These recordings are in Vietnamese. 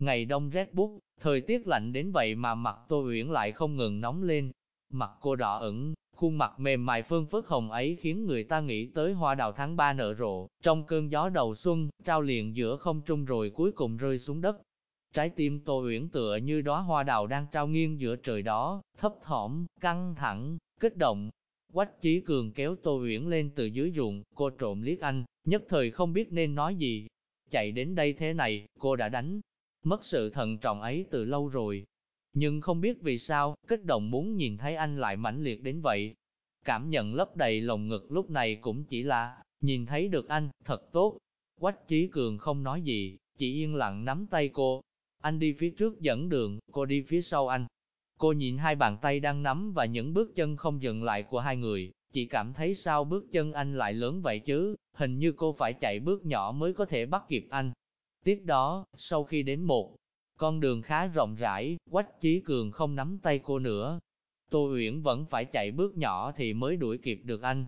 Ngày đông rét bút, thời tiết lạnh đến vậy mà mặt Tô Uyển lại không ngừng nóng lên. Mặt cô đỏ ửng, khuôn mặt mềm mại phương phớt hồng ấy khiến người ta nghĩ tới hoa đào tháng ba nở rộ, trong cơn gió đầu xuân, trao liền giữa không trung rồi cuối cùng rơi xuống đất. Trái tim Tô Uyển tựa như đóa hoa đào đang trao nghiêng giữa trời đó, thấp thỏm, căng thẳng, kích động. Quách Chí Cường kéo Tô Uyển lên từ dưới ruộng, cô trộm liếc anh, nhất thời không biết nên nói gì. Chạy đến đây thế này, cô đã đánh mất sự thận trọng ấy từ lâu rồi. Nhưng không biết vì sao, kích động muốn nhìn thấy anh lại mãnh liệt đến vậy. Cảm nhận lấp đầy lồng ngực lúc này cũng chỉ là, nhìn thấy được anh, thật tốt. Quách Chí Cường không nói gì, chỉ yên lặng nắm tay cô. Anh đi phía trước dẫn đường, cô đi phía sau anh. Cô nhìn hai bàn tay đang nắm và những bước chân không dừng lại của hai người, chỉ cảm thấy sao bước chân anh lại lớn vậy chứ, hình như cô phải chạy bước nhỏ mới có thể bắt kịp anh. Tiếp đó, sau khi đến một con đường khá rộng rãi, Quách Chí Cường không nắm tay cô nữa. Tô Uyển vẫn phải chạy bước nhỏ thì mới đuổi kịp được anh.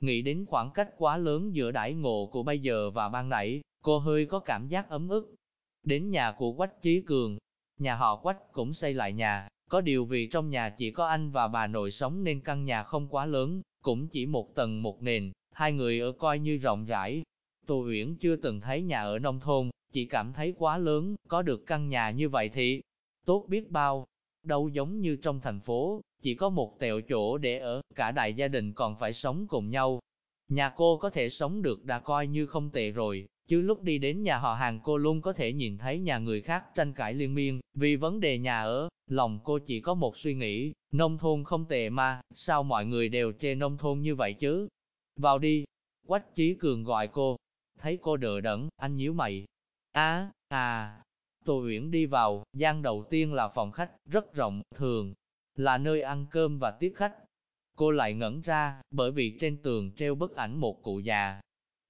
Nghĩ đến khoảng cách quá lớn giữa đãi ngộ của bây giờ và ban nãy, cô hơi có cảm giác ấm ức. Đến nhà của Quách Chí Cường, nhà họ Quách cũng xây lại nhà, có điều vì trong nhà chỉ có anh và bà nội sống nên căn nhà không quá lớn, cũng chỉ một tầng một nền, hai người ở coi như rộng rãi. Tô Uyển chưa từng thấy nhà ở nông thôn, chỉ cảm thấy quá lớn, có được căn nhà như vậy thì tốt biết bao. Đâu giống như trong thành phố, chỉ có một tẹo chỗ để ở, cả đại gia đình còn phải sống cùng nhau. Nhà cô có thể sống được đã coi như không tệ rồi, chứ lúc đi đến nhà họ hàng cô luôn có thể nhìn thấy nhà người khác tranh cãi liên miên, vì vấn đề nhà ở, lòng cô chỉ có một suy nghĩ, nông thôn không tệ mà, sao mọi người đều chê nông thôn như vậy chứ? Vào đi, Quách Chí Cường gọi cô, thấy cô đỡ đẫn, anh nhíu mày, Á, à, à, Tô Uyển đi vào, gian đầu tiên là phòng khách, rất rộng, thường, là nơi ăn cơm và tiếp khách. Cô lại ngẩn ra, bởi vì trên tường treo bức ảnh một cụ già.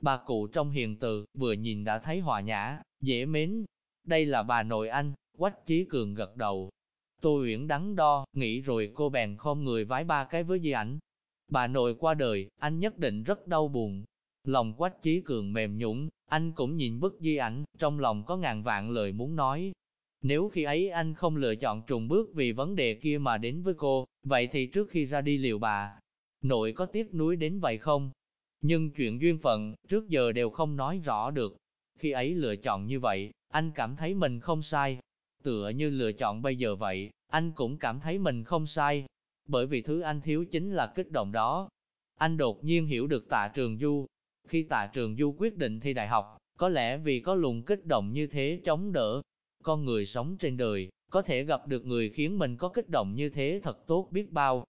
Bà cụ trong hiền từ, vừa nhìn đã thấy hòa nhã, dễ mến. Đây là bà nội anh, Quách Chí Cường gật đầu. Tô Uyển đắn đo, nghĩ rồi cô bèn khom người vái ba cái với di ảnh. Bà nội qua đời, anh nhất định rất đau buồn. Lòng Quách Chí Cường mềm nhũn, anh cũng nhìn bức di ảnh, trong lòng có ngàn vạn lời muốn nói. Nếu khi ấy anh không lựa chọn trùng bước vì vấn đề kia mà đến với cô, vậy thì trước khi ra đi liều bà, nội có tiếc nuối đến vậy không? Nhưng chuyện duyên phận, trước giờ đều không nói rõ được. Khi ấy lựa chọn như vậy, anh cảm thấy mình không sai. Tựa như lựa chọn bây giờ vậy, anh cũng cảm thấy mình không sai. Bởi vì thứ anh thiếu chính là kích động đó. Anh đột nhiên hiểu được tạ trường du, khi tạ trường du quyết định thi đại học, có lẽ vì có luồng kích động như thế chống đỡ. Con người sống trên đời, có thể gặp được người khiến mình có kích động như thế thật tốt biết bao.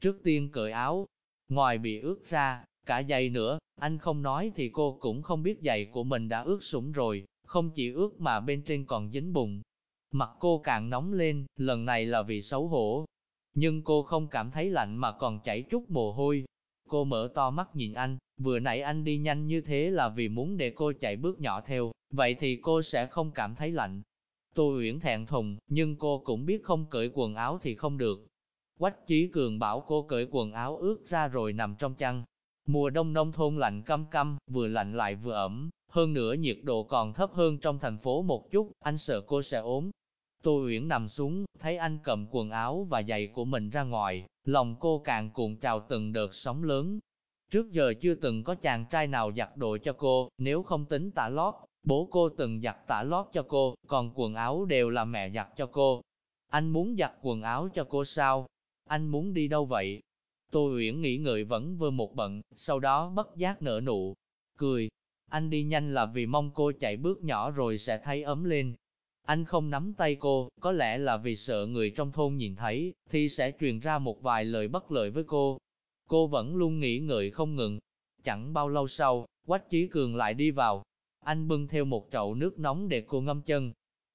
Trước tiên cởi áo, ngoài bị ướt ra, cả giày nữa, anh không nói thì cô cũng không biết giày của mình đã ướt sũng rồi, không chỉ ướt mà bên trên còn dính bùn. Mặt cô càng nóng lên, lần này là vì xấu hổ. Nhưng cô không cảm thấy lạnh mà còn chảy chút mồ hôi. Cô mở to mắt nhìn anh, Vừa nãy anh đi nhanh như thế là vì muốn để cô chạy bước nhỏ theo, vậy thì cô sẽ không cảm thấy lạnh. Tô Uyển thẹn thùng, nhưng cô cũng biết không cởi quần áo thì không được. Quách Chí Cường bảo cô cởi quần áo ướt ra rồi nằm trong chăn. Mùa đông nông thôn lạnh căm căm, vừa lạnh lại vừa ẩm, hơn nữa nhiệt độ còn thấp hơn trong thành phố một chút, anh sợ cô sẽ ốm. Tô Uyển nằm xuống, thấy anh cầm quần áo và giày của mình ra ngoài, lòng cô càng cuộn trào từng đợt sóng lớn, Trước giờ chưa từng có chàng trai nào giặt đồ cho cô, nếu không tính tả lót, bố cô từng giặt tả lót cho cô, còn quần áo đều là mẹ giặt cho cô. Anh muốn giặt quần áo cho cô sao? Anh muốn đi đâu vậy? Tô Uyển nghĩ ngợi vẫn vơ một bận, sau đó bất giác nở nụ, cười. Anh đi nhanh là vì mong cô chạy bước nhỏ rồi sẽ thấy ấm lên. Anh không nắm tay cô, có lẽ là vì sợ người trong thôn nhìn thấy, thì sẽ truyền ra một vài lời bất lợi với cô, Cô vẫn luôn nghĩ ngợi không ngừng. Chẳng bao lâu sau, Quách Chí Cường lại đi vào. Anh bưng theo một chậu nước nóng để cô ngâm chân.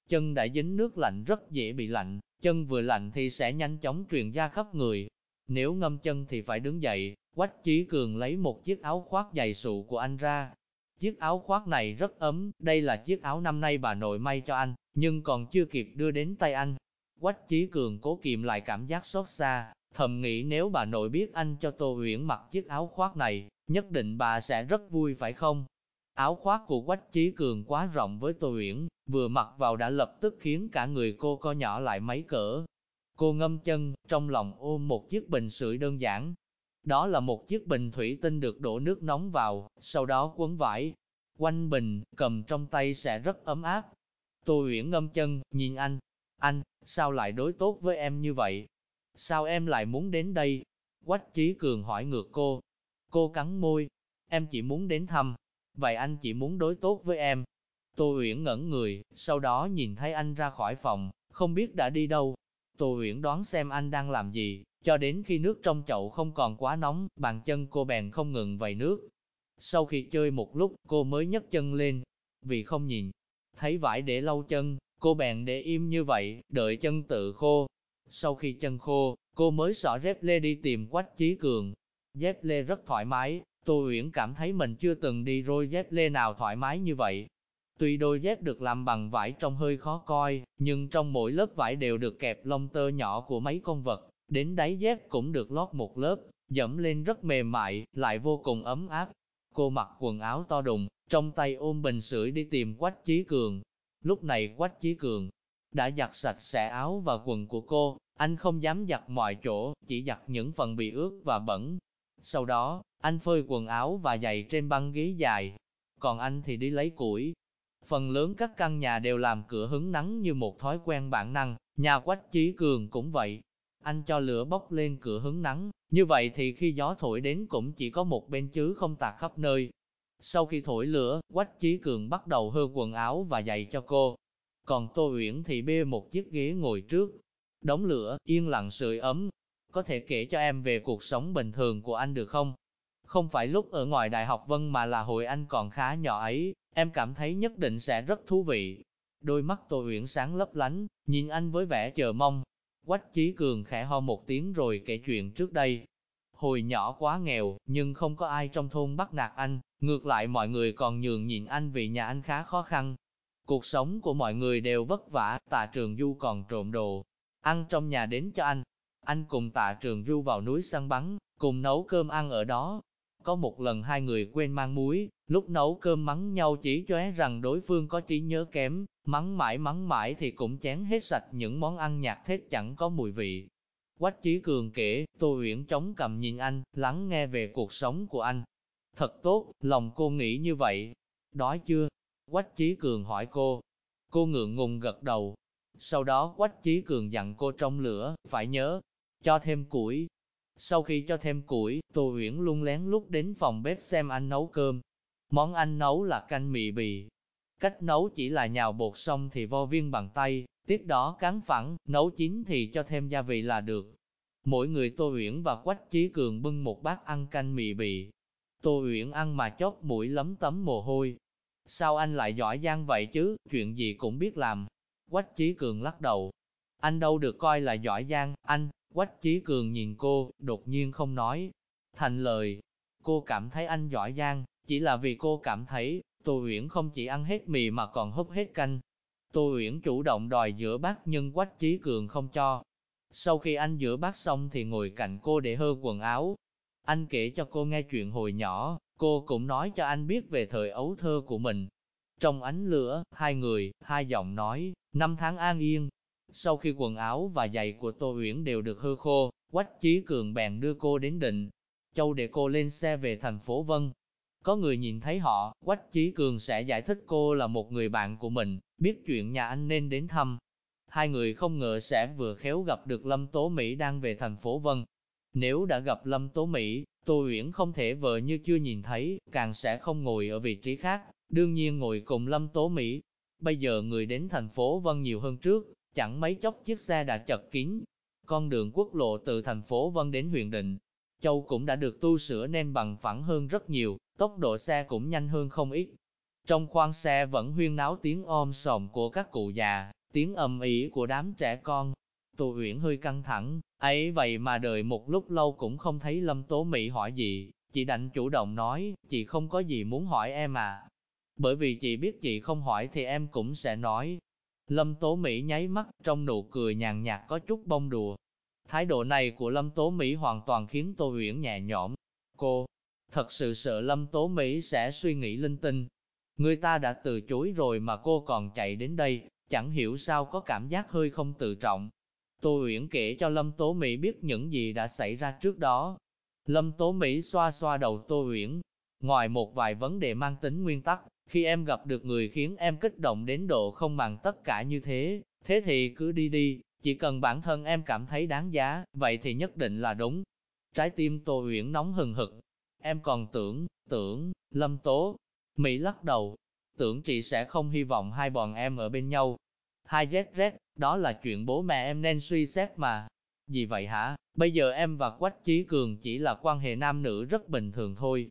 Chân đã dính nước lạnh rất dễ bị lạnh, chân vừa lạnh thì sẽ nhanh chóng truyền ra khắp người. Nếu ngâm chân thì phải đứng dậy, Quách Chí Cường lấy một chiếc áo khoác dày sụ của anh ra. Chiếc áo khoác này rất ấm, đây là chiếc áo năm nay bà nội may cho anh, nhưng còn chưa kịp đưa đến tay anh. Quách Chí Cường cố kiềm lại cảm giác xót xa, thầm nghĩ nếu bà nội biết anh cho Tô Uyển mặc chiếc áo khoác này, nhất định bà sẽ rất vui phải không? Áo khoác của Quách Chí Cường quá rộng với Tô Uyển, vừa mặc vào đã lập tức khiến cả người cô co nhỏ lại mấy cỡ. Cô ngâm chân, trong lòng ôm một chiếc bình sưởi đơn giản. Đó là một chiếc bình thủy tinh được đổ nước nóng vào, sau đó quấn vải. Quanh bình, cầm trong tay sẽ rất ấm áp. Tô Uyển ngâm chân, nhìn anh. Anh, sao lại đối tốt với em như vậy? Sao em lại muốn đến đây? Quách Chí Cường hỏi ngược cô. Cô cắn môi. Em chỉ muốn đến thăm. Vậy anh chỉ muốn đối tốt với em. Tô Uyển ngẩn người, sau đó nhìn thấy anh ra khỏi phòng, không biết đã đi đâu. Tô Uyển đoán xem anh đang làm gì, cho đến khi nước trong chậu không còn quá nóng, bàn chân cô bèn không ngừng vầy nước. Sau khi chơi một lúc, cô mới nhấc chân lên, vì không nhìn, thấy vải để lau chân, cô bèn để im như vậy, đợi chân tự khô. Sau khi chân khô, cô mới xỏ dép lê đi tìm Quách Chí Cường. Dép lê rất thoải mái, Tô Uyển cảm thấy mình chưa từng đi đôi dép lê nào thoải mái như vậy. Tuy đôi dép được làm bằng vải trông hơi khó coi, nhưng trong mỗi lớp vải đều được kẹp lông tơ nhỏ của mấy con vật, đến đáy dép cũng được lót một lớp, dẫm lên rất mềm mại, lại vô cùng ấm áp. Cô mặc quần áo to đùng, trong tay ôm bình sưởi đi tìm Quách Chí Cường. Lúc này Quách Chí Cường đã giặt sạch sẽ áo và quần của cô, anh không dám giặt mọi chỗ, chỉ giặt những phần bị ướt và bẩn. Sau đó, anh phơi quần áo và giày trên băng ghế dài, còn anh thì đi lấy củi. Phần lớn các căn nhà đều làm cửa hứng nắng như một thói quen bản năng, nhà Quách Chí Cường cũng vậy. Anh cho lửa bốc lên cửa hứng nắng, như vậy thì khi gió thổi đến cũng chỉ có một bên chứ không tạt khắp nơi. Sau khi thổi lửa, Quách Chí Cường bắt đầu hơ quần áo và giày cho cô. Còn Tô Uyển thì bê một chiếc ghế ngồi trước, đống lửa, yên lặng sưởi ấm. Có thể kể cho em về cuộc sống bình thường của anh được không? Không phải lúc ở ngoài Đại học Vân mà là hồi anh còn khá nhỏ ấy, em cảm thấy nhất định sẽ rất thú vị. Đôi mắt Tô Uyển sáng lấp lánh, nhìn anh với vẻ chờ mong. Quách Chí Cường khẽ ho một tiếng rồi kể chuyện trước đây. Hồi nhỏ quá nghèo, nhưng không có ai trong thôn bắt nạt anh, ngược lại mọi người còn nhường nhịn anh vì nhà anh khá khó khăn. Cuộc sống của mọi người đều vất vả, tạ trường du còn trộm đồ, ăn trong nhà đến cho anh. Anh cùng tạ trường du vào núi săn bắn, cùng nấu cơm ăn ở đó, có một lần hai người quên mang muối, lúc nấu cơm mắng nhau chỉ chóe rằng đối phương có trí nhớ kém, mắng mãi mắng mãi thì cũng chén hết sạch những món ăn nhạt thế chẳng có mùi vị. Quách Chí Cường kể, Tô Uyển chống cầm nhìn anh, lắng nghe về cuộc sống của anh. Thật tốt, lòng cô nghĩ như vậy. Đói chưa? Quách Chí Cường hỏi cô. Cô ngượng ngùng gật đầu. Sau đó Quách Chí Cường dặn cô trong lửa, phải nhớ, cho thêm củi, sau khi cho thêm củi, Tô Uyển luôn lén lút đến phòng bếp xem anh nấu cơm. Món anh nấu là canh mì bì. Cách nấu chỉ là nhào bột xong thì vo viên bằng tay, tiếp đó cán phẳng, nấu chín thì cho thêm gia vị là được. Mỗi người Tô Uyển và Quách Chí Cường bưng một bát ăn canh mì bì. Tô Uyển ăn mà chót mũi lấm tấm mồ hôi. Sao anh lại giỏi giang vậy chứ, chuyện gì cũng biết làm. Quách Chí Cường lắc đầu. Anh đâu được coi là giỏi giang, anh, Quách Chí Cường nhìn cô, đột nhiên không nói. Thành lời, cô cảm thấy anh giỏi giang, chỉ là vì cô cảm thấy, Tô Uyển không chỉ ăn hết mì mà còn húp hết canh. Tô Uyển chủ động đòi giữa bát nhưng Quách Chí Cường không cho. Sau khi anh rửa bát xong thì ngồi cạnh cô để hơ quần áo. Anh kể cho cô nghe chuyện hồi nhỏ, cô cũng nói cho anh biết về thời ấu thơ của mình. Trong ánh lửa, hai người, hai giọng nói, năm tháng an yên, sau khi quần áo và giày của Tô Uyển đều được hư khô, Quách Chí Cường bèn đưa cô đến định Châu để cô lên xe về thành phố Vân. Có người nhìn thấy họ, Quách Chí Cường sẽ giải thích cô là một người bạn của mình, biết chuyện nhà anh nên đến thăm. Hai người không ngờ sẽ vừa khéo gặp được Lâm Tố Mỹ đang về thành phố Vân. Nếu đã gặp Lâm Tố Mỹ, Tô Uyển không thể vợ như chưa nhìn thấy, càng sẽ không ngồi ở vị trí khác, đương nhiên ngồi cùng Lâm Tố Mỹ. Bây giờ người đến thành phố Vân nhiều hơn trước, Chẳng mấy chốc chiếc xe đã chật kín. Con đường quốc lộ từ thành phố Vân đến huyện Định, Châu cũng đã được tu sửa nên bằng phẳng hơn rất nhiều, tốc độ xe cũng nhanh hơn không ít. Trong khoang xe vẫn huyên náo tiếng om sòm của các cụ già, tiếng ầm ĩ của đám trẻ con. Tô Uyển hơi căng thẳng, ấy vậy mà đợi một lúc lâu cũng không thấy Lâm Tố Mỹ hỏi gì, chị đành chủ động nói, chị không có gì muốn hỏi em à. Bởi vì chị biết chị không hỏi thì em cũng sẽ nói, Lâm Tố Mỹ nháy mắt, trong nụ cười nhàn nhạt có chút bông đùa. Thái độ này của Lâm Tố Mỹ hoàn toàn khiến Tô Uyển nhẹ nhõm. Cô, thật sự sợ Lâm Tố Mỹ sẽ suy nghĩ linh tinh. Người ta đã từ chối rồi mà cô còn chạy đến đây, chẳng hiểu sao có cảm giác hơi không tự trọng. Tô Uyển kể cho Lâm Tố Mỹ biết những gì đã xảy ra trước đó. Lâm Tố Mỹ xoa xoa đầu Tô Uyển. Ngoài một vài vấn đề mang tính nguyên tắc, khi em gặp được người khiến em kích động đến độ không bằng tất cả như thế, thế thì cứ đi đi, chỉ cần bản thân em cảm thấy đáng giá, vậy thì nhất định là đúng. Trái tim Tô Uyển nóng hừng hực. Em còn tưởng, tưởng, Lâm Tố. Mỹ lắc đầu, tưởng chị sẽ không hy vọng hai bọn em ở bên nhau. Hai ZZ, đó là chuyện bố mẹ em nên suy xét mà. vì vậy hả? Bây giờ em và Quách Chí Cường chỉ là quan hệ nam nữ rất bình thường thôi.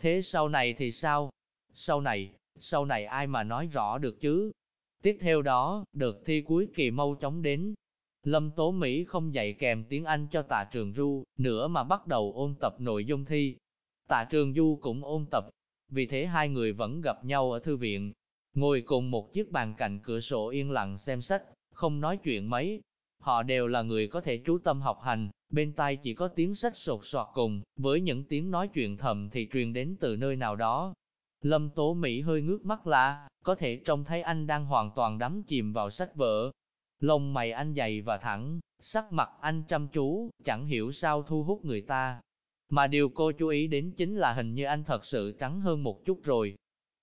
Thế sau này thì sao? Sau này, sau này ai mà nói rõ được chứ? Tiếp theo đó, đợt thi cuối kỳ mau chóng đến. Lâm Tố Mỹ không dạy kèm tiếng Anh cho tạ trường Du, nữa mà bắt đầu ôn tập nội dung thi. Tạ trường Du cũng ôn tập, vì thế hai người vẫn gặp nhau ở thư viện, ngồi cùng một chiếc bàn cạnh cửa sổ yên lặng xem sách, không nói chuyện mấy. Họ đều là người có thể chú tâm học hành, bên tai chỉ có tiếng sách sột soạt cùng, với những tiếng nói chuyện thầm thì truyền đến từ nơi nào đó. Lâm Tố Mỹ hơi ngước mắt lạ, có thể trông thấy anh đang hoàn toàn đắm chìm vào sách vở. Lông mày anh dày và thẳng, sắc mặt anh chăm chú, chẳng hiểu sao thu hút người ta. Mà điều cô chú ý đến chính là hình như anh thật sự trắng hơn một chút rồi.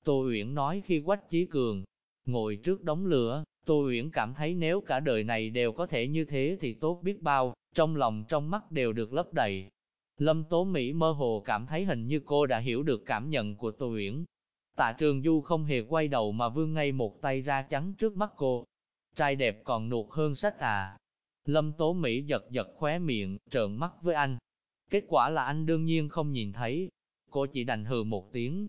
Tô Uyển nói khi Quách Chí Cường ngồi trước đống lửa, Tô Uyển cảm thấy nếu cả đời này đều có thể như thế thì tốt biết bao, trong lòng trong mắt đều được lấp đầy. Lâm Tố Mỹ mơ hồ cảm thấy hình như cô đã hiểu được cảm nhận của Tô Uyển. Tạ Trường Du không hề quay đầu mà vươn ngay một tay ra chắn trước mắt cô. Trai đẹp còn nuột hơn sách à. Lâm Tố Mỹ giật giật khóe miệng, trợn mắt với anh. Kết quả là anh đương nhiên không nhìn thấy. Cô chỉ đành hừ một tiếng.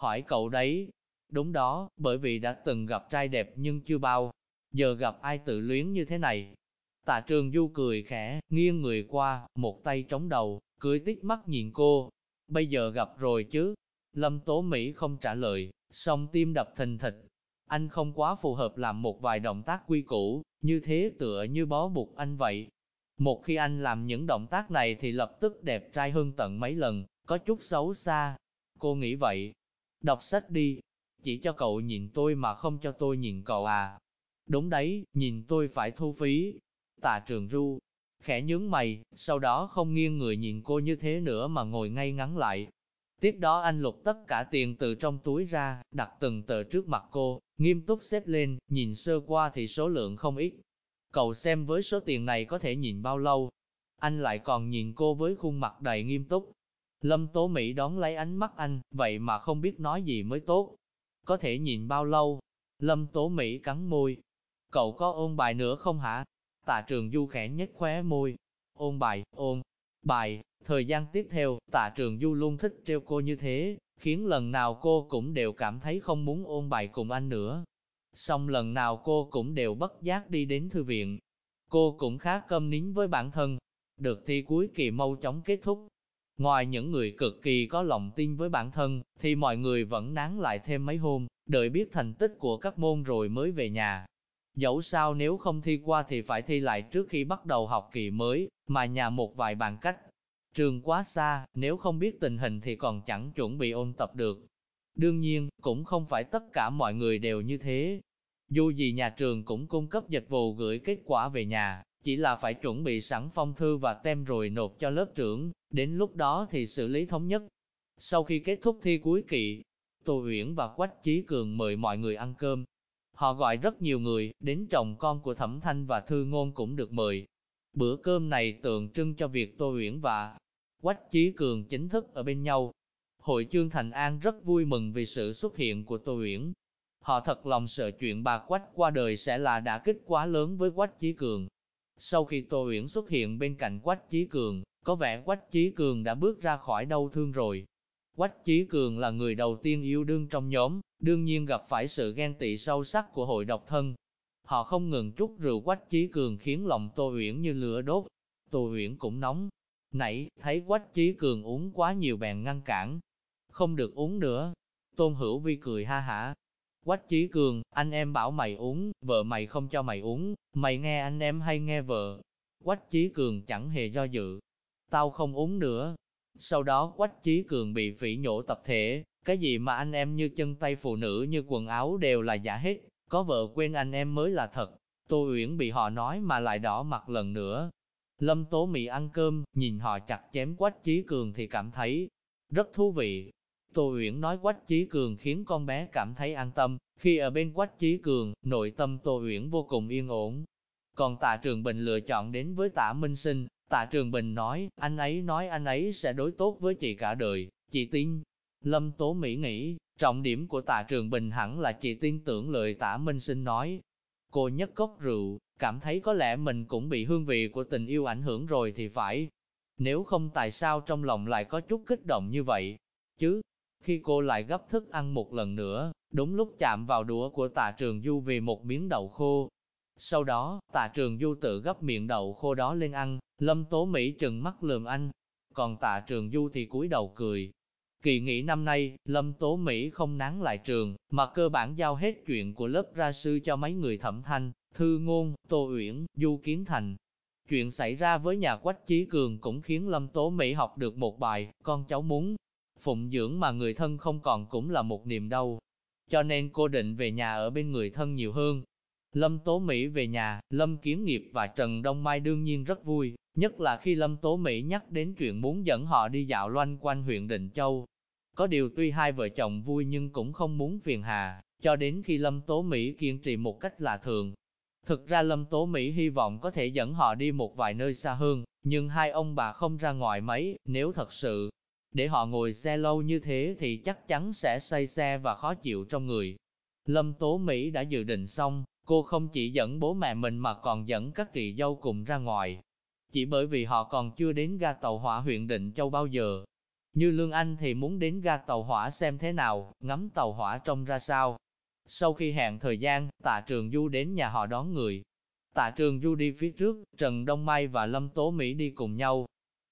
Hỏi cậu đấy. Đúng đó, bởi vì đã từng gặp trai đẹp nhưng chưa bao. Giờ gặp ai tự luyến như thế này. Tạ Trường Du cười khẽ, nghiêng người qua, một tay chống đầu, cười tít mắt nhìn cô. Bây giờ gặp rồi chứ, Lâm Tố Mỹ không trả lời, song tim đập thình thịch. Anh không quá phù hợp làm một vài động tác quy củ, như thế tựa như bó buộc anh vậy. Một khi anh làm những động tác này thì lập tức đẹp trai hơn tận mấy lần, có chút xấu xa. Cô nghĩ vậy. Đọc sách đi. Chỉ cho cậu nhìn tôi mà không cho tôi nhìn cậu à. Đúng đấy, nhìn tôi phải thu phí. Tạ trường ru, khẽ nhướng mày, sau đó không nghiêng người nhìn cô như thế nữa mà ngồi ngay ngắn lại, Tiếp đó anh lục tất cả tiền từ trong túi ra, đặt từng tờ trước mặt cô, nghiêm túc xếp lên, nhìn sơ qua thì số lượng không ít. Cậu xem với số tiền này có thể nhìn bao lâu. Anh lại còn nhìn cô với khuôn mặt đầy nghiêm túc. Lâm Tố Mỹ đón lấy ánh mắt anh, vậy mà không biết nói gì mới tốt. Có thể nhìn bao lâu? Lâm Tố Mỹ cắn môi. Cậu có ôn bài nữa không hả? Tạ trường du khẽ nhếch khóe môi. Ôn bài, ôn, bài, Thời gian tiếp theo, tạ trường du luôn thích treo cô như thế, khiến lần nào cô cũng đều cảm thấy không muốn ôn bài cùng anh nữa. Xong lần nào cô cũng đều bất giác đi đến thư viện. Cô cũng khá câm nín với bản thân. Được thi cuối kỳ mau chóng kết thúc. Ngoài những người cực kỳ có lòng tin với bản thân, thì mọi người vẫn nán lại thêm mấy hôm, đợi biết thành tích của các môn rồi mới về nhà. Dẫu sao nếu không thi qua thì phải thi lại trước khi bắt đầu học kỳ mới, mà nhà một vài bàn cách Trường quá xa, nếu không biết tình hình thì còn chẳng chuẩn bị ôn tập được. Đương nhiên, cũng không phải tất cả mọi người đều như thế. Dù gì nhà trường cũng cung cấp dịch vụ gửi kết quả về nhà, chỉ là phải chuẩn bị sẵn phong thư và tem rồi nộp cho lớp trưởng, đến lúc đó thì xử lý thống nhất. Sau khi kết thúc thi cuối kỳ, Tô Uyển và Quách Chí Cường mời mọi người ăn cơm. Họ gọi rất nhiều người, đến chồng con của Thẩm Thanh và Thư Ngôn cũng được mời. Bữa cơm này tượng trưng cho việc Tô Uyển và Quách Chí Cường chính thức ở bên nhau. Hội Trương Thành An rất vui mừng vì sự xuất hiện của Tô Uyển. Họ thật lòng sợ chuyện bà Quách qua đời sẽ là đả kích quá lớn với Quách Chí Cường. Sau khi Tô Uyển xuất hiện bên cạnh Quách Chí Cường, có vẻ Quách Chí Cường đã bước ra khỏi đau thương rồi. Quách Chí Cường là người đầu tiên yêu đương trong nhóm, đương nhiên gặp phải sự ghen tị sâu sắc của hội độc thân. Họ không ngừng chút rượu Quách Chí Cường khiến lòng Tô Uyển như lửa đốt. Tô Uyển cũng nóng, Nãy, thấy Quách Chí Cường uống quá nhiều bèn ngăn cản. Không được uống nữa. Tôn Hữu Vi cười ha hả. Quách Chí Cường, anh em bảo mày uống, vợ mày không cho mày uống, mày nghe anh em hay nghe vợ. Quách Chí Cường chẳng hề do dự. Tao không uống nữa. Sau đó Quách Chí Cường bị phỉ nhổ tập thể, Cái gì mà anh em như chân tay phụ nữ như quần áo đều là giả hết, có vợ quên anh em mới là thật. Tô Uyển bị họ nói mà lại đỏ mặt lần nữa. Lâm Tố Mỹ ăn cơm, nhìn họ chặt chém Quách Chí Cường thì cảm thấy rất thú vị. Tô Uyển nói Quách Chí Cường khiến con bé cảm thấy an tâm, khi ở bên Quách Chí Cường, nội tâm Tô Uyển vô cùng yên ổn. Còn Tạ Trường Bình lựa chọn đến với Tạ Minh Sinh, Tạ Trường Bình nói, anh ấy nói anh ấy sẽ đối tốt với chị cả đời, chị tin. Lâm Tố Mỹ nghĩ, trọng điểm của Tạ Trường Bình hẳn là chị tin tưởng lời Tạ Minh Sinh nói. Cô nhấc cốc rượu, cảm thấy có lẽ mình cũng bị hương vị của tình yêu ảnh hưởng rồi thì phải. Nếu không tại sao trong lòng lại có chút kích động như vậy, chứ? Khi cô lại gấp thức ăn một lần nữa, đúng lúc chạm vào đũa của tạ trường du về một miếng đậu khô. Sau đó, tạ trường du tự gấp miệng đậu khô đó lên ăn, lâm tố Mỹ trừng mắt lườm anh. Còn tạ trường du thì cúi đầu cười, Kỳ nghỉ năm nay, Lâm Tố Mỹ không nán lại trường, mà cơ bản giao hết chuyện của lớp ra sư cho mấy người thẩm thanh, thư ngôn, tô uyển, du kiến thành. Chuyện xảy ra với nhà quách Chí cường cũng khiến Lâm Tố Mỹ học được một bài, con cháu muốn phụng dưỡng mà người thân không còn cũng là một niềm đau. Cho nên cô định về nhà ở bên người thân nhiều hơn. Lâm Tố Mỹ về nhà, Lâm Kiến Nghiệp và Trần Đông Mai đương nhiên rất vui, nhất là khi Lâm Tố Mỹ nhắc đến chuyện muốn dẫn họ đi dạo loanh quanh huyện Định Châu. Có điều tuy hai vợ chồng vui nhưng cũng không muốn phiền hà, cho đến khi Lâm Tố Mỹ kiên trì một cách lạ thường. Thực ra Lâm Tố Mỹ hy vọng có thể dẫn họ đi một vài nơi xa hơn, nhưng hai ông bà không ra ngoài mấy, nếu thật sự để họ ngồi xe lâu như thế thì chắc chắn sẽ say xe và khó chịu trong người. Lâm Tố Mỹ đã dự định xong, cô không chỉ dẫn bố mẹ mình mà còn dẫn các chị dâu cùng ra ngoài. Chỉ bởi vì họ còn chưa đến ga tàu hỏa huyện Định Châu bao giờ. Như Lương Anh thì muốn đến ga tàu hỏa xem thế nào, ngắm tàu hỏa trông ra sao. Sau khi hẹn thời gian, tạ trường Du đến nhà họ đón người. Tạ trường Du đi phía trước, Trần Đông Mai và Lâm Tố Mỹ đi cùng nhau.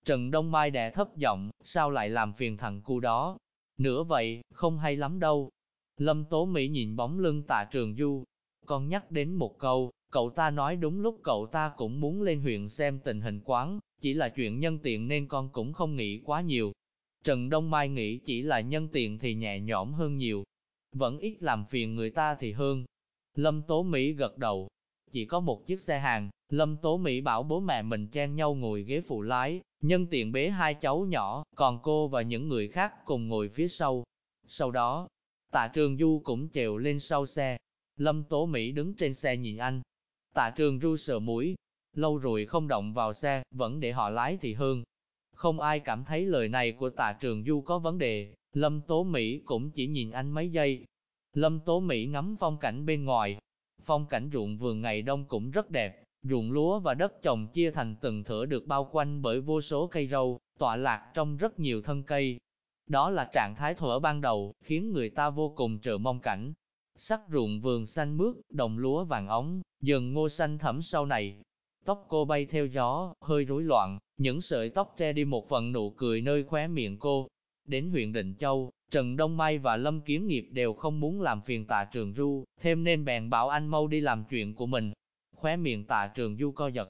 Trần Đông Mai đẻ thấp giọng, sao lại làm phiền thằng cu đó? Nữa vậy, không hay lắm đâu. Lâm Tố Mỹ nhìn bóng lưng tạ trường Du. Con nhắc đến một câu, cậu ta nói đúng lúc cậu ta cũng muốn lên huyện xem tình hình quán, chỉ là chuyện nhân tiện nên con cũng không nghĩ quá nhiều. Trần Đông Mai nghĩ chỉ là nhân tiện thì nhẹ nhõm hơn nhiều, vẫn ít làm phiền người ta thì hơn. Lâm Tố Mỹ gật đầu, chỉ có một chiếc xe hàng, Lâm Tố Mỹ bảo bố mẹ mình chen nhau ngồi ghế phụ lái, nhân tiện bế hai cháu nhỏ, còn cô và những người khác cùng ngồi phía sau. Sau đó, tạ trường Du cũng chèo lên sau xe. Lâm Tố Mỹ đứng trên xe nhìn anh. Tạ trường Du sợ mũi, lâu rồi không động vào xe, vẫn để họ lái thì hơn. Không ai cảm thấy lời này của tạ trường Du có vấn đề, Lâm Tố Mỹ cũng chỉ nhìn anh mấy giây. Lâm Tố Mỹ ngắm phong cảnh bên ngoài. Phong cảnh ruộng vườn ngày đông cũng rất đẹp, ruộng lúa và đất trồng chia thành từng thửa được bao quanh bởi vô số cây râu, tọa lạc trong rất nhiều thân cây. Đó là trạng thái thuở ban đầu, khiến người ta vô cùng chờ mong cảnh. Sắc ruộng vườn xanh mướt, đồng lúa vàng ống, dần ngô xanh thẫm sau này. Tóc cô bay theo gió, hơi rối loạn, những sợi tóc che đi một phần nụ cười nơi khóe miệng cô. Đến huyện Định Châu, Trần Đông Mai và Lâm Kiếm Nghiệp đều không muốn làm phiền tạ trường ru, thêm nên bèn bảo anh mau đi làm chuyện của mình. Khóe miệng tạ trường du co giật.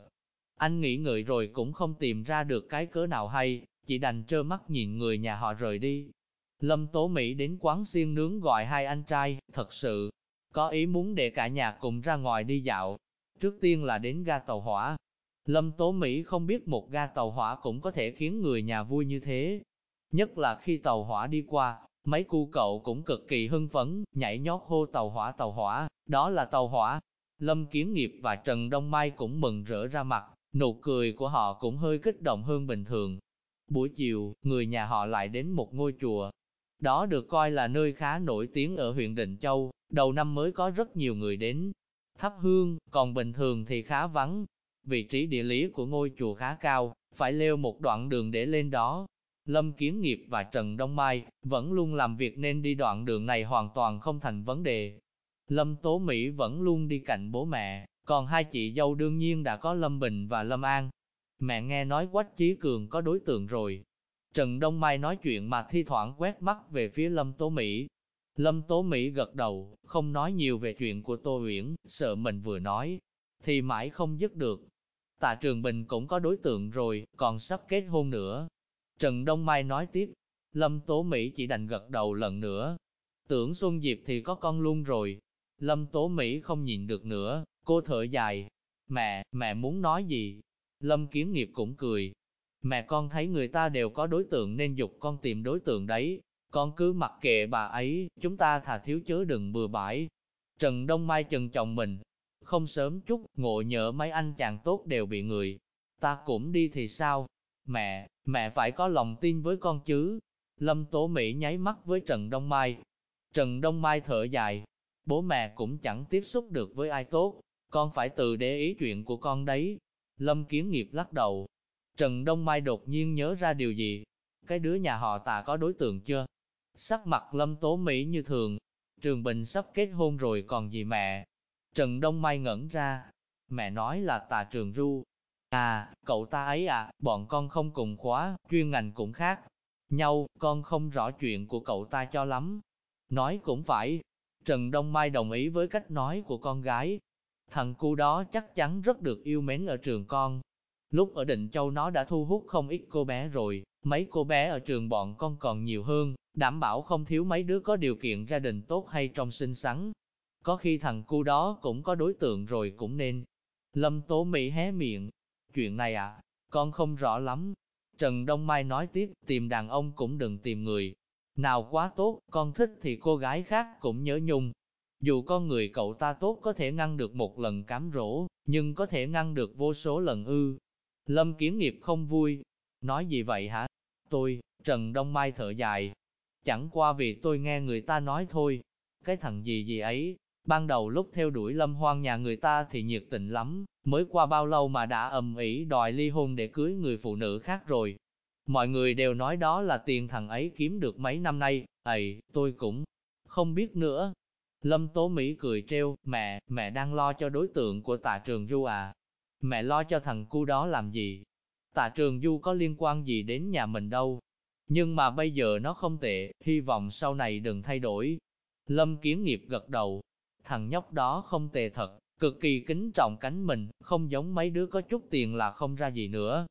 Anh nghĩ ngợi rồi cũng không tìm ra được cái cớ nào hay, chỉ đành trơ mắt nhìn người nhà họ rời đi. Lâm Tố Mỹ đến quán xiên nướng gọi hai anh trai, thật sự, có ý muốn để cả nhà cùng ra ngoài đi dạo. Trước tiên là đến ga tàu hỏa, Lâm Tố Mỹ không biết một ga tàu hỏa cũng có thể khiến người nhà vui như thế. Nhất là khi tàu hỏa đi qua, mấy cu cậu cũng cực kỳ hưng phấn, nhảy nhót hô tàu hỏa tàu hỏa, đó là tàu hỏa. Lâm Kiến Nghiệp và Trần Đông Mai cũng mừng rỡ ra mặt, nụ cười của họ cũng hơi kích động hơn bình thường. Buổi chiều, người nhà họ lại đến một ngôi chùa. Đó được coi là nơi khá nổi tiếng ở huyện Định Châu, đầu năm mới có rất nhiều người đến thắp hương, còn bình thường thì khá vắng, Vị trí địa lý của ngôi chùa khá cao, phải leo một đoạn đường để lên đó. Lâm Kiến Nghiệp và Trần Đông Mai vẫn luôn làm việc nên đi đoạn đường này hoàn toàn không thành vấn đề. Lâm Tố Mỹ vẫn luôn đi cạnh bố mẹ, còn hai chị dâu đương nhiên đã có Lâm Bình và Lâm An. Mẹ nghe nói Quách Chí Cường có đối tượng rồi. Trần Đông Mai nói chuyện mà thi thoảng quét mắt về phía Lâm Tố Mỹ. Lâm Tố Mỹ gật đầu, không nói nhiều về chuyện của Tô Uyển, sợ mình vừa nói, thì mãi không dứt được. Tạ Trường Bình cũng có đối tượng rồi, còn sắp kết hôn nữa. Trần Đông Mai nói tiếp, Lâm Tố Mỹ chỉ đành gật đầu lần nữa. Tưởng Xuân Diệp thì có con luôn rồi. Lâm Tố Mỹ không nhìn được nữa, cô thở dài. Mẹ, mẹ muốn nói gì? Lâm Kiến Nghiệp cũng cười. Mẹ con thấy người ta đều có đối tượng nên dục con tìm đối tượng đấy. Con cứ mặc kệ bà ấy, chúng ta thà thiếu chớ đừng bừa bãi. Trần Đông Mai trần chồng mình. Không sớm chút, ngộ nhỡ mấy anh chàng tốt đều bị người. Ta cũng đi thì sao? Mẹ, mẹ phải có lòng tin với con chứ. Lâm Tố Mỹ nháy mắt với Trần Đông Mai. Trần Đông Mai thở dài. Bố mẹ cũng chẳng tiếp xúc được với ai tốt. Con phải tự để ý chuyện của con đấy. Lâm Kiến Nghiệp lắc đầu. Trần Đông Mai đột nhiên nhớ ra điều gì. Cái đứa nhà họ tà có đối tượng chưa? Sắc mặt Lâm Tố Mỹ như thường. Trường Bình sắp kết hôn rồi còn gì mẹ? Trần Đông Mai ngẩn ra. Mẹ nói là tà trường ru. À, cậu ta ấy à, bọn con không cùng khóa, chuyên ngành cũng khác. Nhau, con không rõ chuyện của cậu ta cho lắm. Nói cũng phải. Trần Đông Mai đồng ý với cách nói của con gái. Thằng cu đó chắc chắn rất được yêu mến ở trường con. Lúc ở Định Châu nó đã thu hút không ít cô bé rồi, mấy cô bé ở trường bọn con còn nhiều hơn, đảm bảo không thiếu mấy đứa có điều kiện gia đình tốt hay trong xinh xắn. Có khi thằng cu đó cũng có đối tượng rồi cũng nên. Lâm Tố Mỹ hé miệng. Chuyện này à, con không rõ lắm. Trần Đông Mai nói tiếp, tìm đàn ông cũng đừng tìm người. Nào quá tốt, con thích thì cô gái khác cũng nhớ nhung. Dù con người cậu ta tốt có thể ngăn được một lần cám rỗ, nhưng có thể ngăn được vô số lần ư. Lâm Kiến Nghiệp không vui. Nói gì vậy hả? Tôi, Trần Đông Mai thở dài. Chẳng qua vì tôi nghe người ta nói thôi. Cái thằng gì gì ấy, ban đầu lúc theo đuổi Lâm Hoang nhà người ta thì nhiệt tình lắm, mới qua bao lâu mà đã ầm ĩ đòi ly hôn để cưới người phụ nữ khác rồi. Mọi người đều nói đó là tiền thằng ấy kiếm được mấy năm nay, ầy, tôi cũng không biết nữa. Lâm Tố Mỹ cười treo, mẹ, mẹ đang lo cho đối tượng của tạ trường Du à. Mẹ lo cho thằng cu đó làm gì? Tạ trường Du có liên quan gì đến nhà mình đâu. Nhưng mà bây giờ nó không tệ, hy vọng sau này đừng thay đổi. Lâm Kiến Nghiệp gật đầu. Thằng nhóc đó không tệ thật, cực kỳ kính trọng cánh mình, không giống mấy đứa có chút tiền là không ra gì nữa.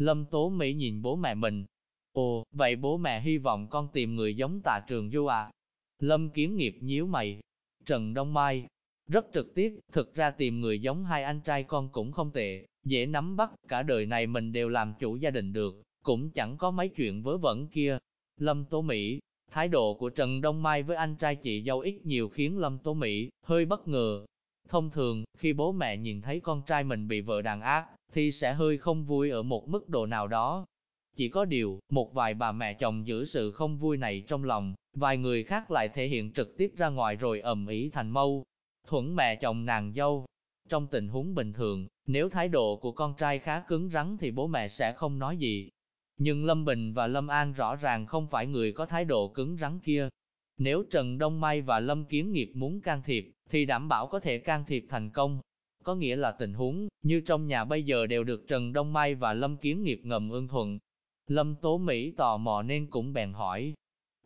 Lâm Tố Mỹ nhìn bố mẹ mình. Ồ, vậy bố mẹ hy vọng con tìm người giống tạ trường du à? Lâm Kiến Nghiệp nhíu mày. Trần Đông Mai, rất trực tiếp, thực ra tìm người giống hai anh trai con cũng không tệ, dễ nắm bắt, cả đời này mình đều làm chủ gia đình được, cũng chẳng có mấy chuyện vớ vẩn kia. Lâm Tố Mỹ, thái độ của Trần Đông Mai với anh trai chị dâu ít nhiều khiến Lâm Tố Mỹ hơi bất ngờ. Thông thường, khi bố mẹ nhìn thấy con trai mình bị vợ đàn ác, thì sẽ hơi không vui ở một mức độ nào đó. Chỉ có điều, một vài bà mẹ chồng giữ sự không vui này trong lòng, vài người khác lại thể hiện trực tiếp ra ngoài rồi ầm ĩ thành mâu. Thuẫn mẹ chồng nàng dâu. Trong tình huống bình thường, nếu thái độ của con trai khá cứng rắn thì bố mẹ sẽ không nói gì. Nhưng Lâm Bình và Lâm An rõ ràng không phải người có thái độ cứng rắn kia. Nếu Trần Đông Mai và Lâm Kiến Nghiệp muốn can thiệp, thì đảm bảo có thể can thiệp thành công. Có nghĩa là tình huống, như trong nhà bây giờ đều được Trần Đông Mai và Lâm Kiến Nghiệp ngầm ưng thuận. Lâm Tố Mỹ tò mò nên cũng bèn hỏi.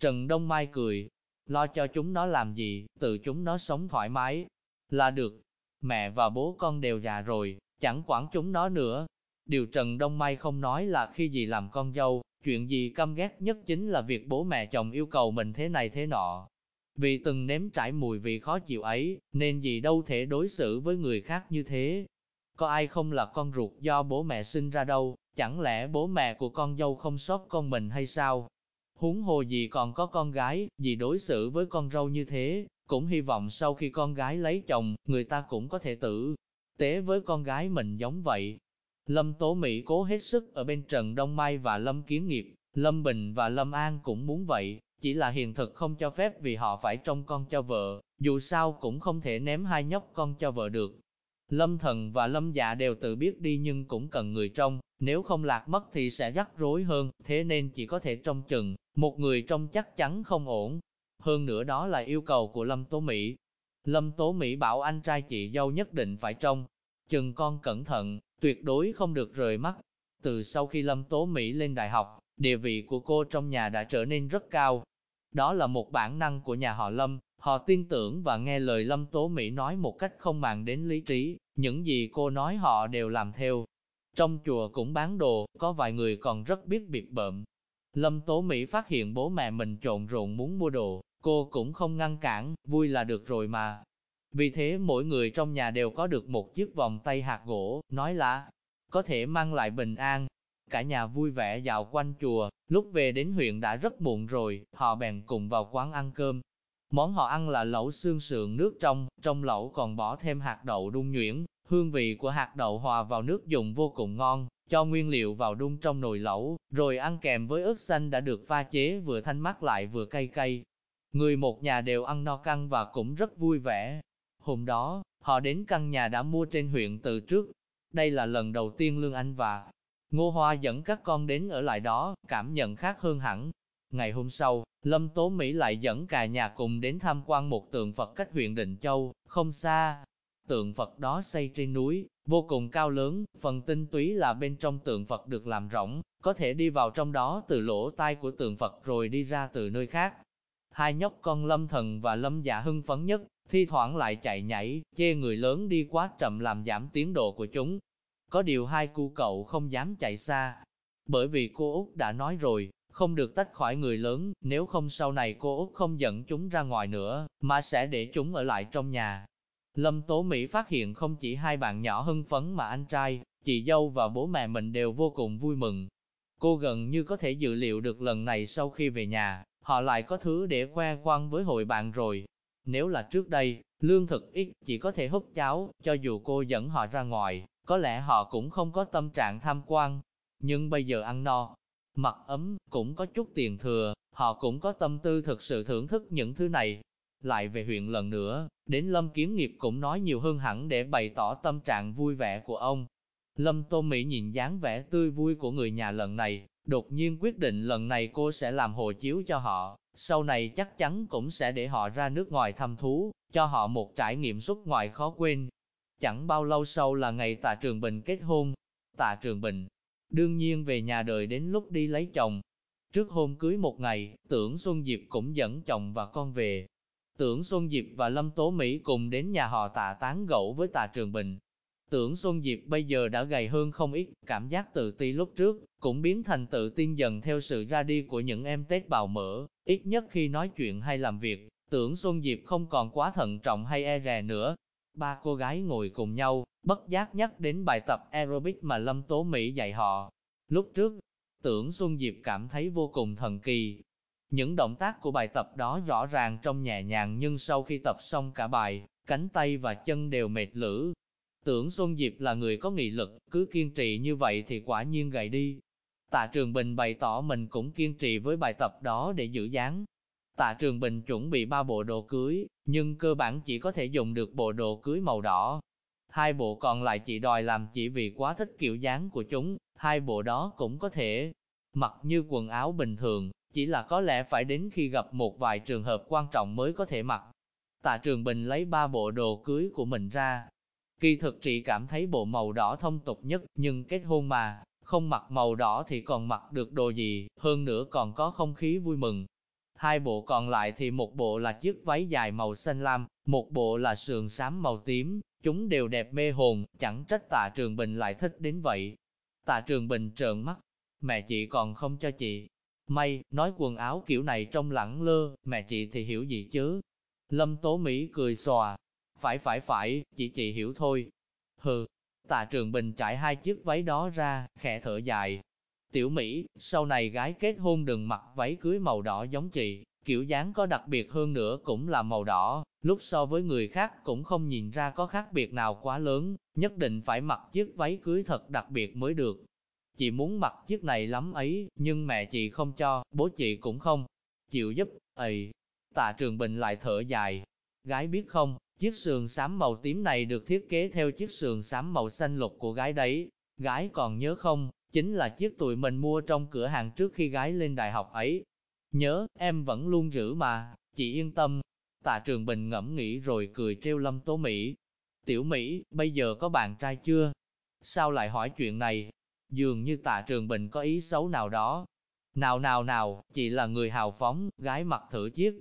Trần Đông Mai cười, lo cho chúng nó làm gì, tự chúng nó sống thoải mái, là được. Mẹ và bố con đều già rồi, chẳng quản chúng nó nữa. Điều Trần Đông Mai không nói là khi gì làm con dâu, chuyện gì căm ghét nhất chính là việc bố mẹ chồng yêu cầu mình thế này thế nọ. Vì từng nếm trải mùi vị khó chịu ấy, nên gì đâu thể đối xử với người khác như thế. Có ai không là con ruột do bố mẹ sinh ra đâu, chẳng lẽ bố mẹ của con dâu không sót con mình hay sao? Huống hồ gì còn có con gái, gì đối xử với con râu như thế, cũng hy vọng sau khi con gái lấy chồng, người ta cũng có thể tử tế với con gái mình giống vậy. Lâm Tố Mỹ cố hết sức ở bên Trần Đông Mai và Lâm Kiến Nghiệp, Lâm Bình và Lâm An cũng muốn vậy, chỉ là hiện thực không cho phép vì họ phải trông con cho vợ, dù sao cũng không thể ném hai nhóc con cho vợ được. Lâm Thần và Lâm Dạ đều tự biết đi nhưng cũng cần người trông, nếu không lạc mất thì sẽ rắc rối hơn, thế nên chỉ có thể trông chừng, một người trông chắc chắn không ổn. Hơn nữa đó là yêu cầu của Lâm Tố Mỹ. Lâm Tố Mỹ bảo anh trai chị dâu nhất định phải trông, chừng con cẩn thận, tuyệt đối không được rời mắt. Từ sau khi Lâm Tố Mỹ lên đại học, địa vị của cô trong nhà đã trở nên rất cao. Đó là một bản năng của nhà họ Lâm, họ tin tưởng và nghe lời Lâm Tố Mỹ nói một cách không màng đến lý trí, những gì cô nói họ đều làm theo. Trong chùa cũng bán đồ, có vài người còn rất biết biệt bợm. Lâm Tố Mỹ phát hiện bố mẹ mình trộn rộn muốn mua đồ, cô cũng không ngăn cản, vui là được rồi mà. Vì thế mỗi người trong nhà đều có được một chiếc vòng tay hạt gỗ, nói là có thể mang lại bình an. Cả nhà vui vẻ dạo quanh chùa, lúc về đến huyện đã rất muộn rồi, họ bèn cùng vào quán ăn cơm. Món họ ăn là lẩu xương sườn nước trong, trong lẩu còn bỏ thêm hạt đậu đun nhuyễn, hương vị của hạt đậu hòa vào nước dùng vô cùng ngon, cho nguyên liệu vào đun trong nồi lẩu, rồi ăn kèm với ớt xanh đã được pha chế vừa thanh mát lại vừa cay cay. Người một nhà đều ăn no căng và cũng rất vui vẻ. Hôm đó, họ đến căn nhà đã mua trên huyện từ trước. Đây là lần đầu tiên Lương Anh và Ngô Hoa dẫn các con đến ở lại đó, cảm nhận khác hơn hẳn. Ngày hôm sau, Lâm Tố Mỹ lại dẫn cả nhà cùng đến tham quan một tượng Phật cách huyện Định Châu, không xa. Tượng Phật đó xây trên núi, vô cùng cao lớn, phần tinh túy là bên trong tượng Phật được làm rỗng, có thể đi vào trong đó từ lỗ tai của tượng Phật rồi đi ra từ nơi khác. Hai nhóc con Lâm Thần và Lâm Dạ hưng phấn nhất, thi thoảng lại chạy nhảy, chê người lớn đi quá chậm làm giảm tiến độ của chúng. Có điều hai cu cậu không dám chạy xa, bởi vì cô Út đã nói rồi, không được tách khỏi người lớn, nếu không sau này cô Út không dẫn chúng ra ngoài nữa, mà sẽ để chúng ở lại trong nhà. Lâm Tố Mỹ phát hiện không chỉ hai bạn nhỏ hưng phấn mà anh trai, chị dâu và bố mẹ mình đều vô cùng vui mừng. Cô gần như có thể dự liệu được lần này sau khi về nhà, họ lại có thứ để khoe khoang với hội bạn rồi. Nếu là trước đây, lương thực ít chỉ có thể hút cháo, cho dù cô dẫn họ ra ngoài, có lẽ họ cũng không có tâm trạng tham quan. Nhưng bây giờ ăn no, mặc ấm, cũng có chút tiền thừa, họ cũng có tâm tư thực sự thưởng thức những thứ này. Lại về huyện lần nữa, đến Lâm Kiến Nghiệp cũng nói nhiều hơn hẳn để bày tỏ tâm trạng vui vẻ của ông. Lâm Tô Mỹ nhìn dáng vẻ tươi vui của người nhà lần này, đột nhiên quyết định lần này cô sẽ làm hộ chiếu cho họ, sau này chắc chắn cũng sẽ để họ ra nước ngoài thăm thú, cho họ một trải nghiệm xuất ngoài khó quên. Chẳng bao lâu sau là ngày tạ Trường Bình kết hôn. Tạ Trường Bình, đương nhiên về nhà đợi đến lúc đi lấy chồng. Trước hôm cưới một ngày, tưởng Xuân Diệp cũng dẫn chồng và con về. Tưởng Xuân Diệp và Lâm Tố Mỹ cùng đến nhà họ tạ tán gẫu với tạ Trường Bình. Tưởng Xuân Diệp bây giờ đã gầy hơn không ít, cảm giác tự ti lúc trước, cũng biến thành tự tin dần theo sự ra đi của những em Tết bào mỡ, ít nhất khi nói chuyện hay làm việc, tưởng Xuân Diệp không còn quá thận trọng hay e rè nữa. Ba cô gái ngồi cùng nhau, bất giác nhắc đến bài tập aerobic mà Lâm Tố Mỹ dạy họ. Lúc trước, tưởng Xuân Diệp cảm thấy vô cùng thần kỳ. Những động tác của bài tập đó rõ ràng trong nhẹ nhàng nhưng sau khi tập xong cả bài, cánh tay và chân đều mệt lử. Tưởng Xuân Diệp là người có nghị lực, cứ kiên trì như vậy thì quả nhiên gầy đi. Tạ Trường Bình bày tỏ mình cũng kiên trì với bài tập đó để giữ dáng. Tạ Trường Bình chuẩn bị ba bộ đồ cưới, nhưng cơ bản chỉ có thể dùng được bộ đồ cưới màu đỏ. Hai bộ còn lại chỉ đòi làm chỉ vì quá thích kiểu dáng của chúng, hai bộ đó cũng có thể mặc như quần áo bình thường, chỉ là có lẽ phải đến khi gặp một vài trường hợp quan trọng mới có thể mặc. Tạ Trường Bình lấy ba bộ đồ cưới của mình ra. Kỳ thực chị cảm thấy bộ màu đỏ thông tục nhất, nhưng kết hôn mà, không mặc màu đỏ thì còn mặc được đồ gì, hơn nữa còn có không khí vui mừng. Hai bộ còn lại thì một bộ là chiếc váy dài màu xanh lam, một bộ là sườn xám màu tím, chúng đều đẹp mê hồn, chẳng trách tạ Trường Bình lại thích đến vậy. Tạ Trường Bình trợn mắt, mẹ chị còn không cho chị. May, nói quần áo kiểu này trông lẳng lơ, mẹ chị thì hiểu gì chứ. Lâm Tố Mỹ cười xòa, phải phải phải, chị chị hiểu thôi. Hừ, tạ Trường Bình trải hai chiếc váy đó ra, khẽ thở dài. Tiểu Mỹ, sau này gái kết hôn đừng mặc váy cưới màu đỏ giống chị, kiểu dáng có đặc biệt hơn nữa cũng là màu đỏ, lúc so với người khác cũng không nhìn ra có khác biệt nào quá lớn, nhất định phải mặc chiếc váy cưới thật đặc biệt mới được. Chị muốn mặc chiếc này lắm ấy, nhưng mẹ chị không cho, bố chị cũng không chịu giúp, ầy. Tạ Trường Bình lại thở dài. Gái biết không, chiếc sườn xám màu tím này được thiết kế theo chiếc sườn xám màu xanh lục của gái đấy. Gái còn nhớ không, chính là chiếc tụi mình mua trong cửa hàng trước khi gái lên đại học ấy. Nhớ, em vẫn luôn giữ mà, chị yên tâm. Tạ Trường Bình ngẫm nghĩ rồi cười trêu Lâm Tố Mỹ. Tiểu Mỹ, bây giờ có bạn trai chưa? Sao lại hỏi chuyện này? Dường như tạ Trường Bình có ý xấu nào đó. Nào nào nào, chị là người hào phóng, gái mặc thử chiếc.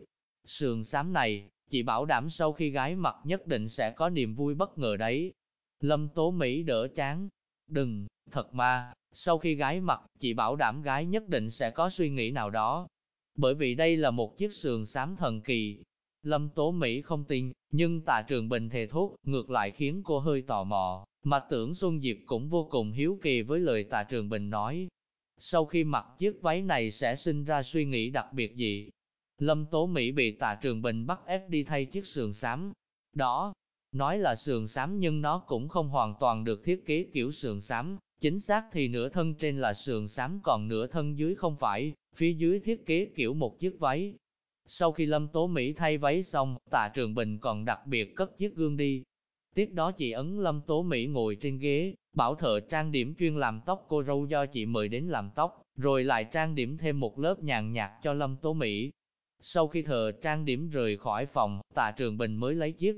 Sườn xám này, chị bảo đảm sau khi gái mặc nhất định sẽ có niềm vui bất ngờ đấy. Lâm Tố Mỹ đỡ chán. Đừng, Thật mà, sau khi gái mặc, chị bảo đảm gái nhất định sẽ có suy nghĩ nào đó. Bởi vì đây là một chiếc sườn xám thần kỳ. Lâm Tố Mỹ không tin, nhưng tạ trường bình thề thốt, ngược lại khiến cô hơi tò mò, mà tưởng Xuân Diệp cũng vô cùng hiếu kỳ với lời tạ trường bình nói. Sau khi mặc chiếc váy này sẽ sinh ra suy nghĩ đặc biệt gì? Lâm Tố Mỹ bị tạ trường bình bắt ép đi thay chiếc sườn xám. Đó, nói là sườn xám nhưng nó cũng không hoàn toàn được thiết kế kiểu sườn xám, chính xác thì nửa thân trên là sườn xám còn nửa thân dưới không phải, phía dưới thiết kế kiểu một chiếc váy. Sau khi Lâm Tố Mỹ thay váy xong, tạ trường bình còn đặc biệt cất chiếc gương đi. Tiếp đó chị ấn Lâm Tố Mỹ ngồi trên ghế, bảo thợ trang điểm chuyên làm tóc cô râu do chị mời đến làm tóc, rồi lại trang điểm thêm một lớp nhàn nhạt cho Lâm Tố Mỹ. Sau khi thợ trang điểm rời khỏi phòng, tạ trường bình mới lấy chiếc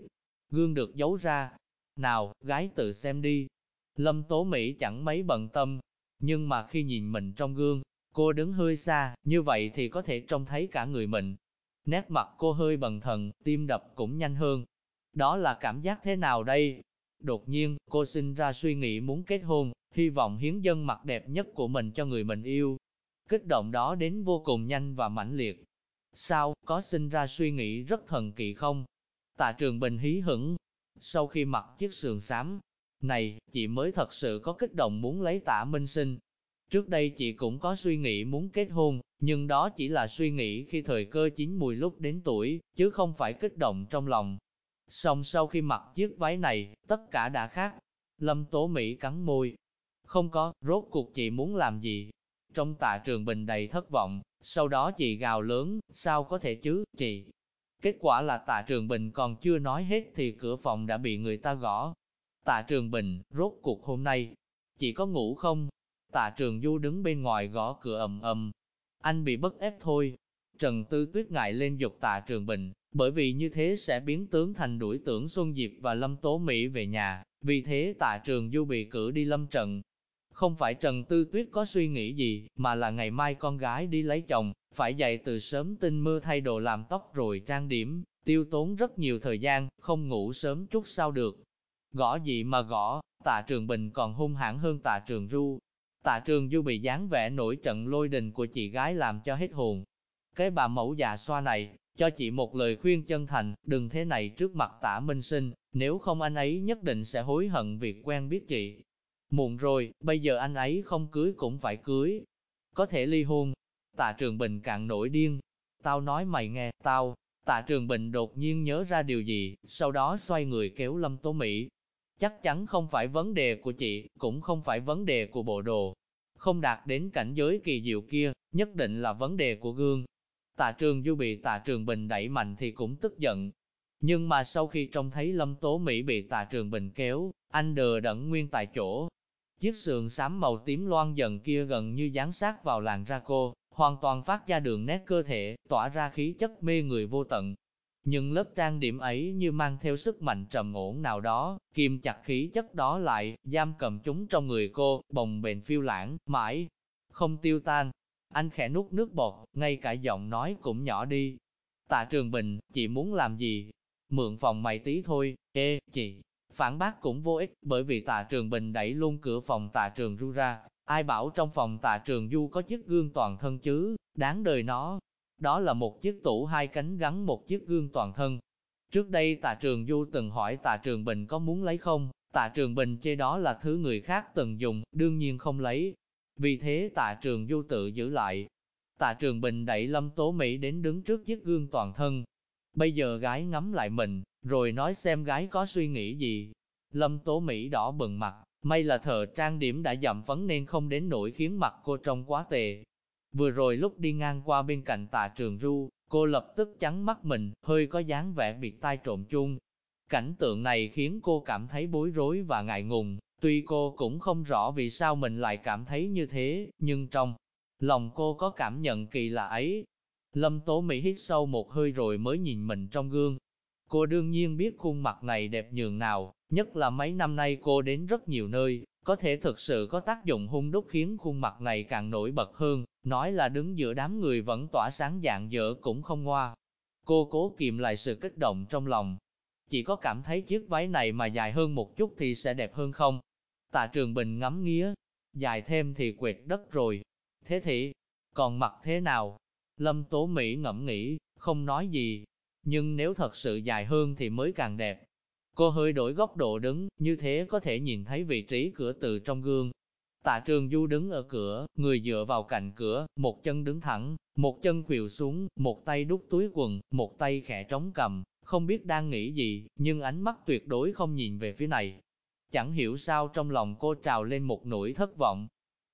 gương được giấu ra. Nào, gái tự xem đi. Lâm Tố Mỹ chẳng mấy bận tâm, nhưng mà khi nhìn mình trong gương, cô đứng hơi xa, như vậy thì có thể trông thấy cả người mình. Nét mặt cô hơi bần thần, tim đập cũng nhanh hơn. Đó là cảm giác thế nào đây? Đột nhiên, cô sinh ra suy nghĩ muốn kết hôn, hy vọng hiến dân mặt đẹp nhất của mình cho người mình yêu. Kích động đó đến vô cùng nhanh và mãnh liệt. Sao, có sinh ra suy nghĩ rất thần kỳ không? Tạ Trường Bình hí hửng. Sau khi mặc chiếc sườn xám, này, chị mới thật sự có kích động muốn lấy tạ minh sinh. Trước đây chị cũng có suy nghĩ muốn kết hôn, nhưng đó chỉ là suy nghĩ khi thời cơ chín mùi lúc đến tuổi, chứ không phải kích động trong lòng. Xong sau khi mặc chiếc váy này, tất cả đã khác. Lâm Tố Mỹ cắn môi. Không có, rốt cuộc chị muốn làm gì? Trong tạ trường bình đầy thất vọng, sau đó chị gào lớn, sao có thể chứ, chị? Kết quả là tạ trường bình còn chưa nói hết thì cửa phòng đã bị người ta gõ. Tạ trường bình, rốt cuộc hôm nay, chỉ có ngủ không? Tạ trường du đứng bên ngoài gõ cửa ầm ầm. Anh bị bất ép thôi. Trần Tư Tuyết ngại lên dục tạ trường bình, bởi vì như thế sẽ biến tướng thành đuổi tưởng Xuân Diệp và Lâm Tố Mỹ về nhà, vì thế tạ trường du bị cử đi lâm trận. Không phải Trần Tư Tuyết có suy nghĩ gì, mà là ngày mai con gái đi lấy chồng, phải dậy từ sớm tinh mưa thay đồ làm tóc rồi trang điểm, tiêu tốn rất nhiều thời gian, không ngủ sớm chút sao được. Gõ gì mà gõ, tạ trường bình còn hung hãn hơn tạ trường ru. Tạ trường du bị dáng vẻ nổi trận lôi đình của chị gái làm cho hết hồn. Cái bà mẫu già xoa này, cho chị một lời khuyên chân thành, đừng thế này trước mặt tạ minh sinh, nếu không anh ấy nhất định sẽ hối hận việc quen biết chị. Muộn rồi, bây giờ anh ấy không cưới cũng phải cưới. Có thể ly hôn. Tạ Trường Bình càng nổi điên. Tao nói mày nghe, tao. Tạ Trường Bình đột nhiên nhớ ra điều gì, sau đó xoay người kéo Lâm Tố Mỹ. Chắc chắn không phải vấn đề của chị, cũng không phải vấn đề của bộ đồ. Không đạt đến cảnh giới kỳ diệu kia, nhất định là vấn đề của gương. Tạ Trường Du bị Tạ Trường Bình đẩy mạnh thì cũng tức giận. Nhưng mà sau khi trông thấy Lâm Tố Mỹ bị Tạ Trường Bình kéo, anh đờ đẫn nguyên tại chỗ. Chiếc sườn xám màu tím loan dần kia gần như dán sát vào làn da cô, hoàn toàn phát ra đường nét cơ thể, tỏa ra khí chất mê người vô tận. Nhưng lớp trang điểm ấy như mang theo sức mạnh trầm ổn nào đó, kìm chặt khí chất đó lại, giam cầm chúng trong người cô, bồng bềnh phiêu lãng, mãi, không tiêu tan. Anh khẽ nuốt nước bọt, ngay cả giọng nói cũng nhỏ đi. Tạ Trường Bình, chị muốn làm gì? Mượn phòng mày tí thôi, ê, chị. Phản bác cũng vô ích, bởi vì tạ Trường Bình đẩy luôn cửa phòng tạ Trường ru ra. Ai bảo trong phòng tạ Trường Du có chiếc gương toàn thân chứ, đáng đời nó. Đó là một chiếc tủ hai cánh gắn một chiếc gương toàn thân. Trước đây tạ Trường Du từng hỏi tạ Trường Bình có muốn lấy không, tạ Trường Bình chê đó là thứ người khác từng dùng, đương nhiên không lấy. Vì thế tạ Trường Du tự giữ lại. Tạ Trường Bình đẩy Lâm Tố Mỹ đến đứng trước chiếc gương toàn thân. Bây giờ gái ngắm lại mình, rồi nói xem gái có suy nghĩ gì. Lâm Tố Mỹ đỏ bừng mặt, may là thợ trang điểm đã dặm phấn nên không đến nỗi khiến mặt cô trông quá tệ. Vừa rồi lúc đi ngang qua bên cạnh tà trường ru, cô lập tức chắn mắt mình, hơi có dáng vẻ biệt tai trộm chung. Cảnh tượng này khiến cô cảm thấy bối rối và ngại ngùng, tuy cô cũng không rõ vì sao mình lại cảm thấy như thế, nhưng trong lòng cô có cảm nhận kỳ lạ ấy. Lâm Tố Mỹ hít sâu một hơi rồi mới nhìn mình trong gương, Cô đương nhiên biết khuôn mặt này đẹp nhường nào, nhất là mấy năm nay cô đến rất nhiều nơi, có thể thực sự có tác dụng hung đúc khiến khuôn mặt này càng nổi bật hơn, nói là đứng giữa đám người vẫn tỏa sáng dạng dỡ cũng không ngoa. Cô cố kiềm lại sự kích động trong lòng. Chỉ có cảm thấy chiếc váy này mà dài hơn một chút thì sẽ đẹp hơn không? Tạ Trường Bình ngắm nghía, dài thêm thì quệt đất rồi. Thế thì, còn mặc thế nào? Lâm Tố Mỹ ngẫm nghĩ, không nói gì. Nhưng nếu thật sự dài hơn thì mới càng đẹp. Cô hơi đổi góc độ đứng, như thế có thể nhìn thấy vị trí cửa từ trong gương. Tạ Trường Du đứng ở cửa, người dựa vào cạnh cửa, một chân đứng thẳng, một chân khuỵu xuống, một tay đút túi quần, một tay khẽ trống cầm, không biết đang nghĩ gì, nhưng ánh mắt tuyệt đối không nhìn về phía này. Chẳng hiểu sao trong lòng cô trào lên một nỗi thất vọng.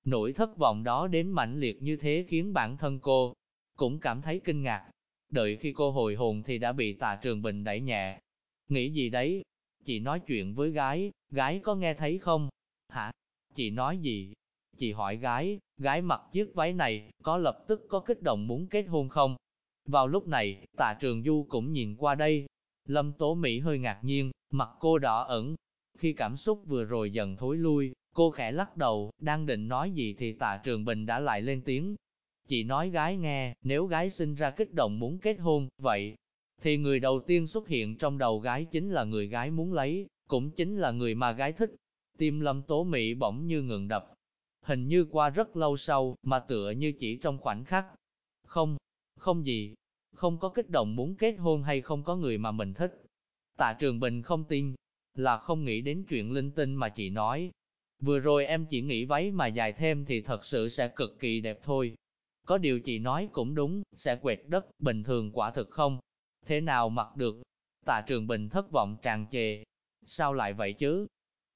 Nỗi thất vọng đó đến mãnh liệt như thế khiến bản thân cô cũng cảm thấy kinh ngạc. Đợi khi cô hồi hồn thì đã bị tạ trường bình đẩy nhẹ. Nghĩ gì đấy? Chị nói chuyện với gái, gái có nghe thấy không? Hả? Chị nói gì? Chị hỏi gái, gái mặc chiếc váy này, có lập tức có kích động muốn kết hôn không? Vào lúc này, tạ trường du cũng nhìn qua đây. Lâm Tố Mỹ hơi ngạc nhiên, mặt cô đỏ ẩn. Khi cảm xúc vừa rồi dần thối lui, cô khẽ lắc đầu, đang định nói gì thì tạ trường bình đã lại lên tiếng. Chị nói gái nghe, nếu gái sinh ra kích động muốn kết hôn, vậy, thì người đầu tiên xuất hiện trong đầu gái chính là người gái muốn lấy, cũng chính là người mà gái thích. Tim lâm tố Mỹ bỗng như ngừng đập. Hình như qua rất lâu sau, mà tựa như chỉ trong khoảnh khắc. Không, không gì, không có kích động muốn kết hôn hay không có người mà mình thích. Tạ Trường Bình không tin, là không nghĩ đến chuyện linh tinh mà chị nói. Vừa rồi em chỉ nghĩ váy mà dài thêm thì thật sự sẽ cực kỳ đẹp thôi. Có điều chị nói cũng đúng, sẽ quẹt đất, bình thường quả thực không. Thế nào mặc được? Tạ Trường Bình thất vọng tràn trề. Sao lại vậy chứ?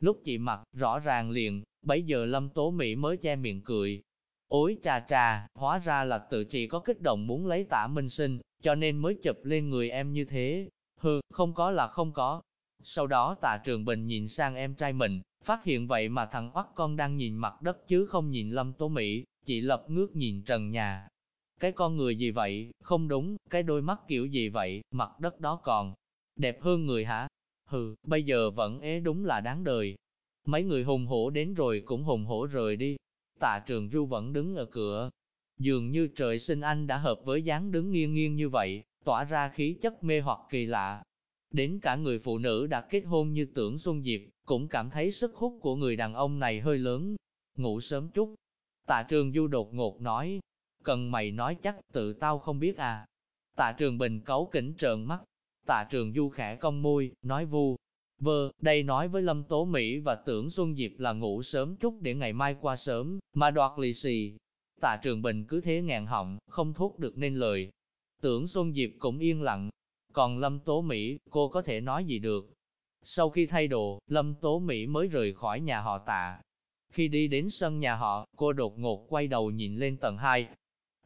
Lúc chị mặc, rõ ràng liền, bấy giờ Lâm Tố Mỹ mới che miệng cười. Ôi trà trà, hóa ra là tự chị có kích động muốn lấy Tạ minh sinh, cho nên mới chụp lên người em như thế. Hừ, không có là không có. Sau đó tạ trường bình nhìn sang em trai mình, phát hiện vậy mà thằng oắt con đang nhìn mặt đất chứ không nhìn Lâm Tố Mỹ, chị lập ngước nhìn trần nhà. Cái con người gì vậy, không đúng, cái đôi mắt kiểu gì vậy, mặt đất đó còn đẹp hơn người hả? Hừ, bây giờ vẫn ế đúng là đáng đời. Mấy người hùng hổ đến rồi cũng hùng hổ rời đi. Tạ trường du vẫn đứng ở cửa. Dường như trời sinh anh đã hợp với dáng đứng nghiêng nghiêng như vậy, tỏa ra khí chất mê hoặc kỳ lạ. Đến cả người phụ nữ đã kết hôn như tưởng Xuân Diệp, cũng cảm thấy sức hút của người đàn ông này hơi lớn. Ngủ sớm chút. Tạ trường du đột ngột nói, cần mày nói chắc tự tao không biết à. Tạ trường bình cấu kỉnh trợn mắt. Tạ trường du khẽ cong môi, nói vu. Vơ, đây nói với Lâm Tố Mỹ và tưởng Xuân Diệp là ngủ sớm chút để ngày mai qua sớm, mà đoạt lì xì. Tạ Trường Bình cứ thế ngàn họng, không thốt được nên lời. Tưởng Xuân Diệp cũng yên lặng. Còn Lâm Tố Mỹ, cô có thể nói gì được? Sau khi thay đồ, Lâm Tố Mỹ mới rời khỏi nhà họ tạ. Khi đi đến sân nhà họ, cô đột ngột quay đầu nhìn lên tầng 2.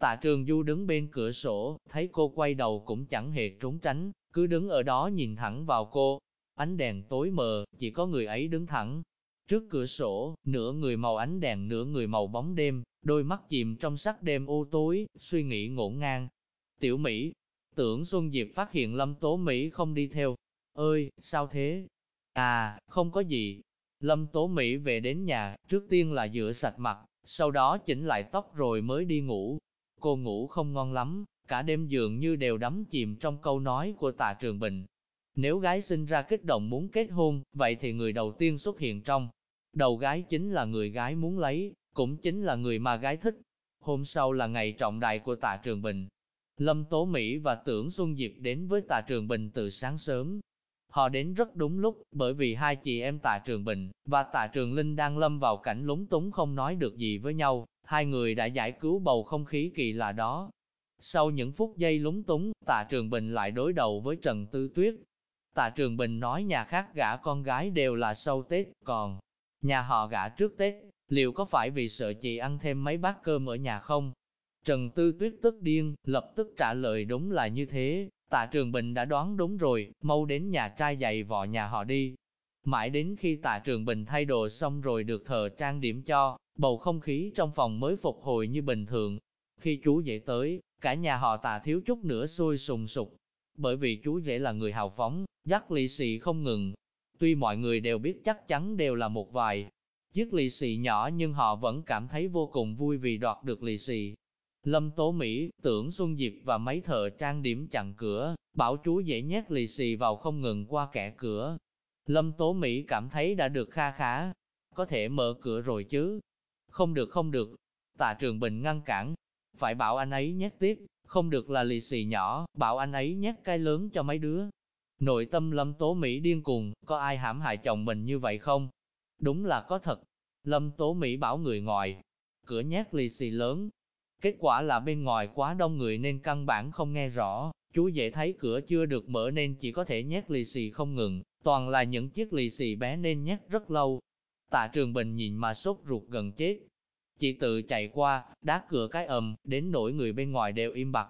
Tạ Trường Du đứng bên cửa sổ, thấy cô quay đầu cũng chẳng hề trốn tránh, cứ đứng ở đó nhìn thẳng vào cô, Ánh đèn tối mờ, chỉ có người ấy đứng thẳng. Trước cửa sổ, nửa người màu ánh đèn nửa người màu bóng đêm, đôi mắt chìm trong sắc đêm u tối, suy nghĩ ngổn ngang. Tiểu Mỹ, tưởng Xuân Diệp phát hiện Lâm Tố Mỹ không đi theo. Ơi, sao thế? À, không có gì. Lâm Tố Mỹ về đến nhà, trước tiên là rửa sạch mặt, sau đó chỉnh lại tóc rồi mới đi ngủ. Cô ngủ không ngon lắm, cả đêm dường như đều đắm chìm trong câu nói của tạ Trường Bình, nếu gái sinh ra kích động muốn kết hôn, vậy thì người đầu tiên xuất hiện trong đầu gái chính là người gái muốn lấy, cũng chính là người mà gái thích. Hôm sau là ngày trọng đại của tạ Trường Bình. Lâm Tố Mỹ và Tưởng Xuân Diệp đến với tạ Trường Bình từ sáng sớm. Họ đến rất đúng lúc, bởi vì hai chị em tạ Trường Bình và tạ Trường Linh đang lâm vào cảnh lúng túng không nói được gì với nhau, hai người đã giải cứu bầu không khí kỳ lạ đó. Sau những phút giây lúng túng, tạ Trường Bình lại đối đầu với Trần Tư Tuyết, Tạ Trường Bình nói nhà khác gả con gái đều là sau Tết, còn nhà họ gả trước Tết, liệu có phải vì sợ chị ăn thêm mấy bát cơm ở nhà không? Trần Tư Tuyết tức điên, lập tức trả lời đúng là như thế, Tạ Trường Bình đã đoán đúng rồi, mau đến nhà trai dạy vọ nhà họ đi. Mãi đến khi Tạ Trường Bình thay đồ xong rồi được thờ trang điểm cho, bầu không khí trong phòng mới phục hồi như bình thường. Khi chú dễ tới, cả nhà họ Tạ thiếu chút nữa sôi sùng sục, bởi vì chú rể là người hào phóng, dắt lì xì không ngừng. Tuy mọi người đều biết chắc chắn đều là một vài chiếc lì xì nhỏ nhưng họ vẫn cảm thấy vô cùng vui vì đoạt được lì xì. Lâm Tố Mỹ, tưởng Xuân Diệp và mấy thợ trang điểm chặn cửa, bảo chú dễ nhét lì xì vào không ngừng qua kẻ cửa. Lâm Tố Mỹ cảm thấy đã được kha khá, có thể mở cửa rồi chứ. Không được không được. Tạ Trường Bình ngăn cản. Phải bảo anh ấy nhét tiếp, không được là lì xì nhỏ, bảo anh ấy nhét cái lớn cho mấy đứa. Nội tâm Lâm Tố Mỹ điên cuồng, có ai hãm hại chồng mình như vậy không? Đúng là có thật. Lâm Tố Mỹ bảo người ngoài, cửa nhét lì xì lớn. Kết quả là bên ngoài quá đông người nên căn bản không nghe rõ, chú dễ thấy cửa chưa được mở nên chỉ có thể nhét lì xì không ngừng, toàn là những chiếc lì xì bé nên nhét rất lâu. Tạ Trường Bình nhìn mà sốt ruột gần chết. Chị tự chạy qua, đá cửa cái ầm, đến nỗi người bên ngoài đều im bặt.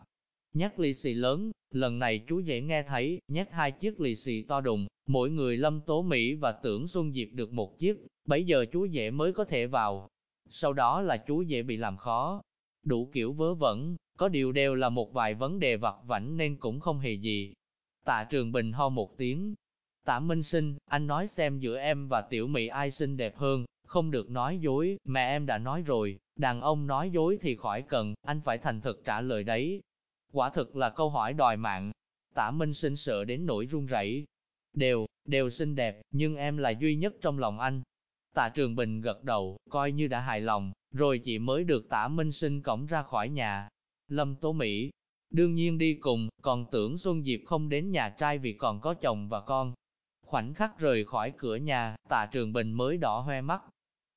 Nhắc ly xì lớn, lần này chú dễ nghe thấy, nhắc hai chiếc lì xì to đùng, mỗi người lâm tố Mỹ và tưởng Xuân Diệp được một chiếc, bấy giờ chú dễ mới có thể vào. Sau đó là chú dễ bị làm khó, đủ kiểu vớ vẩn, có điều đều là một vài vấn đề vặt vảnh nên cũng không hề gì. Tạ Trường Bình ho một tiếng. Tạ Minh Sinh, anh nói xem giữa em và Tiểu Mỹ ai xinh đẹp hơn, không được nói dối, mẹ em đã nói rồi, đàn ông nói dối thì khỏi cần, anh phải thành thực trả lời đấy. Quả thực là câu hỏi đòi mạng. Tạ Minh Sinh sợ đến nỗi run rẩy. Đều, đều xinh đẹp, nhưng em là duy nhất trong lòng anh. Tạ Trường Bình gật đầu, coi như đã hài lòng, rồi chị mới được Tạ Minh Sinh cõng ra khỏi nhà. Lâm Tố Mỹ, đương nhiên đi cùng, còn tưởng Xuân Diệp không đến nhà trai vì còn có chồng và con. Khoảnh khắc rời khỏi cửa nhà, Tạ Trường Bình mới đỏ hoe mắt.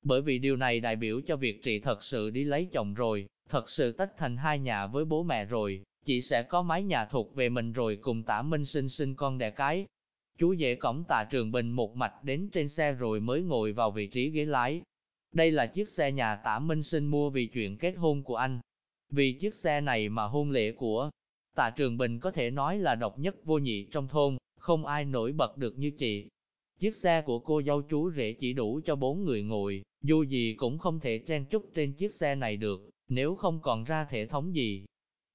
Bởi vì điều này đại biểu cho việc chị thật sự đi lấy chồng rồi, thật sự tách thành hai nhà với bố mẹ rồi, chị sẽ có mái nhà thuộc về mình rồi cùng Tạ Minh Sinh sinh con đẻ cái. Chú dễ cổng tạ trường bình một mạch đến trên xe rồi mới ngồi vào vị trí ghế lái. Đây là chiếc xe nhà tạ Minh Sinh mua vì chuyện kết hôn của anh. Vì chiếc xe này mà hôn lễ của tạ trường bình có thể nói là độc nhất vô nhị trong thôn, không ai nổi bật được như chị. Chiếc xe của cô dâu chú rể chỉ đủ cho bốn người ngồi, dù gì cũng không thể chen chúc trên chiếc xe này được, nếu không còn ra thể thống gì.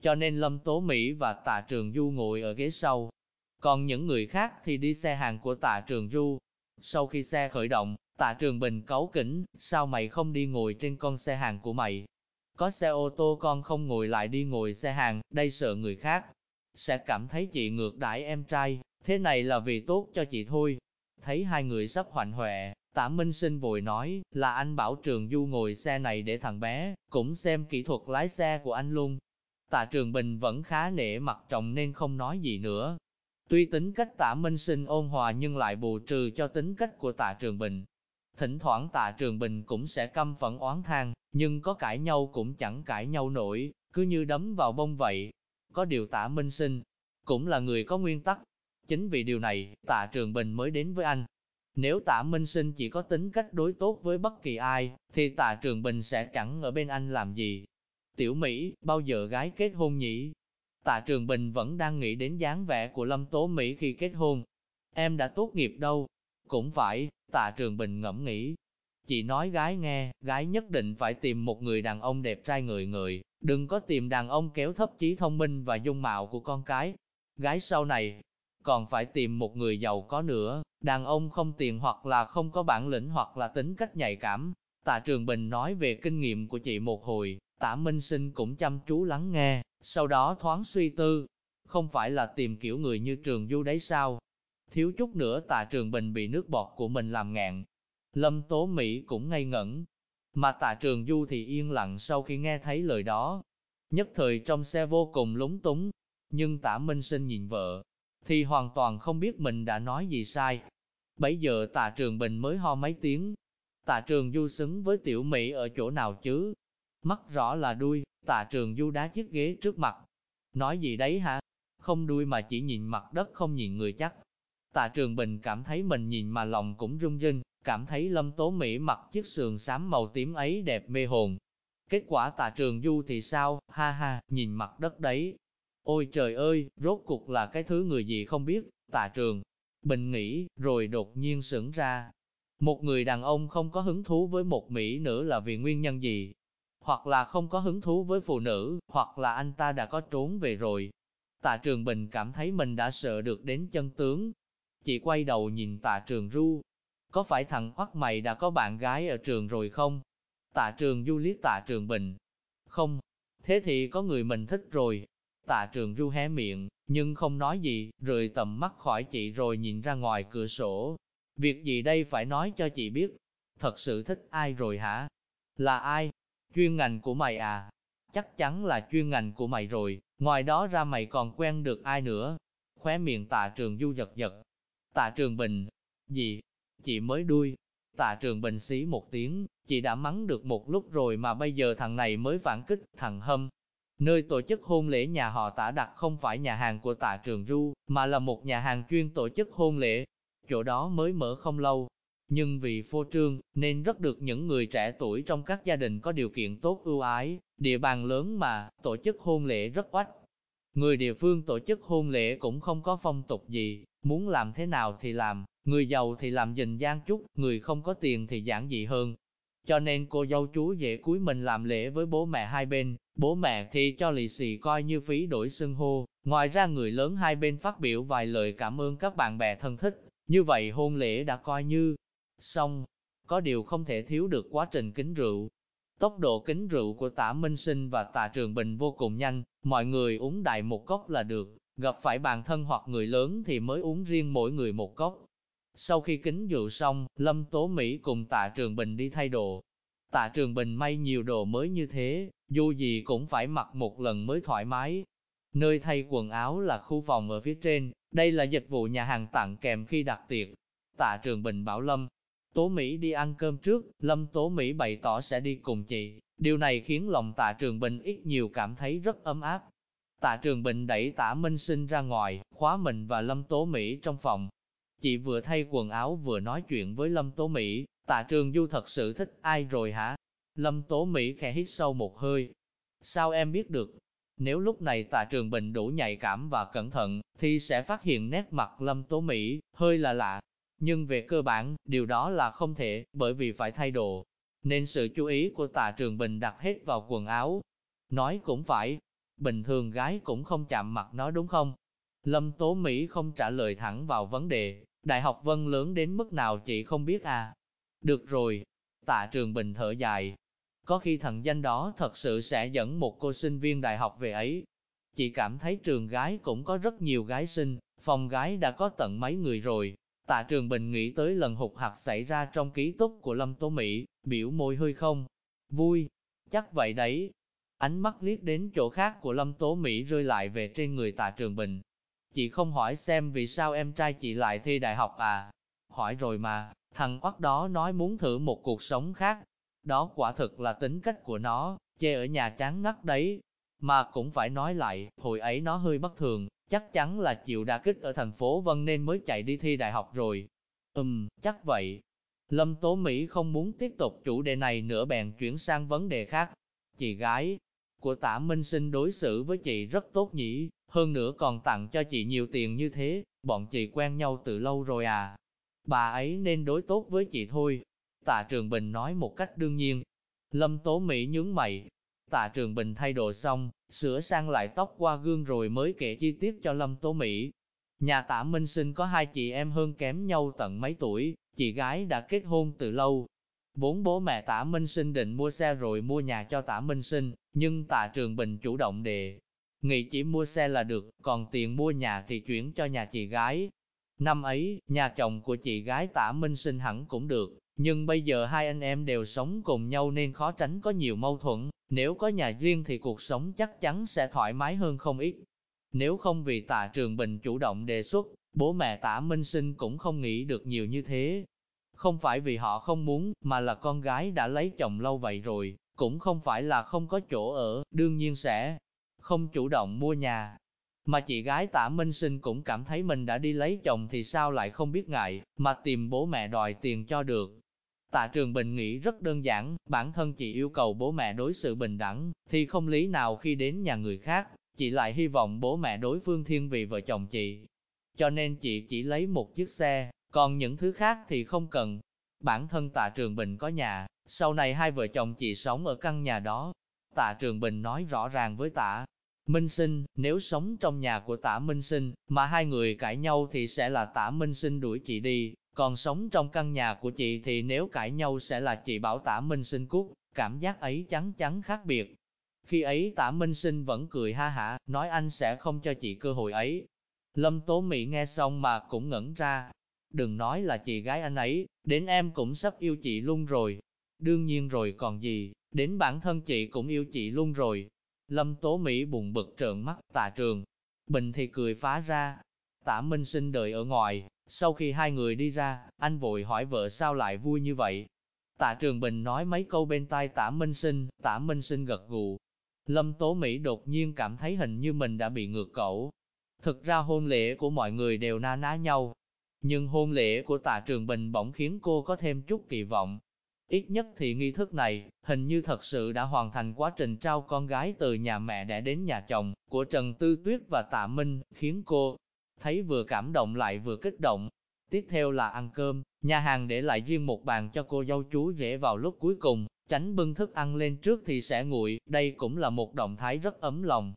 Cho nên Lâm Tố Mỹ và Tạ Trường Du ngồi ở ghế sau, còn những người khác thì đi xe hàng của tạ trường du. Sau khi xe khởi động, tạ trường bình cấu kỉnh, sao mày không đi ngồi trên con xe hàng của mày? Có xe ô tô con không ngồi lại đi ngồi xe hàng, đây sợ người khác. Sẽ cảm thấy chị ngược đãi em trai, thế này là vì tốt cho chị thôi. Thấy hai người sắp hoạnh hoẹ, tạ Minh Sinh vội nói, là anh bảo Trường Du ngồi xe này để thằng bé, cũng xem kỹ thuật lái xe của anh luôn. Tạ Trường Bình vẫn khá nể mặt trọng nên không nói gì nữa, Tuy tính cách tạ minh sinh ôn hòa nhưng lại bù trừ cho tính cách của tạ trường bình. Thỉnh thoảng tạ trường bình cũng sẽ căm phẫn oán than, nhưng có cãi nhau cũng chẳng cãi nhau nổi, cứ như đấm vào bông vậy. Có điều tạ minh sinh, cũng là người có nguyên tắc. Chính vì điều này, tạ trường bình mới đến với anh. Nếu tạ minh sinh chỉ có tính cách đối tốt với bất kỳ ai, thì tạ trường bình sẽ chẳng ở bên anh làm gì. Tiểu Mỹ, bao giờ gái kết hôn nhỉ? Tạ Trường Bình vẫn đang nghĩ đến dáng vẻ của Lâm Tố Mỹ khi kết hôn. Em đã tốt nghiệp đâu? Cũng phải, Tạ Trường Bình ngẫm nghĩ. Chị nói gái nghe, gái nhất định phải tìm một người đàn ông đẹp trai người người, đừng có tìm đàn ông kéo thấp trí thông minh và dung mạo của con cái. Gái sau này, còn phải tìm một người giàu có nữa, đàn ông không tiền hoặc là không có bản lĩnh hoặc là tính cách nhạy cảm. Tạ Trường Bình nói về kinh nghiệm của chị một hồi, Tạ Minh Sinh cũng chăm chú lắng nghe, sau đó thoáng suy tư, không phải là tìm kiểu người như Trường Du đấy sao? Thiếu chút nữa Tạ Trường Bình bị nước bọt của mình làm ngạn. Lâm Tố Mỹ cũng ngây ngẩn, mà Tạ Trường Du thì yên lặng sau khi nghe thấy lời đó. Nhất thời trong xe vô cùng lúng túng, nhưng Tạ Minh Sinh nhìn vợ, thì hoàn toàn không biết mình đã nói gì sai. Bấy giờ Tạ Trường Bình mới ho mấy tiếng. Tạ Trường Du xứng với Tiểu Mỹ ở chỗ nào chứ? Mắt rõ là đuôi, tạ trường du đá chiếc ghế trước mặt. Nói gì đấy hả? Không đuôi mà chỉ nhìn mặt đất không nhìn người chắc. Tạ trường bình cảm thấy mình nhìn mà lòng cũng rung rinh, cảm thấy lâm tố Mỹ mặc chiếc sườn xám màu tím ấy đẹp mê hồn. Kết quả tạ trường du thì sao, ha ha, nhìn mặt đất đấy. Ôi trời ơi, rốt cuộc là cái thứ người gì không biết, tạ trường. Bình nghĩ, rồi đột nhiên sững ra. Một người đàn ông không có hứng thú với một Mỹ nữ là vì nguyên nhân gì? hoặc là không có hứng thú với phụ nữ, hoặc là anh ta đã có trốn về rồi. Tạ Trường Bình cảm thấy mình đã sợ được đến chân tướng. Chị quay đầu nhìn Tạ Trường Ru. Có phải thằng hoắc mày đã có bạn gái ở trường rồi không? Tạ Trường Du liếc Tạ Trường Bình. Không, thế thì có người mình thích rồi. Tạ Trường Du hé miệng, nhưng không nói gì, rời tầm mắt khỏi chị rồi nhìn ra ngoài cửa sổ. Việc gì đây phải nói cho chị biết? Thật sự thích ai rồi hả? Là ai? Chuyên ngành của mày à? Chắc chắn là chuyên ngành của mày rồi, ngoài đó ra mày còn quen được ai nữa? Khóe miệng tạ trường du giật giật. Tạ trường bình. Gì? Chị mới đuôi. Tạ trường bình xí một tiếng, chị đã mắng được một lúc rồi mà bây giờ thằng này mới phản kích, thằng hâm. Nơi tổ chức hôn lễ nhà họ Tả đặt không phải nhà hàng của tạ trường du, mà là một nhà hàng chuyên tổ chức hôn lễ. Chỗ đó mới mở không lâu, nhưng vì phô trương, nên rất được những người trẻ tuổi trong các gia đình có điều kiện tốt ưu ái, địa bàn lớn mà, tổ chức hôn lễ rất oách. Người địa phương tổ chức hôn lễ cũng không có phong tục gì, muốn làm thế nào thì làm, người giàu thì làm dình gian chút, người không có tiền thì giản dị hơn. Cho nên cô dâu chú dễ cúi mình làm lễ với bố mẹ hai bên, bố mẹ thì cho lì xì coi như phí đổi xưng hô, ngoài ra người lớn hai bên phát biểu vài lời cảm ơn các bạn bè thân thích, như vậy hôn lễ đã coi như xong. Có điều không thể thiếu được quá trình kính rượu. Tốc độ kính rượu của tả Minh Sinh và tả Trường Bình vô cùng nhanh, mọi người uống đại một cốc là được, gặp phải bạn thân hoặc người lớn thì mới uống riêng mỗi người một cốc. Sau khi kính rượu xong, Lâm Tố Mỹ cùng tạ Trường Bình đi thay đồ. Tạ Trường Bình may nhiều đồ mới như thế, dù gì cũng phải mặc một lần mới thoải mái. Nơi thay quần áo là khu phòng ở phía trên, đây là dịch vụ nhà hàng tặng kèm khi đặt tiệc. Tạ Trường Bình bảo Lâm, Tố Mỹ đi ăn cơm trước, Lâm Tố Mỹ bày tỏ sẽ đi cùng chị. Điều này khiến lòng tạ Trường Bình ít nhiều cảm thấy rất ấm áp. Tạ Trường Bình đẩy tạ Minh Sinh ra ngoài, khóa mình và Lâm Tố Mỹ trong phòng. Chị vừa thay quần áo vừa nói chuyện với Lâm Tố Mỹ, tạ Trường Du thật sự thích ai rồi hả? Lâm Tố Mỹ khẽ hít sâu một hơi. Sao em biết được? Nếu lúc này tạ Trường Bình đủ nhạy cảm và cẩn thận, thì sẽ phát hiện nét mặt Lâm Tố Mỹ, hơi là lạ, nhưng về cơ bản, điều đó là không thể, bởi vì phải thay đồ. Nên sự chú ý của tạ trường bình đặt hết vào quần áo. Nói cũng phải, bình thường gái cũng không chạm mặt nó đúng không? Lâm Tố Mỹ không trả lời thẳng vào vấn đề, Đại học Vân lớn đến mức nào chị không biết à? Được rồi, tạ trường bình thở dài. Có khi thần danh đó thật sự sẽ dẫn một cô sinh viên đại học về ấy. Chị cảm thấy trường gái cũng có rất nhiều gái sinh, phòng gái đã có tận mấy người rồi, Tạ Trường Bình nghĩ tới lần hụt hạt xảy ra trong ký túc của Lâm Tố Mỹ, biểu môi hơi không. Vui, chắc vậy đấy. Ánh mắt liếc đến chỗ khác của Lâm Tố Mỹ rơi lại về trên người Tạ Trường Bình. Chị không hỏi xem vì sao em trai chị lại thi đại học à? Hỏi rồi mà, thằng oắt đó nói muốn thử một cuộc sống khác. Đó quả thực là tính cách của nó, chê ở nhà chán ngắt đấy. Mà cũng phải nói lại, hồi ấy nó hơi bất thường, chắc chắn là chịu đả kích ở thành phố Vân nên mới chạy đi thi đại học rồi. Ừm, chắc vậy. Lâm Tố Mỹ không muốn tiếp tục chủ đề này nữa bèn chuyển sang vấn đề khác. Chị gái của tả Minh Sinh đối xử với chị rất tốt nhỉ, hơn nữa còn tặng cho chị nhiều tiền như thế, bọn chị quen nhau từ lâu rồi à. Bà ấy nên đối tốt với chị thôi. Tạ Trường Bình nói một cách đương nhiên. Lâm Tố Mỹ nhướng mày, Tạ Trường Bình thay đồ xong, sửa sang lại tóc qua gương rồi mới kể chi tiết cho Lâm Tố Mỹ. Nhà tạ Minh Sinh có hai chị em hơn kém nhau tận mấy tuổi, chị gái đã kết hôn từ lâu. Vốn bố mẹ tạ Minh Sinh định mua xe rồi mua nhà cho tạ Minh Sinh, nhưng tạ Trường Bình chủ động đề. Nghị chỉ mua xe là được, còn tiền mua nhà thì chuyển cho nhà chị gái. Năm ấy, nhà chồng của chị gái tạ Minh Sinh hẳn cũng được, nhưng bây giờ hai anh em đều sống cùng nhau nên khó tránh có nhiều mâu thuẫn, nếu có nhà riêng thì cuộc sống chắc chắn sẽ thoải mái hơn không ít. Nếu không vì tạ Trường Bình chủ động đề xuất, bố mẹ tạ Minh Sinh cũng không nghĩ được nhiều như thế. Không phải vì họ không muốn, mà là con gái đã lấy chồng lâu vậy rồi, cũng không phải là không có chỗ ở, đương nhiên sẽ không chủ động mua nhà. Mà chị gái tạ Minh Sinh cũng cảm thấy mình đã đi lấy chồng thì sao lại không biết ngại, mà tìm bố mẹ đòi tiền cho được. Tạ Trường Bình nghĩ rất đơn giản, bản thân chị yêu cầu bố mẹ đối xử bình đẳng, thì không lý nào khi đến nhà người khác, chị lại hy vọng bố mẹ đối phương thiên vị vợ chồng chị. Cho nên chị chỉ lấy một chiếc xe, còn những thứ khác thì không cần. Bản thân Tạ Trường Bình có nhà, sau này hai vợ chồng chị sống ở căn nhà đó. Tạ Trường Bình nói rõ ràng với Tạ Minh Sinh, nếu sống trong nhà của Tả Minh Sinh, mà hai người cãi nhau thì sẽ là Tả Minh Sinh đuổi chị đi, còn sống trong căn nhà của chị thì nếu cãi nhau sẽ là chị bảo tả Minh Sinh cút, cảm giác ấy chắn chắn khác biệt. Khi ấy tả Minh Sinh vẫn cười ha hả, nói anh sẽ không cho chị cơ hội ấy. Lâm Tố Mỹ nghe xong mà cũng ngẩn ra. Đừng nói là chị gái anh ấy, đến em cũng sắp yêu chị luôn rồi. Đương nhiên rồi còn gì, đến bản thân chị cũng yêu chị luôn rồi. Lâm Tố Mỹ buồn bực trợn mắt, tạ trường. Bình thì cười phá ra. Tạ Minh Sinh đợi ở ngoài, sau khi hai người đi ra, anh vội hỏi vợ sao lại vui như vậy. Tạ Trường Bình nói mấy câu bên tai Tạ Minh Sinh, Tạ Minh Sinh gật gù. Lâm Tố Mỹ đột nhiên cảm thấy hình như mình đã bị ngược cẩu. Thực ra hôn lễ của mọi người đều na ná nhau, nhưng hôn lễ của Tạ Trường Bình bỗng khiến cô có thêm chút kỳ vọng. Ít nhất thì nghi thức này, hình như thật sự đã hoàn thành quá trình trao con gái từ nhà mẹ đẻ đến nhà chồng, của Trần Tư Tuyết và Tạ Minh, khiến cô thấy vừa cảm động lại vừa kích động. Tiếp theo là ăn cơm, nhà hàng để lại riêng một bàn cho cô dâu chú rể vào lúc cuối cùng, tránh bưng thức ăn lên trước thì sẽ nguội, đây cũng là một động thái rất ấm lòng.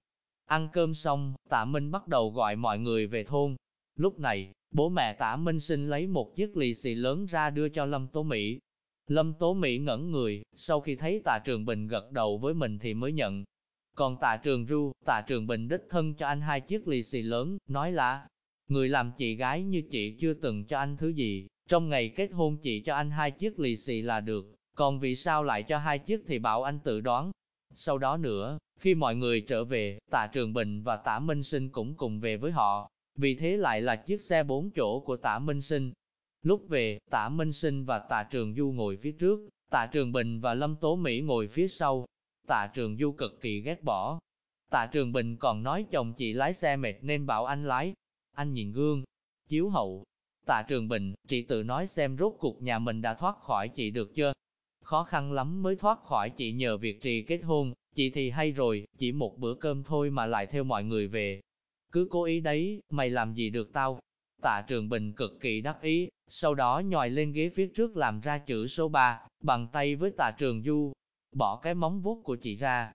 Ăn cơm xong, Tạ Minh bắt đầu gọi mọi người về thôn. Lúc này, bố mẹ Tạ Minh xin lấy một chiếc lì xì lớn ra đưa cho Lâm Tố Mỹ. Lâm Tố Mỹ ngẩn người, sau khi thấy Tạ Trường Bình gật đầu với mình thì mới nhận. Còn Tạ Trường Ru, Tạ Trường Bình đích thân cho anh hai chiếc lì xì lớn, nói là, người làm chị gái như chị chưa từng cho anh thứ gì, trong ngày kết hôn chị cho anh hai chiếc lì xì là được, còn vì sao lại cho hai chiếc thì bảo anh tự đoán. Sau đó nữa, khi mọi người trở về, Tạ Trường Bình và Tạ Minh Sinh cũng cùng về với họ, vì thế lại là chiếc xe bốn chỗ của Tạ Minh Sinh. Lúc về, Tạ Minh Sinh và Tạ Trường Du ngồi phía trước, Tạ Trường Bình và Lâm Tố Mỹ ngồi phía sau. Tạ Trường Du cực kỳ ghét bỏ. Tạ Trường Bình còn nói chồng chị lái xe mệt nên bảo anh lái. Anh nhìn gương, chiếu hậu. Tạ Trường Bình, chị tự nói xem rốt cuộc nhà mình đã thoát khỏi chị được chưa? Khó khăn lắm mới thoát khỏi chị nhờ việc trì kết hôn, chị thì hay rồi, chỉ một bữa cơm thôi mà lại theo mọi người về. Cứ cố ý đấy, mày làm gì được tao? Tạ Trường Bình cực kỳ đắc ý, sau đó nhòi lên ghế phía trước làm ra chữ số 3, bằng tay với Tạ Trường Du, bỏ cái móng vuốt của chị ra.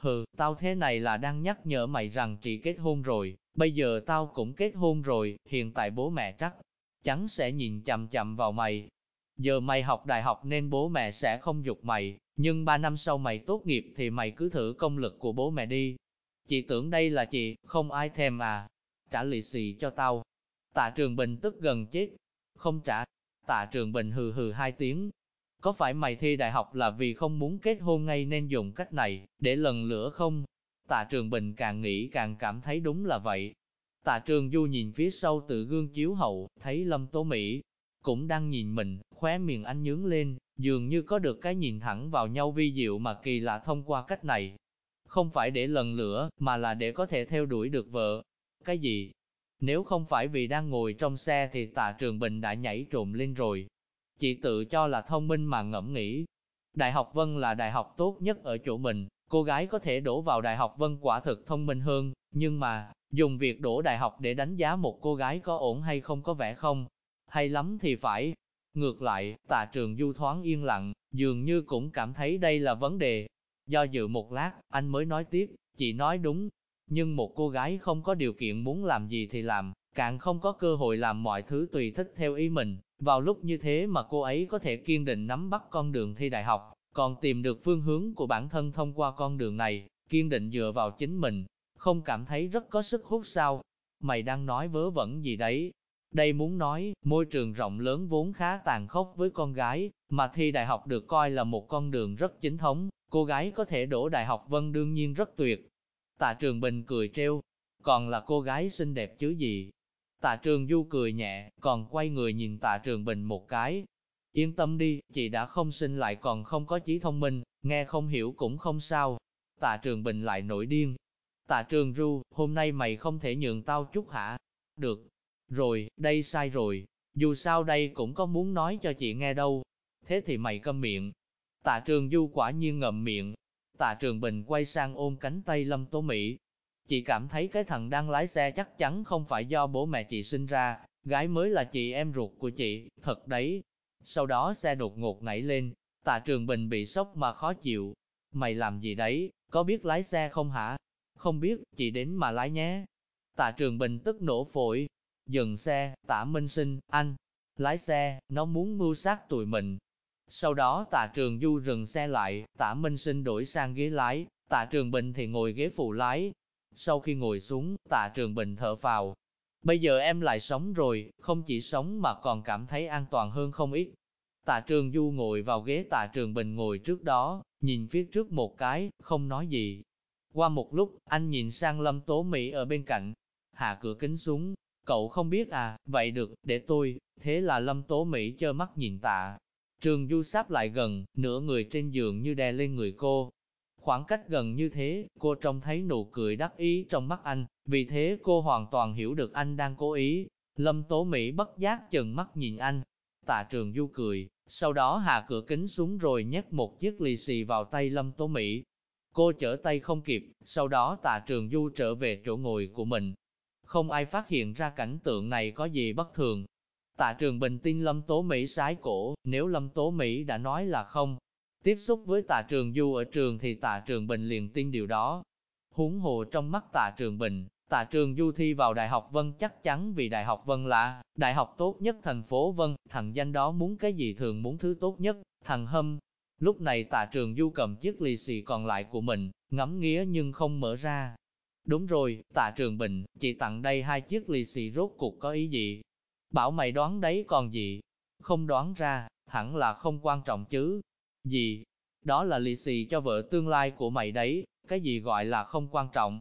Hừ, tao thế này là đang nhắc nhở mày rằng chị kết hôn rồi, bây giờ tao cũng kết hôn rồi, hiện tại bố mẹ chắc chắn sẽ nhìn chằm chằm vào mày, Giờ mày học đại học nên bố mẹ sẽ không dục mày, nhưng ba năm sau mày tốt nghiệp thì mày cứ thử công lực của bố mẹ đi. Chị tưởng đây là chị, không ai thèm à. Trả lì xì cho tao. Tạ Trường Bình tức gần chết. Không trả. Tạ Trường Bình hừ hừ hai tiếng. Có phải mày thi đại học là vì không muốn kết hôn ngay nên dùng cách này, để lần lửa không? Tạ Trường Bình càng nghĩ càng cảm thấy đúng là vậy. Tạ Trường Du nhìn phía sau tự gương chiếu hậu, thấy Lâm Tố Mỹ, cũng đang nhìn mình, khóe miệng anh nhướng lên, dường như có được cái nhìn thẳng vào nhau vi diệu mà kỳ lạ thông qua cách này. Không phải để lần lửa, mà là để có thể theo đuổi được vợ. Cái gì? Nếu không phải vì đang ngồi trong xe thì tạ trường bình đã nhảy trộm lên rồi. Chị tự cho là thông minh mà ngẫm nghĩ. Đại học Vân là đại học tốt nhất ở chỗ mình, cô gái có thể đổ vào đại học Vân quả thực thông minh hơn, nhưng mà, dùng việc đổ đại học để đánh giá một cô gái có ổn hay không có vẻ không, hay lắm thì phải. Ngược lại, tạ trường du thoáng yên lặng, dường như cũng cảm thấy đây là vấn đề. Do dự một lát, anh mới nói tiếp, chị nói đúng. Nhưng một cô gái không có điều kiện muốn làm gì thì làm, càng không có cơ hội làm mọi thứ tùy thích theo ý mình. Vào lúc như thế mà cô ấy có thể kiên định nắm bắt con đường thi đại học, còn tìm được phương hướng của bản thân thông qua con đường này, kiên định dựa vào chính mình, không cảm thấy rất có sức hút sao? Mày đang nói vớ vẩn gì đấy? Đây muốn nói, môi trường rộng lớn vốn khá tàn khốc với con gái, mà thi đại học được coi là một con đường rất chính thống, cô gái có thể đổ đại học vân đương nhiên rất tuyệt. Tạ Trường Bình cười treo, còn là cô gái xinh đẹp chứ gì. Tạ Trường Du cười nhẹ, còn quay người nhìn Tạ Trường Bình một cái. Yên tâm đi, chị đã không sinh lại còn không có trí thông minh, nghe không hiểu cũng không sao. Tạ Trường Bình lại nổi điên. Tạ Trường Du, hôm nay mày không thể nhường tao chút hả? Được, rồi, đây sai rồi, dù sao đây cũng có muốn nói cho chị nghe đâu. Thế thì mày câm miệng. Tạ trường du quả nhiên ngậm miệng. Tạ trường bình quay sang ôm cánh tay Lâm Tố Mỹ. Chị cảm thấy cái thằng đang lái xe chắc chắn không phải do bố mẹ chị sinh ra, gái mới là chị em ruột của chị, thật đấy. Sau đó xe đột ngột nảy lên, tạ trường bình bị sốc mà khó chịu. Mày làm gì đấy, có biết lái xe không hả? Không biết, chị đến mà lái nhé. Tạ trường bình tức nổ phổi, Dừng xe, Tạ minh sinh, anh, lái xe, nó muốn mưu sát tụi mình. Sau đó tạ trường du dừng xe lại, Tạ minh sinh đổi sang ghế lái, tạ trường bình thì ngồi ghế phụ lái. Sau khi ngồi xuống, tạ trường bình thở vào. Bây giờ em lại sống rồi, không chỉ sống mà còn cảm thấy an toàn hơn không ít. Tạ Trường Du ngồi vào ghế Tạ Trường Bình ngồi trước đó, nhìn phía trước một cái, không nói gì. Qua một lúc, anh nhìn sang Lâm Tố Mỹ ở bên cạnh, hạ cửa kính xuống, cậu không biết à, vậy được, để tôi, thế là Lâm Tố Mỹ chơ mắt nhìn Tạ. Trường Du sáp lại gần, nửa người trên giường như đè lên người cô. Khoảng cách gần như thế, cô trông thấy nụ cười đắc ý trong mắt anh, vì thế cô hoàn toàn hiểu được anh đang cố ý. Lâm Tố Mỹ bất giác chừng mắt nhìn anh. Tạ Trường Du cười, sau đó hạ cửa kính xuống rồi nhét một chiếc lì xì vào tay Lâm Tố Mỹ. Cô trở tay không kịp, sau đó tạ trường du trở về chỗ ngồi của mình. Không ai phát hiện ra cảnh tượng này có gì bất thường. Tạ trường bình tin Lâm Tố Mỹ sái cổ, nếu Lâm Tố Mỹ đã nói là không. Tiếp xúc với tạ trường du ở trường thì tạ trường bình liền tin điều đó. Huống hồ trong mắt tạ trường bình, Tạ trường du thi vào Đại học Vân chắc chắn vì Đại học Vân là Đại học tốt nhất thành phố Vân, thằng danh đó muốn cái gì thường muốn thứ tốt nhất, thằng hâm. Lúc này tạ trường du cầm chiếc lì xì còn lại của mình, ngắm nghía nhưng không mở ra. Đúng rồi, tạ trường bình, chị tặng đây hai chiếc lì xì rốt cuộc có ý gì? Bảo mày đoán đấy còn gì? Không đoán ra, hẳn là không quan trọng chứ. Gì? Đó là lì xì cho vợ tương lai của mày đấy, cái gì gọi là không quan trọng?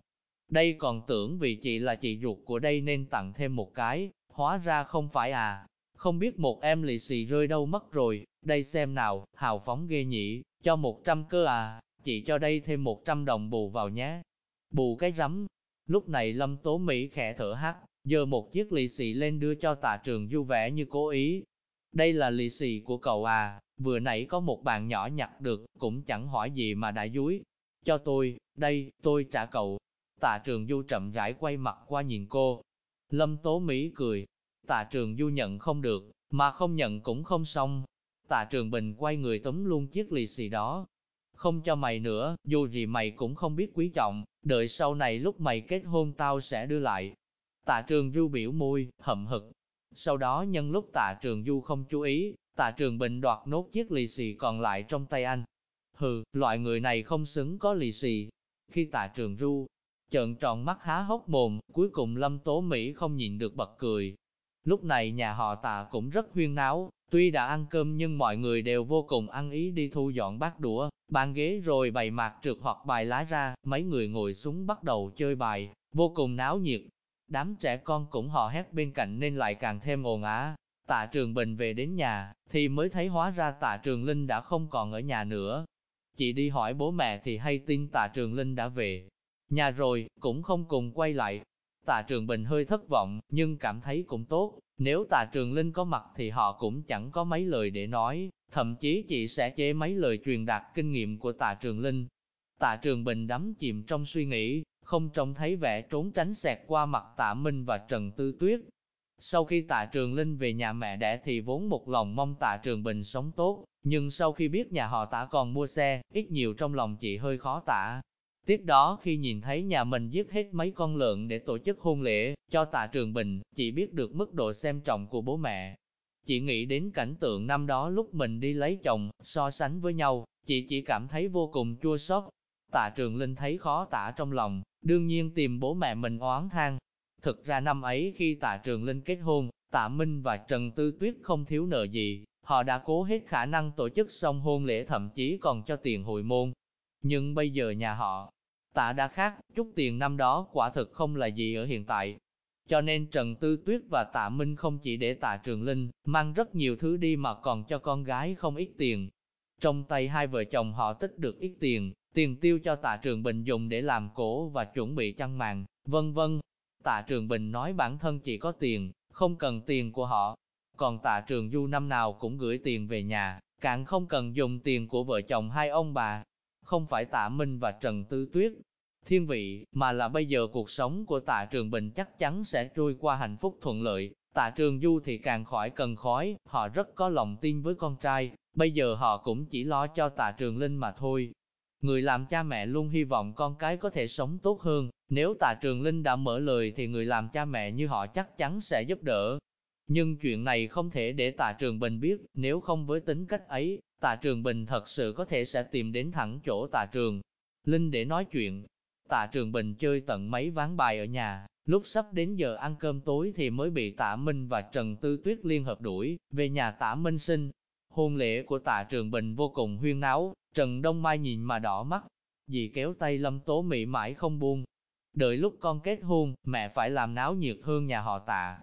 Đây còn tưởng vì chị là chị ruột của đây nên tặng thêm một cái, hóa ra không phải à. Không biết một em lì xì rơi đâu mất rồi, đây xem nào, hào phóng ghê nhỉ, cho một trăm cơ à, chị cho đây thêm một trăm đồng bù vào nhé. Bù cái rắm. Lúc này Lâm Tố Mỹ khẽ thở hắt, giờ một chiếc lì xì lên đưa cho tạ trường du vẻ như cố ý. Đây là lì xì của cậu à, vừa nãy có một bạn nhỏ nhặt được, cũng chẳng hỏi gì mà đã dúi. Cho tôi, đây, tôi trả cậu, Tạ trường du chậm rãi quay mặt qua nhìn cô. Lâm Tố Mỹ cười. Tạ trường du nhận không được, mà không nhận cũng không xong. Tạ trường bình quay người tống luôn chiếc lì xì đó. Không cho mày nữa, dù gì mày cũng không biết quý trọng, đợi sau này lúc mày kết hôn tao sẽ đưa lại. Tạ trường du biểu môi, hậm hực. Sau đó nhân lúc tạ trường du không chú ý, tạ trường bình đoạt nốt chiếc lì xì còn lại trong tay anh. Hừ, loại người này không xứng có lì xì. Khi tạ trường du Trợn tròn mắt há hốc mồm, cuối cùng Lâm Tố Mỹ không nhịn được bật cười. Lúc này nhà họ tạ cũng rất huyên náo, tuy đã ăn cơm nhưng mọi người đều vô cùng ăn ý đi thu dọn bát đũa, bàn ghế rồi bày mạc trượt hoặc bài lá ra, mấy người ngồi xuống bắt đầu chơi bài, vô cùng náo nhiệt. Đám trẻ con cũng hò hét bên cạnh nên lại càng thêm ồn ào. Tạ Trường Bình về đến nhà, thì mới thấy hóa ra Tạ Trường Linh đã không còn ở nhà nữa. Chị đi hỏi bố mẹ thì hay tin Tạ Trường Linh đã về, Nhà rồi, cũng không cùng quay lại. Tạ Trường Bình hơi thất vọng, nhưng cảm thấy cũng tốt. Nếu Tạ Trường Linh có mặt thì họ cũng chẳng có mấy lời để nói, thậm chí chị sẽ chế mấy lời truyền đạt kinh nghiệm của Tạ Trường Linh. Tạ Trường Bình đắm chìm trong suy nghĩ, không trông thấy vẻ trốn tránh xẹt qua mặt Tạ Minh và Trần Tư Tuyết. Sau khi Tạ Trường Linh về nhà mẹ đẻ thì vốn một lòng mong Tạ Trường Bình sống tốt, nhưng sau khi biết nhà họ Tạ còn mua xe, ít nhiều trong lòng chị hơi khó tả. Tiếp đó khi nhìn thấy nhà mình giết hết mấy con lợn để tổ chức hôn lễ, cho tạ trường bình, chị biết được mức độ xem trọng của bố mẹ. Chị nghĩ đến cảnh tượng năm đó lúc mình đi lấy chồng, so sánh với nhau, chị chỉ cảm thấy vô cùng chua xót. Tạ trường linh thấy khó tả trong lòng, đương nhiên tìm bố mẹ mình oán than. Thực ra năm ấy khi tạ trường linh kết hôn, tạ Minh và Trần Tư Tuyết không thiếu nợ gì, họ đã cố hết khả năng tổ chức xong hôn lễ thậm chí còn cho tiền hồi môn. Nhưng bây giờ nhà họ, Tạ đã khác, chút tiền năm đó quả thực không là gì ở hiện tại. Cho nên Trần Tư Tuyết và Tạ Minh không chỉ để Tạ Trường Linh mang rất nhiều thứ đi mà còn cho con gái không ít tiền. Trong tay hai vợ chồng họ tích được ít tiền, tiền tiêu cho Tạ Trường Bình dùng để làm cổ và chuẩn bị chăn màn, vân vân. Tạ Trường Bình nói bản thân chỉ có tiền, không cần tiền của họ. Còn Tạ Trường Du năm nào cũng gửi tiền về nhà, càng không cần dùng tiền của vợ chồng hai ông bà. Không phải Tạ Minh và Trần Tư Tuyết, thiên vị, mà là bây giờ cuộc sống của tạ trường bình chắc chắn sẽ trôi qua hạnh phúc thuận lợi. Tạ trường du thì càng khỏi cần khói, họ rất có lòng tin với con trai, bây giờ họ cũng chỉ lo cho tạ trường linh mà thôi. Người làm cha mẹ luôn hy vọng con cái có thể sống tốt hơn, nếu tạ trường linh đã mở lời thì người làm cha mẹ như họ chắc chắn sẽ giúp đỡ. Nhưng chuyện này không thể để tạ trường bình biết, nếu không với tính cách ấy, tạ trường bình thật sự có thể sẽ tìm đến thẳng chỗ tạ trường. Linh để nói chuyện, Tạ Trường Bình chơi tận mấy ván bài ở nhà, lúc sắp đến giờ ăn cơm tối thì mới bị Tạ Minh và Trần Tư Tuyết liên hợp đuổi về nhà Tạ Minh sinh. Hôn lễ của tạ Trường Bình vô cùng huyên náo, Trần Đông Mai nhìn mà đỏ mắt, dì kéo tay Lâm Tố Mỹ mãi không buông. Đợi lúc con kết hôn, mẹ phải làm náo nhiệt hơn nhà họ tạ.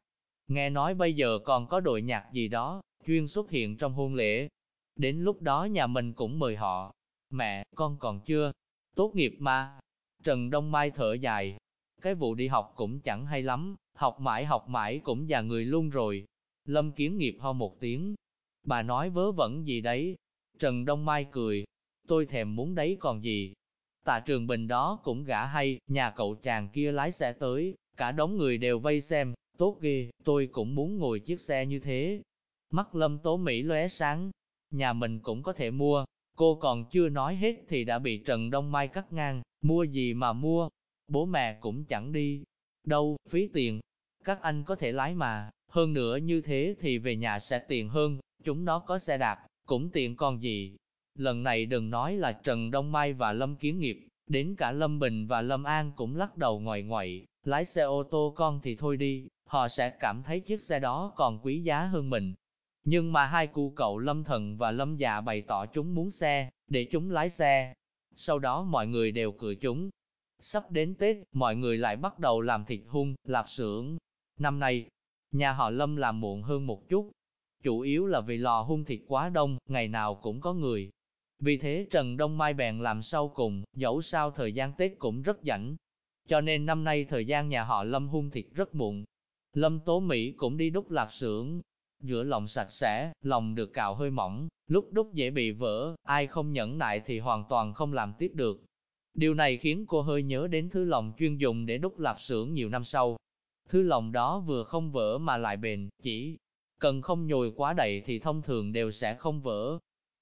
Nghe nói bây giờ còn có đội nhạc gì đó, chuyên xuất hiện trong hôn lễ. Đến lúc đó nhà mình cũng mời họ. Mẹ, con còn chưa tốt nghiệp mà. Trần Đông Mai thở dài. Cái vụ đi học cũng chẳng hay lắm, học mãi học mãi cũng già người luôn rồi. Lâm kiến nghiệp ho một tiếng. Bà nói vớ vẩn gì đấy. Trần Đông Mai cười. Tôi thèm muốn đấy còn gì. Tạ Trường Bình đó cũng gã hay, nhà cậu chàng kia lái xe tới, cả đống người đều vây xem, tốt ghê, tôi cũng muốn ngồi chiếc xe như thế. Mắt lâm tố Mỹ lóe sáng, nhà mình cũng có thể mua, cô còn chưa nói hết thì đã bị Trần Đông Mai cắt ngang, mua gì mà mua, bố mẹ cũng chẳng đi, đâu, phí tiền, các anh có thể lái mà, hơn nữa như thế thì về nhà sẽ tiện hơn, chúng nó có xe đạp, cũng tiện còn gì. Lần này đừng nói là Trần Đông Mai và Lâm Kiến Nghiệp, đến cả Lâm Bình và Lâm An cũng lắc đầu ngoài ngoại, lái xe ô tô con thì thôi đi, họ sẽ cảm thấy chiếc xe đó còn quý giá hơn mình. Nhưng mà hai cu cậu Lâm Thần và Lâm Dạ bày tỏ chúng muốn xe, để chúng lái xe. Sau đó mọi người đều cười chúng. Sắp đến Tết, mọi người lại bắt đầu làm thịt hung, lạp xưởng. Năm nay, nhà họ Lâm làm muộn hơn một chút. Chủ yếu là vì lò hung thịt quá đông, ngày nào cũng có người. Vì thế Trần Đông Mai bèn làm sau cùng, dẫu sao thời gian Tết cũng rất rảnh. Cho nên năm nay thời gian nhà họ Lâm hung thịt rất muộn. Lâm Tố Mỹ cũng đi đúc lạp xưởng, giữa lòng sạch sẽ, lòng được cạo hơi mỏng, lúc đúc dễ bị vỡ, ai không nhẫn nại thì hoàn toàn không làm tiếp được. Điều này khiến cô hơi nhớ đến thứ lòng chuyên dùng để đúc lạp xưởng nhiều năm sau. Thứ lòng đó vừa không vỡ mà lại bền, chỉ cần không nhồi quá đầy thì thông thường đều sẽ không vỡ.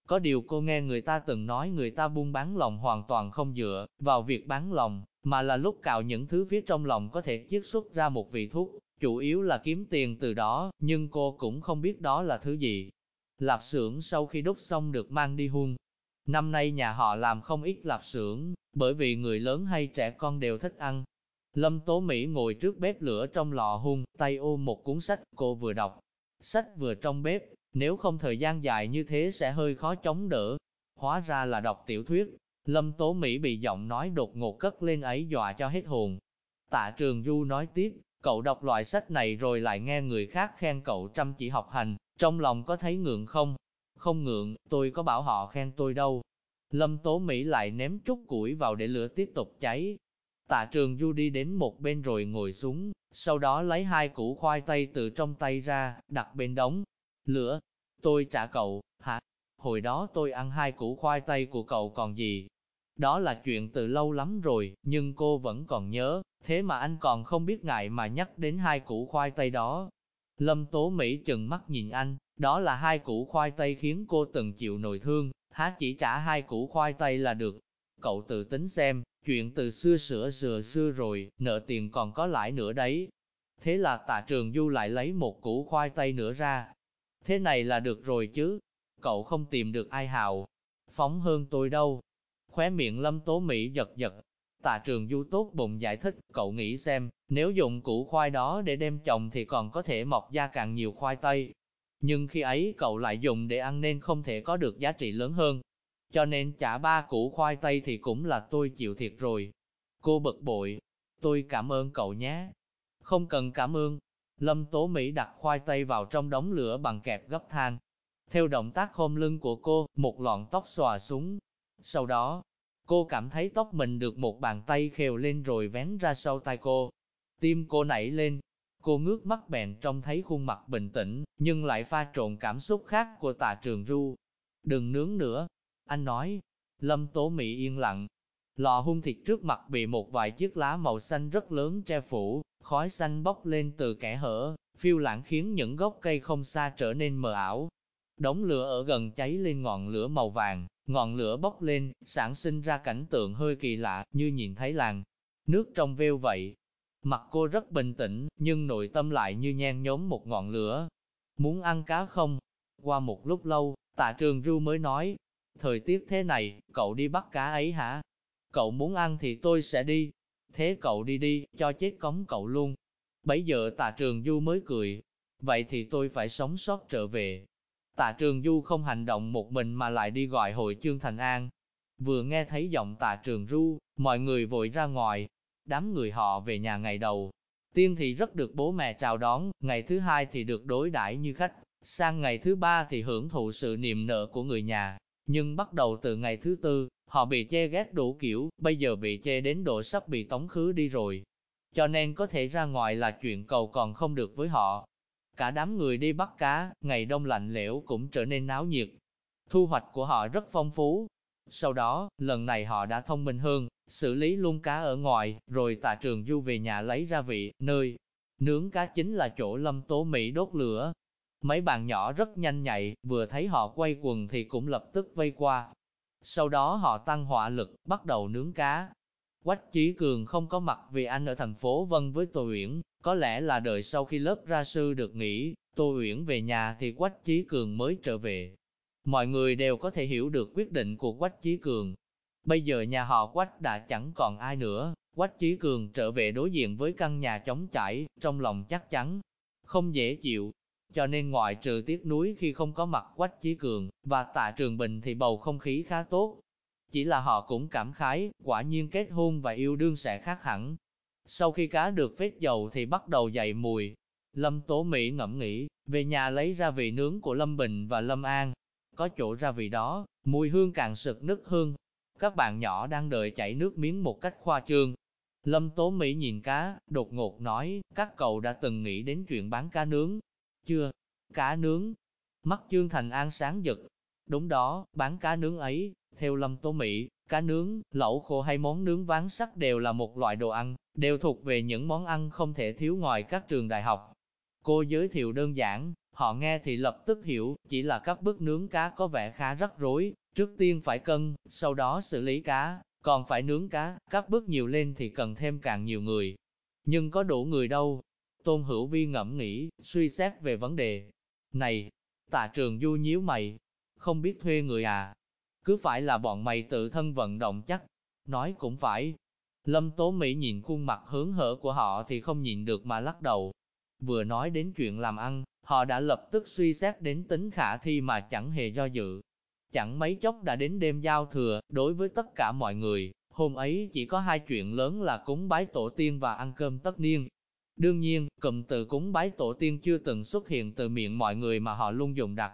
Có điều cô nghe người ta từng nói người ta buôn bán lòng hoàn toàn không dựa vào việc bán lòng, mà là lúc cạo những thứ viết trong lòng có thể chiết xuất ra một vị thuốc, chủ yếu là kiếm tiền từ đó, nhưng cô cũng không biết đó là thứ gì. Lạp xưởng sau khi đúc xong được mang đi hun. Năm nay nhà họ làm không ít lạp xưởng, bởi vì người lớn hay trẻ con đều thích ăn. Lâm Tố Mỹ ngồi trước bếp lửa trong lò hun, tay ôm một cuốn sách, cô vừa đọc. Sách vừa trong bếp, nếu không thời gian dài như thế sẽ hơi khó chống đỡ. Hóa ra là đọc tiểu thuyết. Lâm Tố Mỹ bị giọng nói đột ngột cất lên ấy dọa cho hết hồn. Tạ Trường Du nói tiếp, Cậu đọc loại sách này rồi lại nghe người khác khen cậu chăm chỉ học hành, trong lòng có thấy ngượng không? Không ngượng, tôi có bảo họ khen tôi đâu. Lâm Tố Mỹ lại ném chút củi vào để lửa tiếp tục cháy. Tạ trường Du đi đến một bên rồi ngồi xuống, sau đó lấy hai củ khoai tây từ trong tay ra, đặt bên đống. Lửa, tôi trả cậu, hả? Hồi đó tôi ăn hai củ khoai tây của cậu còn gì, đó là chuyện từ lâu lắm rồi, nhưng cô vẫn còn nhớ, thế mà anh còn không biết ngại mà nhắc đến hai củ khoai tây đó. Lâm Tố Mỹ chừng mắt nhìn anh, đó là hai củ khoai tây khiến cô từng chịu nồi thương, há chỉ trả hai củ khoai tây là được. Cậu tự tính xem, chuyện từ xưa sửa sửa xưa rồi, nợ tiền còn có lãi nữa đấy. Thế là tạ trường du lại lấy một củ khoai tây nữa ra. Thế này là được rồi chứ, cậu không tìm được ai hào, phóng hơn tôi đâu, Khóe miệng lâm tố Mỹ giật giật. Tạ trường du tốt bụng giải thích, cậu nghĩ xem, nếu dùng củ khoai đó để đem trồng thì còn có thể mọc ra càng nhiều khoai tây. Nhưng khi ấy cậu lại dùng để ăn nên không thể có được giá trị lớn hơn. Cho nên trả ba củ khoai tây thì cũng là tôi chịu thiệt rồi. Cô bực bội, tôi cảm ơn cậu nhé. Không cần cảm ơn. Lâm Tố Mỹ đặt khoai tây vào trong đống lửa bằng kẹp gấp than. Theo động tác hôm lưng của cô, một lọn tóc xòa xuống, sau đó, cô cảm thấy tóc mình được một bàn tay khều lên rồi vén ra sau tai cô. Tim cô nảy lên, cô ngước mắt bèn trông thấy khuôn mặt bình tĩnh, nhưng lại pha trộn cảm xúc khác của tạ trường ru. Đừng nướng nữa, anh nói. Lâm Tố Mỹ yên lặng. Lò hung thịt trước mặt bị một vài chiếc lá màu xanh rất lớn che phủ, khói xanh bốc lên từ kẻ hở, phiêu lãng khiến những gốc cây không xa trở nên mờ ảo. Đống lửa ở gần cháy lên ngọn lửa màu vàng, Ngọn lửa bốc lên, sản sinh ra cảnh tượng hơi kỳ lạ, như nhìn thấy làng. Nước trong veo vậy. Mặt cô rất bình tĩnh, nhưng nội tâm lại như nhen nhóm một ngọn lửa. Muốn ăn cá không? Qua một lúc lâu, tạ trường ru mới nói, thời tiết thế này, cậu đi bắt cá ấy hả? Cậu muốn ăn thì tôi sẽ đi. Thế cậu đi đi, cho chết cống cậu luôn. Bấy giờ tạ trường du mới cười. Vậy thì tôi phải sống sót trở về. Tạ Trường Du không hành động một mình mà lại đi gọi hội Trương Thành An. Vừa nghe thấy giọng Tạ Trường Du, mọi người vội ra ngoài. Đám người họ về nhà ngày đầu. Tiên thì rất được bố mẹ chào đón, ngày thứ hai thì được đối đãi như khách, sang ngày thứ ba thì hưởng thụ sự niềm nợ của người nhà. Nhưng bắt đầu từ ngày thứ tư, họ bị che ghét đủ kiểu, bây giờ bị che đến độ sắp bị tống khứ đi rồi. Cho nên có thể ra ngoài là chuyện cầu còn không được với họ. Cả đám người đi bắt cá, ngày đông lạnh lẽo cũng trở nên náo nhiệt. Thu hoạch của họ rất phong phú. Sau đó, lần này họ đã thông minh hơn, xử lý luôn cá ở ngoài, rồi tạ trường du về nhà lấy ra vị, nơi nướng cá chính là chỗ lâm tố Mỹ đốt lửa. Mấy bạn nhỏ rất nhanh nhạy, vừa thấy họ quay quần thì cũng lập tức vây qua. Sau đó họ tăng hỏa lực, bắt đầu nướng cá. Quách Chí Cường không có mặt vì anh ở thành phố Vân với Tô Uyển, có lẽ là đợi sau khi lớp ra sư được nghỉ, Tô Uyển về nhà thì Quách Chí Cường mới trở về. Mọi người đều có thể hiểu được quyết định của Quách Chí Cường. Bây giờ nhà họ Quách đã chẳng còn ai nữa, Quách Chí Cường trở về đối diện với căn nhà trống trải, trong lòng chắc chắn không dễ chịu. Cho nên ngoại trừ tiếc núi khi không có mặt Quách Chí Cường và Tạ Trường Bình thì bầu không khí khá tốt. Chỉ là họ cũng cảm khái, quả nhiên kết hôn và yêu đương sẽ khác hẳn. Sau khi cá được phết dầu thì bắt đầu dậy mùi. Lâm Tố Mỹ ngẫm nghĩ, về nhà lấy ra vị nướng của Lâm Bình và Lâm An. Có chỗ ra vị đó, mùi hương càng sực nức hương. Các bạn nhỏ đang đợi chảy nước miếng một cách khoa trương. Lâm Tố Mỹ nhìn cá, đột ngột nói, các cậu đã từng nghĩ đến chuyện bán cá nướng. Chưa? Cá nướng? Mắt chương thành an sáng giật. Đúng đó, bán cá nướng ấy, theo Lâm Tố Mỹ, cá nướng, lẩu khô hay món nướng ván sắt đều là một loại đồ ăn, đều thuộc về những món ăn không thể thiếu ngoài các trường đại học. Cô giới thiệu đơn giản, họ nghe thì lập tức hiểu, chỉ là các bước nướng cá có vẻ khá rắc rối, trước tiên phải cân, sau đó xử lý cá, còn phải nướng cá, các bước nhiều lên thì cần thêm càng nhiều người. Nhưng có đủ người đâu? Tôn Hữu Vi ngẫm nghĩ, suy xét về vấn đề. Này, tạ trường du nhíu mày, không biết thuê người à? Cứ phải là bọn mày tự thân vận động chắc. Nói cũng phải. Lâm Tố Mỹ nhìn khuôn mặt hướng hở của họ thì không nhìn được mà lắc đầu. Vừa nói đến chuyện làm ăn, họ đã lập tức suy xét đến tính khả thi mà chẳng hề do dự. Chẳng mấy chốc đã đến đêm giao thừa, đối với tất cả mọi người, hôm ấy chỉ có hai chuyện lớn là cúng bái tổ tiên và ăn cơm tất niên. Đương nhiên, cụm từ cúng bái tổ tiên chưa từng xuất hiện từ miệng mọi người mà họ luôn dùng đặt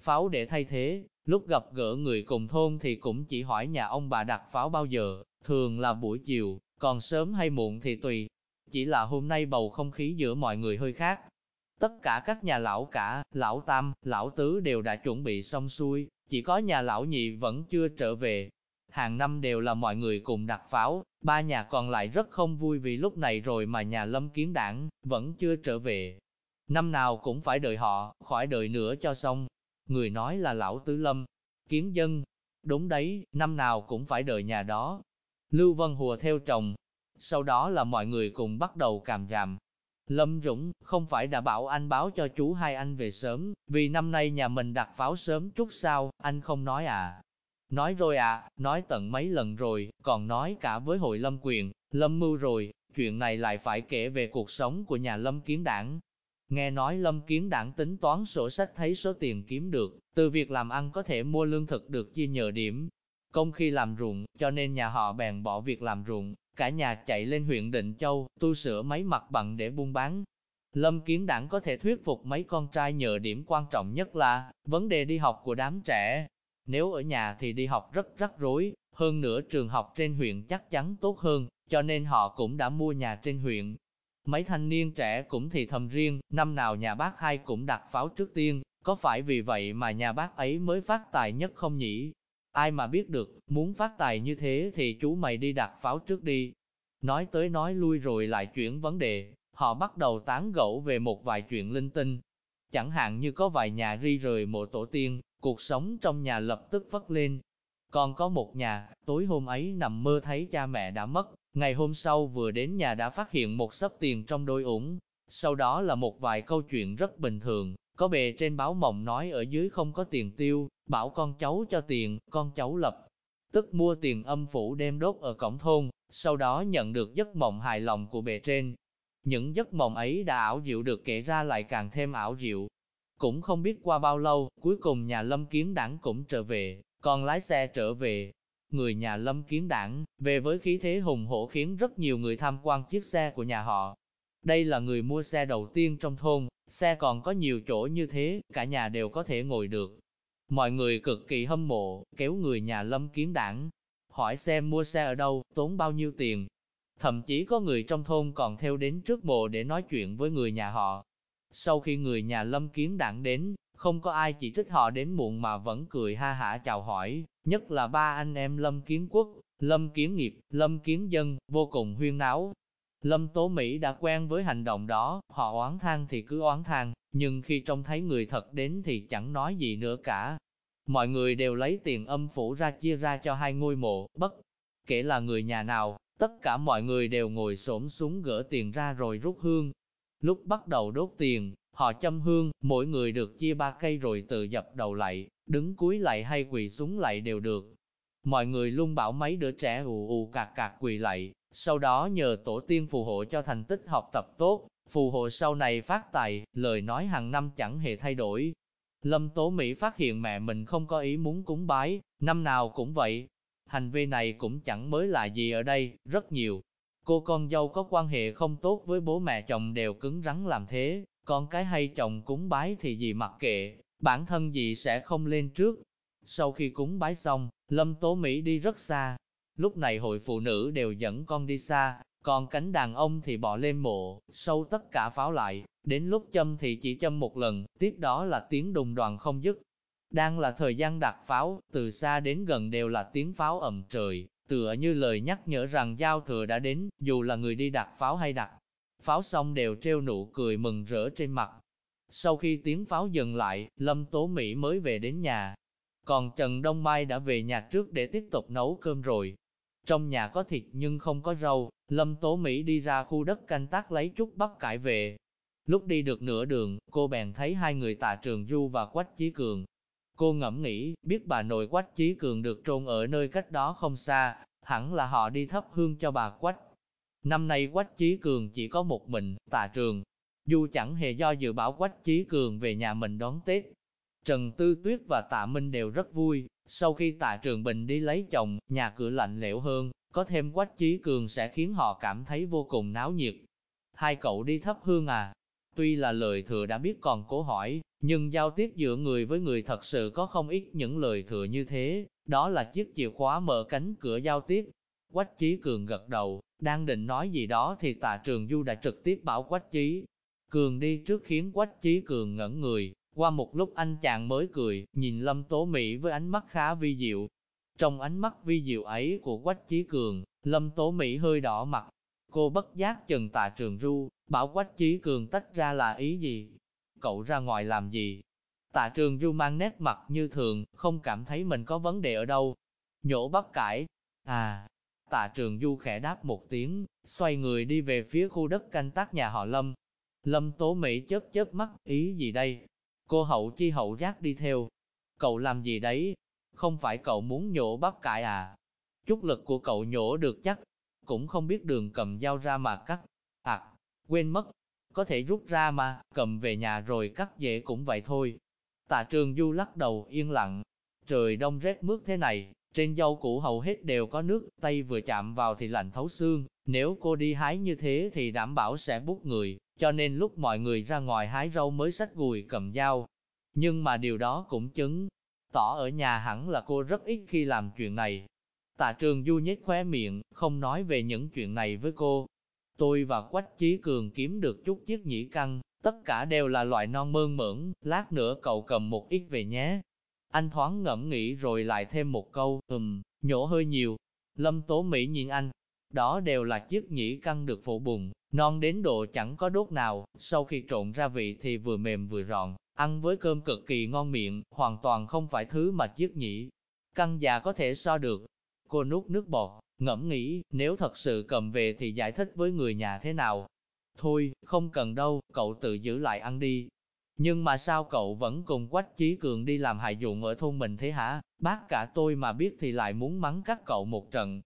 pháo để thay thế, Lúc gặp gỡ người cùng thôn thì cũng chỉ hỏi nhà ông bà đặt pháo bao giờ, thường là buổi chiều, còn sớm hay muộn thì tùy. Chỉ là hôm nay bầu không khí giữa mọi người hơi khác. Tất cả các nhà lão cả, lão tam, lão tứ đều đã chuẩn bị xong xuôi, chỉ có nhà lão nhị vẫn chưa trở về. Hàng năm đều là mọi người cùng đặt pháo, ba nhà còn lại rất không vui vì lúc này rồi mà nhà lâm kiến đảng vẫn chưa trở về. Năm nào cũng phải đợi họ, khỏi đợi nữa cho xong người nói là lão tứ lâm, kiến dân. Đúng đấy, năm nào cũng phải đợi nhà đó. Lưu Vân Hùa theo chồng, sau đó là mọi người cùng bắt đầu càm ràm. Lâm Dũng, không phải đã bảo anh báo cho chú hai anh về sớm, vì năm nay nhà mình đặt pháo sớm chút sao, anh không nói à. Nói rồi à, nói tận mấy lần rồi, còn nói cả với hội lâm quyền, lâm mưu rồi, chuyện này lại phải kể về cuộc sống của nhà lâm kiến đảng. Nghe nói Lâm Kiến đảng tính toán sổ sách thấy số tiền kiếm được, từ việc làm ăn có thể mua lương thực được chia nhờ điểm. Công khi làm ruộng, cho nên nhà họ bèn bỏ việc làm ruộng, cả nhà chạy lên huyện Định Châu, tu sửa mấy mặt bằng để buôn bán. Lâm Kiến đảng có thể thuyết phục mấy con trai nhờ điểm quan trọng nhất là vấn đề đi học của đám trẻ. Nếu ở nhà thì đi học rất rắc rối, hơn nữa trường học trên huyện chắc chắn tốt hơn, cho nên họ cũng đã mua nhà trên huyện, Mấy thanh niên trẻ cũng thì thầm riêng, năm nào nhà bác hai cũng đặt pháo trước tiên, có phải vì vậy mà nhà bác ấy mới phát tài nhất không nhỉ? Ai mà biết được, muốn phát tài như thế thì chú mày đi đặt pháo trước đi. Nói tới nói lui rồi lại chuyển vấn đề, họ bắt đầu tán gẫu về một vài chuyện linh tinh. Chẳng hạn như có vài nhà ri rời mộ tổ tiên, cuộc sống trong nhà lập tức vất lên. Còn có một nhà, tối hôm ấy nằm mơ thấy cha mẹ đã mất, Ngày hôm sau vừa đến nhà đã phát hiện một sấp tiền trong đôi ủng. Sau đó là một vài câu chuyện rất bình thường, có bề trên báo mộng nói ở dưới không có tiền tiêu, bảo con cháu cho tiền, con cháu lập. Tức mua tiền âm phủ đem đốt ở cổng thôn, sau đó nhận được giấc mộng hài lòng của bề trên. Những giấc mộng ấy đã ảo diệu được kể ra lại càng thêm ảo diệu. Cũng không biết qua bao lâu, cuối cùng nhà lâm kiến đảng cũng trở về, còn lái xe trở về. Người nhà lâm kiến đảng, về với khí thế hùng hổ khiến rất nhiều người tham quan chiếc xe của nhà họ. Đây là người mua xe đầu tiên trong thôn, xe còn có nhiều chỗ như thế, cả nhà đều có thể ngồi được. Mọi người cực kỳ hâm mộ, kéo người nhà lâm kiến đảng, hỏi xem mua xe ở đâu, tốn bao nhiêu tiền. Thậm chí có người trong thôn còn theo đến trước mộ để nói chuyện với người nhà họ. Sau khi người nhà lâm kiến đảng đến, không có ai chỉ trích họ đến muộn mà vẫn cười ha hả chào hỏi, nhất là ba anh em lâm kiến quốc, lâm kiến nghiệp, lâm kiến dân, vô cùng huyên náo. Lâm Tố Mỹ đã quen với hành động đó, họ oán than thì cứ oán than, nhưng khi trông thấy người thật đến thì chẳng nói gì nữa cả. Mọi người đều lấy tiền âm phủ ra chia ra cho hai ngôi mộ, bất kể là người nhà nào, tất cả mọi người đều ngồi xổm xuống gỡ tiền ra rồi rút hương. Lúc bắt đầu đốt tiền, họ châm hương, mỗi người được chia ba cây rồi tự dập đầu lại, đứng cúi lại hay quỳ xuống lại đều được. Mọi người luôn bảo mấy đứa trẻ ù ù cạc cạc quỳ lại, sau đó nhờ tổ tiên phù hộ cho thành tích học tập tốt, phù hộ sau này phát tài, lời nói hàng năm chẳng hề thay đổi, Lâm Tố Mỹ phát hiện mẹ mình không có ý muốn cúng bái, năm nào cũng vậy. Hành vi này cũng chẳng mới là gì ở đây, rất nhiều. Cô con dâu có quan hệ không tốt với bố mẹ chồng đều cứng rắn làm thế, con cái hay chồng cúng bái thì gì mặc kệ, bản thân gì sẽ không lên trước. Sau khi cúng bái xong, Lâm Tố Mỹ đi rất xa. Lúc này hội phụ nữ đều dẫn con đi xa, còn cánh đàn ông thì bỏ lên mộ, sâu tất cả pháo lại, đến lúc châm thì chỉ châm một lần, tiếp đó là tiếng đùng đoàn không dứt. Đang là thời gian đặt pháo, từ xa đến gần đều là tiếng pháo ầm trời, tựa như lời nhắc nhở rằng giao thừa đã đến, dù là người đi đặt pháo hay đặt. Pháo xong đều treo nụ cười mừng rỡ trên mặt. Sau khi tiếng pháo dừng lại, Lâm Tố Mỹ mới về đến nhà. Còn Trần Đông Mai đã về nhà trước để tiếp tục nấu cơm rồi. Trong nhà có thịt nhưng không có rau, Lâm Tố Mỹ đi ra khu đất canh tác lấy chút bắp cải về. Lúc đi được nửa đường, cô bèn thấy hai người tạ trường Du và Quách Chí Cường. Cô ngẫm nghĩ, biết bà nội Quách Chí Cường được trôn ở nơi cách đó không xa, hẳn là họ đi thắp hương cho bà Quách. Năm nay Quách Chí Cường chỉ có một mình, tạ trường. dù chẳng hề do dự bảo Quách Chí Cường về nhà mình đón Tết. Trần Tư Tuyết và Tạ Minh đều rất vui, sau khi Tạ Trường Bình đi lấy chồng, nhà cửa lạnh lẽo hơn, có thêm quách chí cường sẽ khiến họ cảm thấy vô cùng náo nhiệt. Hai cậu đi thắp hương à? Tuy là lời thừa đã biết còn cố hỏi, nhưng giao tiếp giữa người với người thật sự có không ít những lời thừa như thế, đó là chiếc chìa khóa mở cánh cửa giao tiếp. Quách Chí Cường gật đầu, đang định nói gì đó thì tạ trường Du đã trực tiếp bảo Quách Chí Cường đi trước khiến Quách Chí Cường ngẩn người, qua một lúc anh chàng mới cười, nhìn Lâm Tố Mỹ với ánh mắt khá vi diệu, trong ánh mắt vi diệu ấy của Quách Chí Cường, Lâm Tố Mỹ hơi đỏ mặt. Cô bất giác chừng tạ trường Du bảo Quách Chí Cường tách ra là ý gì? Cậu ra ngoài làm gì? Tạ trường du mang nét mặt như thường, không cảm thấy mình có vấn đề ở đâu. Nhổ bắp cải. À, tạ trường du khẽ đáp một tiếng, xoay người đi về phía khu đất canh tác nhà họ Lâm. Lâm Tố Mỹ chớp chớp mắt, ý gì đây? Cô hậu chi hậu giác đi theo. Cậu làm gì đấy? không phải cậu muốn nhổ bắp cải à? Chút lực của cậu nhổ được chắc, cũng không biết đường cầm dao ra mà cắt. À, quên mất, có thể rút ra mà, cầm về nhà rồi cắt dễ cũng vậy thôi. Tạ trường du lắc đầu yên lặng, trời đông rét mướt thế này, trên dâu củ hầu hết đều có nước, tay vừa chạm vào thì lạnh thấu xương, nếu cô đi hái như thế thì đảm bảo sẽ bút người, cho nên lúc mọi người ra ngoài hái rau mới xách gùi cầm dao. Nhưng mà điều đó cũng chứng tỏ ở nhà hẳn là cô rất ít khi làm chuyện này. Tạ trường du nhếch khóe miệng, không nói về những chuyện này với cô. Tôi và Quách Chí Cường kiếm được chút chiếc nhĩ căng, tất cả đều là loại non mơn mởn, lát nữa cậu cầm một ít về nhé. Anh thoáng ngẫm nghĩ rồi lại thêm một câu, ừm, nhổ hơi nhiều. Lâm Tố Mỹ nhìn anh, đó đều là chiếc nhĩ căng được phủ bùng, non đến độ chẳng có đốt nào, sau khi trộn ra vị thì vừa mềm vừa rọn, Ăn với cơm cực kỳ ngon miệng, hoàn toàn không phải thứ mà chiếc nhĩ. Căn già có thể so được. Cô nuốt nước bọt, ngẫm nghĩ, nếu thật sự cầm về thì giải thích với người nhà thế nào. Thôi, không cần đâu, cậu tự giữ lại ăn đi. Nhưng mà sao cậu vẫn cùng Quách Chí Cường đi làm hại dụng ở thôn mình thế hả? Bác cả tôi mà biết thì lại muốn mắng các cậu một trận.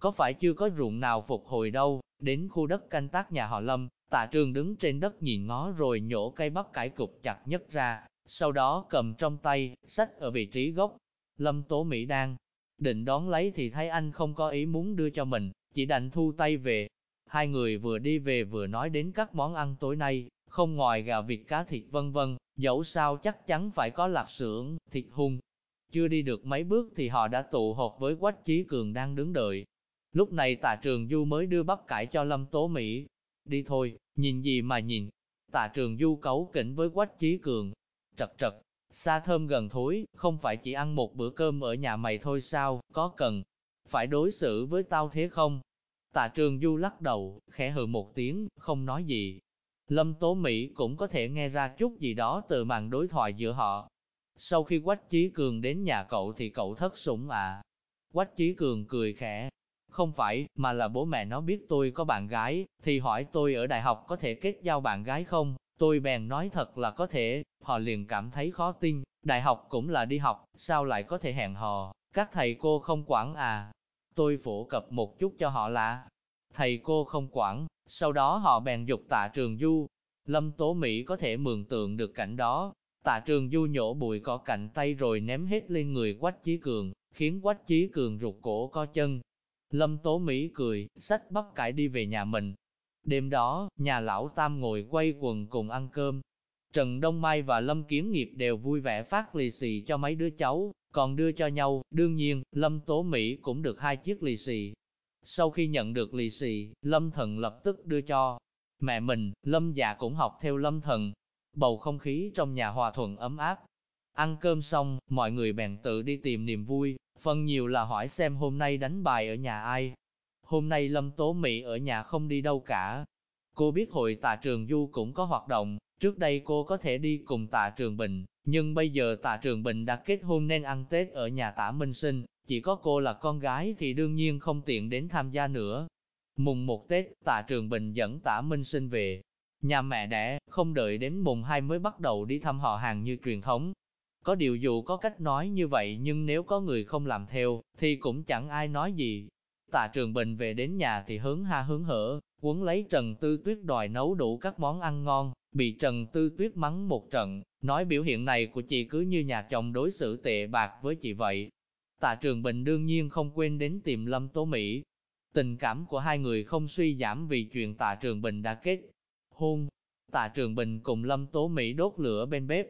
Có phải chưa có ruộng nào phục hồi đâu, đến khu đất canh tác nhà họ Lâm, Tạ trường đứng trên đất nhìn ngó rồi nhổ cây bắp cải cục chặt nhất ra, sau đó cầm trong tay, sách ở vị trí gốc. Lâm Tố Mỹ đang định đón lấy thì thấy anh không có ý muốn đưa cho mình, chỉ đành thu tay về. Hai người vừa đi về vừa nói đến các món ăn tối nay, không ngoài gà vịt cá thịt vân vân, dẫu sao chắc chắn phải có lạp xưởng, thịt hung. Chưa đi được mấy bước thì họ đã tụ họp với Quách Chí Cường đang đứng đợi. Lúc này tạ trường Du mới đưa bắp cải cho Lâm Tố Mỹ. Đi thôi, nhìn gì mà nhìn. Tạ trường Du cấu kỉnh với Quách Chí Cường. Trật trật, xa thơm gần thối, không phải chỉ ăn một bữa cơm ở nhà mày thôi sao, có cần phải đối xử với tao thế không? Tạ trường Du lắc đầu, khẽ hừ một tiếng, không nói gì. Lâm Tố Mỹ cũng có thể nghe ra chút gì đó từ màn đối thoại giữa họ. Sau khi Quách Chí Cường đến nhà cậu thì cậu thất sủng à. Quách Chí Cường cười khẽ. Không phải, mà là bố mẹ nó biết tôi có bạn gái, thì hỏi tôi ở đại học có thể kết giao bạn gái không? Tôi bèn nói thật là có thể, họ liền cảm thấy khó tin, đại học cũng là đi học, sao lại có thể hẹn hò, các thầy cô không quản à. Tôi phổ cập một chút cho họ là, thầy cô không quản, sau đó họ bèn dục tạ trường du. Lâm Tố Mỹ có thể mường tượng được cảnh đó, tạ trường du nhổ bụi cỏ cạnh tay rồi ném hết lên người Quách Chí Cường, khiến Quách Chí Cường rụt cổ co chân. Lâm Tố Mỹ cười, sách bắp cải đi về nhà mình, Đêm đó, nhà lão Tam ngồi quay quần cùng ăn cơm. Trần Đông Mai và Lâm Kiến Nghiệp đều vui vẻ phát lì xì cho mấy đứa cháu, còn đưa cho nhau, đương nhiên, Lâm Tố Mỹ cũng được hai chiếc lì xì. Sau khi nhận được lì xì, Lâm Thần lập tức đưa cho mẹ mình, Lâm Dạ cũng học theo Lâm Thần. Bầu không khí trong nhà hòa thuận ấm áp. Ăn cơm xong, mọi người bèn tự đi tìm niềm vui, phần nhiều là hỏi xem hôm nay đánh bài ở nhà ai, Hôm nay Lâm Tố Mỹ ở nhà không đi đâu cả. Cô biết hội tạ trường Du cũng có hoạt động, trước đây cô có thể đi cùng tạ trường Bình, nhưng bây giờ tạ trường Bình đã kết hôn nên ăn Tết ở nhà tạ Minh Sinh, chỉ có cô là con gái thì đương nhiên không tiện đến tham gia nữa. Mùng một Tết, tạ trường Bình dẫn tạ Minh Sinh về. Nhà mẹ đẻ, không đợi đến mùng hai mới bắt đầu đi thăm họ hàng như truyền thống. Có điều dù có cách nói như vậy nhưng nếu có người không làm theo, thì cũng chẳng ai nói gì. Tạ Trường Bình về đến nhà thì hướng ha hướng hở, quấn lấy Trần Tư Tuyết đòi nấu đủ các món ăn ngon, bị Trần Tư Tuyết mắng một trận, nói biểu hiện này của chị cứ như nhà chồng đối xử tệ bạc với chị vậy. Tạ Trường Bình đương nhiên không quên đến tìm Lâm Tố Mỹ. Tình cảm của hai người không suy giảm vì chuyện Tạ Trường Bình đã kết hôn. Tạ Trường Bình cùng Lâm Tố Mỹ đốt lửa bên bếp.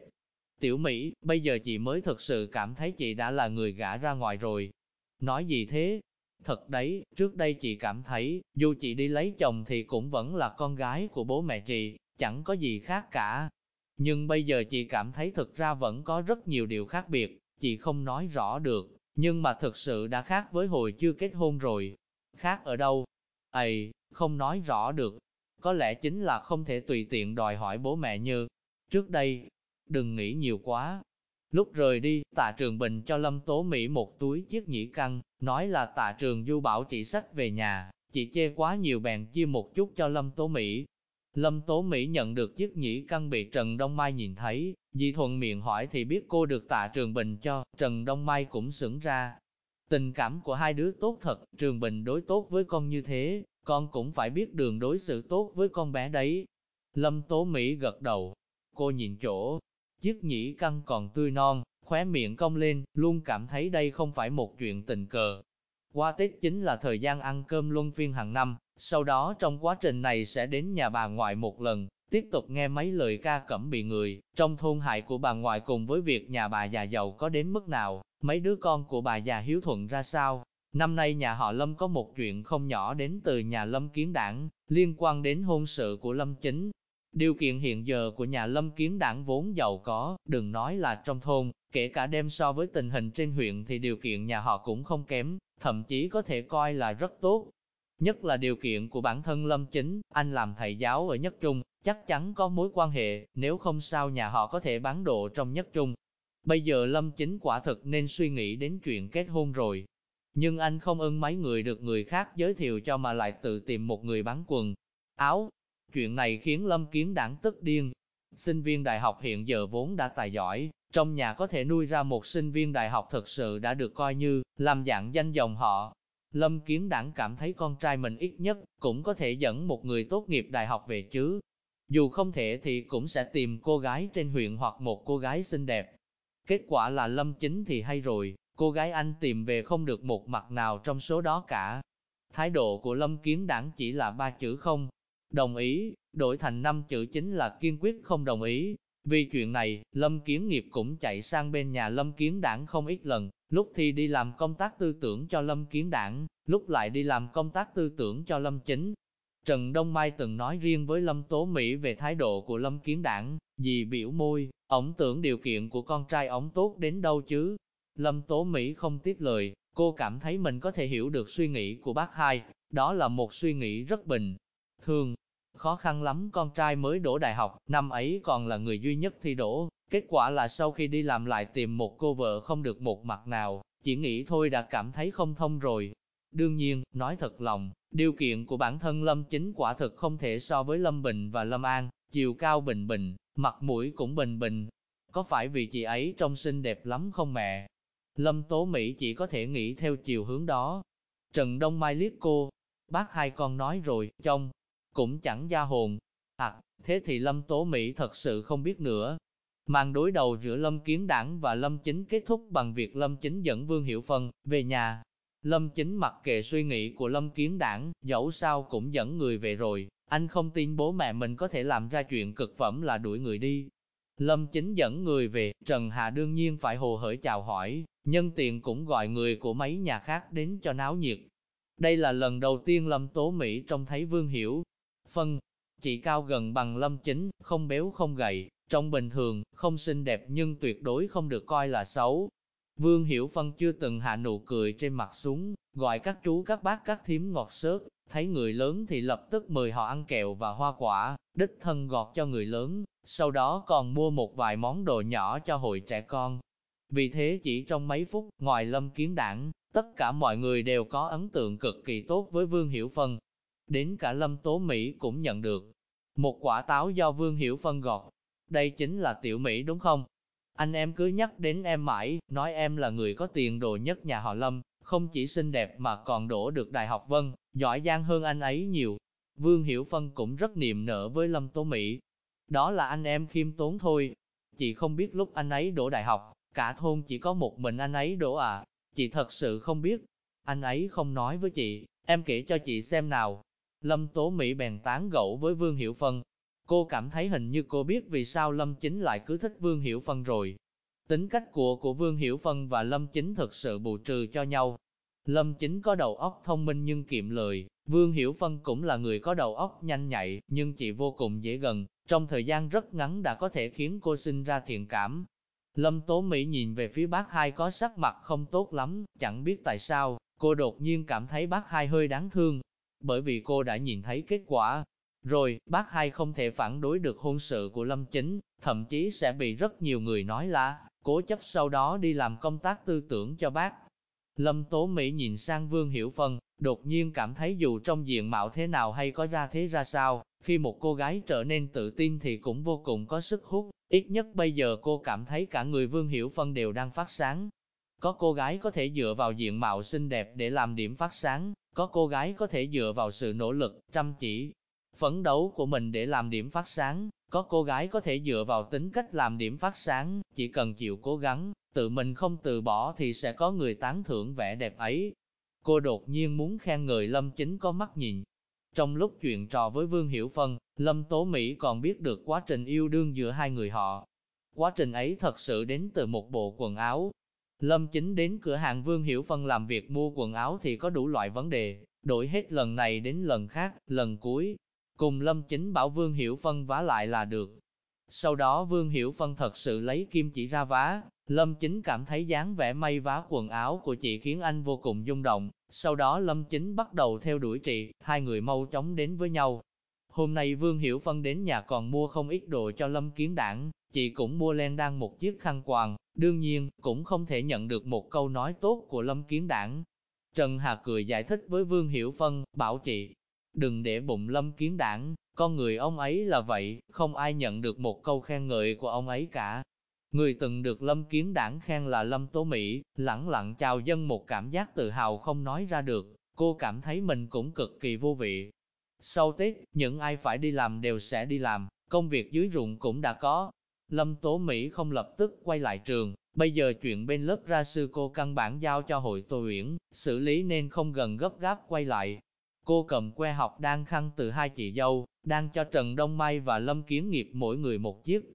Tiểu Mỹ, bây giờ chị mới thực sự cảm thấy chị đã là người gả ra ngoài rồi. Nói gì thế? Thật đấy, trước đây chị cảm thấy, dù chị đi lấy chồng thì cũng vẫn là con gái của bố mẹ chị, chẳng có gì khác cả. Nhưng bây giờ chị cảm thấy thực ra vẫn có rất nhiều điều khác biệt, chị không nói rõ được, nhưng mà thực sự đã khác với hồi chưa kết hôn rồi. Khác ở đâu? Ây, không nói rõ được. Có lẽ chính là không thể tùy tiện đòi hỏi bố mẹ như trước đây. Đừng nghĩ nhiều quá, Lúc rời đi, tạ trường bình cho Lâm Tố Mỹ một túi chiếc nhĩ căng, nói là tạ trường du bảo chị sách về nhà, chị chê quá nhiều bèn chia một chút cho Lâm Tố Mỹ. Lâm Tố Mỹ nhận được chiếc nhĩ căng bị Trần Đông Mai nhìn thấy, Di thuận miệng hỏi thì biết cô được tạ Trường Bình cho, Trần Đông Mai cũng sững ra. Tình cảm của hai đứa tốt thật, Trường Bình đối tốt với con như thế, con cũng phải biết đường đối xử tốt với con bé đấy. Lâm Tố Mỹ gật đầu, cô nhìn chỗ, Chiếc nhĩ căng còn tươi non, khóe miệng cong lên, luôn cảm thấy đây không phải một chuyện tình cờ. Qua Tết chính là thời gian ăn cơm luân phiên hàng năm, sau đó trong quá trình này sẽ đến nhà bà ngoại một lần, tiếp tục nghe mấy lời ca cẩm bị người, trong thôn hại của bà ngoại cùng với việc nhà bà già giàu có đến mức nào, mấy đứa con của bà già hiếu thuận ra sao. Năm nay nhà họ Lâm có một chuyện không nhỏ đến từ nhà Lâm Kiến Đảng, liên quan đến hôn sự của Lâm Chính, Điều kiện hiện giờ của nhà lâm kiến đảng vốn giàu có, đừng nói là trong thôn, kể cả đem so với tình hình trên huyện thì điều kiện nhà họ cũng không kém, thậm chí có thể coi là rất tốt. Nhất là điều kiện của bản thân Lâm Chính, anh làm thầy giáo ở Nhất Trung, chắc chắn có mối quan hệ, nếu không sao nhà họ có thể bán độ trong Nhất Trung. Bây giờ Lâm Chính quả thực nên suy nghĩ đến chuyện kết hôn rồi. Nhưng anh không ưng mấy người được người khác giới thiệu cho mà lại tự tìm một người bán quần, áo, Chuyện này khiến Lâm Kiến đảng tức điên. Sinh viên đại học hiện giờ vốn đã tài giỏi, trong nhà có thể nuôi ra một sinh viên đại học thực sự đã được coi như làm dạng danh dòng họ. Lâm Kiến đảng cảm thấy con trai mình ít nhất cũng có thể dẫn một người tốt nghiệp đại học về chứ. dù không thể thì cũng sẽ tìm cô gái trên huyện hoặc một cô gái xinh đẹp. Kết quả là Lâm Chính thì hay rồi, cô gái anh tìm về không được một mặt nào trong số đó cả. Thái độ của Lâm Kiến Đảng chỉ là ba chữ không, đồng ý, đổi thành năm chữ chính là kiên quyết không đồng ý. Vì chuyện này, Lâm Kiến Nghiệp cũng chạy sang bên nhà Lâm Kiến Đảng không ít lần, lúc thì đi làm công tác tư tưởng cho Lâm Kiến Đảng, lúc lại đi làm công tác tư tưởng cho Lâm Chính. Trần Đông Mai từng nói riêng với Lâm Tố Mỹ về thái độ của Lâm Kiến Đảng, vì biểu môi, ổng tưởng điều kiện của con trai ổng tốt đến đâu chứ. Lâm Tố Mỹ không tiếp lời, cô cảm thấy mình có thể hiểu được suy nghĩ của bác hai, đó là một suy nghĩ rất bình thường. Khó khăn lắm con trai mới đổ đại học, năm ấy còn là người duy nhất thi đổ, kết quả là sau khi đi làm lại tìm một cô vợ không được một mặt nào, chỉ nghĩ thôi đã cảm thấy không thông rồi. Đương nhiên, nói thật lòng, điều kiện của bản thân Lâm Chính quả thực không thể so với Lâm Bình và Lâm An, chiều cao bình bình, mặt mũi cũng bình bình. Có phải vì chị ấy trông xinh đẹp lắm không mẹ? Lâm Tố Mỹ chỉ có thể nghĩ theo chiều hướng đó. Trần Đông Mai liếc cô, bác hai con nói rồi, trông, cũng chẳng gia hồn. À, thế thì Lâm Tố Mỹ thật sự không biết nữa. Màn đối đầu giữa Lâm Kiến Đảng và Lâm Chính kết thúc bằng việc Lâm Chính dẫn Vương Hiểu Phân về nhà. Lâm Chính mặc kệ suy nghĩ của Lâm Kiến Đảng, dẫu sao cũng dẫn người về rồi, anh không tin bố mẹ mình có thể làm ra chuyện cực phẩm là đuổi người đi. Lâm Chính dẫn người về, Trần Hà đương nhiên phải hồ hởi chào hỏi, nhân tiện cũng gọi người của mấy nhà khác đến cho náo nhiệt. Đây là lần đầu tiên Lâm Tố Mỹ trông thấy Vương Hiểu. Phân, chỉ cao gần bằng Lâm Chính, không béo không gầy, trông bình thường, không xinh đẹp nhưng tuyệt đối không được coi là xấu. Vương Hiểu Phân chưa từng hạ nụ cười trên mặt xuống, gọi các chú các bác các thím ngọt sớt, thấy người lớn thì lập tức mời họ ăn kẹo và hoa quả, đích thân gọt cho người lớn, sau đó còn mua một vài món đồ nhỏ cho hội trẻ con. Vì thế chỉ trong mấy phút, ngoài lâm kiến đảng, tất cả mọi người đều có ấn tượng cực kỳ tốt với Vương Hiểu Phân. Đến cả Lâm Tố Mỹ cũng nhận được một quả táo do Vương Hiểu Phân gọt. Đây chính là tiểu Mỹ đúng không? Anh em cứ nhắc đến em mãi, nói em là người có tiền đồ nhất nhà họ Lâm, không chỉ xinh đẹp mà còn đổ được đại học vân, giỏi giang hơn anh ấy nhiều. Vương Hiểu Phân cũng rất niềm nở với Lâm Tố Mỹ. Đó là anh em khiêm tốn thôi. Chị không biết lúc anh ấy đổ đại học, cả thôn chỉ có một mình anh ấy đổ à. Chị thật sự không biết. Anh ấy không nói với chị, em kể cho chị xem nào. Lâm Tố Mỹ bèn tán gẫu với Vương Hiểu Phân. Cô cảm thấy hình như cô biết vì sao Lâm Chính lại cứ thích Vương Hiểu Phân rồi. Tính cách của của Vương Hiểu Phân và Lâm Chính thực sự bù trừ cho nhau. Lâm Chính có đầu óc thông minh nhưng kiệm lời, Vương Hiểu Phân cũng là người có đầu óc nhanh nhạy, nhưng chị vô cùng dễ gần, trong thời gian rất ngắn đã có thể khiến cô sinh ra thiện cảm. Lâm Tố Mỹ nhìn về phía bác hai có sắc mặt không tốt lắm, chẳng biết tại sao, cô đột nhiên cảm thấy bác hai hơi đáng thương, bởi vì cô đã nhìn thấy kết quả. Rồi, bác hai không thể phản đối được hôn sự của Lâm Chính, thậm chí sẽ bị rất nhiều người nói là, cố chấp sau đó đi làm công tác tư tưởng cho bác. Lâm Tố Mỹ nhìn sang Vương Hiểu Phân, đột nhiên cảm thấy dù trong diện mạo thế nào hay có ra thế ra sao, khi một cô gái trở nên tự tin thì cũng vô cùng có sức hút, ít nhất bây giờ cô cảm thấy cả người Vương Hiểu Phân đều đang phát sáng. Có cô gái có thể dựa vào diện mạo xinh đẹp để làm điểm phát sáng, có cô gái có thể dựa vào sự nỗ lực, chăm chỉ, phấn đấu của mình để làm điểm phát sáng, có cô gái có thể dựa vào tính cách làm điểm phát sáng, chỉ cần chịu cố gắng, tự mình không từ bỏ thì sẽ có người tán thưởng vẻ đẹp ấy. Cô đột nhiên muốn khen người Lâm Chính có mắt nhìn. Trong lúc chuyện trò với Vương Hiểu Phân, Lâm Tố Mỹ còn biết được quá trình yêu đương giữa hai người họ. Quá trình ấy thật sự đến từ một bộ quần áo. Lâm Chính đến cửa hàng Vương Hiểu Phân làm việc mua quần áo thì có đủ loại vấn đề, đổi hết lần này đến lần khác, lần cuối. Cùng Lâm Chính bảo Vương Hiểu Phân vá lại là được. Sau đó Vương Hiểu Phân thật sự lấy kim chỉ ra vá, Lâm Chính cảm thấy dáng vẻ may vá quần áo của chị khiến anh vô cùng rung động, sau đó Lâm Chính bắt đầu theo đuổi chị, hai người mau chóng đến với nhau. Hôm nay Vương Hiểu Phân đến nhà còn mua không ít đồ cho Lâm Kiến Đảng, chị cũng mua len đan một chiếc khăn quàng, đương nhiên, cũng không thể nhận được một câu nói tốt của Lâm Kiến Đảng. Trần Hà cười giải thích với Vương Hiểu Phân, bảo chị, đừng để bụng Lâm Kiến Đảng, con người ông ấy là vậy, không ai nhận được một câu khen ngợi của ông ấy cả, Người từng được Lâm Kiến Đảng khen là Lâm Tố Mỹ, lẳng lặng chào dân một cảm giác tự hào không nói ra được, cô cảm thấy mình cũng cực kỳ vô vị. Sau Tết, những ai phải đi làm đều sẽ đi làm, công việc dưới ruộng cũng đã có. Lâm Tố Mỹ không lập tức quay lại trường, bây giờ chuyện bên lớp ra sư cô căn bản giao cho hội Tô Uyển, xử lý nên không gần gấp gáp quay lại. Cô cầm que học đang khăn từ hai chị dâu, đang cho Trần Đông Mai và Lâm Kiến Nghiệp mỗi người một chiếc.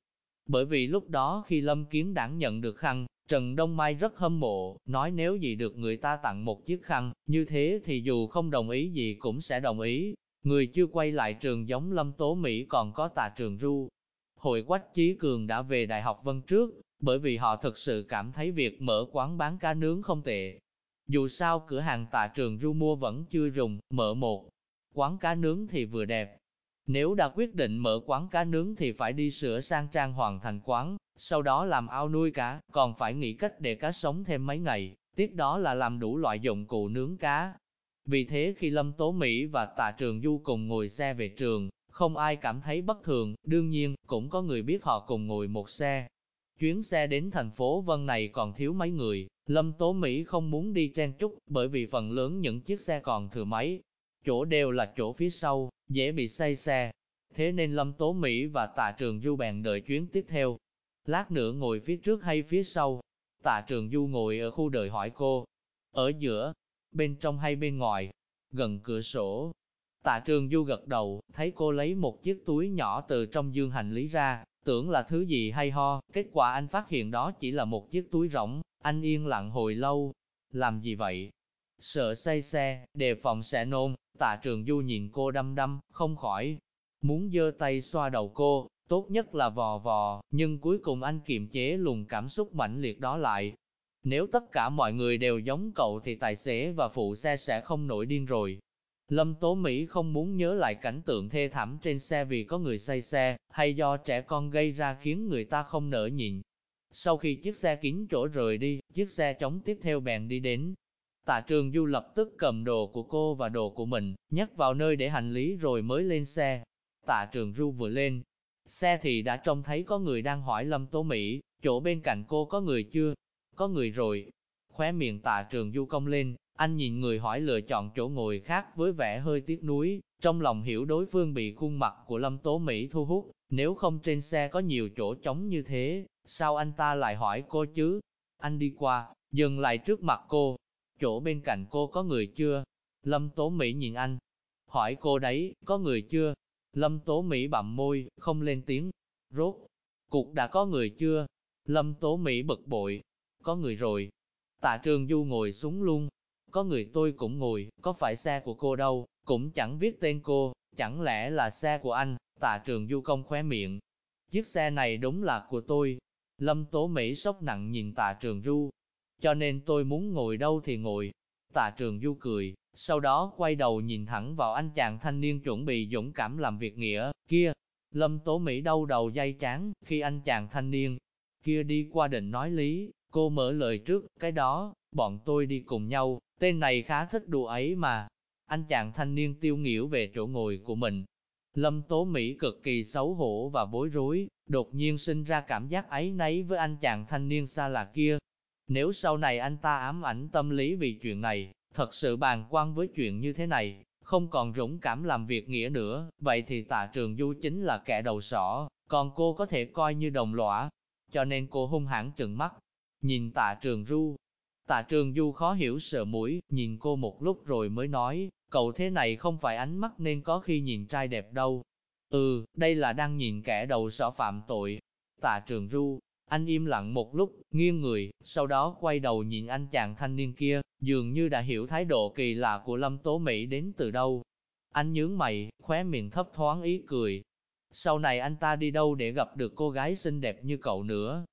Bởi vì lúc đó khi Lâm Kiến đảng nhận được khăn, Trần Đông Mai rất hâm mộ, nói nếu gì được người ta tặng một chiếc khăn, như thế thì dù không đồng ý gì cũng sẽ đồng ý. Người chưa quay lại trường giống Lâm Tố Mỹ còn có tà trường ru. Hội Quách Chí Cường đã về Đại học Vân trước, bởi vì họ thực sự cảm thấy việc mở quán bán cá nướng không tệ. Dù sao cửa hàng Tạ trường ru mua vẫn chưa rùng, mở một quán cá nướng thì vừa đẹp. Nếu đã quyết định mở quán cá nướng thì phải đi sửa sang trang hoàn thành quán, sau đó làm ao nuôi cá, còn phải nghĩ cách để cá sống thêm mấy ngày, tiếp đó là làm đủ loại dụng cụ nướng cá. Vì thế khi Lâm Tố Mỹ và Tạ Trường Du cùng ngồi xe về trường, không ai cảm thấy bất thường, đương nhiên, cũng có người biết họ cùng ngồi một xe. Chuyến xe đến thành phố Vân này còn thiếu mấy người, Lâm Tố Mỹ không muốn đi chen chúc, bởi vì phần lớn những chiếc xe còn thừa máy, Chỗ đều là chỗ phía sau, dễ bị say xe. Thế nên Lâm Tố Mỹ và Tạ Trường Du bèn đợi chuyến tiếp theo, lát nữa ngồi phía trước hay phía sau. Tạ trường du ngồi ở khu đợi hỏi cô, ở giữa, bên trong hay bên ngoài, gần cửa sổ. Tạ trường du gật đầu, thấy cô lấy một chiếc túi nhỏ từ trong dương hành lý ra, tưởng là thứ gì hay ho, kết quả anh phát hiện đó chỉ là một chiếc túi rỗng, anh yên lặng hồi lâu. Làm gì vậy? Sợ say xe, đề phòng sẽ nôn, tạ trường du nhìn cô đăm đăm, không khỏi, muốn giơ tay xoa đầu cô, tốt nhất là vò vò, nhưng cuối cùng anh kiềm chế luồng cảm xúc mãnh liệt đó lại. Nếu tất cả mọi người đều giống cậu thì tài xế và phụ xe sẽ không nổi điên rồi. Lâm Tố Mỹ không muốn nhớ lại cảnh tượng thê thảm trên xe vì có người say xe, hay do trẻ con gây ra khiến người ta không nỡ nhịn. Sau khi chiếc xe kín chỗ rời đi, chiếc xe chống tiếp theo bèn đi đến. Tạ trường du lập tức cầm đồ của cô và đồ của mình, nhắc vào nơi để hành lý rồi mới lên xe. Tạ trường du vừa lên, Xe thì đã trông thấy có người đang hỏi Lâm Tố Mỹ, chỗ bên cạnh cô có người chưa? Có người rồi. Khóe miệng tạ trường du cong lên, anh nhìn người hỏi lựa chọn chỗ ngồi khác với vẻ hơi tiếc nuối, trong lòng hiểu đối phương bị khuôn mặt của Lâm Tố Mỹ thu hút, nếu không trên xe có nhiều chỗ trống như thế, sao anh ta lại hỏi cô chứ? Anh đi qua, dừng lại trước mặt cô, chỗ bên cạnh cô có người chưa? Lâm Tố Mỹ nhìn anh, hỏi cô đấy, có người chưa? Lâm Tố Mỹ bặm môi, không lên tiếng. Rốt, cục đã có người chưa? Lâm Tố Mỹ bực bội. Có người rồi. Tạ Trường Du ngồi xuống luôn. Có người tôi cũng ngồi, có phải xe của cô đâu, cũng chẳng viết tên cô, chẳng lẽ là xe của anh, tạ trường du công khóe miệng. Chiếc xe này đúng là của tôi. Lâm Tố Mỹ sốc nặng nhìn tạ trường du. Cho nên tôi muốn ngồi đâu thì ngồi. Tạ trường du cười, sau đó quay đầu nhìn thẳng vào anh chàng thanh niên chuẩn bị dũng cảm làm việc nghĩa, kia. Lâm Tố Mỹ đau đầu dây chán, khi anh chàng thanh niên kia đi qua định nói lý, cô mở lời trước, cái đó, bọn tôi đi cùng nhau, tên này khá thích đùa ấy mà. Anh chàng thanh niên tiêu nghỉu về chỗ ngồi của mình. Lâm Tố Mỹ cực kỳ xấu hổ và bối rối, đột nhiên sinh ra cảm giác ấy nấy với anh chàng thanh niên xa lạ kia. Nếu sau này anh ta ám ảnh tâm lý vì chuyện này, Thật sự bàn quan với chuyện như thế này, không còn dũng cảm làm việc nghĩa nữa, vậy thì tạ trường du chính là kẻ đầu sỏ, còn cô có thể coi như đồng lõa. Cho nên cô hung hãn trừng mắt, nhìn tạ trường du. Tạ trường du khó hiểu sợ mũi, nhìn cô một lúc rồi mới nói, cậu thế này không phải ánh mắt nên có khi nhìn trai đẹp đâu. Ừ, đây là đang nhìn kẻ đầu sỏ phạm tội. Tạ trường du, anh im lặng một lúc, nghiêng người, sau đó quay đầu nhìn anh chàng thanh niên kia, dường như đã hiểu thái độ kỳ lạ của Lâm Tố Mỹ đến từ đâu. Anh nhướng mày, khóe miệng thấp thoáng ý cười. Sau này anh ta đi đâu để gặp được cô gái xinh đẹp như cậu nữa?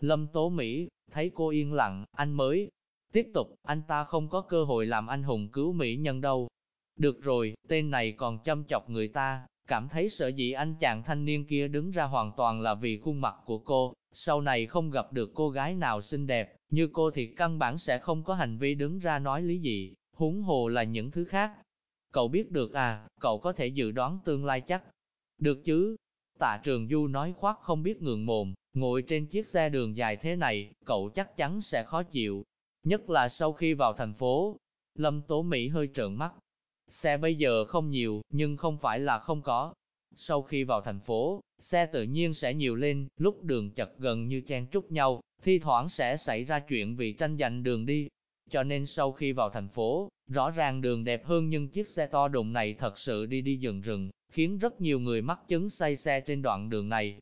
Lâm Tố Mỹ, thấy cô yên lặng, anh mới tiếp tục, anh ta không có cơ hội làm anh hùng cứu Mỹ nhân đâu. Được rồi, tên này còn chăm chọc người ta, cảm thấy sợ dĩ anh chàng thanh niên kia đứng ra hoàn toàn là vì khuôn mặt của cô, sau này không gặp được cô gái nào xinh đẹp, như cô thì căn bản sẽ không có hành vi đứng ra nói lý gì, huống hồ là những thứ khác. Cậu biết được à, cậu có thể dự đoán tương lai chắc. Được chứ? Tạ Trường Du nói khoác không biết ngượng mồm, ngồi trên chiếc xe đường dài thế này, cậu chắc chắn sẽ khó chịu. Nhất là sau khi vào thành phố, Lâm Tố Mỹ hơi trợn mắt. Xe bây giờ không nhiều, nhưng không phải là không có. Sau khi vào thành phố, xe tự nhiên sẽ nhiều lên, lúc đường chật gần như chen trúc nhau, thi thoảng sẽ xảy ra chuyện vì tranh giành đường đi. Cho nên sau khi vào thành phố, rõ ràng đường đẹp hơn nhưng chiếc xe to đùng này thật sự đi đi rừng rừng, khiến rất nhiều người mắc chứng say xe trên đoạn đường này.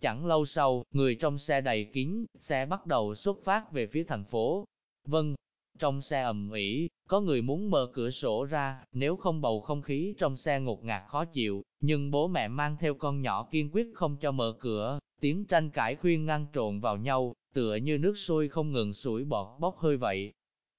Chẳng lâu sau, người trong xe đầy kín, xe bắt đầu xuất phát về phía thành phố. Vâng, trong xe ầm ĩ, có người muốn mở cửa sổ ra, nếu không bầu không khí trong xe ngột ngạt khó chịu, nhưng bố mẹ mang theo con nhỏ kiên quyết không cho mở cửa, tiếng tranh cãi khuyên ngăn trộn vào nhau, tựa như nước sôi không ngừng sủi bọt bốc hơi vậy.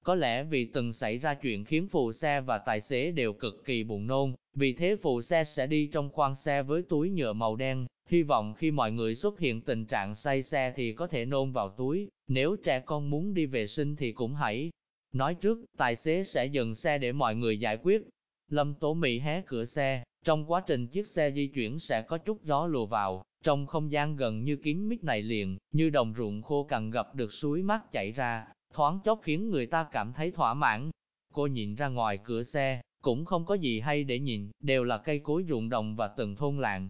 Có lẽ vì từng xảy ra chuyện khiến phụ xe và tài xế đều cực kỳ buồn nôn, vì thế phụ xe sẽ đi trong khoang xe với túi nhựa màu đen, hy vọng khi mọi người xuất hiện tình trạng say xe thì có thể nôn vào túi, nếu trẻ con muốn đi vệ sinh thì cũng hãy nói trước, tài xế sẽ dừng xe để mọi người giải quyết. Lâm Tố Mỹ hé cửa xe, trong quá trình chiếc xe di chuyển sẽ có chút gió lùa vào, trong không gian gần như kín mít này liền, như đồng ruộng khô cằn gặp được suối mát chảy ra, thoáng chốc khiến người ta cảm thấy thỏa mãn. Cô nhìn ra ngoài cửa xe, cũng không có gì hay để nhìn, đều là cây cối ruộng đồng và từng thôn làng.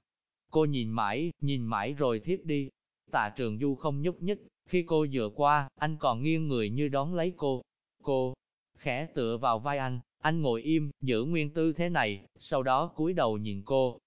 Cô nhìn mãi, nhìn mãi rồi thiếp đi. Tạ trường du không nhúc nhích, khi cô dựa qua, anh còn nghiêng người như đón lấy cô. Cô, khẽ tựa vào vai anh, anh ngồi im, giữ nguyên tư thế này, sau đó cúi đầu nhìn cô.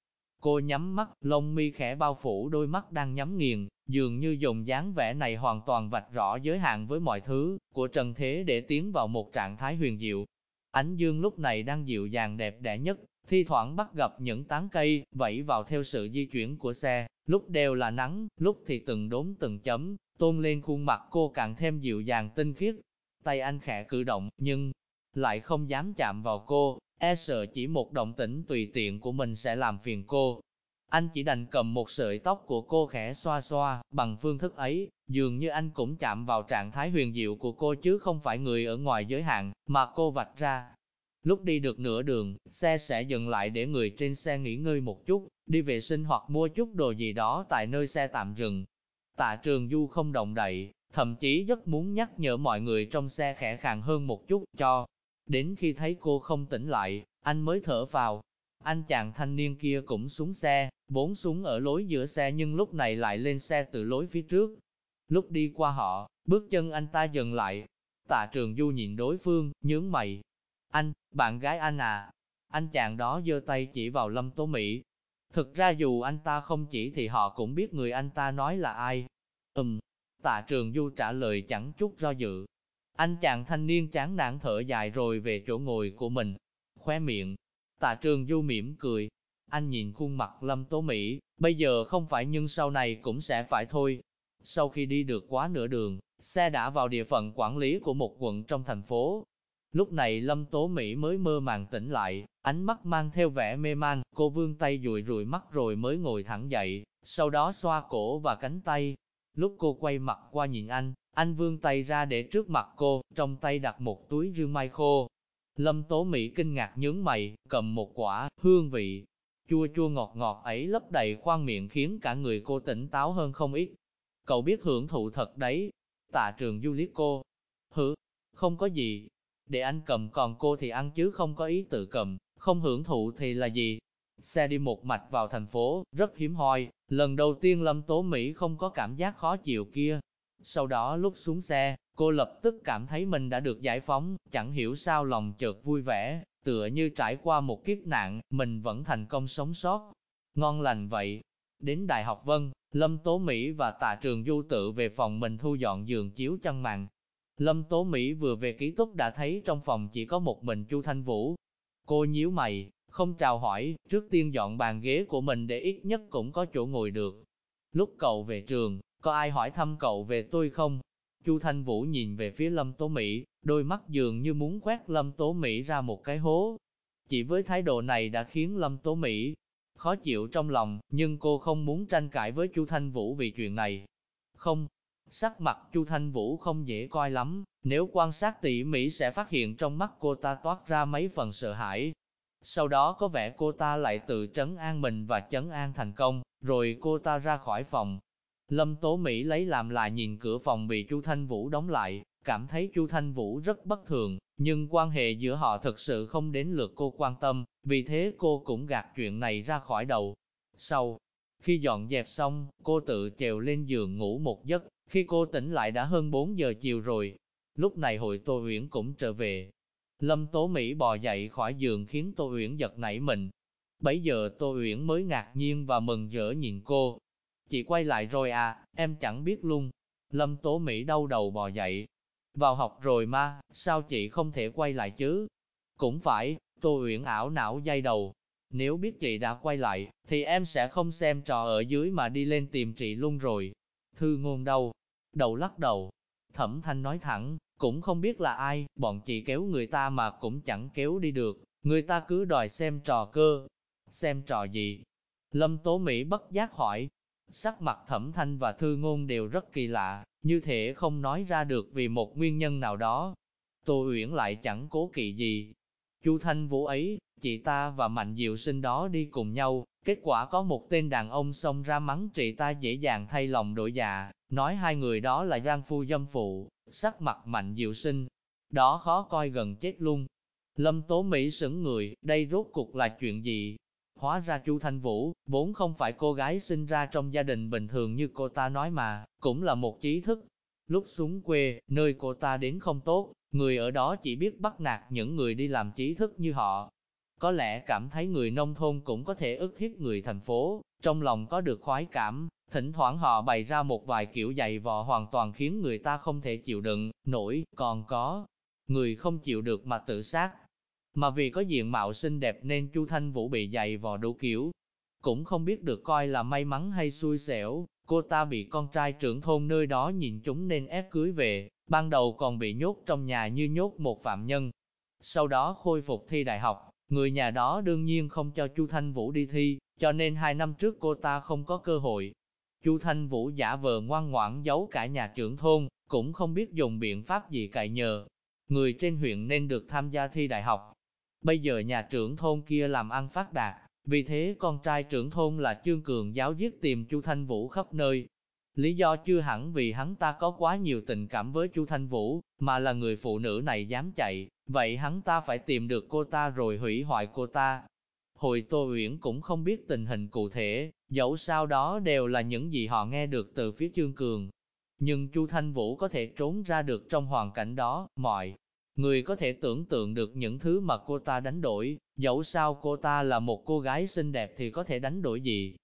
Cô nhắm mắt, lông mi khẽ bao phủ đôi mắt đang nhắm nghiền, dường như dùng dáng vẻ này hoàn toàn vạch rõ giới hạn với mọi thứ của trần thế để tiến vào một trạng thái huyền diệu. Ánh dương lúc này đang dịu dàng đẹp đẽ nhất, thi thoảng bắt gặp những tán cây, vẫy vào theo sự di chuyển của xe, lúc đều là nắng, lúc thì từng đốm từng chấm, tôn lên khuôn mặt cô càng thêm dịu dàng tinh khiết. Tay anh khẽ cử động, nhưng lại không dám chạm vào cô, e sợ chỉ một động tĩnh tùy tiện của mình sẽ làm phiền cô. Anh chỉ đành cầm một sợi tóc của cô khẽ xoa xoa, bằng phương thức ấy, dường như anh cũng chạm vào trạng thái huyền diệu của cô chứ không phải người ở ngoài giới hạn, mà cô vạch ra. Lúc đi được nửa đường, xe sẽ dừng lại để người trên xe nghỉ ngơi một chút, đi vệ sinh hoặc mua chút đồ gì đó tại nơi xe tạm dừng. Tạ trường du không động đậy, thậm chí rất muốn nhắc nhở mọi người trong xe khẽ khàng hơn một chút cho Đến khi thấy cô không tỉnh lại, anh mới thở vào. Anh chàng thanh niên kia cũng xuống xe, bốn xuống ở lối giữa xe nhưng lúc này lại lên xe từ lối phía trước. Lúc đi qua họ, bước chân anh ta dừng lại. Tạ trường du nhìn đối phương, nhướng mày. Anh, bạn gái anh à. Anh chàng đó giơ tay chỉ vào Lâm Tố Mỹ. Thực ra dù anh ta không chỉ thì họ cũng biết người anh ta nói là ai. Ừm, tạ trường du trả lời chẳng chút do dự. Anh chàng thanh niên chán nản thở dài rồi về chỗ ngồi của mình, khóe miệng. Tạ trường du mỉm cười. Anh nhìn khuôn mặt Lâm Tố Mỹ, bây giờ không phải nhưng sau này cũng sẽ phải thôi. Sau khi đi được quá nửa đường, xe đã vào địa phận quản lý của một quận trong thành phố. Lúc này Lâm Tố Mỹ mới mơ màng tỉnh lại, ánh mắt mang theo vẻ mê man, cô vươn tay dụi rụi mắt rồi mới ngồi thẳng dậy, sau đó xoa cổ và cánh tay. Lúc cô quay mặt qua nhìn anh, anh vươn tay ra để trước mặt cô, trong tay đặt một túi rương mai khô. Lâm Tố Mỹ kinh ngạc nhướng mày, cầm một quả, hương vị, chua chua ngọt ngọt ấy lấp đầy khoang miệng khiến cả người cô tỉnh táo hơn không ít. Cậu biết hưởng thụ thật đấy. Tạ trường du liếc cô. Hử, không có gì. Để anh cầm còn cô thì ăn chứ không có ý tự cầm, không hưởng thụ thì là gì. Xe đi một mạch vào thành phố, rất hiếm hoi. Lần đầu tiên Lâm Tố Mỹ không có cảm giác khó chịu kia, sau đó lúc xuống xe, cô lập tức cảm thấy mình đã được giải phóng, chẳng hiểu sao lòng chợt vui vẻ, tựa như trải qua một kiếp nạn, mình vẫn thành công sống sót. Ngon lành vậy. Đến Đại học Vân, Lâm Tố Mỹ và Tạ Trường Du tự về phòng mình thu dọn giường chiếu chăn màn. Lâm Tố Mỹ vừa về ký túc đã thấy trong phòng chỉ có một mình Chu Thanh Vũ. Cô nhíu mày, không chào hỏi, trước tiên dọn bàn ghế của mình để ít nhất cũng có chỗ ngồi được. Lúc cậu về trường, có ai hỏi thăm cậu về tôi không? Chu Thanh Vũ nhìn về phía Lâm Tố Mỹ, đôi mắt dường như muốn quét Lâm Tố Mỹ ra một cái hố. Chỉ với thái độ này đã khiến Lâm Tố Mỹ khó chịu trong lòng, nhưng cô không muốn tranh cãi với Chu Thanh Vũ vì chuyện này. Không, sắc mặt Chu Thanh Vũ không dễ coi lắm, nếu quan sát tỉ mỉ sẽ phát hiện trong mắt cô ta toát ra mấy phần sợ hãi. Sau đó có vẻ cô ta lại tự trấn an mình và trấn an thành công, rồi cô ta ra khỏi phòng, Lâm Tố Mỹ lấy làm lại nhìn cửa phòng bị Chu Thanh Vũ đóng lại, cảm thấy Chu Thanh Vũ rất bất thường, nhưng quan hệ giữa họ thực sự không đến lượt cô quan tâm, vì thế cô cũng gạt chuyện này ra khỏi đầu. Sau, khi dọn dẹp xong, cô tự trèo lên giường ngủ một giấc, khi cô tỉnh lại đã hơn 4 giờ chiều rồi. Lúc này hội Tô Uyển cũng trở về. Lâm Tố Mỹ bò dậy khỏi giường khiến Tô Uyển giật nảy mình. Bấy giờ Tô Uyển mới ngạc nhiên và mừng rỡ nhìn cô. Chị quay lại rồi à, em chẳng biết luôn. Lâm Tố Mỹ đau đầu bò dậy. Vào học rồi mà, sao chị không thể quay lại chứ? Cũng phải, Tô Uyển ảo não dây đầu. Nếu biết chị đã quay lại, thì em sẽ không xem trò ở dưới mà đi lên tìm chị luôn rồi. Thư ngôn đâu? Đầu lắc đầu. Thẩm thanh nói thẳng, cũng không biết là ai, bọn chị kéo người ta mà cũng chẳng kéo đi được. Người ta cứ đòi xem trò cơ. Xem trò gì? Lâm Tố Mỹ bất giác hỏi. Sắc mặt thẩm thanh và thư ngôn đều rất kỳ lạ, như thể không nói ra được vì một nguyên nhân nào đó. Tô Uyển lại chẳng cố kỵ gì, Chu Thanh Vũ ấy, chị ta và Mạnh Diệu Sinh đó đi cùng nhau, kết quả có một tên đàn ông xông ra mắng chị ta dễ dàng thay lòng đổi dạ, nói hai người đó là giang phu dâm phụ, sắc mặt Mạnh Diệu Sinh, đó khó coi gần chết luôn. Lâm Tố Mỹ sững người, đây rốt cuộc là chuyện gì? Hóa ra Chu Thanh Vũ, vốn không phải cô gái sinh ra trong gia đình bình thường như cô ta nói mà, cũng là một trí thức. Lúc xuống quê, nơi cô ta đến không tốt, Người ở đó chỉ biết bắt nạt những người đi làm trí thức như họ. Có lẽ cảm thấy người nông thôn cũng có thể ức hiếp người thành phố, trong lòng có được khoái cảm, thỉnh thoảng họ bày ra một vài kiểu dày vò hoàn toàn khiến người ta không thể chịu đựng, nổi, còn có người không chịu được mà tự sát. Mà vì có diện mạo xinh đẹp nên Chu Thanh Vũ bị dày vò đủ kiểu, cũng không biết được coi là may mắn hay xui xẻo, cô ta bị con trai trưởng thôn nơi đó nhìn chúng nên ép cưới về, ban đầu còn bị nhốt trong nhà như nhốt một phạm nhân. Sau đó khôi phục thi đại học, người nhà đó đương nhiên không cho Chu Thanh Vũ đi thi, cho nên hai năm trước cô ta không có cơ hội. Chu Thanh Vũ giả vờ ngoan ngoãn giấu cả nhà trưởng thôn, cũng không biết dùng biện pháp gì cậy nhờ. Người trên huyện nên được tham gia thi đại học. Bây giờ nhà trưởng thôn kia làm ăn phát đạt, vì thế con trai trưởng thôn là Trương Cường giáo giết tìm Chu Thanh Vũ khắp nơi, Lý do chưa hẳn vì hắn ta có quá nhiều tình cảm với Chu Thanh Vũ, mà là người phụ nữ này dám chạy, vậy hắn ta phải tìm được cô ta rồi hủy hoại cô ta. Hồi Tô Uyển cũng không biết tình hình cụ thể, dẫu sao đó đều là những gì họ nghe được từ phía Trương Cường. Nhưng Chu Thanh Vũ có thể trốn ra được trong hoàn cảnh đó, mọi người có thể tưởng tượng được những thứ mà cô ta đánh đổi, dẫu sao cô ta là một cô gái xinh đẹp thì có thể đánh đổi gì,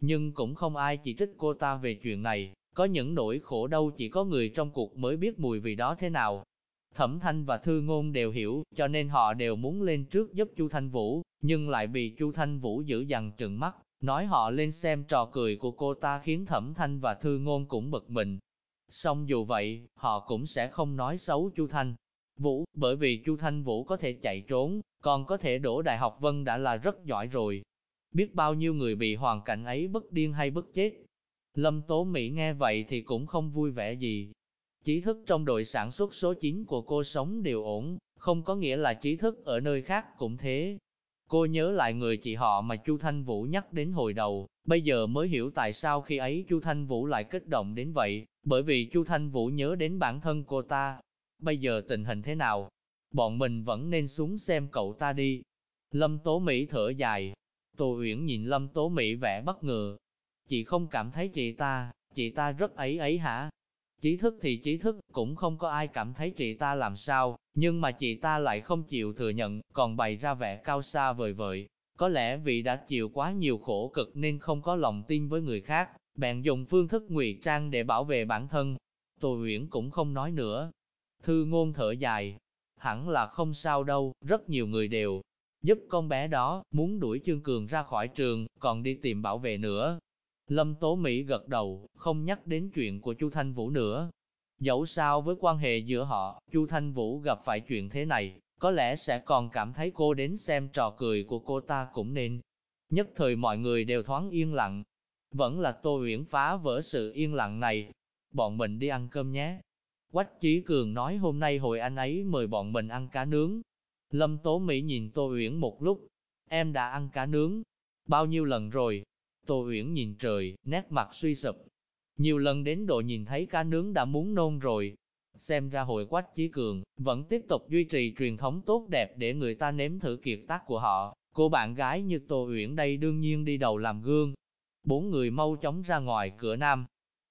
nhưng cũng không ai chỉ trích cô ta về chuyện này, có những nỗi khổ đâu chỉ có người trong cuộc mới biết mùi vị đó thế nào. Thẩm Thanh và Thư Ngôn đều hiểu, cho nên họ đều muốn lên trước giúp Chu Thanh Vũ, nhưng lại bị Chu Thanh Vũ giữ dằn trừng mắt, nói họ lên xem trò cười của cô ta khiến Thẩm Thanh và Thư Ngôn cũng bực mình. Song dù vậy, họ cũng sẽ không nói xấu Chu Thanh Vũ, bởi vì Chu Thanh Vũ có thể chạy trốn, còn có thể đổ đại học Vân đã là rất giỏi rồi, biết bao nhiêu người bị hoàn cảnh ấy bất điên hay bất chết. Lâm Tố Mỹ nghe vậy thì cũng không vui vẻ gì. Trí thức trong đội sản xuất số 9 của cô sống đều ổn, không có nghĩa là trí thức ở nơi khác cũng thế. Cô nhớ lại người chị họ mà Chu Thanh Vũ nhắc đến hồi đầu, bây giờ mới hiểu tại sao khi ấy Chu Thanh Vũ lại kích động đến vậy, bởi vì Chu Thanh Vũ nhớ đến bản thân cô ta. Bây giờ tình hình thế nào? Bọn mình vẫn nên xuống xem cậu ta đi. Lâm Tố Mỹ thở dài, Tô Uyển nhìn Lâm Tố Mỹ vẻ bất ngờ. Chị không cảm thấy chị ta, chị ta rất ấy ấy hả? Trí thức thì trí thức, cũng không có ai cảm thấy chị ta làm sao, nhưng mà chị ta lại không chịu thừa nhận, còn bày ra vẻ cao xa vời vợi. Có lẽ vì đã chịu quá nhiều khổ cực nên không có lòng tin với người khác, bèn dùng phương thức ngụy trang để bảo vệ bản thân. Tô Uyển cũng không nói nữa. Thư ngôn thở dài, hẳn là không sao đâu, rất nhiều người đều giúp con bé đó, muốn đuổi Trương Cường ra khỏi trường, còn đi tìm bảo vệ nữa. Lâm Tố Mỹ gật đầu, không nhắc đến chuyện của Chu Thanh Vũ nữa. Dẫu sao với quan hệ giữa họ, Chu Thanh Vũ gặp phải chuyện thế này, có lẽ sẽ còn cảm thấy cô đến xem trò cười của cô ta cũng nên. Nhất thời mọi người đều thoáng yên lặng. Vẫn là Tô Uyển phá vỡ sự yên lặng này. Bọn mình đi ăn cơm nhé. Quách Chí Cường nói hôm nay hồi anh ấy mời bọn mình ăn cá nướng, Lâm Tố Mỹ nhìn Tô Uyển một lúc, em đã ăn cá nướng, bao nhiêu lần rồi? Tô Uyển nhìn trời, nét mặt suy sụp. Nhiều lần đến độ nhìn thấy cá nướng đã muốn nôn rồi. Xem ra hội quách chí cường, vẫn tiếp tục duy trì truyền thống tốt đẹp để người ta nếm thử kiệt tác của họ, cô bạn gái như Tô Uyển đây đương nhiên đi đầu làm gương. Bốn người mau chóng ra ngoài cửa nam.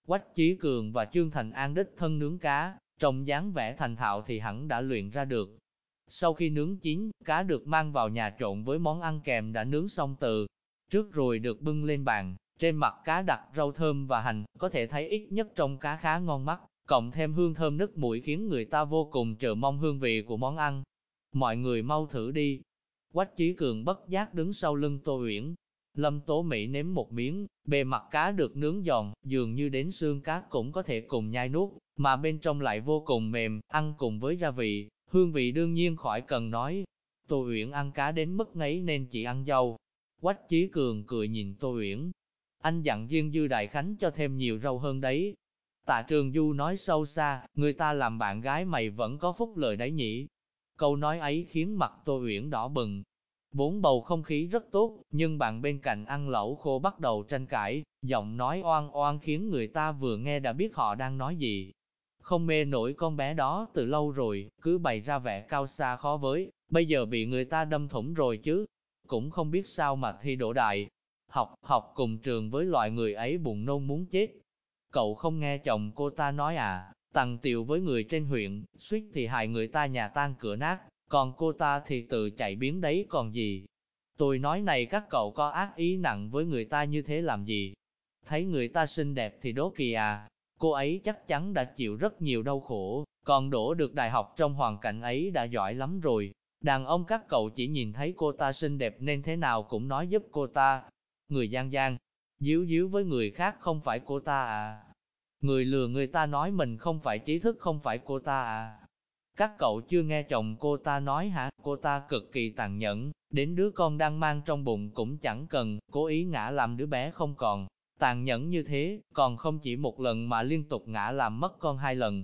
Quách Chí Cường và Trương Thành An đích thân nướng cá, trông dáng vẻ thành thạo thì hẳn đã luyện ra được. Sau khi nướng chín, cá được mang vào nhà trộn với món ăn kèm đã nướng xong từ trước rồi được bưng lên bàn, trên mặt cá đặt rau thơm và hành, có thể thấy ít nhất trong cá khá ngon mắt, cộng thêm hương thơm nức mũi khiến người ta vô cùng chờ mong hương vị của món ăn. Mọi người mau thử đi. Quách Chí Cường bất giác đứng sau lưng Tô Uyển. Lâm Tố Mỹ nếm một miếng, bề mặt cá được nướng giòn, dường như đến xương cá cũng có thể cùng nhai nuốt, mà bên trong lại vô cùng mềm, ăn cùng với gia vị, hương vị đương nhiên khỏi cần nói. Tô Uyển ăn cá đến mức ngấy nên chỉ ăn dầu Quách Chí Cường cười nhìn Tô Uyển. Anh dặn Diên Dư Đại Khánh cho thêm nhiều rau hơn đấy. Tạ Trường Du nói sâu xa, người ta làm bạn gái mày vẫn có phúc lợi đấy nhỉ. Câu nói ấy khiến mặt Tô Uyển đỏ bừng. Vốn bầu không khí rất tốt, nhưng bạn bên cạnh ăn lẩu khô bắt đầu tranh cãi, giọng nói oan oan khiến người ta vừa nghe đã biết họ đang nói gì. Không mê nổi con bé đó từ lâu rồi, cứ bày ra vẻ cao xa khó với, bây giờ bị người ta đâm thủng rồi chứ. Cũng không biết sao mà thi đổ đại. Học, học cùng trường với loại người ấy buồn nôn muốn chết. Cậu không nghe chồng cô ta nói à, tặng tiệu với người trên huyện, suýt thì hại người ta nhà tan cửa nát, còn cô ta thì tự chạy biến đấy còn gì. Tôi nói này các cậu có ác ý nặng với người ta như thế làm gì? Thấy người ta xinh đẹp thì đố kỳ à, cô ấy chắc chắn đã chịu rất nhiều đau khổ, còn đổ được đại học trong hoàn cảnh ấy đã giỏi lắm rồi. Đàn ông các cậu chỉ nhìn thấy cô ta xinh đẹp nên thế nào cũng nói giúp cô ta. Người gian gian, díu díu với người khác không phải cô ta à. Người lừa người ta nói mình không phải trí thức không phải cô ta à. Các cậu chưa nghe chồng cô ta nói hả, cô ta cực kỳ tàn nhẫn, đến đứa con đang mang trong bụng cũng chẳng cần, cố ý ngã làm đứa bé không còn. Tàn nhẫn như thế, còn không chỉ một lần mà liên tục ngã làm mất con hai lần.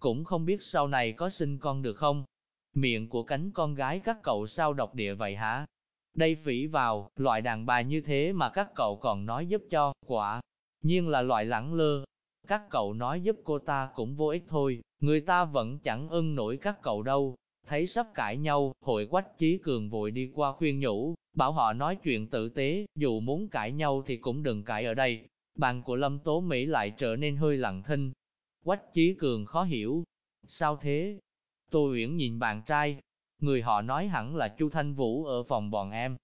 Cũng không biết sau này có sinh con được không? Miệng của cánh con gái các cậu sao độc địa vậy hả? Đây phỉ vào, loại đàn bà như thế mà các cậu còn nói giúp cho, quả nhiên là loại lẳng lơ, các cậu nói giúp cô ta cũng vô ích thôi, người ta vẫn chẳng ưng nổi các cậu đâu. Thấy sắp cãi nhau, hội quách chí cường vội đi qua khuyên nhủ, bảo họ nói chuyện tử tế, dù muốn cãi nhau thì cũng đừng cãi ở đây. Bàn của Lâm Tố Mỹ lại trở nên hơi lặng thinh. Quách chí cường khó hiểu. Sao thế? Tô Uyển nhìn bạn trai. Người họ nói hẳn là Chu Thanh Vũ ở phòng bọn em.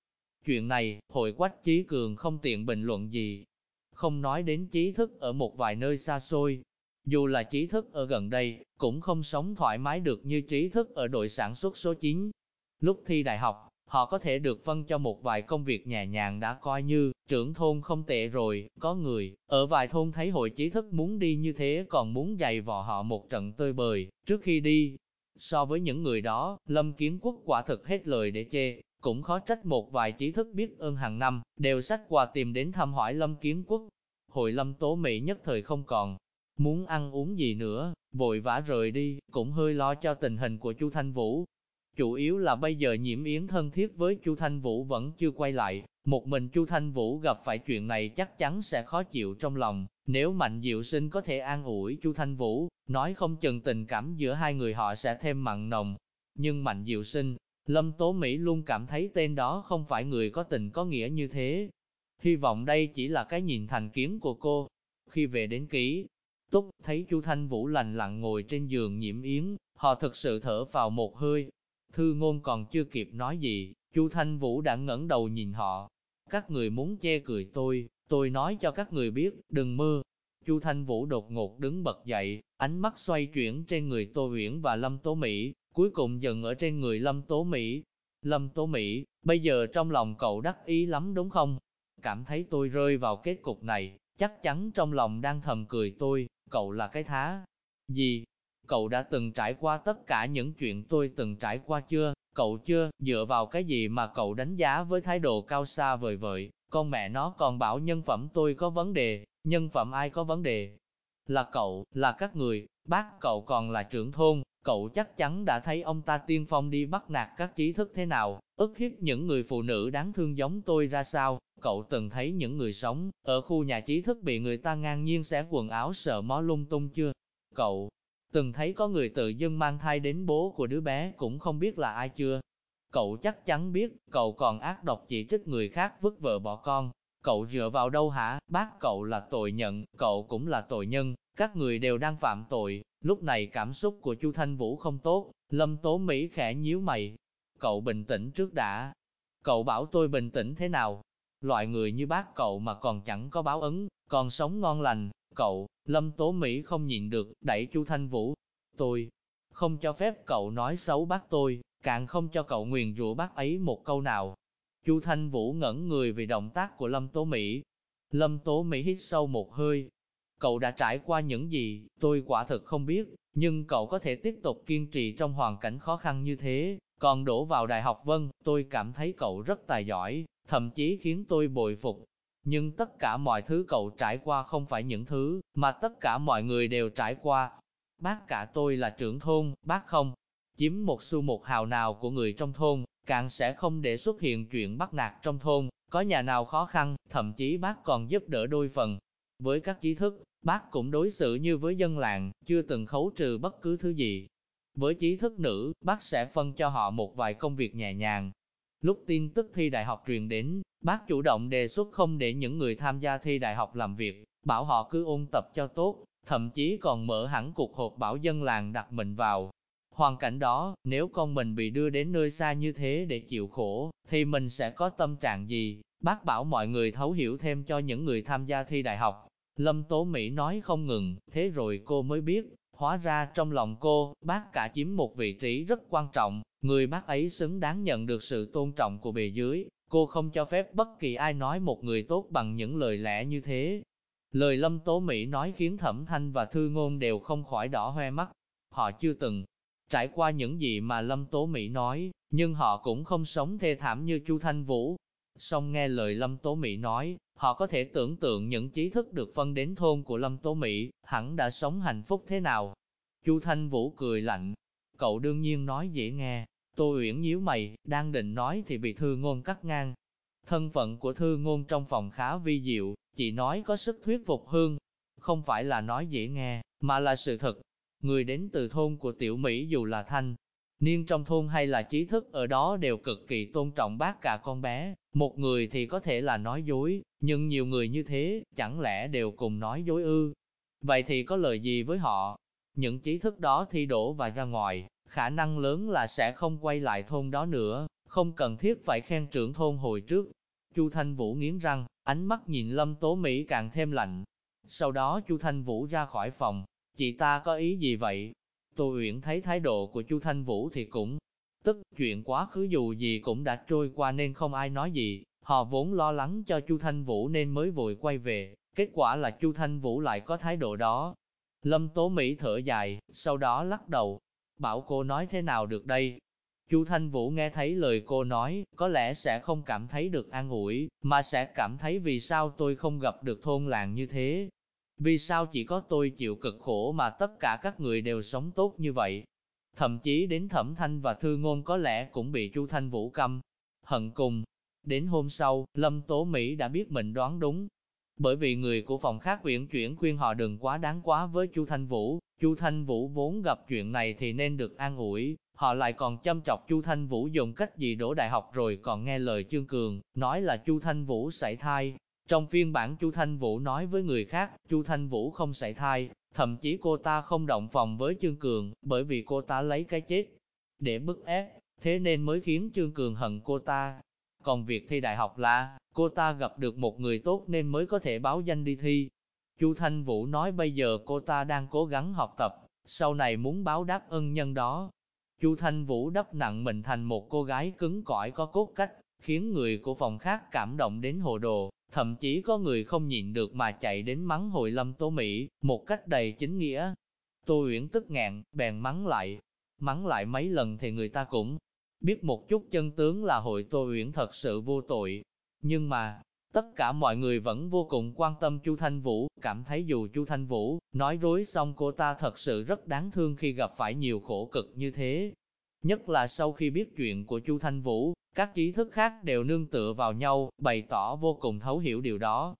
Chuyện này, hội quách chí cường không tiện bình luận gì, không nói đến trí thức ở một vài nơi xa xôi. Dù là trí thức ở gần đây, cũng không sống thoải mái được như trí thức ở đội sản xuất số 9. Lúc thi đại học, họ có thể được phân cho một vài công việc nhẹ nhàng đã coi như trưởng thôn không tệ rồi, có người, ở vài thôn thấy hội trí thức muốn đi như thế còn muốn dày vò họ một trận tơi bời, trước khi đi. So với những người đó, Lâm Kiến Quốc quả thực hết lời để chê, cũng khó trách một vài trí thức biết ơn hàng năm, đều sách quà tìm đến thăm hỏi Lâm Kiến Quốc. Hội Lâm Tố Mỹ nhất thời không còn, muốn ăn uống gì nữa, vội vã rời đi, cũng hơi lo cho tình hình của Chu Thanh Vũ. Chủ yếu là bây giờ nhiễm yến thân thiết với Chu Thanh Vũ vẫn chưa quay lại, một mình Chu Thanh Vũ gặp phải chuyện này chắc chắn sẽ khó chịu trong lòng, nếu Mạnh Diệu Sinh có thể an ủi Chu Thanh Vũ, nói không chừng tình cảm giữa hai người họ sẽ thêm mặn nồng. Nhưng Mạnh Diệu Sinh, Lâm Tố Mỹ luôn cảm thấy tên đó không phải người có tình có nghĩa như thế. Hy vọng đây chỉ là cái nhìn thành kiến của cô. Khi về đến ký, Túc thấy Chu Thanh Vũ lành lặng ngồi trên giường nhiễm yến, họ thực sự thở vào một hơi. Thư ngôn còn chưa kịp nói gì, Chu Thanh Vũ đã ngẩng đầu nhìn họ. Các người muốn che cười tôi, tôi nói cho các người biết, đừng mơ. Chu Thanh Vũ đột ngột đứng bật dậy, ánh mắt xoay chuyển trên người Tô Uyển và Lâm Tố Mỹ, cuối cùng dừng ở trên người Lâm Tố Mỹ. Lâm Tố Mỹ, bây giờ trong lòng cậu đắc ý lắm đúng không? Cảm thấy tôi rơi vào kết cục này, chắc chắn trong lòng đang thầm cười tôi, cậu là cái thá. Gì? Cậu đã từng trải qua tất cả những chuyện tôi từng trải qua chưa? Cậu chưa, dựa vào cái gì mà cậu đánh giá với thái độ cao xa vời vợi, con mẹ nó còn bảo nhân phẩm tôi có vấn đề, nhân phẩm ai có vấn đề? Là cậu, là các người, bác cậu còn là trưởng thôn, cậu chắc chắn đã thấy ông ta tiên phong đi bắt nạt các trí thức thế nào, ức hiếp những người phụ nữ đáng thương giống tôi ra sao, cậu từng thấy những người sống ở khu nhà trí thức bị người ta ngang nhiên xé quần áo sợ mó lung tung chưa? Cậu từng thấy có người tự dưng mang thai đến bố của đứa bé cũng không biết là ai chưa? Cậu chắc chắn biết, cậu còn ác độc chỉ trích người khác vứt vợ bỏ con. Cậu dựa vào đâu hả, bác cậu là tội nhận, cậu cũng là tội nhân, các người đều đang phạm tội. Lúc này cảm xúc của Chu Thanh Vũ không tốt, Lâm Tố Mỹ khẽ nhíu mày. Cậu bình tĩnh trước đã. Cậu bảo tôi bình tĩnh thế nào? Loại người như bác cậu mà còn chẳng có báo ứng, còn sống ngon lành. Cậu, Lâm Tố Mỹ không nhịn được, đẩy Chu Thanh Vũ. Tôi không cho phép cậu nói xấu bác tôi, càng không cho cậu nguyền rủa bác ấy một câu nào. Chu Thanh Vũ ngẩn người vì động tác của Lâm Tố Mỹ. Lâm Tố Mỹ hít sâu một hơi. Cậu đã trải qua những gì, tôi quả thực không biết, nhưng cậu có thể tiếp tục kiên trì trong hoàn cảnh khó khăn như thế, còn đổ vào Đại học Vân, tôi cảm thấy cậu rất tài giỏi, thậm chí khiến tôi bồi phục. Nhưng tất cả mọi thứ cậu trải qua không phải những thứ mà tất cả mọi người đều trải qua. Bác cả tôi là trưởng thôn, bác không chiếm một xu một hào nào của người trong thôn, càng sẽ không để xuất hiện chuyện bắt nạt trong thôn, có nhà nào khó khăn, thậm chí bác còn giúp đỡ đôi phần. Với các trí thức, bác cũng đối xử như với dân làng, chưa từng khấu trừ bất cứ thứ gì. Với trí thức nữ, bác sẽ phân cho họ một vài công việc nhẹ nhàng. Lúc tin tức thi đại học truyền đến, bác chủ động đề xuất không để những người tham gia thi đại học làm việc, bảo họ cứ ôn tập cho tốt, thậm chí còn mở hẳn cuộc họp bảo dân làng đặt mình vào, Hoàn cảnh đó, nếu con mình bị đưa đến nơi xa như thế để chịu khổ, thì mình sẽ có tâm trạng gì? Bác bảo mọi người thấu hiểu thêm cho những người tham gia thi đại học. Lâm Tố Mỹ nói không ngừng, thế rồi cô mới biết, hóa ra trong lòng cô, bác cả chiếm một vị trí rất quan trọng, người bác ấy xứng đáng nhận được sự tôn trọng của bề dưới. Cô không cho phép bất kỳ ai nói một người tốt bằng những lời lẽ như thế. Lời Lâm Tố Mỹ nói khiến Thẩm Thanh và Thư Ngôn đều không khỏi đỏ hoe mắt. Họ chưa từng Trải qua những gì mà Lâm Tố Mỹ nói, nhưng họ cũng không sống thê thảm như Chu Thanh Vũ. Song nghe lời Lâm Tố Mỹ nói, họ có thể tưởng tượng những trí thức được phân đến thôn của Lâm Tố Mỹ, hẳn đã sống hạnh phúc thế nào. Chu Thanh Vũ cười lạnh, cậu đương nhiên nói dễ nghe, Tô Uyển nhíu mày, đang định nói thì bị thư ngôn cắt ngang. Thân phận của thư ngôn trong phòng khá vi diệu, chỉ nói có sức thuyết phục hương, không phải là nói dễ nghe, mà là sự thật. Người đến từ thôn của tiểu Mỹ dù là thanh, niên trong thôn hay là trí thức ở đó đều cực kỳ tôn trọng bác cả con bé. Một người thì có thể là nói dối, nhưng nhiều người như thế, chẳng lẽ đều cùng nói dối ư? Vậy thì có lời gì với họ? Những trí thức đó thi đổ và ra ngoài, khả năng lớn là sẽ không quay lại thôn đó nữa, không cần thiết phải khen trưởng thôn hồi trước. Chu Thanh Vũ nghiến răng, ánh mắt nhìn Lâm Tố Mỹ càng thêm lạnh. Sau đó Chu Thanh Vũ ra khỏi phòng, Chị ta có ý gì vậy? Tô Uyển thấy thái độ của Chu Thanh Vũ thì cũng tức chuyện quá khứ dù gì cũng đã trôi qua nên không ai nói gì. Họ vốn lo lắng cho Chu Thanh Vũ nên mới vội quay về, kết quả là Chu Thanh Vũ lại có thái độ đó. Lâm Tố Mỹ thở dài, sau đó lắc đầu, bảo cô nói thế nào được đây. Chu Thanh Vũ nghe thấy lời cô nói, có lẽ sẽ không cảm thấy được an ủi, mà sẽ cảm thấy vì sao tôi không gặp được thôn làng như thế, vì sao chỉ có tôi chịu cực khổ mà tất cả các người đều sống tốt như vậy? Thậm chí đến Thẩm Thanh và Thư Ngôn có lẽ cũng bị Chu Thanh Vũ căm, hận cùng. Đến hôm sau, Lâm Tố Mỹ đã biết mình đoán đúng. Bởi vì người của phòng khác uyển chuyển khuyên họ đừng quá đáng quá với Chu Thanh Vũ, Chu Thanh Vũ vốn gặp chuyện này thì nên được an ủi, họ lại còn chăm chọc Chu Thanh Vũ dùng cách gì đổ đại học rồi còn nghe lời Trương Cường, nói là Chu Thanh Vũ sảy thai, trong phiên bản Chu Thanh Vũ nói với người khác, Chu Thanh Vũ không sảy thai, thậm chí cô ta không động phòng với Trương Cường, bởi vì cô ta lấy cái chết để bức ép, thế nên mới khiến Trương Cường hận cô ta. Còn việc thi đại học là, cô ta gặp được một người tốt nên mới có thể báo danh đi thi. Chu Thanh Vũ nói bây giờ cô ta đang cố gắng học tập, sau này muốn báo đáp ân nhân đó. Chu Thanh Vũ đắp nặng mình thành một cô gái cứng cỏi có cốt cách, khiến người của phòng khác cảm động đến hồ đồ. Thậm chí có người không nhịn được mà chạy đến mắng hội lâm tố Mỹ, một cách đầy chính nghĩa. Tô Uyển tức ngạn, bèn mắng lại. Mắng lại mấy lần thì người ta cũng biết một chút chân tướng là hội Tô Uyển thật sự vô tội. Nhưng mà, tất cả mọi người vẫn vô cùng quan tâm Chu Thanh Vũ, cảm thấy dù Chu Thanh Vũ nói dối xong cô ta thật sự rất đáng thương khi gặp phải nhiều khổ cực như thế. Nhất là sau khi biết chuyện của Chu Thanh Vũ, các trí thức khác đều nương tựa vào nhau, bày tỏ vô cùng thấu hiểu điều đó.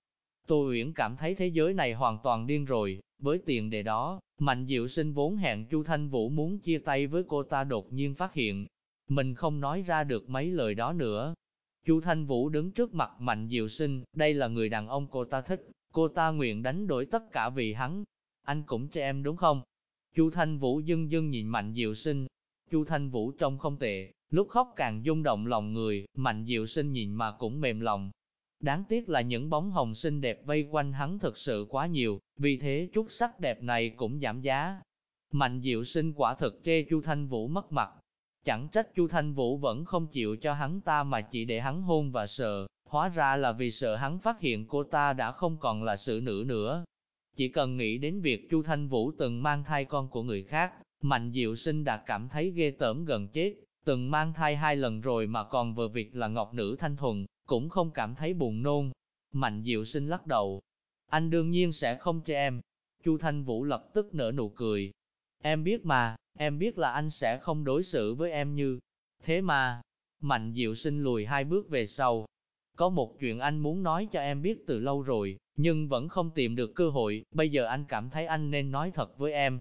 Tô Uyển cảm thấy thế giới này hoàn toàn điên rồi, với tiền đề đó, Mạnh Diệu Sinh vốn hẹn Chu Thanh Vũ muốn chia tay với cô ta đột nhiên phát hiện. mình không nói ra được mấy lời đó nữa. Chu Thanh Vũ đứng trước mặt Mạnh Diệu Sinh, đây là người đàn ông cô ta thích, cô ta nguyện đánh đổi tất cả vì hắn. Anh cũng cho em đúng không? Chu Thanh Vũ dưng dưng nhìn Mạnh Diệu Sinh. Chu Thanh Vũ trông không tệ, lúc khóc càng rung động lòng người, Mạnh Diệu Sinh nhìn mà cũng mềm lòng. Đáng tiếc là những bóng hồng xinh đẹp vây quanh hắn thực sự quá nhiều, vì thế chút sắc đẹp này cũng giảm giá. Mạnh Diệu Sinh quả thực chê Chu Thanh Vũ mất mặt. Chẳng trách Chu Thanh Vũ vẫn không chịu cho hắn ta mà chỉ để hắn hôn và sợ, hóa ra là vì sợ hắn phát hiện cô ta đã không còn là sự nữ nữa. Chỉ cần nghĩ đến việc Chu Thanh Vũ từng mang thai con của người khác, Mạnh Diệu Sinh đã cảm thấy ghê tởm gần chết, từng mang thai hai lần rồi mà còn vừa việc là ngọc nữ thanh thuần, cũng không cảm thấy buồn nôn. Mạnh Diệu Sinh lắc đầu, anh đương nhiên sẽ không cho em. Chu Thanh Vũ lập tức nở nụ cười. Em biết mà, em biết là anh sẽ không đối xử với em như thế mà. Mạnh Diệu Sinh lùi hai bước về sau. Có một chuyện anh muốn nói cho em biết từ lâu rồi, nhưng vẫn không tìm được cơ hội, bây giờ anh cảm thấy anh nên nói thật với em.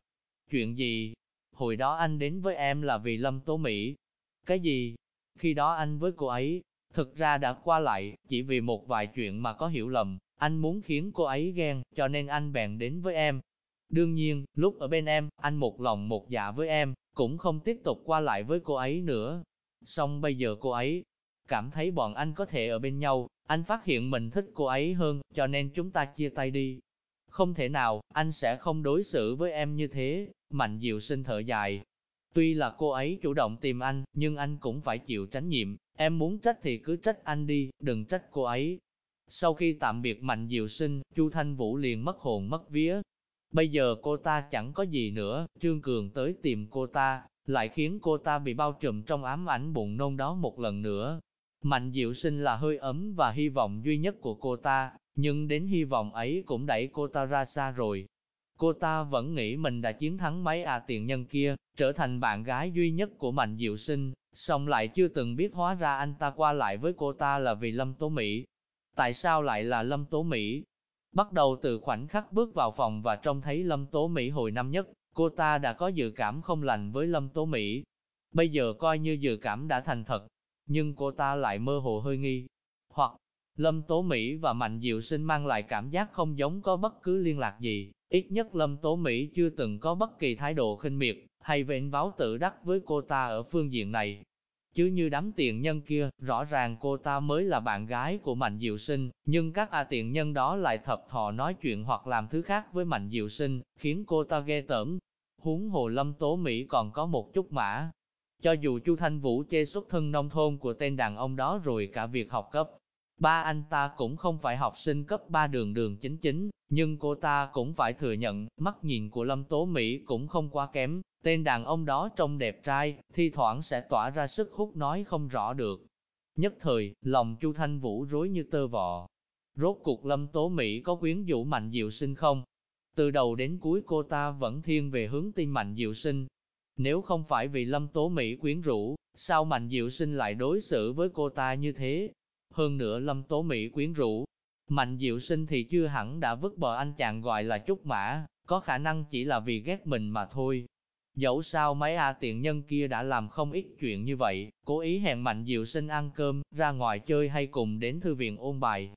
Chuyện gì? Hồi đó anh đến với em là vì Lâm Tố Mỹ. Cái gì? Khi đó anh với cô ấy, thực ra đã qua lại, chỉ vì một vài chuyện mà có hiểu lầm, anh muốn khiến cô ấy ghen, cho nên anh bèn đến với em. Đương nhiên, lúc ở bên em, anh một lòng một dạ với em, cũng không tiếp tục qua lại với cô ấy nữa. Xong bây giờ cô ấy cảm thấy bọn anh có thể ở bên nhau, anh phát hiện mình thích cô ấy hơn, cho nên chúng ta chia tay đi. Không thể nào, anh sẽ không đối xử với em như thế, Mạnh Diệu sinh thở dài. Tuy là cô ấy chủ động tìm anh, nhưng anh cũng phải chịu trách nhiệm, em muốn trách thì cứ trách anh đi, đừng trách cô ấy. Sau khi tạm biệt Mạnh Diệu sinh, Chu Thanh Vũ liền mất hồn mất vía. Bây giờ cô ta chẳng có gì nữa, Trương Cường tới tìm cô ta, lại khiến cô ta bị bao trùm trong ám ảnh buồn nôn đó một lần nữa. Mạnh Diệu Sinh là hơi ấm và hy vọng duy nhất của cô ta, nhưng đến hy vọng ấy cũng đẩy cô ta ra xa rồi. Cô ta vẫn nghĩ mình đã chiến thắng mấy à tiền nhân kia, trở thành bạn gái duy nhất của Mạnh Diệu Sinh, song lại chưa từng biết hóa ra anh ta qua lại với cô ta là vì Lâm Tố Mỹ. Tại sao lại là Lâm Tố Mỹ? Bắt đầu từ khoảnh khắc bước vào phòng và trông thấy Lâm Tố Mỹ hồi năm nhất, cô ta đã có dự cảm không lành với Lâm Tố Mỹ. Bây giờ coi như dự cảm đã thành thật, nhưng cô ta lại mơ hồ hơi nghi. Hoặc, Lâm Tố Mỹ và Mạnh Diệu Sinh mang lại cảm giác không giống có bất cứ liên lạc gì, ít nhất Lâm Tố Mỹ chưa từng có bất kỳ thái độ khinh miệt, hay vệnh báo tự đắc với cô ta ở phương diện này. Chứ như đám tiền nhân kia, rõ ràng cô ta mới là bạn gái của Mạnh Diệu Sinh, nhưng các a tiền nhân đó lại thập thọ nói chuyện hoặc làm thứ khác với Mạnh Diệu Sinh, khiến cô ta ghê tởm. Huống hồ Lâm Tố Mỹ còn có một chút mã, cho dù Chu Thanh Vũ chê xuất thân nông thôn của tên đàn ông đó rồi cả việc học cấp, ba anh ta cũng không phải học sinh cấp 3 đường đường chính chính, nhưng cô ta cũng phải thừa nhận, mắt nhìn của Lâm Tố Mỹ cũng không quá kém, tên đàn ông đó trông đẹp trai, thi thoảng sẽ tỏa ra sức hút nói không rõ được. Nhất thời, lòng Chu Thanh Vũ rối như tơ vò. Rốt cuộc Lâm Tố Mỹ có quyến rũ Mạnh Diệu Sinh không? Từ đầu đến cuối cô ta vẫn thiên về hướng tin Mạnh Diệu Sinh, nếu không phải vì Lâm Tố Mỹ quyến rũ, sao Mạnh Diệu Sinh lại đối xử với cô ta như thế? Hơn nữa Lâm Tố Mỹ quyến rũ, Mạnh Diệu Sinh thì chưa hẳn đã vứt bỏ anh chàng gọi là Trúc Mã, có khả năng chỉ là vì ghét mình mà thôi. Dẫu sao mấy A tiện nhân kia đã làm không ít chuyện như vậy, cố ý hẹn Mạnh Diệu Sinh ăn cơm, ra ngoài chơi hay cùng đến thư viện ôn bài.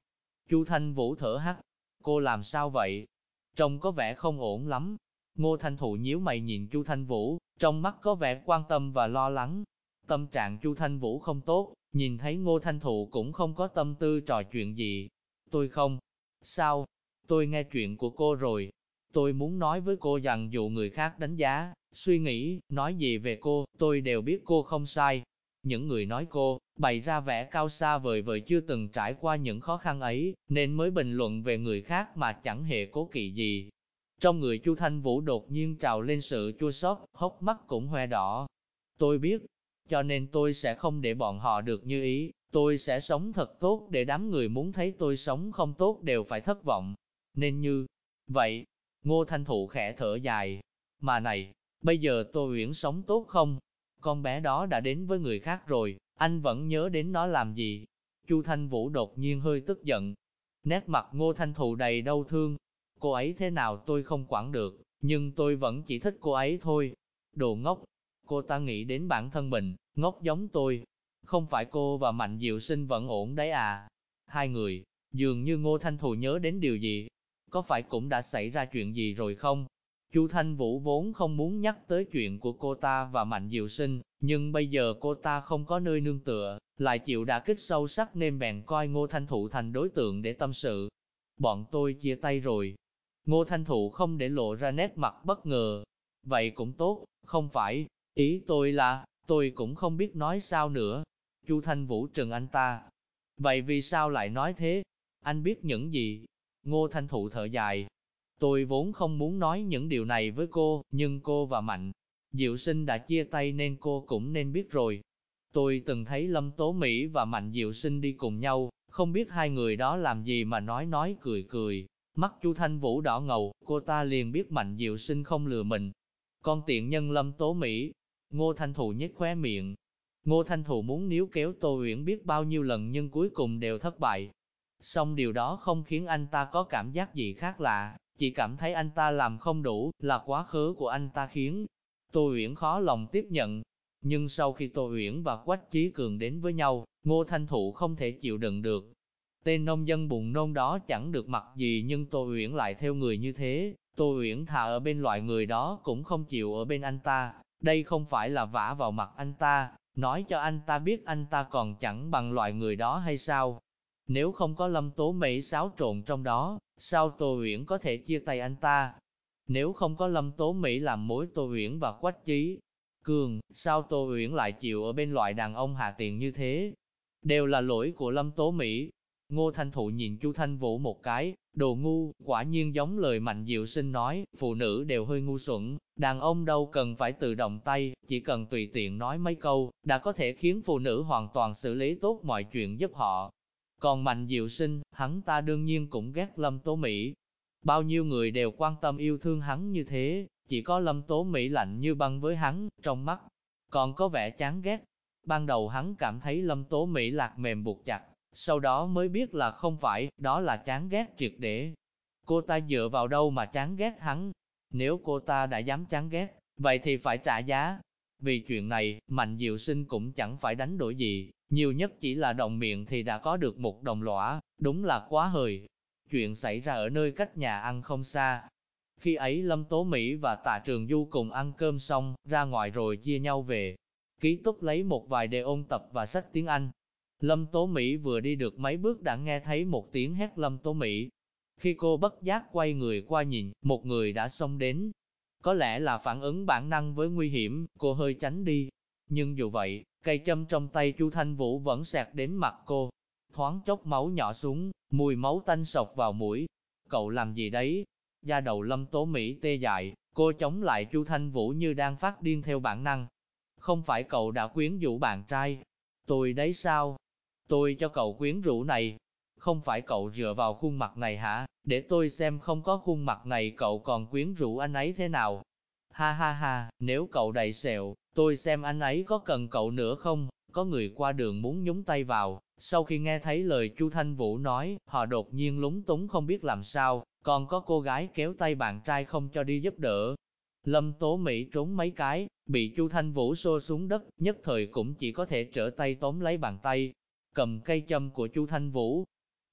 Chu Thanh Vũ thở hắt, cô làm sao vậy? Trông có vẻ không ổn lắm. Ngô Thanh Thụ nhíu mày nhìn Chu Thanh Vũ, trong mắt có vẻ quan tâm và lo lắng. Tâm trạng Chu Thanh Vũ không tốt, nhìn thấy Ngô Thanh Thụ cũng không có tâm tư trò chuyện gì. Tôi không. Sao? Tôi nghe chuyện của cô rồi. Tôi muốn nói với cô rằng dù người khác đánh giá, suy nghĩ, nói gì về cô, tôi đều biết cô không sai. Những người nói cô, bày ra vẻ cao xa vời vời chưa từng trải qua những khó khăn ấy, nên mới bình luận về người khác mà chẳng hề cố kỵ gì. Trong người Chu Thanh Vũ đột nhiên trào lên sự chua xót, hốc mắt cũng hoe đỏ. Tôi biết, cho nên tôi sẽ không để bọn họ được như ý, tôi sẽ sống thật tốt để đám người muốn thấy tôi sống không tốt đều phải thất vọng. Nên như vậy, Ngô Thanh Thụ khẽ thở dài. Mà này, bây giờ tôi Uyển sống tốt không? Con bé đó đã đến với người khác rồi, anh vẫn nhớ đến nó làm gì? Chu Thanh Vũ đột nhiên hơi tức giận. Nét mặt Ngô Thanh Thụ đầy đau thương, cô ấy thế nào tôi không quản được, nhưng tôi vẫn chỉ thích cô ấy thôi. Đồ ngốc, cô ta nghĩ đến bản thân mình, ngốc giống tôi. Không phải cô và Mạnh Diệu Sinh vẫn ổn đấy à? Hai người, dường như Ngô Thanh Thù nhớ đến điều gì. Có phải cũng đã xảy ra chuyện gì rồi không? Chu Thanh Vũ vốn không muốn nhắc tới chuyện của cô ta và Mạnh Diệu Sinh, nhưng bây giờ cô ta không có nơi nương tựa, lại chịu đả kích sâu sắc nên bèn coi Ngô Thanh Thụ thành đối tượng để tâm sự. Bọn tôi chia tay rồi. Ngô Thanh Thụ không để lộ ra nét mặt bất ngờ. Vậy cũng tốt, không phải, ý tôi là, tôi cũng không biết nói sao nữa. Chu Thanh Vũ trừng anh ta. Vậy vì sao lại nói thế? Anh biết những gì? Ngô Thanh Thụ thở dài, Tôi vốn không muốn nói những điều này với cô, nhưng cô và Mạnh Diệu Sinh đã chia tay nên cô cũng nên biết rồi. Tôi từng thấy Lâm Tố Mỹ và Mạnh Diệu Sinh đi cùng nhau, không biết hai người đó làm gì mà nói nói cười cười. Mắt Chu Thanh Vũ đỏ ngầu, cô ta liền biết Mạnh Diệu Sinh không lừa mình. Con tiện nhân Lâm Tố Mỹ, Ngô Thanh Thù nhếch khóe miệng. Ngô Thanh Thù muốn níu kéo Tô Uyển biết bao nhiêu lần nhưng cuối cùng đều thất bại. Song điều đó không khiến anh ta có cảm giác gì khác lạ, chỉ cảm thấy anh ta làm không đủ, là quá khứ của anh ta khiến Tô Uyển khó lòng tiếp nhận. Nhưng sau khi Tô Uyển và Quách Chí Cường đến với nhau, Ngô Thanh Thụ không thể chịu đựng được. Tên nông dân buồn nôn đó chẳng được mặc gì nhưng Tô Uyển lại theo người như thế, Tô Uyển thà ở bên loại người đó cũng không chịu ở bên anh ta, đây không phải là vả vào mặt anh ta, nói cho anh ta biết anh ta còn chẳng bằng loại người đó hay sao. Nếu không có lâm tố mỹ xáo trộn trong đó, sao Tô Uyển có thể chia tay anh ta? Nếu không có lâm tố Mỹ làm mối Tô Uyển và Quách Chí, Cường, sao Tô Uyển lại chịu ở bên loại đàn ông hạ tiền như thế? Đều là lỗi của lâm tố Mỹ. Ngô Thanh Thụ nhìn Chu Thanh Vũ một cái, đồ ngu, quả nhiên giống lời Mạnh Diệu Sinh nói, phụ nữ đều hơi ngu xuẩn, đàn ông đâu cần phải tự động tay, chỉ cần tùy tiện nói mấy câu, đã có thể khiến phụ nữ hoàn toàn xử lý tốt mọi chuyện giúp họ. Còn Mạnh Diệu Sinh, hắn ta đương nhiên cũng ghét Lâm Tố Mỹ. Bao nhiêu người đều quan tâm yêu thương hắn như thế, chỉ có Lâm Tố Mỹ lạnh như băng với hắn, trong mắt, còn có vẻ chán ghét. Ban đầu hắn cảm thấy Lâm Tố Mỹ lạc mềm buộc chặt, sau đó mới biết là không phải, đó là chán ghét triệt để. Cô ta dựa vào đâu mà chán ghét hắn? Nếu cô ta đã dám chán ghét, vậy thì phải trả giá. Vì chuyện này, Mạnh Diệu Sinh cũng chẳng phải đánh đổi gì, nhiều nhất chỉ là đồng miệng thì đã có được một đồng lõa, đúng là quá hời. Chuyện xảy ra ở nơi cách nhà ăn không xa. Khi ấy Lâm Tố Mỹ và Tạ Trường Du cùng ăn cơm xong, ra ngoài rồi chia nhau về. Ký túc lấy một vài đề ôn tập và sách tiếng Anh. Lâm Tố Mỹ vừa đi được mấy bước đã nghe thấy một tiếng hét Lâm Tố Mỹ. Khi cô bất giác quay người qua nhìn, một người đã xông đến. Có lẽ là phản ứng bản năng với nguy hiểm, cô hơi tránh đi. Nhưng dù vậy, Cây châm trong tay Chu Thanh Vũ vẫn sạc đến mặt cô. Thoáng chốc máu nhỏ xuống, mùi máu tanh sộc vào mũi. Cậu làm gì đấy? Da đầu lâm tố Mỹ tê dại, cô chống lại Chu Thanh Vũ như đang phát điên theo bản năng. Không phải cậu đã quyến rũ bạn trai. Tôi đấy sao? Tôi cho cậu quyến rũ này. Không phải cậu dựa vào khuôn mặt này hả? Để tôi xem không có khuôn mặt này cậu còn quyến rũ anh ấy thế nào. Ha ha ha, nếu cậu đầy sẹo, tôi xem anh ấy có cần cậu nữa không? Có người qua đường muốn nhúng tay vào, sau khi nghe thấy lời Chu Thanh Vũ nói, họ đột nhiên lúng túng không biết làm sao, còn có cô gái kéo tay bạn trai không cho đi giúp đỡ. Lâm Tố Mỹ trốn mấy cái, bị Chu Thanh Vũ xô xuống đất, nhất thời cũng chỉ có thể trở tay tóm lấy bàn tay, cầm cây châm của Chu Thanh Vũ,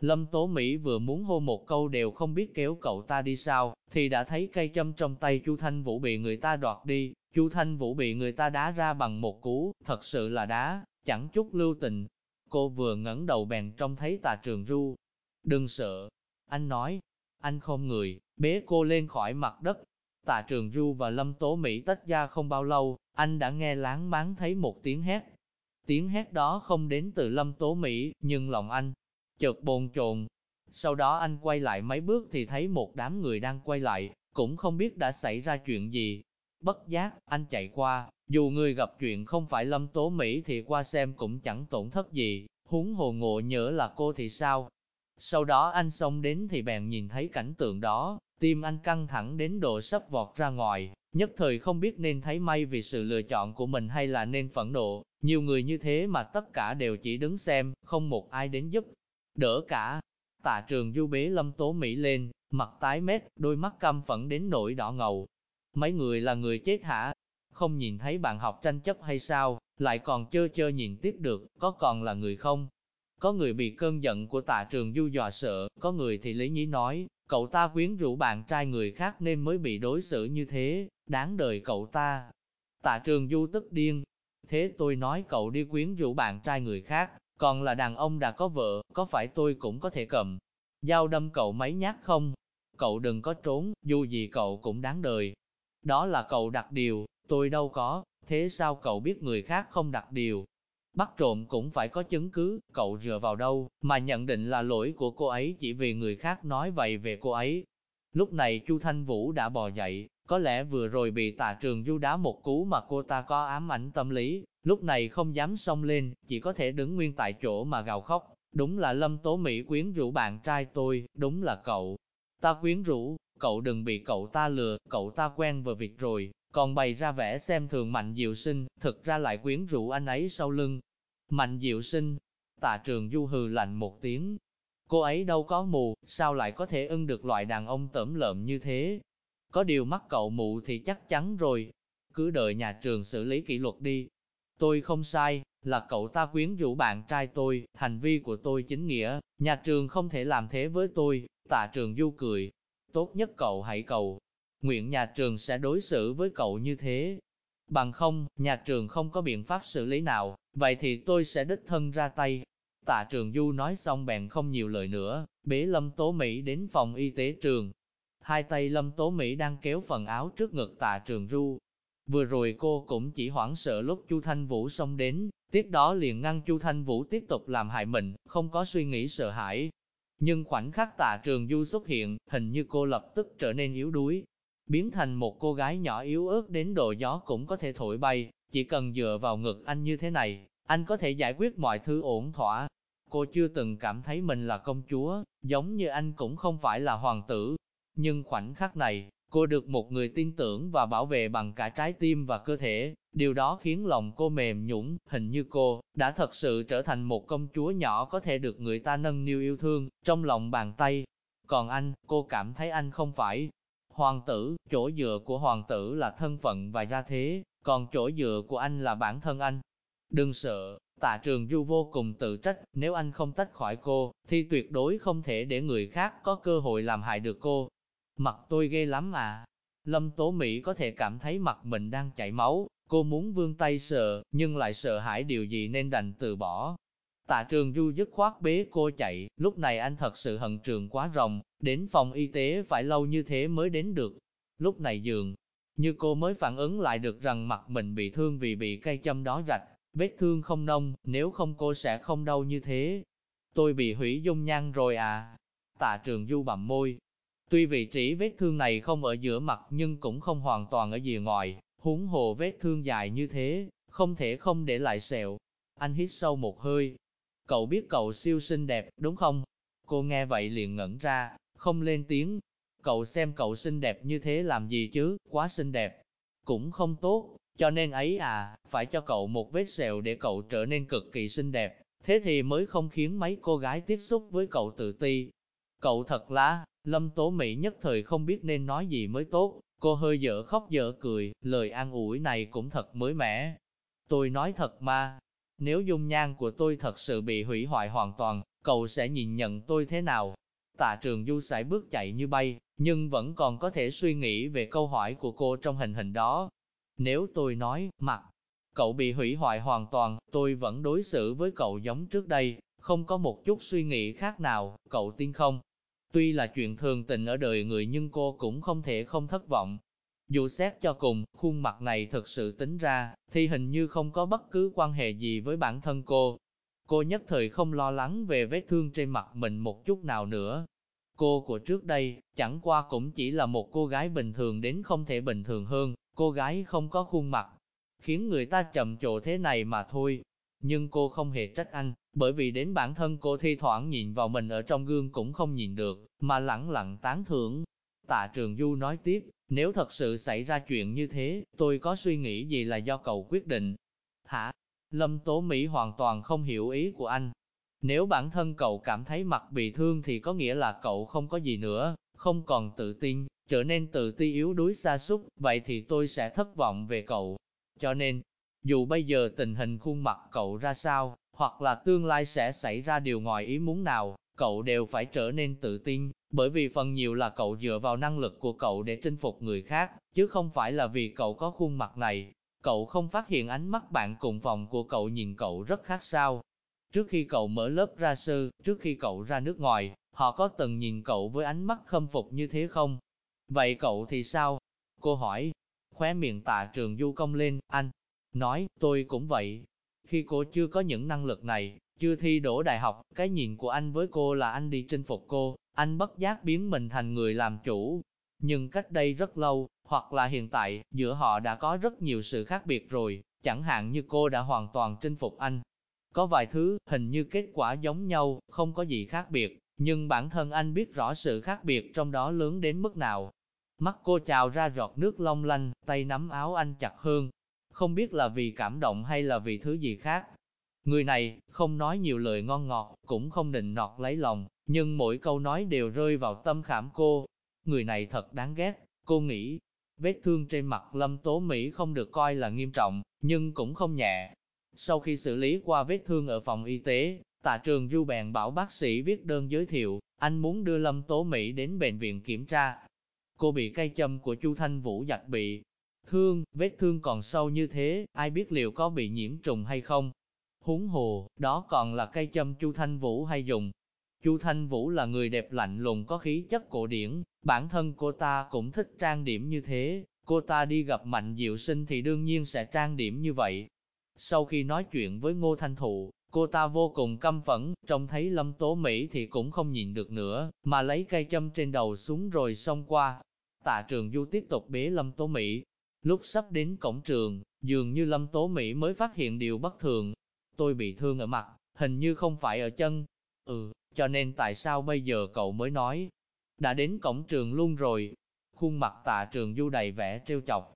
Lâm Tố Mỹ vừa muốn hô một câu đều không biết kéo cậu ta đi sao, thì đã thấy cây châm trong tay Chu Thanh Vũ bị người ta đoạt đi, Chu Thanh Vũ bị người ta đá ra bằng một cú, thật sự là đá, chẳng chút lưu tình. Cô vừa ngẩng đầu bèn trông thấy tà trường ru. Đừng sợ, anh nói, anh không người, bế cô lên khỏi mặt đất. Tà trường ru và Lâm Tố Mỹ tách ra không bao lâu, anh đã nghe láng máng thấy một tiếng hét. Tiếng hét đó không đến từ Lâm Tố Mỹ, nhưng lòng anh chợt bồn chồn. Sau đó anh quay lại mấy bước thì thấy một đám người đang quay lại, cũng không biết đã xảy ra chuyện gì. Bất giác, anh chạy qua, dù người gặp chuyện không phải lâm tố Mỹ thì qua xem cũng chẳng tổn thất gì, huống hồ ngộ nhỡ là cô thì sao. Sau đó anh xông đến thì bèn nhìn thấy cảnh tượng đó, tim anh căng thẳng đến độ sắp vọt ra ngoài, nhất thời không biết nên thấy may vì sự lựa chọn của mình hay là nên phẫn nộ, nhiều người như thế mà tất cả đều chỉ đứng xem, không một ai đến giúp, đỡ cả. Tạ trường du bế lâm tố Mỹ lên, mặt tái mét, đôi mắt căm phẫn đến nỗi đỏ ngầu. Mấy người là người chết hả? không nhìn thấy bạn học tranh chấp hay sao, lại còn chơ chơ nhìn tiếp được, có còn là người không? Có người bị cơn giận của tạ trường du dọa sợ, có người thì lý nhí nói, cậu ta quyến rũ bạn trai người khác nên mới bị đối xử như thế, đáng đời cậu ta. Tạ trường du tức điên, thế tôi nói cậu đi quyến rũ bạn trai người khác, còn là đàn ông đã có vợ, có phải tôi cũng có thể cầm dao đâm cậu mấy nhát không? Cậu đừng có trốn, dù gì cậu cũng đáng đời. Đó là cậu đặt điều, tôi đâu có, thế sao cậu biết người khác không đặt điều? Bắt trộm cũng phải có chứng cứ, cậu dựa vào đâu, mà nhận định là lỗi của cô ấy chỉ vì người khác nói vậy về cô ấy. Lúc này Chu Thanh Vũ đã bò dậy, có lẽ vừa rồi bị tà trường du đá một cú mà cô ta có ám ảnh tâm lý, lúc này không dám xông lên, chỉ có thể đứng nguyên tại chỗ mà gào khóc. Đúng là Lâm Tố Mỹ quyến rũ bạn trai tôi, đúng là cậu. Ta quyến rũ, cậu đừng bị cậu ta lừa, cậu ta quen vừa việc rồi, còn bày ra vẻ xem thường Mạnh Diệu Sinh, thực ra lại quyến rũ anh ấy sau lưng. Mạnh Diệu Sinh, tạ trường du hừ lạnh một tiếng. Cô ấy đâu có mù, sao lại có thể ưng được loại đàn ông tẩm lợm như thế? Có điều mắc cậu mụ thì chắc chắn rồi. Cứ đợi nhà trường xử lý kỷ luật đi. Tôi không sai, là cậu ta quyến rũ bạn trai tôi, hành vi của tôi chính nghĩa, nhà trường không thể làm thế với tôi, tạ trường du cười. Tốt nhất cậu hãy cầu, nguyện nhà trường sẽ đối xử với cậu như thế. Bằng không, nhà trường không có biện pháp xử lý nào, vậy thì tôi sẽ đích thân ra tay. Tạ trường du nói xong bèn không nhiều lời nữa, bế Lâm Tố Mỹ đến phòng y tế trường. Hai tay Lâm Tố Mỹ đang kéo phần áo trước ngực tạ trường du. Vừa rồi cô cũng chỉ hoảng sợ lúc Chu Thanh Vũ xông đến, tiếp đó liền ngăn Chu Thanh Vũ tiếp tục làm hại mình, không có suy nghĩ sợ hãi. Nhưng khoảnh khắc tạ trường du xuất hiện, hình như cô lập tức trở nên yếu đuối, biến thành một cô gái nhỏ yếu ớt đến độ gió cũng có thể thổi bay, chỉ cần dựa vào ngực anh như thế này, anh có thể giải quyết mọi thứ ổn thỏa. Cô chưa từng cảm thấy mình là công chúa, giống như anh cũng không phải là hoàng tử. Nhưng khoảnh khắc này, cô được một người tin tưởng và bảo vệ bằng cả trái tim và cơ thể, điều đó khiến lòng cô mềm nhũn, hình như cô đã thật sự trở thành một công chúa nhỏ có thể được người ta nâng niu yêu thương trong lòng bàn tay. Còn anh, cô cảm thấy anh không phải Hoàng tử, chỗ dựa của hoàng tử là thân phận và gia thế, còn chỗ dựa của anh là bản thân anh. Đừng sợ, tạ trường du vô cùng tự trách, nếu anh không tách khỏi cô, thì tuyệt đối không thể để người khác có cơ hội làm hại được cô. Mặt tôi ghê lắm à. Lâm Tố Mỹ có thể cảm thấy mặt mình đang chảy máu, cô muốn vươn tay sợ, nhưng lại sợ hãi điều gì nên đành từ bỏ. Tạ trường du dứt khoát bế cô chạy, lúc này anh thật sự hận trường quá rồng, đến phòng y tế phải lâu như thế mới đến được. Lúc này dường, như cô mới phản ứng lại được rằng mặt mình bị thương vì bị cây châm đó rạch, vết thương không nông, nếu không cô sẽ không đau như thế. Tôi bị hủy dung nhan rồi à. Tạ trường du bặm môi. Tuy vị trí vết thương này không ở giữa mặt nhưng cũng không hoàn toàn ở rìa ngoài, huống hồ vết thương dài như thế, không thể không để lại sẹo. Anh hít sâu một hơi, Cậu biết cậu siêu xinh đẹp, đúng không? Cô nghe vậy liền ngẩn ra, không lên tiếng. Cậu xem cậu xinh đẹp như thế làm gì chứ, quá xinh đẹp. Cũng không tốt, cho nên ấy à, phải cho cậu một vết sẹo để cậu trở nên cực kỳ xinh đẹp. Thế thì mới không khiến mấy cô gái tiếp xúc với cậu tự ti. Cậu thật lá, Lâm Tố Mỹ nhất thời không biết nên nói gì mới tốt. Cô hơi dở khóc dở cười, lời an ủi này cũng thật mới mẻ. Tôi nói thật mà, nếu dung nhan của tôi thật sự bị hủy hoại hoàn toàn, cậu sẽ nhìn nhận tôi thế nào? Tạ trường du sải bước chạy như bay, nhưng vẫn còn có thể suy nghĩ về câu hỏi của cô trong hình hình đó. Nếu tôi nói, mặt, cậu bị hủy hoại hoàn toàn, tôi vẫn đối xử với cậu giống trước đây, không có một chút suy nghĩ khác nào, cậu tin không? Tuy là chuyện thường tình ở đời người nhưng cô cũng không thể không thất vọng, dù xét cho cùng, khuôn mặt này thực sự tính ra, thì hình như không có bất cứ quan hệ gì với bản thân cô. Cô nhất thời không lo lắng về vết thương trên mặt mình một chút nào nữa. Cô của trước đây, chẳng qua cũng chỉ là một cô gái bình thường đến không thể bình thường hơn, cô gái không có khuôn mặt, khiến người ta chậm trộ thế này mà thôi. Nhưng cô không hề trách anh, bởi vì đến bản thân cô thi thoảng nhìn vào mình ở trong gương cũng không nhìn được, mà lẳng lặng tán thưởng. Tạ Trường Du nói tiếp, nếu thật sự xảy ra chuyện như thế, tôi có suy nghĩ gì là do cậu quyết định. Hả? Lâm Tố Mỹ hoàn toàn không hiểu ý của anh. Nếu bản thân cậu cảm thấy mặt bị thương thì có nghĩa là cậu không có gì nữa, không còn tự tin, trở nên tự ti yếu đuối xa xúc, vậy thì tôi sẽ thất vọng về cậu. cho nên, dù bây giờ tình hình khuôn mặt cậu ra sao, hoặc là tương lai sẽ xảy ra điều ngoài ý muốn nào, cậu đều phải trở nên tự tin, bởi vì phần nhiều là cậu dựa vào năng lực của cậu để chinh phục người khác, chứ không phải là vì cậu có khuôn mặt này. Cậu không phát hiện ánh mắt bạn cùng phòng của cậu nhìn cậu rất khác sao. Trước khi cậu mở lớp ra sư, trước khi cậu ra nước ngoài, họ có từng nhìn cậu với ánh mắt khâm phục như thế không? Vậy cậu thì sao? Cô hỏi, khóe miệng tạ trường du công lên, anh, nói, tôi cũng vậy. Khi cô chưa có những năng lực này, chưa thi đỗ đại học, cái nhìn của anh với cô là anh đi chinh phục cô, anh bất giác biến mình thành người làm chủ. Nhưng cách đây rất lâu, hoặc là hiện tại, giữa họ đã có rất nhiều sự khác biệt rồi, chẳng hạn như cô đã hoàn toàn chinh phục anh. Có vài thứ, hình như kết quả giống nhau, không có gì khác biệt, nhưng bản thân anh biết rõ sự khác biệt trong đó lớn đến mức nào. Mắt cô trào ra giọt nước long lanh, tay nắm áo anh chặt hơn. Không biết là vì cảm động hay là vì thứ gì khác, Người này, không nói nhiều lời ngon ngọt, cũng không định nọt lấy lòng, nhưng mỗi câu nói đều rơi vào tâm khảm cô. Người này thật đáng ghét, cô nghĩ. Vết thương trên mặt Lâm Tố Mỹ không được coi là nghiêm trọng, nhưng cũng không nhẹ. Sau khi xử lý qua vết thương ở phòng y tế, tạ trường du bèn bảo bác sĩ viết đơn giới thiệu, anh muốn đưa Lâm Tố Mỹ đến bệnh viện kiểm tra. Cô bị cây châm của Chu Thanh Vũ giặt bị thương, vết thương còn sâu như thế, ai biết liệu có bị nhiễm trùng hay không. Huống hồ, đó còn là cây châm Chu Thanh Vũ hay dùng. Chu Thanh Vũ là người đẹp lạnh lùng có khí chất cổ điển, bản thân cô ta cũng thích trang điểm như thế, cô ta đi gặp Mạnh Diệu Sinh thì đương nhiên sẽ trang điểm như vậy. Sau khi nói chuyện với Ngô Thanh Thụ, cô ta vô cùng căm phẫn, trông thấy Lâm Tố Mỹ thì cũng không nhìn được nữa, mà lấy cây châm trên đầu xuống rồi xông qua. Tạ Trường Du tiếp tục bế Lâm Tố Mỹ. Lúc sắp đến cổng trường, dường như Lâm Tố Mỹ mới phát hiện điều bất thường, tôi bị thương ở mặt, hình như không phải ở chân. Ừ, cho nên tại sao bây giờ cậu mới nói? Đã đến cổng trường luôn rồi. Khuôn mặt tạ trường du đầy vẻ trêu chọc.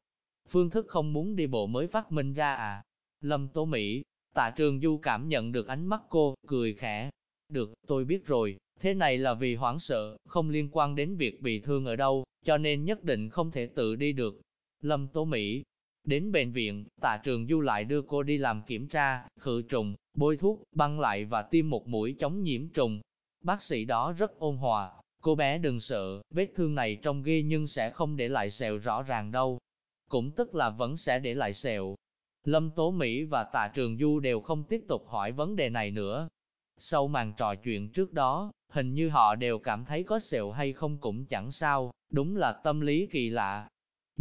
Phương thức không muốn đi bộ mới phát minh ra à? Lâm Tố Mỹ, tạ trường du cảm nhận được ánh mắt cô, cười khẽ. Được, tôi biết rồi, thế này là vì hoảng sợ, không liên quan đến việc bị thương ở đâu, cho nên nhất định không thể tự đi được. Lâm Tố Mỹ, Đến bệnh viện, tạ trường du lại đưa cô đi làm kiểm tra, khử trùng, bôi thuốc, băng lại và tiêm một mũi chống nhiễm trùng. Bác sĩ đó rất ôn hòa, cô bé đừng sợ, vết thương này trông ghê nhưng sẽ không để lại sẹo rõ ràng đâu. Cũng tức là vẫn sẽ để lại sẹo. Lâm Tố Mỹ và Tạ Trường Du đều không tiếp tục hỏi vấn đề này nữa. Sau màn trò chuyện trước đó, hình như họ đều cảm thấy có sẹo hay không cũng chẳng sao, đúng là tâm lý kỳ lạ.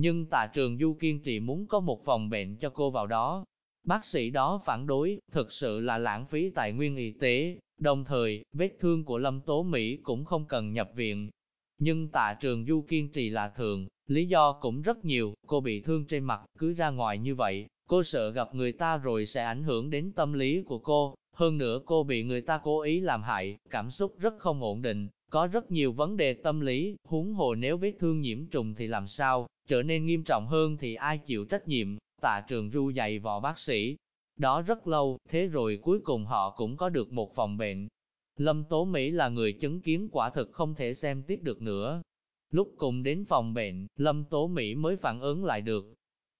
Nhưng tạ trường Du kiên trì muốn có một phòng bệnh cho cô vào đó. Bác sĩ đó phản đối, thực sự là lãng phí tài nguyên y tế, đồng thời, vết thương của Lâm Tố Mỹ cũng không cần nhập viện. Nhưng tạ trường Du kiên trì là thường, lý do cũng rất nhiều, cô bị thương trên mặt, cứ ra ngoài như vậy, cô sợ gặp người ta rồi sẽ ảnh hưởng đến tâm lý của cô, hơn nữa cô bị người ta cố ý làm hại, cảm xúc rất không ổn định, có rất nhiều vấn đề tâm lý, huống hồ nếu vết thương nhiễm trùng thì làm sao, trở nên nghiêm trọng hơn thì ai chịu trách nhiệm, tạ trường ru dày vò bác sĩ. Đó rất lâu, thế rồi cuối cùng họ cũng có được một phòng bệnh. Lâm Tố Mỹ là người chứng kiến quả thực không thể xem tiếp được nữa. Lúc cùng đến phòng bệnh, Lâm Tố Mỹ mới phản ứng lại được.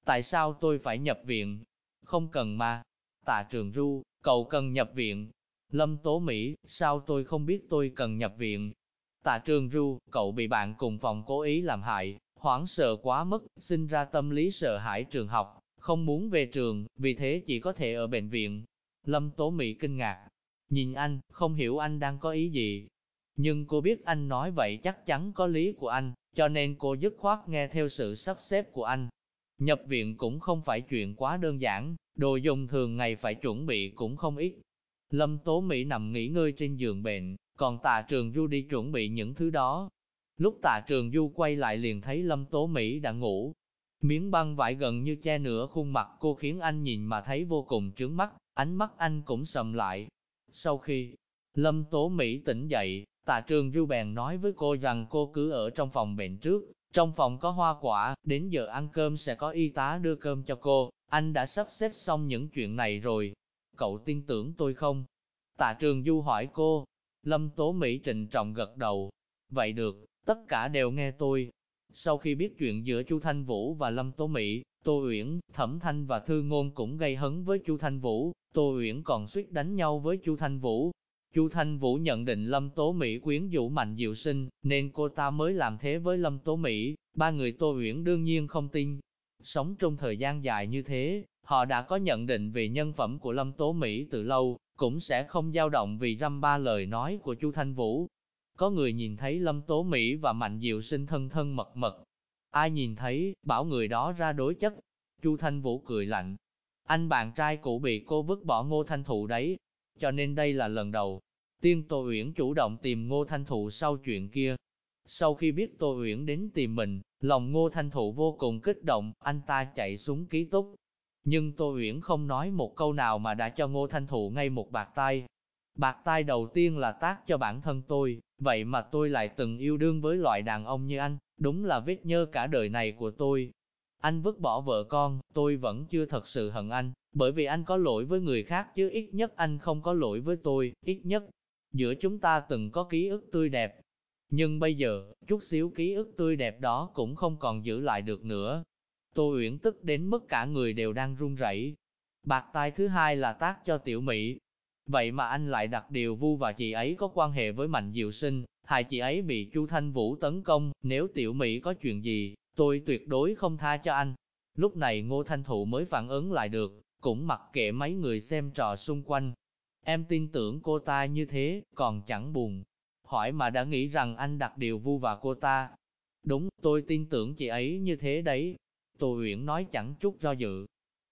Tại sao tôi phải nhập viện? Không cần mà. Tạ trường ru, cậu cần nhập viện. Lâm Tố Mỹ, sao tôi không biết tôi cần nhập viện? Tạ trường ru, cậu bị bạn cùng phòng cố ý làm hại, hoảng sợ quá mức, sinh ra tâm lý sợ hãi trường học, không muốn về trường, vì thế chỉ có thể ở bệnh viện. Lâm Tố Mỹ kinh ngạc, nhìn anh, không hiểu anh đang có ý gì. Nhưng cô biết anh nói vậy chắc chắn có lý của anh, cho nên cô dứt khoát nghe theo sự sắp xếp của anh. Nhập viện cũng không phải chuyện quá đơn giản, đồ dùng thường ngày phải chuẩn bị cũng không ít. Lâm Tố Mỹ nằm nghỉ ngơi trên giường bệnh, còn tạ trường du đi chuẩn bị những thứ đó, Lúc tạ trường du quay lại liền thấy Lâm Tố Mỹ đã ngủ. Miếng băng vải gần như che nửa khuôn mặt cô khiến anh nhìn mà thấy vô cùng trướng mắt, ánh mắt anh cũng sầm lại. Sau khi Lâm Tố Mỹ tỉnh dậy, tạ trường du bèn nói với cô rằng cô cứ ở trong phòng bệnh trước, trong phòng có hoa quả, đến giờ ăn cơm sẽ có y tá đưa cơm cho cô, anh đã sắp xếp xong những chuyện này rồi. Cậu tin tưởng tôi không? Tạ trường du hỏi cô. Lâm Tố Mỹ trịnh trọng gật đầu. Vậy được, tất cả đều nghe tôi. Sau khi biết chuyện giữa Chu Thanh Vũ và Lâm Tố Mỹ, Tô Uyển, Thẩm Thanh và Thư Ngôn cũng gây hấn với Chu Thanh Vũ, Tô Uyển còn suýt đánh nhau với Chu Thanh Vũ. Chu Thanh Vũ nhận định Lâm Tố Mỹ quyến rũ Mạnh Diệu Sinh, nên cô ta mới làm thế với Lâm Tố Mỹ, ba người Tô Uyển đương nhiên không tin. Sống trong thời gian dài như thế, họ đã có nhận định về nhân phẩm của Lâm Tố Mỹ từ lâu, cũng sẽ không dao động vì răm ba lời nói của Chu Thanh Vũ. Có người nhìn thấy Lâm Tố Mỹ và Mạnh Diệu Sinh thân thân mật mật. Ai nhìn thấy, bảo người đó ra đối chất. Chu Thanh Vũ cười lạnh. Anh bạn trai cũ bị cô vứt bỏ ngô thanh thụ đấy. Cho nên đây là lần đầu. Tiên Tô Uyển chủ động tìm ngô thanh thụ sau chuyện kia. Sau khi biết Tô Uyển đến tìm mình, lòng ngô thanh thụ vô cùng kích động, anh ta chạy xuống ký túc, nhưng Tô Uyển không nói một câu nào mà đã cho Ngô Thanh Thụ ngay một bạc tay. Bạc tai đầu tiên là tác cho bản thân tôi, vậy mà tôi lại từng yêu đương với loại đàn ông như anh, đúng là vết nhơ cả đời này của tôi. Anh vứt bỏ vợ con, tôi vẫn chưa thật sự hận anh, bởi vì anh có lỗi với người khác chứ ít nhất anh không có lỗi với tôi, ít nhất. Giữa chúng ta từng có ký ức tươi đẹp. Nhưng bây giờ, chút xíu ký ức tươi đẹp đó cũng không còn giữ lại được nữa. Tô Uyển tức đến mức cả người đều đang run rẩy. Bạc tai thứ hai là tác cho tiểu Mỹ. Vậy mà anh lại đặt điều vu và chị ấy có quan hệ với Mạnh Diệu Sinh, hai chị ấy bị Chu Thanh Vũ tấn công, nếu tiểu Mỹ có chuyện gì, tôi tuyệt đối không tha cho anh. Lúc này Ngô Thanh Thụ mới phản ứng lại được, cũng mặc kệ mấy người xem trò xung quanh. Em tin tưởng cô ta như thế, còn chẳng buồn. Hỏi mà đã nghĩ rằng anh đặt điều vu và cô ta. Đúng, tôi tin tưởng chị ấy như thế đấy, Tô Uyển nói chẳng chút do dự.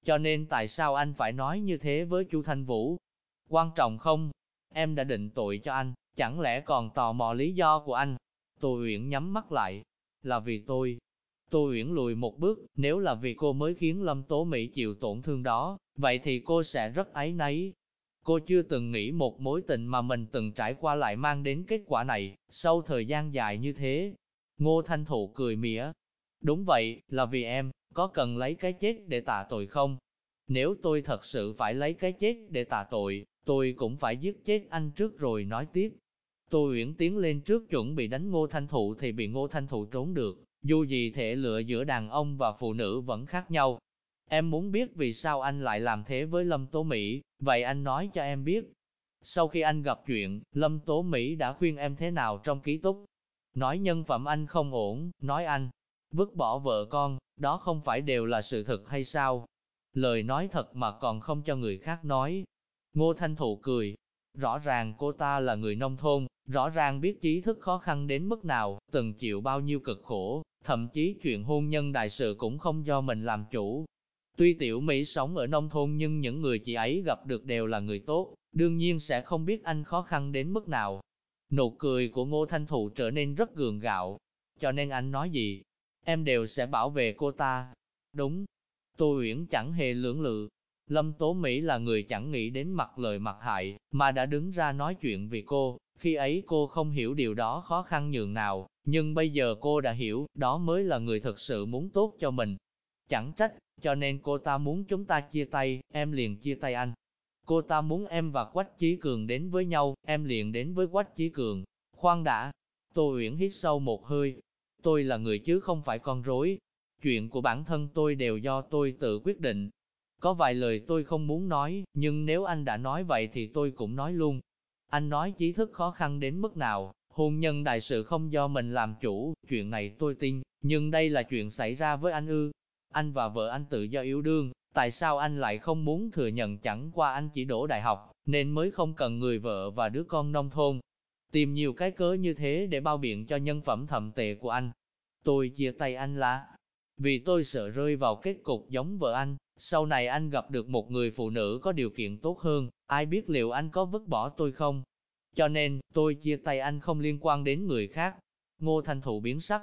Cho nên tại sao anh phải nói như thế với Chu Thanh Vũ? Quan trọng không? Em đã định tội cho anh, chẳng lẽ còn tò mò lý do của anh? Tô Uyển nhắm mắt lại. Là vì tôi. Tô Uyển lùi một bước, nếu là vì cô mới khiến Lâm Tố Mỹ chịu tổn thương đó, vậy thì cô sẽ rất áy náy. Cô chưa từng nghĩ một mối tình mà mình từng trải qua lại mang đến kết quả này, sau thời gian dài như thế. Ngô Thanh Thụ cười mỉa. Đúng vậy, là vì em, có cần lấy cái chết để tạ tội không? Nếu tôi thật sự phải lấy cái chết để tạ tội, tôi cũng phải giết chết anh trước rồi nói tiếp. Tô Uyển tiến lên trước chuẩn bị đánh Ngô Thanh Thụ thì bị Ngô Thanh Thụ trốn được, dù gì thể lựa giữa đàn ông và phụ nữ vẫn khác nhau. Em muốn biết vì sao anh lại làm thế với Lâm Tố Mỹ, vậy anh nói cho em biết. Sau khi anh gặp chuyện, Lâm Tố Mỹ đã khuyên em thế nào trong ký túc. Nói nhân phẩm anh không ổn, nói anh vứt bỏ vợ con, đó không phải đều là sự thật hay sao? Lời nói thật mà còn không cho người khác nói. Ngô Thanh Thụ cười, rõ ràng cô ta là người nông thôn, rõ ràng biết trí thức khó khăn đến mức nào, từng chịu bao nhiêu cực khổ, thậm chí chuyện hôn nhân đại sự cũng không do mình làm chủ. Tuy tiểu Mỹ sống ở nông thôn nhưng những người chị ấy gặp được đều là người tốt, đương nhiên sẽ không biết anh khó khăn đến mức nào. Nụ cười của Ngô Thanh Thụ trở nên rất gượng gạo, cho nên anh nói gì, em đều sẽ bảo vệ cô ta. Đúng, Tô Uyển chẳng hề lưỡng lự. Lâm Tố Mỹ là người chẳng nghĩ đến mặt lời mặt hại, mà đã đứng ra nói chuyện vì cô, khi ấy cô không hiểu điều đó khó khăn nhường nào, nhưng bây giờ cô đã hiểu, đó mới là người thực sự muốn tốt cho mình. Chẳng trách, cho nên cô ta muốn chúng ta chia tay, em liền chia tay anh. Cô ta muốn em và Quách Chí Cường đến với nhau, em liền đến với Quách Chí Cường. Khoan đã, Tô Uyển hít sâu một hơi, tôi là người chứ không phải con rối. Chuyện của bản thân tôi đều do tôi tự quyết định. Có vài lời tôi không muốn nói, nhưng nếu anh đã nói vậy thì tôi cũng nói luôn. Anh nói trí thức khó khăn đến mức nào, hôn nhân đại sự không do mình làm chủ, chuyện này tôi tin, nhưng đây là chuyện xảy ra với anh ư. Anh và vợ anh tự do yêu đương, tại sao anh lại không muốn thừa nhận chẳng qua anh chỉ đổ đại học, nên mới không cần người vợ và đứa con nông thôn tìm nhiều cái cớ như thế để bao biện cho nhân phẩm thậm tệ của anh. Tôi chia tay anh là vì tôi sợ rơi vào kết cục giống vợ anh, sau này anh gặp được một người phụ nữ có điều kiện tốt hơn, ai biết liệu anh có vứt bỏ tôi không? Cho nên, tôi chia tay anh không liên quan đến người khác. Ngô Thanh Thụ biến sắc.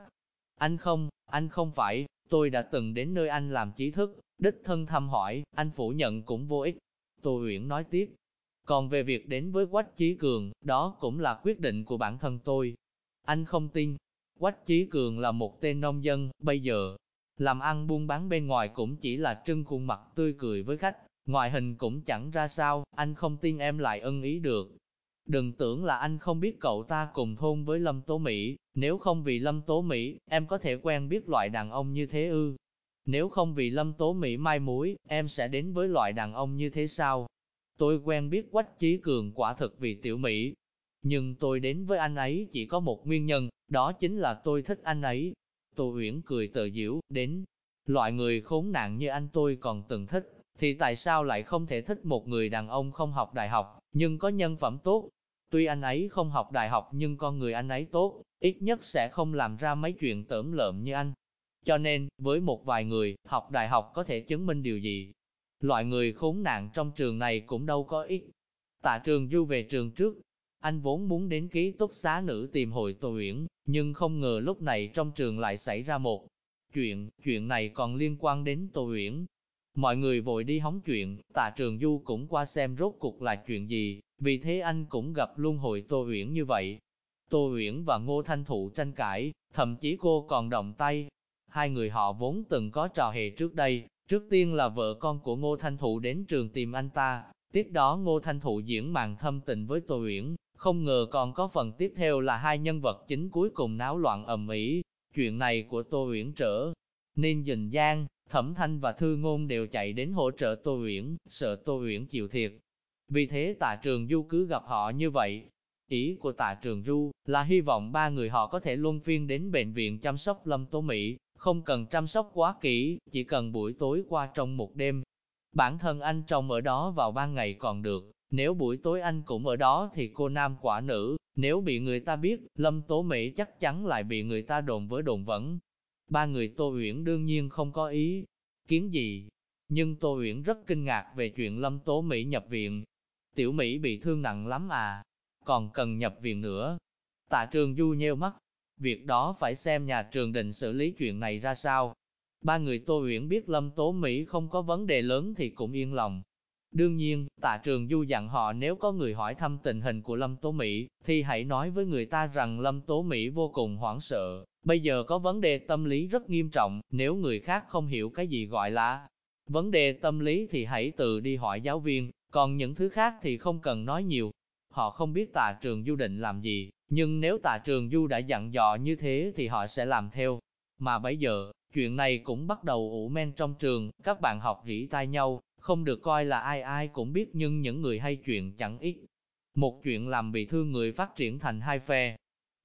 Anh không, anh không phải, tôi đã từng đến nơi anh làm trí thức, đích thân thăm hỏi, anh phủ nhận cũng vô ích. Tô Uyển nói tiếp, còn về việc đến với Quách Chí Cường, đó cũng là quyết định của bản thân tôi. Anh không tin, Quách Chí Cường là một tên nông dân, bây giờ, làm ăn buôn bán bên ngoài cũng chỉ là trưng khuôn mặt tươi cười với khách, ngoại hình cũng chẳng ra sao, anh không tin em lại ân ý được. Đừng tưởng là anh không biết cậu ta cùng thôn với Lâm Tố Mỹ, nếu không vì Lâm Tố Mỹ, em có thể quen biết loại đàn ông như thế ư. Nếu không vì Lâm Tố Mỹ mai mối, em sẽ đến với loại đàn ông như thế sao? Tôi quen biết Quách Chí Cường quả thực vì tiểu Mỹ. Nhưng tôi đến với anh ấy chỉ có một nguyên nhân, đó chính là tôi thích anh ấy. Tô Uyển cười tự diễu, đến loại người khốn nạn như anh tôi còn từng thích, thì tại sao lại không thể thích một người đàn ông không học đại học, nhưng có nhân phẩm tốt? Tuy anh ấy không học đại học nhưng con người anh ấy tốt, ít nhất sẽ không làm ra mấy chuyện tởm lợm như anh. Cho nên, với một vài người, học đại học có thể chứng minh điều gì? Loại người khốn nạn trong trường này cũng đâu có ít. Tạ trường du về trường trước, anh vốn muốn đến ký túc xá nữ tìm hội Tô Uyển, nhưng không ngờ lúc này trong trường lại xảy ra một chuyện, chuyện này còn liên quan đến Tô Uyển. Mọi người vội đi hóng chuyện, tạ trường du cũng qua xem rốt cuộc là chuyện gì, vì thế anh cũng gặp luôn hội Tô Uyển như vậy. Tô Uyển và Ngô Thanh Thụ tranh cãi, thậm chí cô còn động tay. Hai người họ vốn từng có trò hề trước đây, trước tiên là vợ con của Ngô Thanh Thụ đến trường tìm anh ta, tiếp đó Ngô Thanh Thụ diễn màn thâm tình với Tô Uyển, không ngờ còn có phần tiếp theo là hai nhân vật chính cuối cùng náo loạn ầm ĩ. Chuyện này của Tô Uyển trở nên dình giang, Thẩm Thanh và Thư Ngôn đều chạy đến hỗ trợ Tô Uyển, sợ Tô Uyển chịu thiệt. Vì thế tạ trường du cứ gặp họ như vậy. Ý của tạ trường du là hy vọng ba người họ có thể luân phiên đến bệnh viện chăm sóc Lâm Tố Mỹ, không cần chăm sóc quá kỹ, chỉ cần buổi tối qua trong một đêm. Bản thân anh trông ở đó vào ban ngày còn được, nếu buổi tối anh cũng ở đó thì cô nam quả nữ, nếu bị người ta biết, Lâm Tố Mỹ chắc chắn lại bị người ta đồn với đồn vẫn. Ba người Tô Uyển đương nhiên không có ý kiến gì, nhưng Tô Uyển rất kinh ngạc về chuyện Lâm Tố Mỹ nhập viện. Tiểu Mỹ bị thương nặng lắm à, còn cần nhập viện nữa. Tạ trường du nheo mắt, việc đó phải xem nhà trường định xử lý chuyện này ra sao. Ba người Tô Uyển biết Lâm Tố Mỹ không có vấn đề lớn thì cũng yên lòng, Đương nhiên, tạ trường du dặn họ nếu có người hỏi thăm tình hình của Lâm Tố Mỹ, thì hãy nói với người ta rằng Lâm Tố Mỹ vô cùng hoảng sợ, bây giờ có vấn đề tâm lý rất nghiêm trọng, nếu người khác không hiểu cái gì gọi là vấn đề tâm lý thì hãy tự đi hỏi giáo viên, còn những thứ khác thì không cần nói nhiều. Họ không biết tạ trường du định làm gì, nhưng nếu tạ trường du đã dặn dò như thế thì họ sẽ làm theo. Mà bây giờ, chuyện này cũng bắt đầu ủ men trong trường, các bạn học rỉ tai nhau, không được coi là ai ai cũng biết nhưng những người hay chuyện chẳng ít. Một chuyện làm bị thương người phát triển thành hai phe.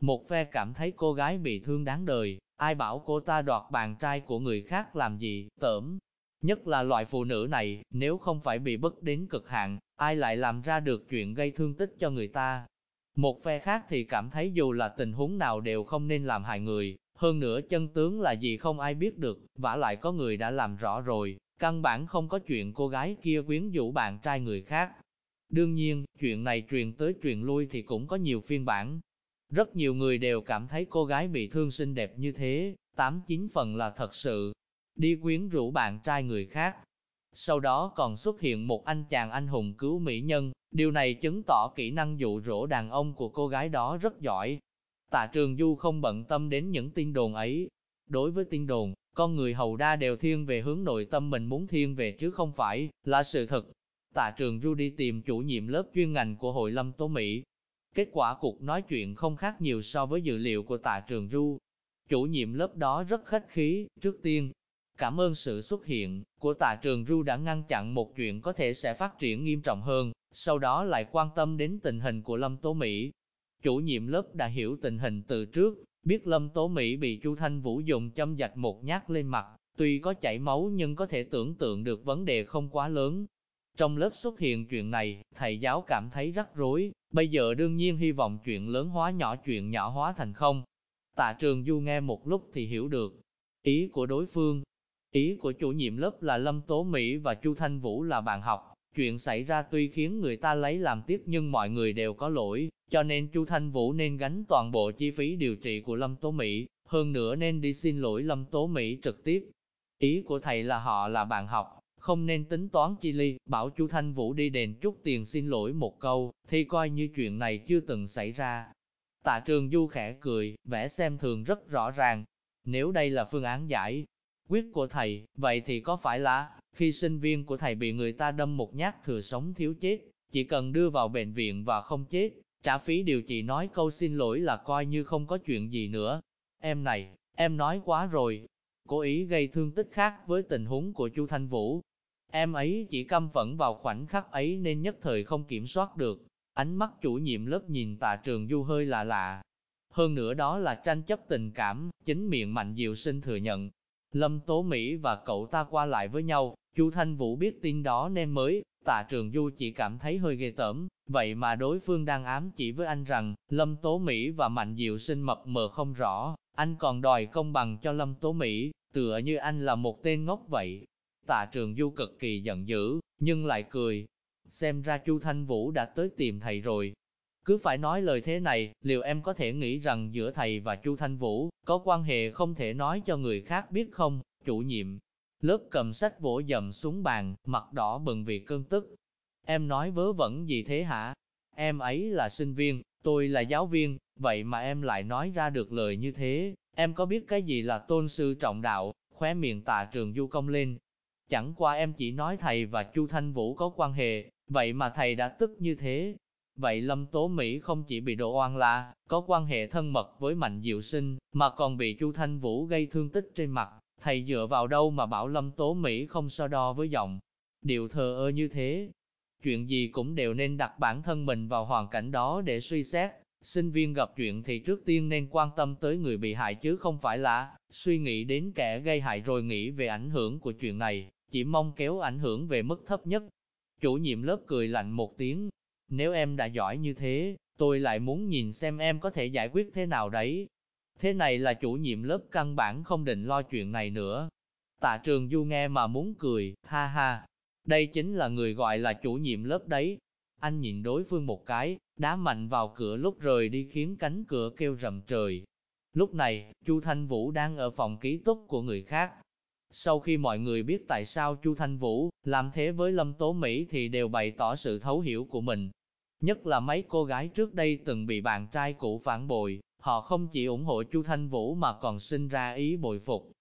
Một phe cảm thấy cô gái bị thương đáng đời, ai bảo cô ta đoạt bạn trai của người khác làm gì, tởm. Nhất là loại phụ nữ này, nếu không phải bị bức đến cực hạn, ai lại làm ra được chuyện gây thương tích cho người ta. Một phe khác thì cảm thấy dù là tình huống nào đều không nên làm hại người, hơn nữa chân tướng là gì không ai biết được, vả lại có người đã làm rõ rồi, Căn bản không có chuyện cô gái kia quyến rũ bạn trai người khác. Đương nhiên, chuyện này truyền tới truyền lui thì cũng có nhiều phiên bản. Rất nhiều người đều cảm thấy cô gái bị thương xinh đẹp như thế, tám chín phần là thật sự. Đi quyến rũ bạn trai người khác. Sau đó còn xuất hiện một anh chàng anh hùng cứu mỹ nhân, điều này chứng tỏ kỹ năng dụ dỗ đàn ông của cô gái đó rất giỏi. Tạ Trường Du không bận tâm đến những tin đồn ấy. Đối với tin đồn, con người hầu đa đều thiên về hướng nội tâm mình muốn thiên về chứ không phải là sự thật. Tạ trường Du đi tìm chủ nhiệm lớp chuyên ngành của Hội Lâm Tố Mỹ. Kết quả cuộc nói chuyện không khác nhiều so với dữ liệu của tạ trường Du. Chủ nhiệm lớp đó rất khách khí, trước tiên, cảm ơn sự xuất hiện của tạ trường Du đã ngăn chặn một chuyện có thể sẽ phát triển nghiêm trọng hơn, sau đó lại quan tâm đến tình hình của Lâm Tố Mỹ. Chủ nhiệm lớp đã hiểu tình hình từ trước, Biết Lâm Tố Mỹ bị Chu Thanh Vũ dùng châm dạch một nhát lên mặt, tuy có chảy máu nhưng có thể tưởng tượng được vấn đề không quá lớn. Trong lớp xuất hiện chuyện này, thầy giáo cảm thấy rắc rối, bây giờ đương nhiên hy vọng chuyện lớn hóa nhỏ chuyện nhỏ hóa thành không. Tạ trường Du nghe một lúc thì hiểu được ý của đối phương. Ý của chủ nhiệm lớp là Lâm Tố Mỹ và Chu Thanh Vũ là bạn học, chuyện xảy ra tuy khiến người ta lấy làm tiếc nhưng mọi người đều có lỗi, cho nên Chu Thanh Vũ nên gánh toàn bộ chi phí điều trị của Lâm Tố Mỹ, hơn nữa nên đi xin lỗi Lâm Tố Mỹ trực tiếp. Ý của thầy là họ là bạn học, không nên tính toán chi ly, bảo Chu Thanh Vũ đi đền chút tiền xin lỗi một câu, thì coi như chuyện này chưa từng xảy ra. Tạ trường Du khẽ cười, vẽ xem thường rất rõ ràng. Nếu đây là phương án giải quyết của thầy, vậy thì có phải là, khi sinh viên của thầy bị người ta đâm một nhát thừa sống thiếu chết, chỉ cần đưa vào bệnh viện và không chết, trả phí điều trị nói câu xin lỗi là coi như không có chuyện gì nữa. Em này, em nói quá rồi, cố ý gây thương tích khác với tình huống của Chu Thanh Vũ. Em ấy chỉ căm phẫn vào khoảnh khắc ấy nên nhất thời không kiểm soát được. Ánh mắt chủ nhiệm lớp nhìn tạ trường du hơi lạ lạ. Hơn nữa đó là tranh chấp tình cảm, chính miệng Mạnh Diệu Sinh thừa nhận. Lâm Tố Mỹ và cậu ta qua lại với nhau, Chu Thanh Vũ biết tin đó nên mới, tạ trường du chỉ cảm thấy hơi ghê tởm, vậy mà đối phương đang ám chỉ với anh rằng, Lâm Tố Mỹ và Mạnh Diệu Sinh mập mờ không rõ, anh còn đòi công bằng cho Lâm Tố Mỹ, tựa như anh là một tên ngốc vậy. Tạ trường du cực kỳ giận dữ, nhưng lại cười. Xem ra Chu Thanh Vũ đã tới tìm thầy rồi. Cứ phải nói lời thế này, liệu em có thể nghĩ rằng giữa thầy và Chu Thanh Vũ có quan hệ không thể nói cho người khác biết không? Chủ nhiệm, lớp cầm sách vỗ dầm xuống bàn, mặt đỏ bừng vì cơn tức. Em nói vớ vẩn gì thế hả? Em ấy là sinh viên, tôi là giáo viên, vậy mà em lại nói ra được lời như thế, Em có biết cái gì là tôn sư trọng đạo, khóe miệng tạ trường du công lên. Chẳng qua em chỉ nói thầy và Chu Thanh Vũ có quan hệ, vậy mà thầy đã tức như thế. Vậy Lâm Tố Mỹ không chỉ bị đổ oan la, có quan hệ thân mật với Mạnh Diệu Sinh, mà còn bị Chu Thanh Vũ gây thương tích trên mặt. Thầy dựa vào đâu mà bảo Lâm Tố Mỹ không so đo với giọng. điều thờ ơ như thế. Chuyện gì cũng đều nên đặt bản thân mình vào hoàn cảnh đó để suy xét. Sinh viên gặp chuyện thì trước tiên nên quan tâm tới người bị hại chứ không phải là suy nghĩ đến kẻ gây hại rồi nghĩ về ảnh hưởng của chuyện này, chỉ mong kéo ảnh hưởng về mức thấp nhất. Chủ nhiệm lớp cười lạnh một tiếng, nếu em đã giỏi như thế, tôi lại muốn nhìn xem em có thể giải quyết thế nào đấy. Thế này là chủ nhiệm lớp căn bản không định lo chuyện này nữa. Tạ trường du nghe mà muốn cười, ha ha. Đây chính là người gọi là chủ nhiệm lớp đấy, anh nhìn đối phương một cái, đá mạnh vào cửa lúc rời đi khiến cánh cửa kêu rầm trời. Lúc này, Chu Thanh Vũ đang ở phòng ký túc của người khác. Sau khi mọi người biết tại sao Chu Thanh Vũ làm thế với Lâm Tố Mỹ thì đều bày tỏ sự thấu hiểu của mình. Nhất là mấy cô gái trước đây từng bị bạn trai cũ phản bội, họ không chỉ ủng hộ Chu Thanh Vũ mà còn sinh ra ý bồi phục.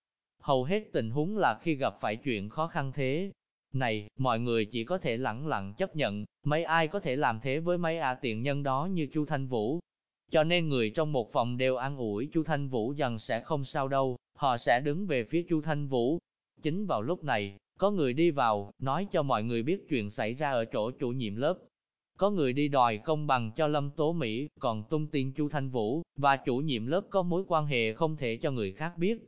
Hầu hết tình huống là khi gặp phải chuyện khó khăn thế, này, mọi người chỉ có thể lẳng lặng chấp nhận, mấy ai có thể làm thế với mấy à tiện nhân đó như Chu Thanh Vũ. Cho nên người trong một phòng đều an ủi Chu Thanh Vũ rằng sẽ không sao đâu, họ sẽ đứng về phía Chu Thanh Vũ. Chính vào lúc này, có người đi vào, nói cho mọi người biết chuyện xảy ra ở chỗ chủ nhiệm lớp. Có người đi đòi công bằng cho Lâm Tố Mỹ, còn tung tin Chu Thanh Vũ, và chủ nhiệm lớp có mối quan hệ không thể cho người khác biết.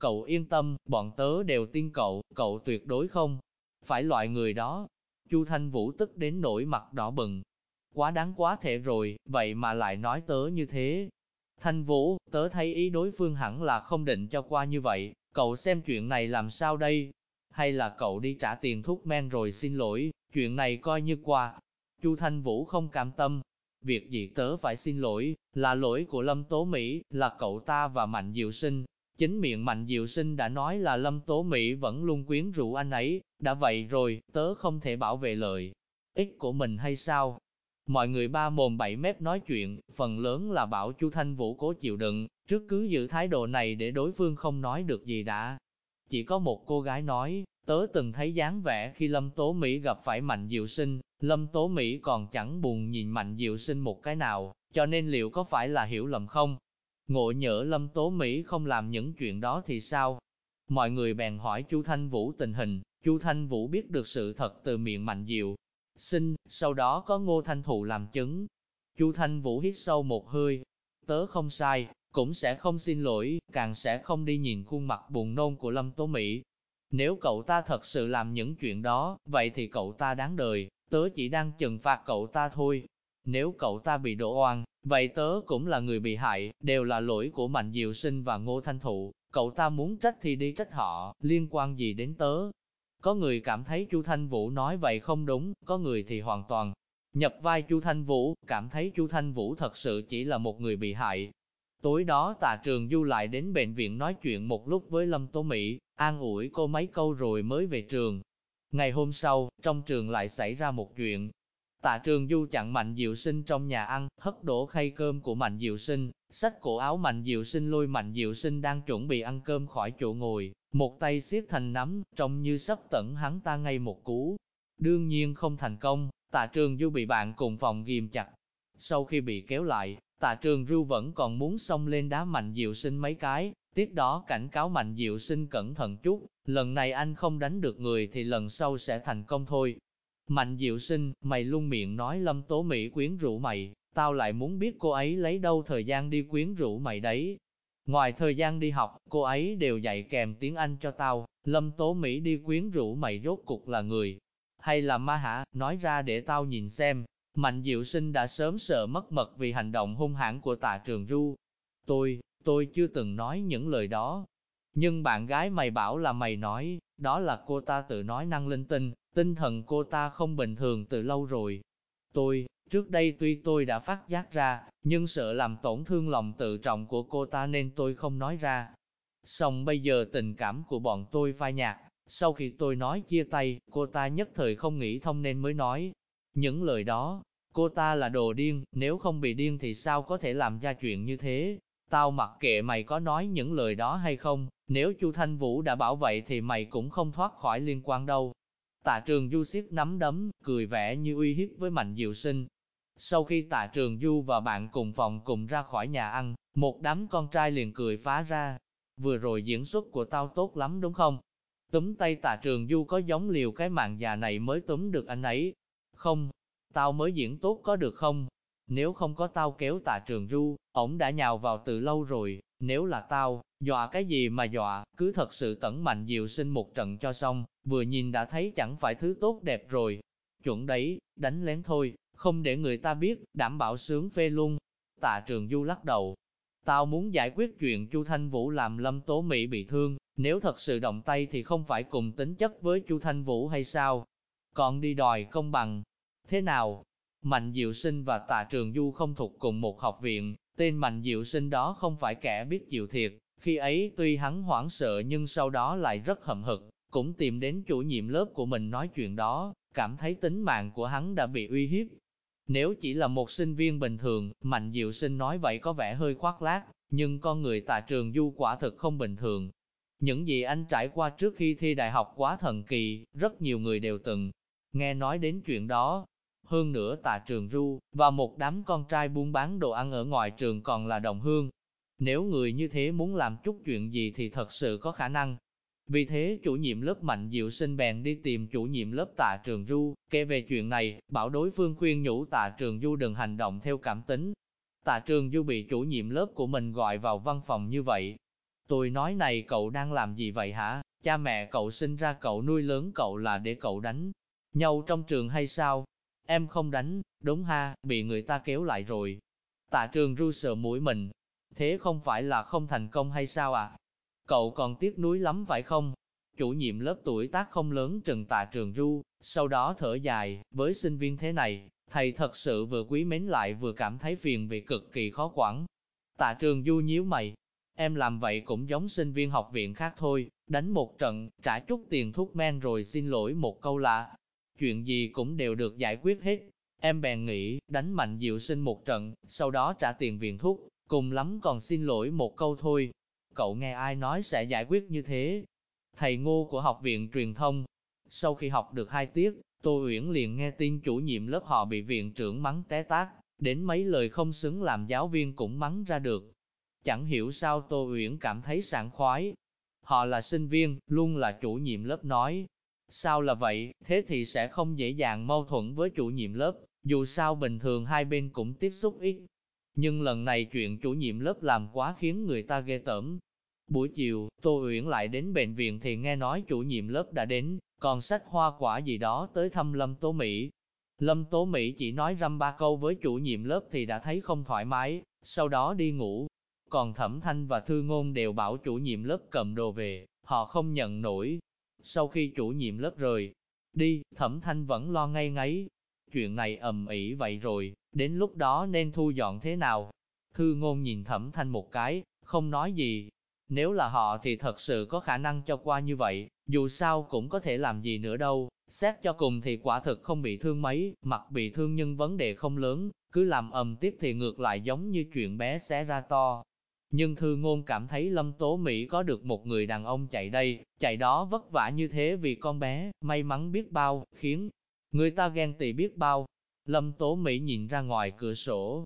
Cậu yên tâm, bọn tớ đều tin cậu, cậu tuyệt đối không phải loại người đó. Chu Thanh Vũ tức đến nỗi mặt đỏ bừng. Quá đáng quá thể rồi, vậy mà lại nói tớ như thế. Thanh Vũ, tớ thấy ý đối phương hẳn là không định cho qua như vậy, cậu xem chuyện này làm sao đây? Hay là cậu đi trả tiền thuốc men rồi xin lỗi, chuyện này coi như qua. Chu Thanh Vũ không cảm tâm. Việc gì tớ phải xin lỗi, là lỗi của Lâm Tố Mỹ, là cậu ta và Mạnh Diệu Sinh, Chính miệng Mạnh Diệu Sinh đã nói là Lâm Tố Mỹ vẫn luôn quyến rũ anh ấy, đã vậy rồi, tớ không thể bảo vệ lợi ích của mình hay sao? Mọi người ba mồm bảy mép nói chuyện, phần lớn là bảo Chu Thanh Vũ cố chịu đựng, trước cứ giữ thái độ này để đối phương không nói được gì đã. Chỉ có một cô gái nói, tớ từng thấy dáng vẻ khi Lâm Tố Mỹ gặp phải Mạnh Diệu Sinh, Lâm Tố Mỹ còn chẳng buồn nhìn Mạnh Diệu Sinh một cái nào, cho nên liệu có phải là hiểu lầm không? Ngộ nhỡ Lâm Tố Mỹ không làm những chuyện đó thì sao? Mọi người bèn hỏi Chu Thanh Vũ tình hình, Chu Thanh Vũ biết được sự thật từ miệng Mạnh Diệu. Xin, sau đó có Ngô Thanh Thụ làm chứng. Chu Thanh Vũ hít sâu một hơi. Tớ không sai, cũng sẽ không xin lỗi, càng sẽ không đi nhìn khuôn mặt buồn nôn của Lâm Tố Mỹ. Nếu cậu ta thật sự làm những chuyện đó, vậy thì cậu ta đáng đời, tớ chỉ đang trừng phạt cậu ta thôi. Nếu cậu ta bị đổ oan, vậy tớ cũng là người bị hại, đều là lỗi của Mạnh Diệu Sinh và Ngô Thanh Thụ, cậu ta muốn trách thì đi trách họ, liên quan gì đến tớ. Có người cảm thấy Chu Thanh Vũ nói vậy không đúng, có người thì hoàn toàn nhập vai Chu Thanh Vũ, cảm thấy Chu Thanh Vũ thật sự chỉ là một người bị hại. Tối đó Tạ Trường Du lại đến bệnh viện nói chuyện một lúc với Lâm Tố Mỹ, an ủi cô mấy câu rồi mới về trường. Ngày hôm sau, trong trường lại xảy ra một chuyện, Tạ trường du chặn Mạnh Diệu Sinh trong nhà ăn, hất đổ khay cơm của Mạnh Diệu Sinh, xách cổ áo Mạnh Diệu Sinh lôi Mạnh Diệu Sinh đang chuẩn bị ăn cơm khỏi chỗ ngồi, một tay siết thành nắm, trông như sắp tẩn hắn ta ngay một cú. Đương nhiên không thành công, tạ trường du bị bạn cùng phòng ghim chặt. Sau khi bị kéo lại, tạ trường Du vẫn còn muốn xông lên đá mạnh diệu sinh mấy cái, tiếp đó cảnh cáo mạnh diệu sinh cẩn thận chút, lần này anh không đánh được người thì lần sau sẽ thành công thôi. Mạnh diệu sinh, mày luôn miệng nói lâm tố Mỹ quyến rũ mày, tao lại muốn biết cô ấy lấy đâu thời gian đi quyến rũ mày đấy. Ngoài thời gian đi học, cô ấy đều dạy kèm tiếng Anh cho tao, lâm tố Mỹ đi quyến rũ mày rốt cục là người. Hay là ma hả, nói ra để tao nhìn xem. Mạnh diệu sinh đã sớm sợ mất mật vì hành động hung hãn của tạ trường ru. Tôi, tôi chưa từng nói những lời đó. Nhưng bạn gái mày bảo là mày nói, đó là cô ta tự nói năng linh tinh, tinh thần cô ta không bình thường từ lâu rồi. Tôi, trước đây tuy tôi đã phát giác ra, nhưng sợ làm tổn thương lòng tự trọng của cô ta nên tôi không nói ra. Xong bây giờ tình cảm của bọn tôi phai nhạt, sau khi tôi nói chia tay, cô ta nhất thời không nghĩ thông nên mới nói. Những lời đó, cô ta là đồ điên, nếu không bị điên thì sao có thể làm ra chuyện như thế? Tao mặc kệ mày có nói những lời đó hay không, nếu Chu Thanh Vũ đã bảo vậy thì mày cũng không thoát khỏi liên quan đâu. Tạ trường du siết nắm đấm, cười vẻ như uy hiếp với Mạnh Diệu Sinh. Sau khi tạ trường du và bạn cùng phòng cùng ra khỏi nhà ăn, một đám con trai liền cười phá ra. Vừa rồi diễn xuất của tao tốt lắm đúng không? Túm tay tạ trường du có giống liều cái mạng già này mới túm được anh ấy. Không, tao mới diễn tốt có được không? Nếu không có tao kéo tạ trường du, ổng đã nhào vào từ lâu rồi, nếu là tao, dọa cái gì mà dọa, cứ thật sự tẩn mạnh diệu sinh một trận cho xong, vừa nhìn đã thấy chẳng phải thứ tốt đẹp rồi. Chuẩn đấy, đánh lén thôi, không để người ta biết, đảm bảo sướng phê luôn. Tạ trường du lắc đầu. Tao muốn giải quyết chuyện Chu Thanh Vũ làm Lâm Tố Mỹ bị thương, nếu thật sự động tay thì không phải cùng tính chất với Chu Thanh Vũ hay sao? Còn đi đòi công bằng. Thế nào? Mạnh Diệu Sinh và Tạ Trường Du không thuộc cùng một học viện, tên Mạnh Diệu Sinh đó không phải kẻ biết chịu thiệt, khi ấy tuy hắn hoảng sợ nhưng sau đó lại rất hậm hực, cũng tìm đến chủ nhiệm lớp của mình nói chuyện đó, cảm thấy tính mạng của hắn đã bị uy hiếp. Nếu chỉ là một sinh viên bình thường, Mạnh Diệu Sinh nói vậy có vẻ hơi khoác lác, nhưng con người Tạ Trường Du quả thực không bình thường. Những gì anh trải qua trước khi thi đại học quá thần kỳ, rất nhiều người đều từng nghe nói đến chuyện đó, hơn nữa tạ trường ru, và một đám con trai buôn bán đồ ăn ở ngoài trường còn là đồng hương. Nếu người như thế muốn làm chút chuyện gì thì thật sự có khả năng. Vì thế chủ nhiệm lớp Mạnh Diệu Sinh bèn đi tìm chủ nhiệm lớp tạ trường du, kể về chuyện này, bảo đối phương khuyên nhủ tạ trường du đừng hành động theo cảm tính. Tạ trường du bị chủ nhiệm lớp của mình gọi vào văn phòng như vậy. Tôi nói này cậu đang làm gì vậy hả? Cha mẹ cậu sinh ra cậu nuôi lớn cậu là để cậu đánh nhau trong trường hay sao? Em không đánh, đúng ha, bị người ta kéo lại rồi. Tạ trường ru sợ mũi mình. Thế không phải là không thành công hay sao à? Cậu còn tiếc nuối lắm phải không? Chủ nhiệm lớp tuổi tác không lớn trừng tạ trường ru, sau đó thở dài, với sinh viên thế này, thầy thật sự vừa quý mến lại vừa cảm thấy phiền vì cực kỳ khó quản. Tạ trường du nhíu mày, em làm vậy cũng giống sinh viên học viện khác thôi, đánh một trận, trả chút tiền thuốc men rồi xin lỗi một câu lạ, chuyện gì cũng đều được giải quyết hết. Em bèn nghĩ, đánh mạnh diệu sinh một trận, sau đó trả tiền viện thuốc, cùng lắm còn xin lỗi một câu thôi. Cậu nghe ai nói sẽ giải quyết như thế? Thầy ngô của học viện truyền thông. Sau khi học được hai tiết, Tô Uyển liền nghe tin chủ nhiệm lớp họ bị viện trưởng mắng té tát, đến mấy lời không xứng làm giáo viên cũng mắng ra được. Chẳng hiểu sao Tô Uyển cảm thấy sảng khoái. Họ là sinh viên, luôn là chủ nhiệm lớp nói, Sao là vậy, thế thì sẽ không dễ dàng mâu thuẫn với chủ nhiệm lớp, dù sao bình thường hai bên cũng tiếp xúc ít. Nhưng lần này chuyện chủ nhiệm lớp làm quá khiến người ta ghê tởm. Buổi chiều, Tô Uyển lại đến bệnh viện thì nghe nói chủ nhiệm lớp đã đến, còn sách hoa quả gì đó tới thăm Lâm Tố Mỹ. Lâm Tố Mỹ chỉ nói răm ba câu với chủ nhiệm lớp thì đã thấy không thoải mái, sau đó đi ngủ. Còn Thẩm Thanh và Thư Ngôn đều bảo chủ nhiệm lớp cầm đồ về, họ không nhận nổi, sau khi chủ nhiệm lớp rời, đi, thẩm thanh vẫn lo ngay ngáy. Chuyện này ầm ĩ vậy rồi, đến lúc đó nên thu dọn thế nào? Thư ngôn nhìn thẩm thanh một cái, không nói gì. Nếu là họ thì thật sự có khả năng cho qua như vậy, dù sao cũng có thể làm gì nữa đâu. Xét cho cùng thì quả thực không bị thương mấy, mặt bị thương nhưng vấn đề không lớn, cứ làm ầm tiếp thì ngược lại giống như chuyện bé xé ra to. Nhưng thư ngôn cảm thấy Lâm Tố Mỹ có được một người đàn ông chạy đây, chạy đó vất vả như thế vì con bé, may mắn biết bao, khiến người ta ghen tị biết bao. Lâm Tố Mỹ nhìn ra ngoài cửa sổ.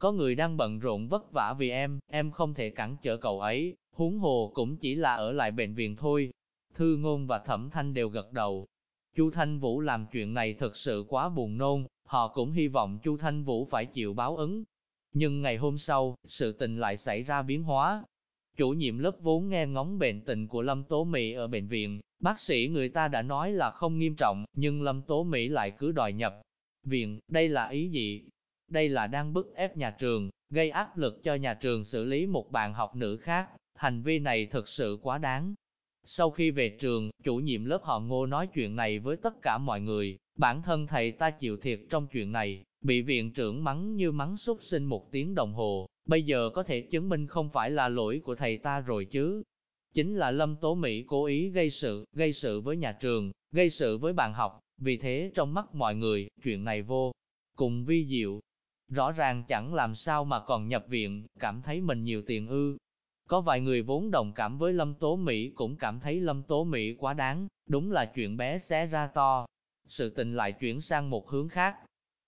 Có người đang bận rộn vất vả vì em, em không thể cản trở cậu ấy, huống hồ cũng chỉ là ở lại bệnh viện thôi. Thư ngôn và thẩm thanh đều gật đầu. Chu Thanh Vũ làm chuyện này thật sự quá buồn nôn, họ cũng hy vọng Chu Thanh Vũ phải chịu báo ứng. Nhưng ngày hôm sau, sự tình lại xảy ra biến hóa. Chủ nhiệm lớp vốn nghe ngóng bệnh tình của Lâm Tố Mỹ ở bệnh viện, bác sĩ người ta đã nói là không nghiêm trọng, nhưng Lâm Tố Mỹ lại cứ đòi nhập viện, đây là ý gì? Đây là đang bức ép nhà trường, gây áp lực cho nhà trường xử lý một bạn học nữ khác, hành vi này thực sự quá đáng. Sau khi về trường, chủ nhiệm lớp họ ngô nói chuyện này với tất cả mọi người, bản thân thầy ta chịu thiệt trong chuyện này, bị viện trưởng mắng như mắng xuất sinh một tiếng đồng hồ, bây giờ có thể chứng minh không phải là lỗi của thầy ta rồi chứ. Chính là Lâm Tố Mỹ cố ý gây sự, gây sự với nhà trường, gây sự với bạn học, vì thế trong mắt mọi người, chuyện này vô cùng vi diệu. Rõ ràng chẳng làm sao mà còn nhập viện, cảm thấy mình nhiều tiền ư. Có vài người vốn đồng cảm với Lâm Tố Mỹ cũng cảm thấy Lâm Tố Mỹ quá đáng, đúng là chuyện bé xé ra to. Sự tình lại chuyển sang một hướng khác.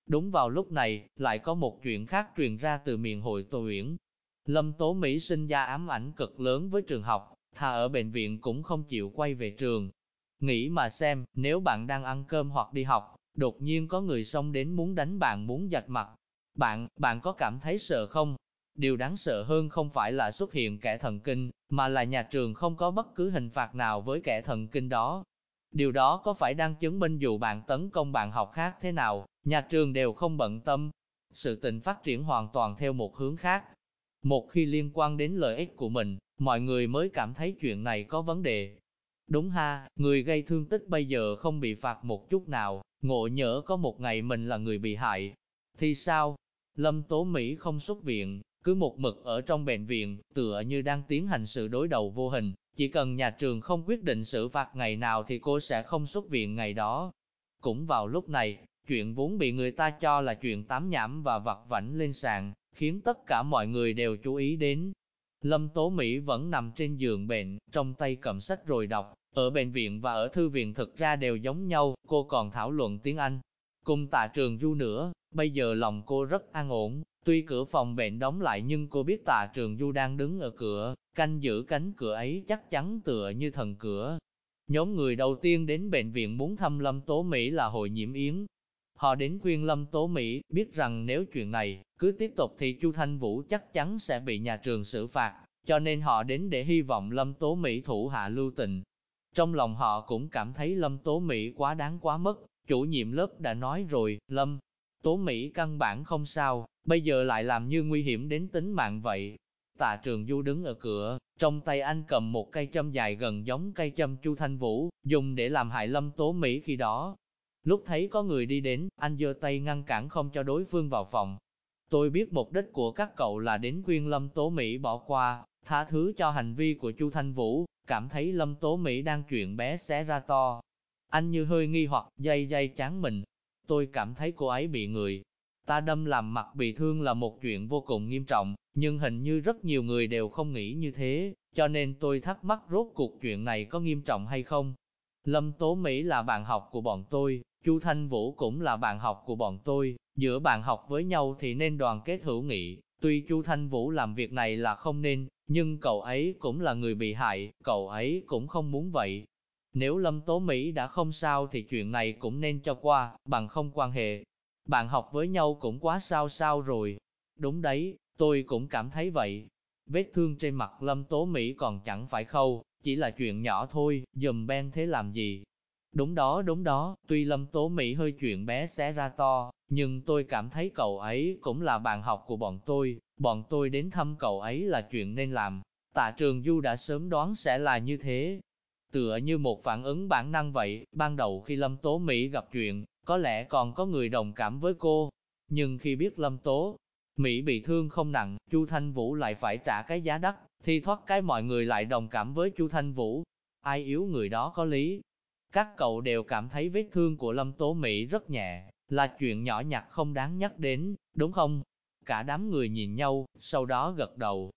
Đúng vào lúc này, lại có một chuyện khác truyền ra từ miền hội Tô Uyển. Lâm Tố Mỹ sinh ra ám ảnh cực lớn với trường học, thà ở bệnh viện cũng không chịu quay về trường, Nghĩ mà xem, nếu bạn đang ăn cơm hoặc đi học, đột nhiên có người xông đến muốn đánh bạn muốn giặt mặt. Bạn, bạn có cảm thấy sợ không? Điều đáng sợ hơn không phải là xuất hiện kẻ thần kinh, mà là nhà trường không có bất cứ hình phạt nào với kẻ thần kinh đó. Điều đó có phải đang chứng minh dù bạn tấn công bạn học khác thế nào, nhà trường đều không bận tâm. Sự tình phát triển hoàn toàn theo một hướng khác. Một khi liên quan đến lợi ích của mình, mọi người mới cảm thấy chuyện này có vấn đề. Đúng ha, người gây thương tích bây giờ không bị phạt một chút nào, ngộ nhỡ có một ngày mình là người bị hại. Thì sao? Lâm Tố Mỹ không xuất viện, cứ một mực ở trong bệnh viện, tựa như đang tiến hành sự đối đầu vô hình. Chỉ cần nhà trường không quyết định xử phạt ngày nào thì cô sẽ không xuất viện ngày đó. Cũng vào lúc này, chuyện vốn bị người ta cho là chuyện tám nhảm và vặt vảnh lên sàn, khiến tất cả mọi người đều chú ý đến. Lâm Tố Mỹ vẫn nằm trên giường bệnh, trong tay cầm sách rồi đọc, ở bệnh viện và ở thư viện thực ra đều giống nhau, cô còn thảo luận tiếng Anh. Cùng tạ trường du nữa, bây giờ lòng cô rất an ổn, tuy cửa phòng bệnh đóng lại nhưng cô biết tạ trường du đang đứng ở cửa, canh giữ cánh cửa ấy chắc chắn tựa như thần cửa. Nhóm người đầu tiên đến bệnh viện muốn thăm Lâm Tố Mỹ là hội nhiễm yến. Họ đến khuyên Lâm Tố Mỹ biết rằng nếu chuyện này cứ tiếp tục thì Chu Thanh Vũ chắc chắn sẽ bị nhà trường xử phạt, cho nên họ đến để hy vọng Lâm Tố Mỹ thủ hạ lưu tình, trong lòng họ cũng cảm thấy Lâm Tố Mỹ quá đáng quá mất, chủ nhiệm lớp đã nói rồi, Lâm Tố Mỹ căn bản không sao, bây giờ lại làm như nguy hiểm đến tính mạng vậy. Tạ Trường Du đứng ở cửa, trong tay anh cầm một cây châm dài gần giống cây châm Chu Thanh Vũ, dùng để làm hại Lâm Tố Mỹ khi đó. Lúc thấy có người đi đến, anh giơ tay ngăn cản không cho đối phương vào phòng. Tôi biết mục đích của các cậu là đến khuyên Lâm Tố Mỹ bỏ qua, tha thứ cho hành vi của Chu Thanh Vũ, cảm thấy Lâm Tố Mỹ đang chuyện bé xé ra to. Anh như hơi nghi hoặc dây dây chán mình. Tôi cảm thấy cô ấy bị người. Ta đâm làm mặt bị thương là một chuyện vô cùng nghiêm trọng, nhưng hình như rất nhiều người đều không nghĩ như thế, cho nên tôi thắc mắc rốt cuộc chuyện này có nghiêm trọng hay không. Lâm Tố Mỹ là bạn học của bọn tôi, Chu Thanh Vũ cũng là bạn học của bọn tôi, giữa bạn học với nhau thì nên đoàn kết hữu nghị, tuy Chu Thanh Vũ làm việc này là không nên, nhưng cậu ấy cũng là người bị hại, cậu ấy cũng không muốn vậy. Nếu Lâm Tố Mỹ đã không sao thì chuyện này cũng nên cho qua, bằng không quan hệ. Bạn học với nhau cũng quá sao sao rồi. Đúng đấy, tôi cũng cảm thấy vậy. Vết thương trên mặt Lâm Tố Mỹ còn chẳng phải khâu, chỉ là chuyện nhỏ thôi, dùm ben thế làm gì. Đúng đó đúng đó, tuy Lâm Tố Mỹ hơi chuyện bé xé ra to, nhưng tôi cảm thấy cậu ấy cũng là bạn học của bọn tôi, bọn tôi đến thăm cậu ấy là chuyện nên làm. Tạ Trường Du đã sớm đoán sẽ là như thế. Tựa như một phản ứng bản năng vậy, ban đầu khi Lâm Tố Mỹ gặp chuyện, có lẽ còn có người đồng cảm với cô. Nhưng khi biết Lâm Tố Mỹ bị thương không nặng, Chu Thanh Vũ lại phải trả cái giá đắt, thì thoát cái mọi người lại đồng cảm với Chu Thanh Vũ. Ai yếu người đó có lý. Các cậu đều cảm thấy vết thương của Lâm Tố Mỹ rất nhẹ, là chuyện nhỏ nhặt không đáng nhắc đến, đúng không? Cả đám người nhìn nhau, sau đó gật đầu.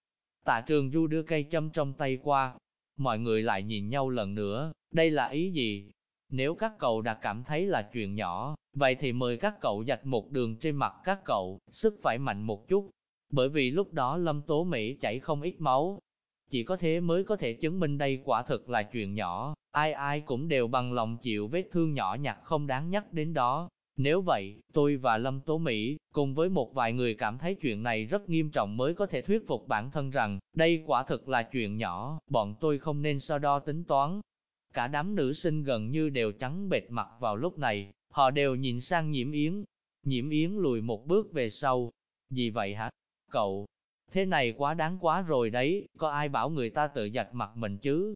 Tạ trường du đưa cây châm trong tay qua. Mọi người lại nhìn nhau lần nữa, đây là ý gì? Nếu các cậu đã cảm thấy là chuyện nhỏ, vậy thì mời các cậu dạch một đường trên mặt các cậu, sức phải mạnh một chút. Bởi vì lúc đó Lâm Tố Mỹ chảy không ít máu. Chỉ có thế mới có thể chứng minh đây quả thực là chuyện nhỏ, ai ai cũng đều bằng lòng chịu vết thương nhỏ nhặt không đáng nhắc đến đó. Nếu vậy, tôi và Lâm Tố Mỹ, cùng với một vài người cảm thấy chuyện này rất nghiêm trọng mới có thể thuyết phục bản thân rằng, đây quả thực là chuyện nhỏ, bọn tôi không nên so đo tính toán. Cả đám nữ sinh gần như đều trắng bệt mặt vào lúc này, họ đều nhìn sang nhiễm yến. Nhiễm yến lùi một bước về sau. Gì vậy hả? Cậu, thế này quá đáng quá rồi đấy, có ai bảo người ta tự giặt mặt mình chứ?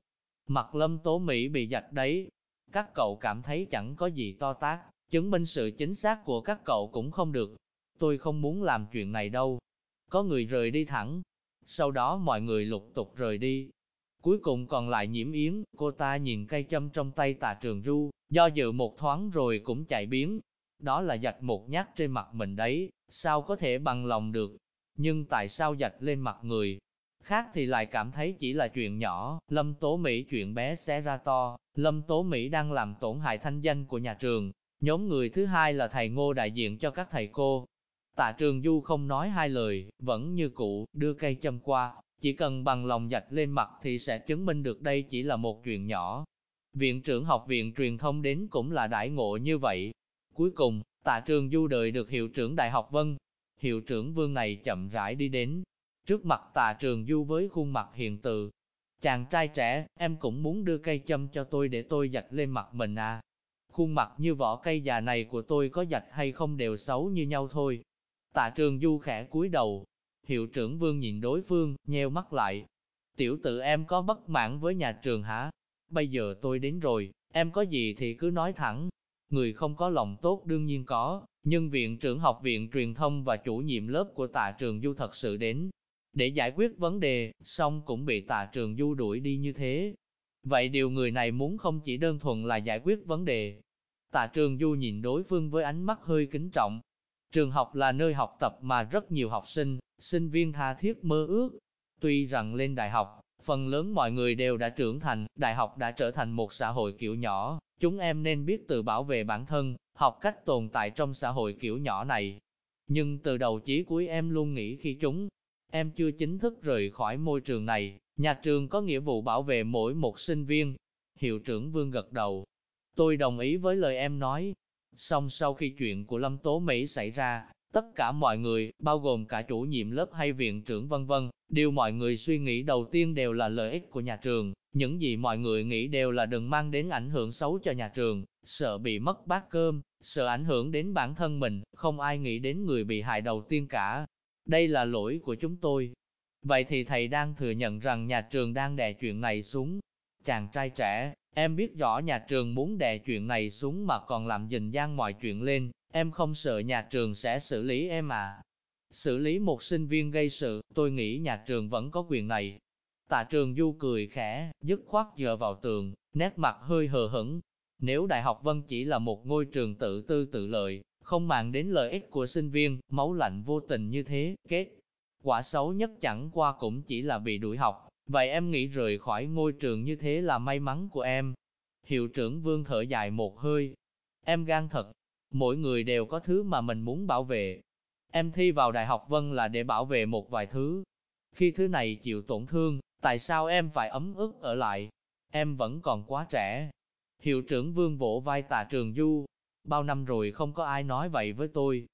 Mặt lâm tố Mỹ bị giặt đấy. Các cậu cảm thấy chẳng có gì to tác, chứng minh sự chính xác của các cậu cũng không được. Tôi không muốn làm chuyện này đâu. Có người rời đi thẳng. Sau đó mọi người lục tục rời đi. Cuối cùng còn lại nhiễm yến, cô ta nhìn cây châm trong tay tà trường ru, do dự một thoáng rồi cũng chạy biến. Đó là giặt một nhát trên mặt mình đấy, sao có thể bằng lòng được. Nhưng tại sao dạch lên mặt người, khác thì lại cảm thấy chỉ là chuyện nhỏ, Lâm Tố Mỹ chuyện bé xé ra to, Lâm Tố Mỹ đang làm tổn hại thanh danh của nhà trường, Nhóm người thứ hai là thầy ngô đại diện cho các thầy cô. Tạ trường du không nói hai lời, vẫn như cũ, đưa cây châm qua, chỉ cần bằng lòng dạch lên mặt thì sẽ chứng minh được đây chỉ là một chuyện nhỏ. Viện trưởng học viện truyền thông đến cũng là đại ngộ như vậy. Cuối cùng, tạ trường du đợi được hiệu trưởng Đại học Vân. Hiệu trưởng vương này chậm rãi đi đến. Trước mặt tạ trường du với khuôn mặt hiền từ. Chàng trai trẻ, em cũng muốn đưa cây châm cho tôi để tôi dạch lên mặt mình à khuôn mặt như vỏ cây già này của tôi có dạch hay không đều xấu như nhau thôi. Tạ trường du khẽ cúi đầu, hiệu trưởng vương nhìn đối phương, nheo mắt lại. Tiểu tử em có bất mãn với nhà trường hả? Bây giờ tôi đến rồi, em có gì thì cứ nói thẳng. Người không có lòng tốt đương nhiên có, nhưng viện trưởng học viện truyền thông và chủ nhiệm lớp của tạ trường du thật sự đến. Để giải quyết vấn đề, xong cũng bị tạ trường du đuổi đi như thế. Vậy điều người này muốn không chỉ đơn thuần là giải quyết vấn đề, Tạ Trường Du nhìn đối phương với ánh mắt hơi kính trọng. Trường học là nơi học tập mà rất nhiều học sinh, sinh viên tha thiết mơ ước. Tuy rằng lên đại học, phần lớn mọi người đều đã trưởng thành, đại học đã trở thành một xã hội kiểu nhỏ, chúng em nên biết tự bảo vệ bản thân, học cách tồn tại trong xã hội kiểu nhỏ này. Nhưng từ đầu chí cuối em luôn nghĩ khi chúng, em chưa chính thức rời khỏi môi trường này, nhà trường có nghĩa vụ bảo vệ mỗi một sinh viên. Hiệu trưởng Vương gật đầu, Tôi đồng ý với lời em nói. Xong sau khi chuyện của Lâm Tố Mỹ xảy ra, tất cả mọi người, bao gồm cả chủ nhiệm lớp hay viện trưởng vân vân, điều mọi người suy nghĩ đầu tiên đều là lợi ích của nhà trường. Những gì mọi người nghĩ đều là đừng mang đến ảnh hưởng xấu cho nhà trường, sợ bị mất bát cơm, sợ ảnh hưởng đến bản thân mình, không ai nghĩ đến người bị hại đầu tiên cả. Đây là lỗi của chúng tôi. Vậy thì thầy đang thừa nhận rằng nhà trường đang đè chuyện này xuống. Chàng trai trẻ, Em biết rõ nhà trường muốn đè chuyện này xuống mà còn làm dình gian mọi chuyện lên, em không sợ nhà trường sẽ xử lý em à. Xử lý một sinh viên gây sự, tôi nghĩ nhà trường vẫn có quyền này. Tạ trường du cười khẽ, dứt khoát dựa vào tường, nét mặt hơi hờ hững. Nếu Đại học Vân chỉ là một ngôi trường tự tư tự lợi, không màng đến lợi ích của sinh viên, máu lạnh vô tình như thế, kết. Quả xấu nhất chẳng qua cũng chỉ là bị đuổi học, Vậy em nghĩ rời khỏi ngôi trường như thế là may mắn của em. Hiệu trưởng Vương thở dài một hơi. Em gan thật, mỗi người đều có thứ mà mình muốn bảo vệ. Em thi vào Đại học Vân là để bảo vệ một vài thứ. Khi thứ này chịu tổn thương, tại sao em phải ấm ức ở lại? Em vẫn còn quá trẻ. Hiệu trưởng Vương vỗ vai tà trường du. Bao năm rồi không có ai nói vậy với tôi.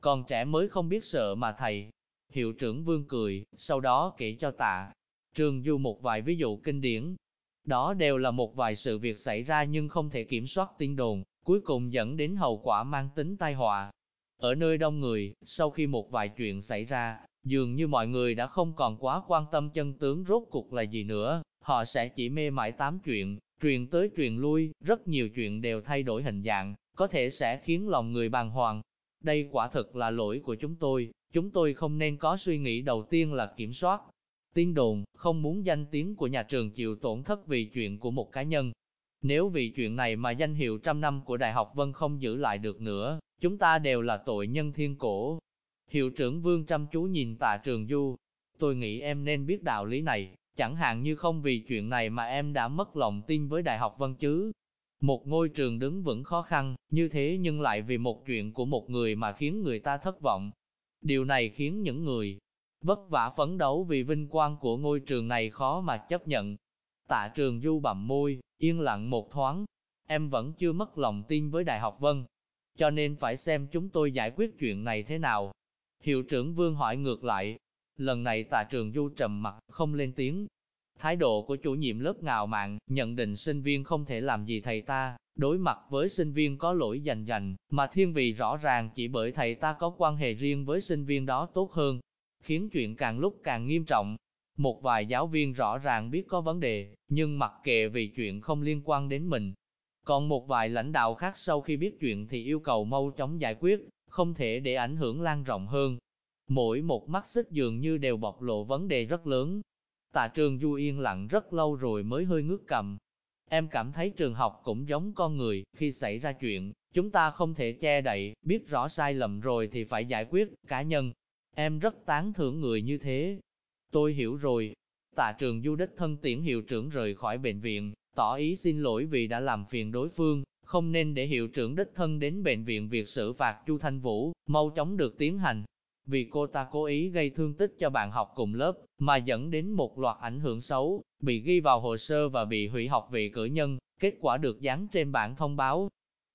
Còn trẻ mới không biết sợ mà thầy. Hiệu trưởng Vương cười, sau đó kể cho tạ Trường Du một vài ví dụ kinh điển. Đó đều là một vài sự việc xảy ra nhưng không thể kiểm soát tin đồn, cuối cùng dẫn đến hậu quả mang tính tai họa. Ở nơi đông người, sau khi một vài chuyện xảy ra, dường như mọi người đã không còn quá quan tâm chân tướng rốt cuộc là gì nữa, họ sẽ chỉ mê mải tám chuyện, truyền tới truyền lui, rất nhiều chuyện đều thay đổi hình dạng, có thể sẽ khiến lòng người bàng hoàng. Đây quả thực là lỗi của chúng tôi, chúng tôi không nên có suy nghĩ đầu tiên là kiểm soát, Tin đồn, không muốn danh tiếng của nhà trường chịu tổn thất vì chuyện của một cá nhân. Nếu vì chuyện này mà danh hiệu trăm năm của Đại học Vân không giữ lại được nữa, chúng ta đều là tội nhân thiên cổ. Hiệu trưởng Vương chăm chú nhìn tạ trường du. Tôi nghĩ em nên biết đạo lý này, chẳng hạn như không vì chuyện này mà em đã mất lòng tin với Đại học Vân chứ. Một ngôi trường đứng vững khó khăn, như thế nhưng lại vì một chuyện của một người mà khiến người ta thất vọng. Điều này khiến những người vất vả phấn đấu vì vinh quang của ngôi trường này khó mà chấp nhận. Tạ trường du bậm môi, yên lặng một thoáng. Em vẫn chưa mất lòng tin với Đại học Vân, cho nên phải xem chúng tôi giải quyết chuyện này thế nào. Hiệu trưởng Vương hỏi ngược lại, lần này tà trường du trầm mặt, không lên tiếng. Thái độ của chủ nhiệm lớp ngạo mạn, nhận định sinh viên không thể làm gì thầy ta, đối mặt với sinh viên có lỗi dành dành, mà thiên vị rõ ràng chỉ bởi thầy ta có quan hệ riêng với sinh viên đó tốt hơn, khiến chuyện càng lúc càng nghiêm trọng. Một vài giáo viên rõ ràng biết có vấn đề, nhưng mặc kệ vì chuyện không liên quan đến mình, còn một vài lãnh đạo khác sau khi biết chuyện thì yêu cầu mau chóng giải quyết, không thể để ảnh hưởng lan rộng hơn. Mỗi một mắt xích dường như đều bộc lộ vấn đề rất lớn. Tạ trường Du yên lặng rất lâu rồi mới hơi ngước cầm. Em cảm thấy trường học cũng giống con người, khi xảy ra chuyện, chúng ta không thể che đậy, biết rõ sai lầm rồi thì phải giải quyết, cá nhân. Em rất tán thưởng người như thế. Tôi hiểu rồi. Tạ trường Du đích thân tiễn hiệu trưởng rời khỏi bệnh viện, tỏ ý xin lỗi vì đã làm phiền đối phương, không nên để hiệu trưởng đích thân đến bệnh viện việc xử phạt Chu Thanh Vũ, mau chóng được tiến hành. Vì cô ta cố ý gây thương tích cho bạn học cùng lớp, mà dẫn đến một loạt ảnh hưởng xấu, bị ghi vào hồ sơ và bị hủy học vị cử nhân, kết quả được dán trên bản thông báo.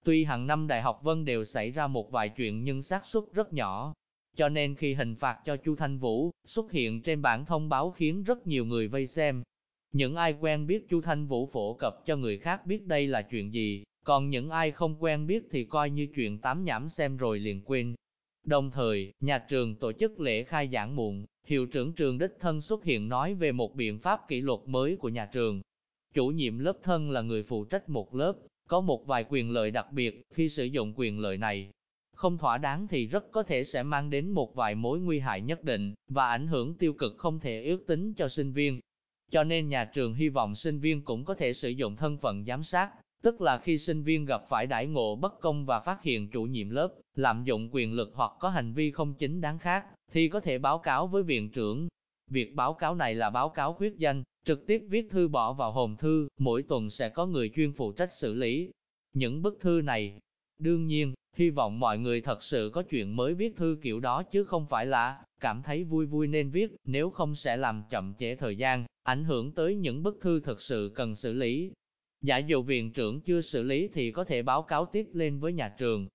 Tuy hàng năm Đại học Vân đều xảy ra một vài chuyện nhưng xác suất rất nhỏ, cho nên khi hình phạt cho Chu Thanh Vũ xuất hiện trên bản thông báo khiến rất nhiều người vây xem, những ai quen biết Chu Thanh Vũ phổ cập cho người khác biết đây là chuyện gì, còn những ai không quen biết thì coi như chuyện tám nhảm xem rồi liền quên. Đồng thời, nhà trường tổ chức lễ khai giảng muộn, hiệu trưởng trường đích thân xuất hiện nói về một biện pháp kỷ luật mới của nhà trường. Chủ nhiệm lớp thân là người phụ trách một lớp, có một vài quyền lợi đặc biệt, khi sử dụng quyền lợi này, không thỏa đáng thì rất có thể sẽ mang đến một vài mối nguy hại nhất định, và ảnh hưởng tiêu cực không thể ước tính cho sinh viên. Cho nên nhà trường hy vọng sinh viên cũng có thể sử dụng thân phận giám sát, tức là khi sinh viên gặp phải đãi ngộ bất công và phát hiện chủ nhiệm lớp, lạm dụng quyền lực hoặc có hành vi không chính đáng khác, thì có thể báo cáo với viện trưởng. Việc báo cáo này là báo cáo khuyết danh, trực tiếp viết thư bỏ vào hòm thư, mỗi tuần sẽ có người chuyên phụ trách xử lý. Những bức thư này, đương nhiên, hy vọng mọi người thật sự có chuyện mới viết thư kiểu đó chứ không phải là cảm thấy vui vui nên viết, nếu không sẽ làm chậm trễ thời gian, ảnh hưởng tới những bức thư thực sự cần xử lý. Giả dụ viện trưởng chưa xử lý thì có thể báo cáo tiếp lên với nhà trường.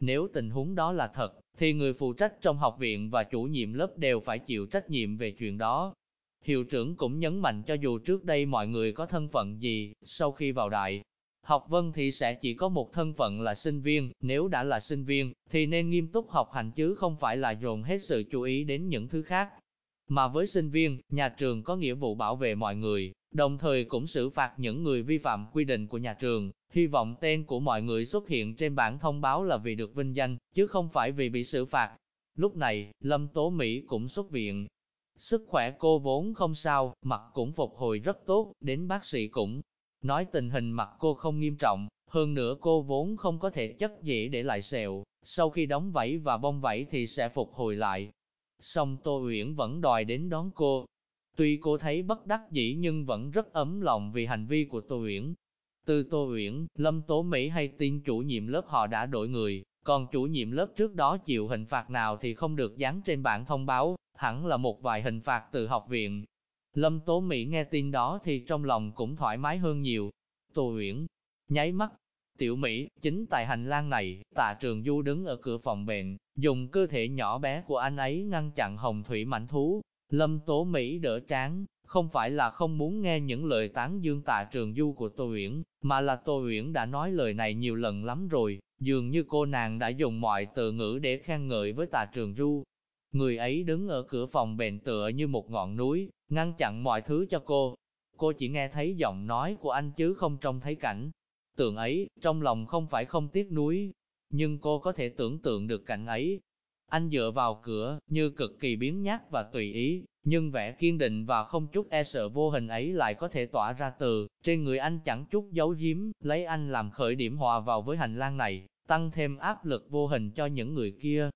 Nếu tình huống đó là thật, thì người phụ trách trong học viện và chủ nhiệm lớp đều phải chịu trách nhiệm về chuyện đó. Hiệu trưởng cũng nhấn mạnh cho dù trước đây mọi người có thân phận gì, sau khi vào đại, Học vân thì sẽ chỉ có một thân phận là sinh viên, nếu đã là sinh viên, thì nên nghiêm túc học hành chứ không phải là dồn hết sự chú ý đến những thứ khác. Mà với sinh viên, nhà trường có nghĩa vụ bảo vệ mọi người, đồng thời cũng xử phạt những người vi phạm quy định của nhà trường. Hy vọng tên của mọi người xuất hiện trên bản thông báo là vì được vinh danh, chứ không phải vì bị xử phạt. Lúc này, Lâm Tố Mỹ cũng xuất viện. Sức khỏe cô vốn không sao, mặt cũng phục hồi rất tốt, đến bác sĩ cũng Nói tình hình mặt cô không nghiêm trọng, hơn nữa cô vốn không có thể chất dễ để lại sẹo, sau khi đóng vảy và bong vảy thì sẽ phục hồi lại. Song Tô Uyển vẫn đòi đến đón cô. Tuy cô thấy bất đắc dĩ nhưng vẫn rất ấm lòng vì hành vi của Tô Uyển. Từ Tô Uyển, Lâm Tố Mỹ hay tin chủ nhiệm lớp họ đã đổi người, còn chủ nhiệm lớp trước đó chịu hình phạt nào thì không được dán trên bảng thông báo, hẳn là một vài hình phạt từ học viện, Lâm Tố Mỹ nghe tin đó thì trong lòng cũng thoải mái hơn nhiều. Tô Uyển nháy mắt. Tiểu Mỹ, chính tại hành lang này, tạ trường du đứng ở cửa phòng bệnh, dùng cơ thể nhỏ bé của anh ấy ngăn chặn hồng thủy mảnh thú. Lâm Tố Mỹ đỡ chán, không phải là không muốn nghe những lời tán dương tạ trường du của Tô Uyển, mà là Tô Uyển đã nói lời này nhiều lần lắm rồi, dường như cô nàng đã dùng mọi từ ngữ để khen ngợi với tạ trường du, Người ấy đứng ở cửa phòng bệnh tựa như một ngọn núi, ngăn chặn mọi thứ cho cô. Cô chỉ nghe thấy giọng nói của anh chứ không trông thấy cảnh. Tượng ấy, trong lòng không phải không tiếc núi, nhưng cô có thể tưởng tượng được cảnh ấy. Anh dựa vào cửa, như cực kỳ biến nhát và tùy ý, nhưng vẻ kiên định và không chút e sợ vô hình ấy lại có thể tỏa ra từ, trên người anh chẳng chút giấu giếm, lấy anh làm khởi điểm hòa vào với hành lang này, tăng thêm áp lực vô hình cho những người kia.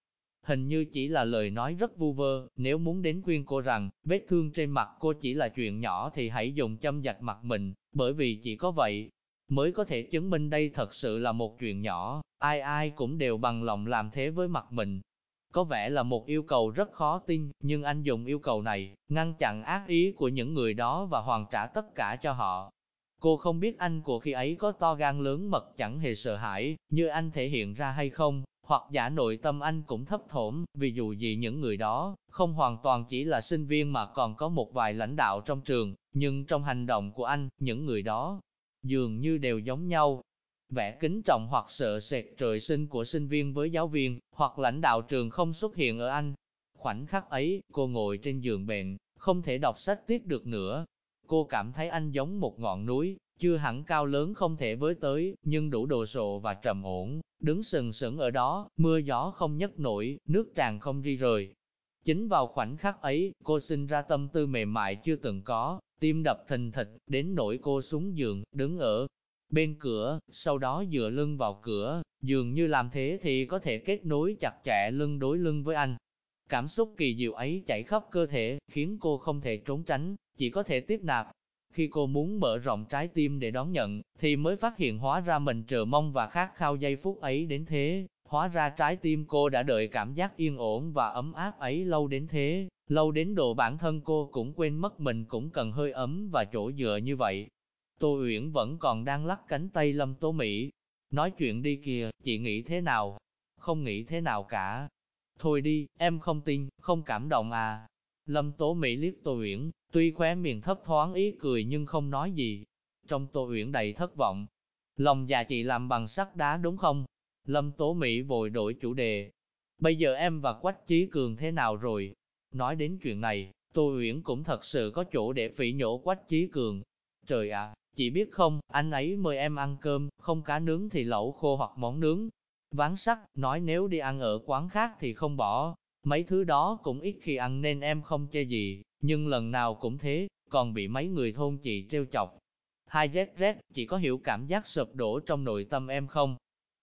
Hình như chỉ là lời nói rất vu vơ, nếu muốn đến khuyên cô rằng, vết thương trên mặt cô chỉ là chuyện nhỏ thì hãy dùng châm dạch mặt mình, bởi vì chỉ có vậy, mới có thể chứng minh đây thật sự là một chuyện nhỏ, ai ai cũng đều bằng lòng làm thế với mặt mình. Có vẻ là một yêu cầu rất khó tin, nhưng anh dùng yêu cầu này, ngăn chặn ác ý của những người đó và hoàn trả tất cả cho họ. Cô không biết anh của khi ấy có to gan lớn mật chẳng hề sợ hãi, như anh thể hiện ra hay không, hoặc giả nội tâm anh cũng thấp thỏm, vì dù gì những người đó, không hoàn toàn chỉ là sinh viên mà còn có một vài lãnh đạo trong trường, nhưng trong hành động của anh, những người đó, dường như đều giống nhau. Vẻ kính trọng hoặc sợ sệt trời sinh của sinh viên với giáo viên, hoặc lãnh đạo trường không xuất hiện ở anh. Khoảnh khắc ấy, cô ngồi trên giường bệnh, không thể đọc sách tiếp được nữa. Cô cảm thấy anh giống một ngọn núi, chưa hẳn cao lớn không thể với tới, nhưng đủ đồ sộ và trầm ổn, đứng sừng sững ở đó, mưa gió không nhấc nổi, nước tràn không ri rời. Chính vào khoảnh khắc ấy, cô sinh ra tâm tư mềm mại chưa từng có, tim đập thình thịch, đến nỗi cô xuống giường, đứng ở bên cửa, sau đó dựa lưng vào cửa, dường như làm thế thì có thể kết nối chặt chẽ lưng đối lưng với anh. Cảm xúc kỳ diệu ấy chảy khắp cơ thể, khiến cô không thể trốn tránh, chỉ có thể tiếp nạp. Khi cô muốn mở rộng trái tim để đón nhận, thì mới phát hiện hóa ra mình chờ mong và khát khao giây phút ấy đến thế. Hóa ra trái tim cô đã đợi cảm giác yên ổn và ấm áp ấy lâu đến thế, lâu đến độ bản thân cô cũng quên mất mình cũng cần hơi ấm và chỗ dựa như vậy. Tô Uyển vẫn còn đang lắc cánh tay Lâm Tố Mỹ. Nói chuyện đi kìa, chị nghĩ thế nào? Không nghĩ thế nào cả. Thôi đi, em không tin, không cảm động à. Lâm Tố Mỹ liếc Tô Uyển, tuy khóe miệng thấp thoáng ý cười nhưng không nói gì. Trong Tô Uyển đầy thất vọng. Lòng già chị làm bằng sắt đá đúng không? Lâm Tố Mỹ vội đổi chủ đề. Bây giờ em và Quách Chí Cường thế nào rồi? Nói đến chuyện này, Tô Uyển cũng thật sự có chỗ để phỉ nhổ Quách Chí Cường. Trời ạ, chị biết không, anh ấy mời em ăn cơm, không cá nướng thì lẩu khô hoặc món nướng. Ván sắt, nói nếu đi ăn ở quán khác thì không bỏ. Mấy thứ đó cũng ít khi ăn nên em không chê gì, nhưng lần nào cũng thế, còn bị mấy người thôn chị treo chọc. Hai rét rét, chỉ có hiểu cảm giác sụp đổ trong nội tâm em không?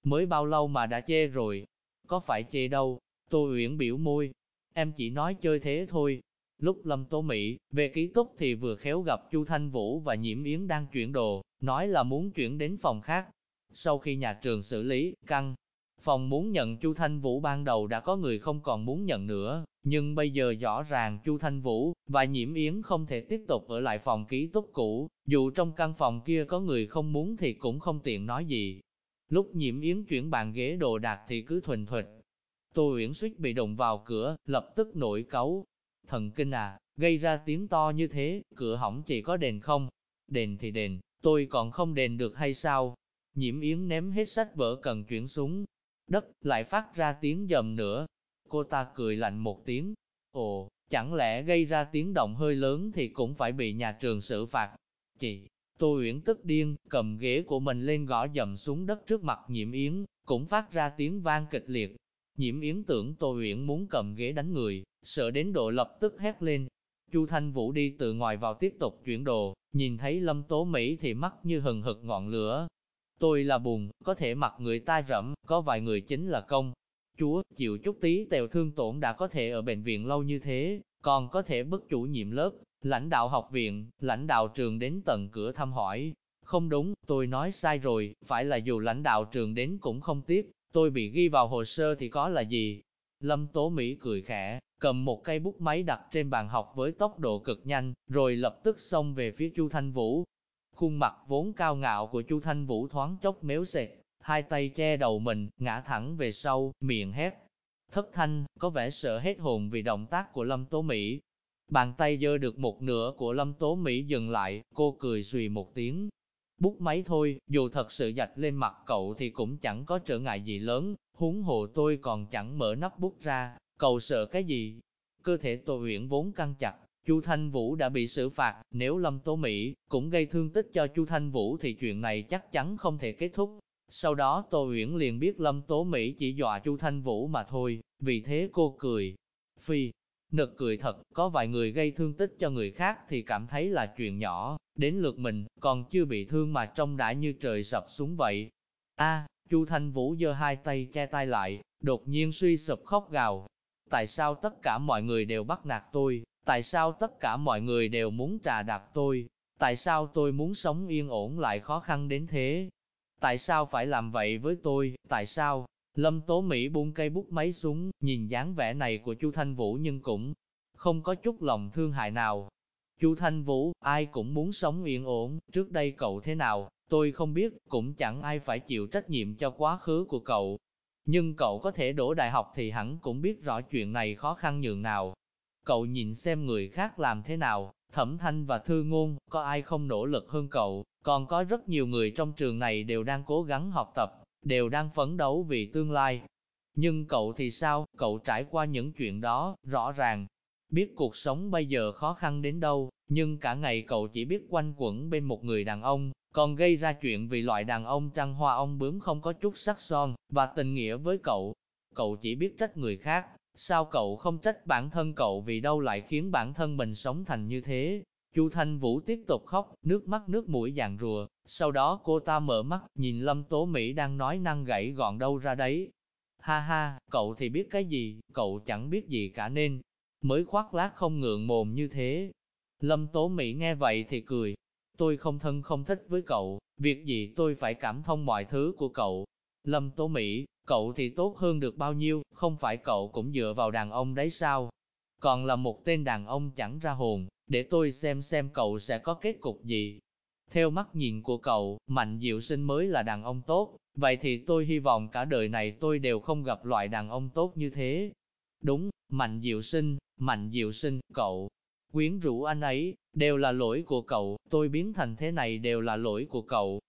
Mới bao lâu mà đã chê rồi? Có phải chê đâu? Tô Uyển biểu môi. Em chỉ nói chơi thế thôi. Lúc Lâm Tố Mỹ về ký túc thì vừa khéo gặp Chu Thanh Vũ và Nhiễm Yến đang chuyển đồ, nói là muốn chuyển đến phòng khác. Sau khi nhà trường xử lý, căng, phòng muốn nhận Chu Thanh Vũ ban đầu đã có người không còn muốn nhận nữa, nhưng bây giờ rõ ràng Chu Thanh Vũ và Nhiễm Yến không thể tiếp tục ở lại phòng ký túc cũ, dù trong căn phòng kia có người không muốn thì cũng không tiện nói gì. Lúc Nhiễm Yến chuyển bàn ghế đồ đạc thì cứ thuần thuệt. Tô Uyển suýt bị đụng vào cửa, lập tức nổi cáu. Thần kinh à, gây ra tiếng to như thế, cửa hỏng chỉ có đền không? Đền thì đền, tôi còn không đền được hay sao? Nhiễm Yến ném hết sách vở cần chuyển xuống, đất lại phát ra tiếng dầm nữa. Cô ta cười lạnh một tiếng. Ồ, chẳng lẽ gây ra tiếng động hơi lớn thì cũng phải bị nhà trường xử phạt. Chị, Tô Uyển tức điên, cầm ghế của mình lên gõ dầm xuống đất trước mặt nhiễm yến, cũng phát ra tiếng vang kịch liệt. Nhiễm yến tưởng Tô Uyển muốn cầm ghế đánh người, sợ đến độ lập tức hét lên. Chu Thanh Vũ đi từ ngoài vào tiếp tục chuyển đồ, nhìn thấy Lâm Tố Mỹ thì mắt như hừng hực ngọn lửa, Tôi là buồn, có thể mặc người ta rẫm, có vài người chính là công. Chúa, chịu chút tí tèo thương tổn đã có thể ở bệnh viện lâu như thế, còn có thể bức chủ nhiệm lớp, lãnh đạo học viện, lãnh đạo trường đến tận cửa thăm hỏi. Không đúng, tôi nói sai rồi, phải là dù lãnh đạo trường đến cũng không tiếc, tôi bị ghi vào hồ sơ thì có là gì? Lâm Tố Mỹ cười khẽ, cầm một cây bút máy đặt trên bàn học với tốc độ cực nhanh, rồi lập tức xông về phía Chu Thanh Vũ, Khuôn mặt vốn cao ngạo của Chu Thanh Vũ thoáng chốc méo xệch, hai tay che đầu mình, ngã thẳng về sau, miệng hét. Thất thanh, có vẻ sợ hết hồn vì động tác của Lâm Tố Mỹ. Bàn tay dơ được một nửa của Lâm Tố Mỹ dừng lại, cô cười xùy một tiếng. Bút máy thôi, dù thật sự dạch lên mặt cậu thì cũng chẳng có trở ngại gì lớn, huống hồ tôi còn chẳng mở nắp bút ra, cậu sợ cái gì? Cơ thể Tô Uyển vốn căng chặt, Chu Thanh Vũ đã bị xử phạt, nếu Lâm Tố Mỹ cũng gây thương tích cho Chu Thanh Vũ thì chuyện này chắc chắn không thể kết thúc. Sau đó Tô Uyển liền biết Lâm Tố Mỹ chỉ dọa Chu Thanh Vũ mà thôi, vì thế cô cười. Phi, nực cười thật, có vài người gây thương tích cho người khác thì cảm thấy là chuyện nhỏ, đến lượt mình, còn chưa bị thương mà trông đã như trời sập xuống vậy. A, Chu Thanh Vũ giơ hai tay che tay lại, đột nhiên suy sụp khóc gào. Tại sao tất cả mọi người đều bắt nạt tôi, Tại sao tất cả mọi người đều muốn trà đạp tôi? Tại sao tôi muốn sống yên ổn lại khó khăn đến thế? Tại sao phải làm vậy với tôi? Tại sao? Lâm Tố Mỹ buông cây bút máy xuống, nhìn dáng vẻ này của Chu Thanh Vũ nhưng cũng không có chút lòng thương hại nào. Chu Thanh Vũ, ai cũng muốn sống yên ổn, trước đây cậu thế nào, tôi không biết, cũng chẳng ai phải chịu trách nhiệm cho quá khứ của cậu. Nhưng cậu có thể đổ đại học thì hẳn cũng biết rõ chuyện này khó khăn nhường nào. Cậu nhìn xem người khác làm thế nào, thẩm thanh và thư ngôn, có ai không nỗ lực hơn cậu, còn có rất nhiều người trong trường này đều đang cố gắng học tập, đều đang phấn đấu vì tương lai. Nhưng cậu thì sao, cậu trải qua những chuyện đó, rõ ràng, biết cuộc sống bây giờ khó khăn đến đâu, nhưng cả ngày cậu chỉ biết quanh quẩn bên một người đàn ông, còn gây ra chuyện vì loại đàn ông trăng hoa ông bướm không có chút sắc son, và tình nghĩa với cậu. Cậu chỉ biết trách người khác, sao cậu không trách bản thân cậu vì đâu lại khiến bản thân mình sống thành như thế. Chu Thanh Vũ tiếp tục khóc, nước mắt nước mũi dàn rùa, sau đó cô ta mở mắt, nhìn Lâm Tố Mỹ đang nói năng gãy gọn đâu ra đấy. Ha ha, cậu thì biết cái gì, cậu chẳng biết gì cả nên, mới khoác lác không ngượng mồm như thế. Lâm Tố Mỹ nghe vậy thì cười, tôi không thân không thích với cậu, việc gì tôi phải cảm thông mọi thứ của cậu. Lâm Tố Mỹ, cậu thì tốt hơn được bao nhiêu, không phải cậu cũng dựa vào đàn ông đấy sao? Còn là một tên đàn ông chẳng ra hồn, để tôi xem xem cậu sẽ có kết cục gì. Theo mắt nhìn của cậu, Mạnh Diệu Sinh mới là đàn ông tốt, vậy thì tôi hy vọng cả đời này tôi đều không gặp loại đàn ông tốt như thế. Đúng, Mạnh Diệu Sinh, Mạnh Diệu Sinh, cậu, quyến rũ anh ấy, đều là lỗi của cậu, tôi biến thành thế này đều là lỗi của cậu.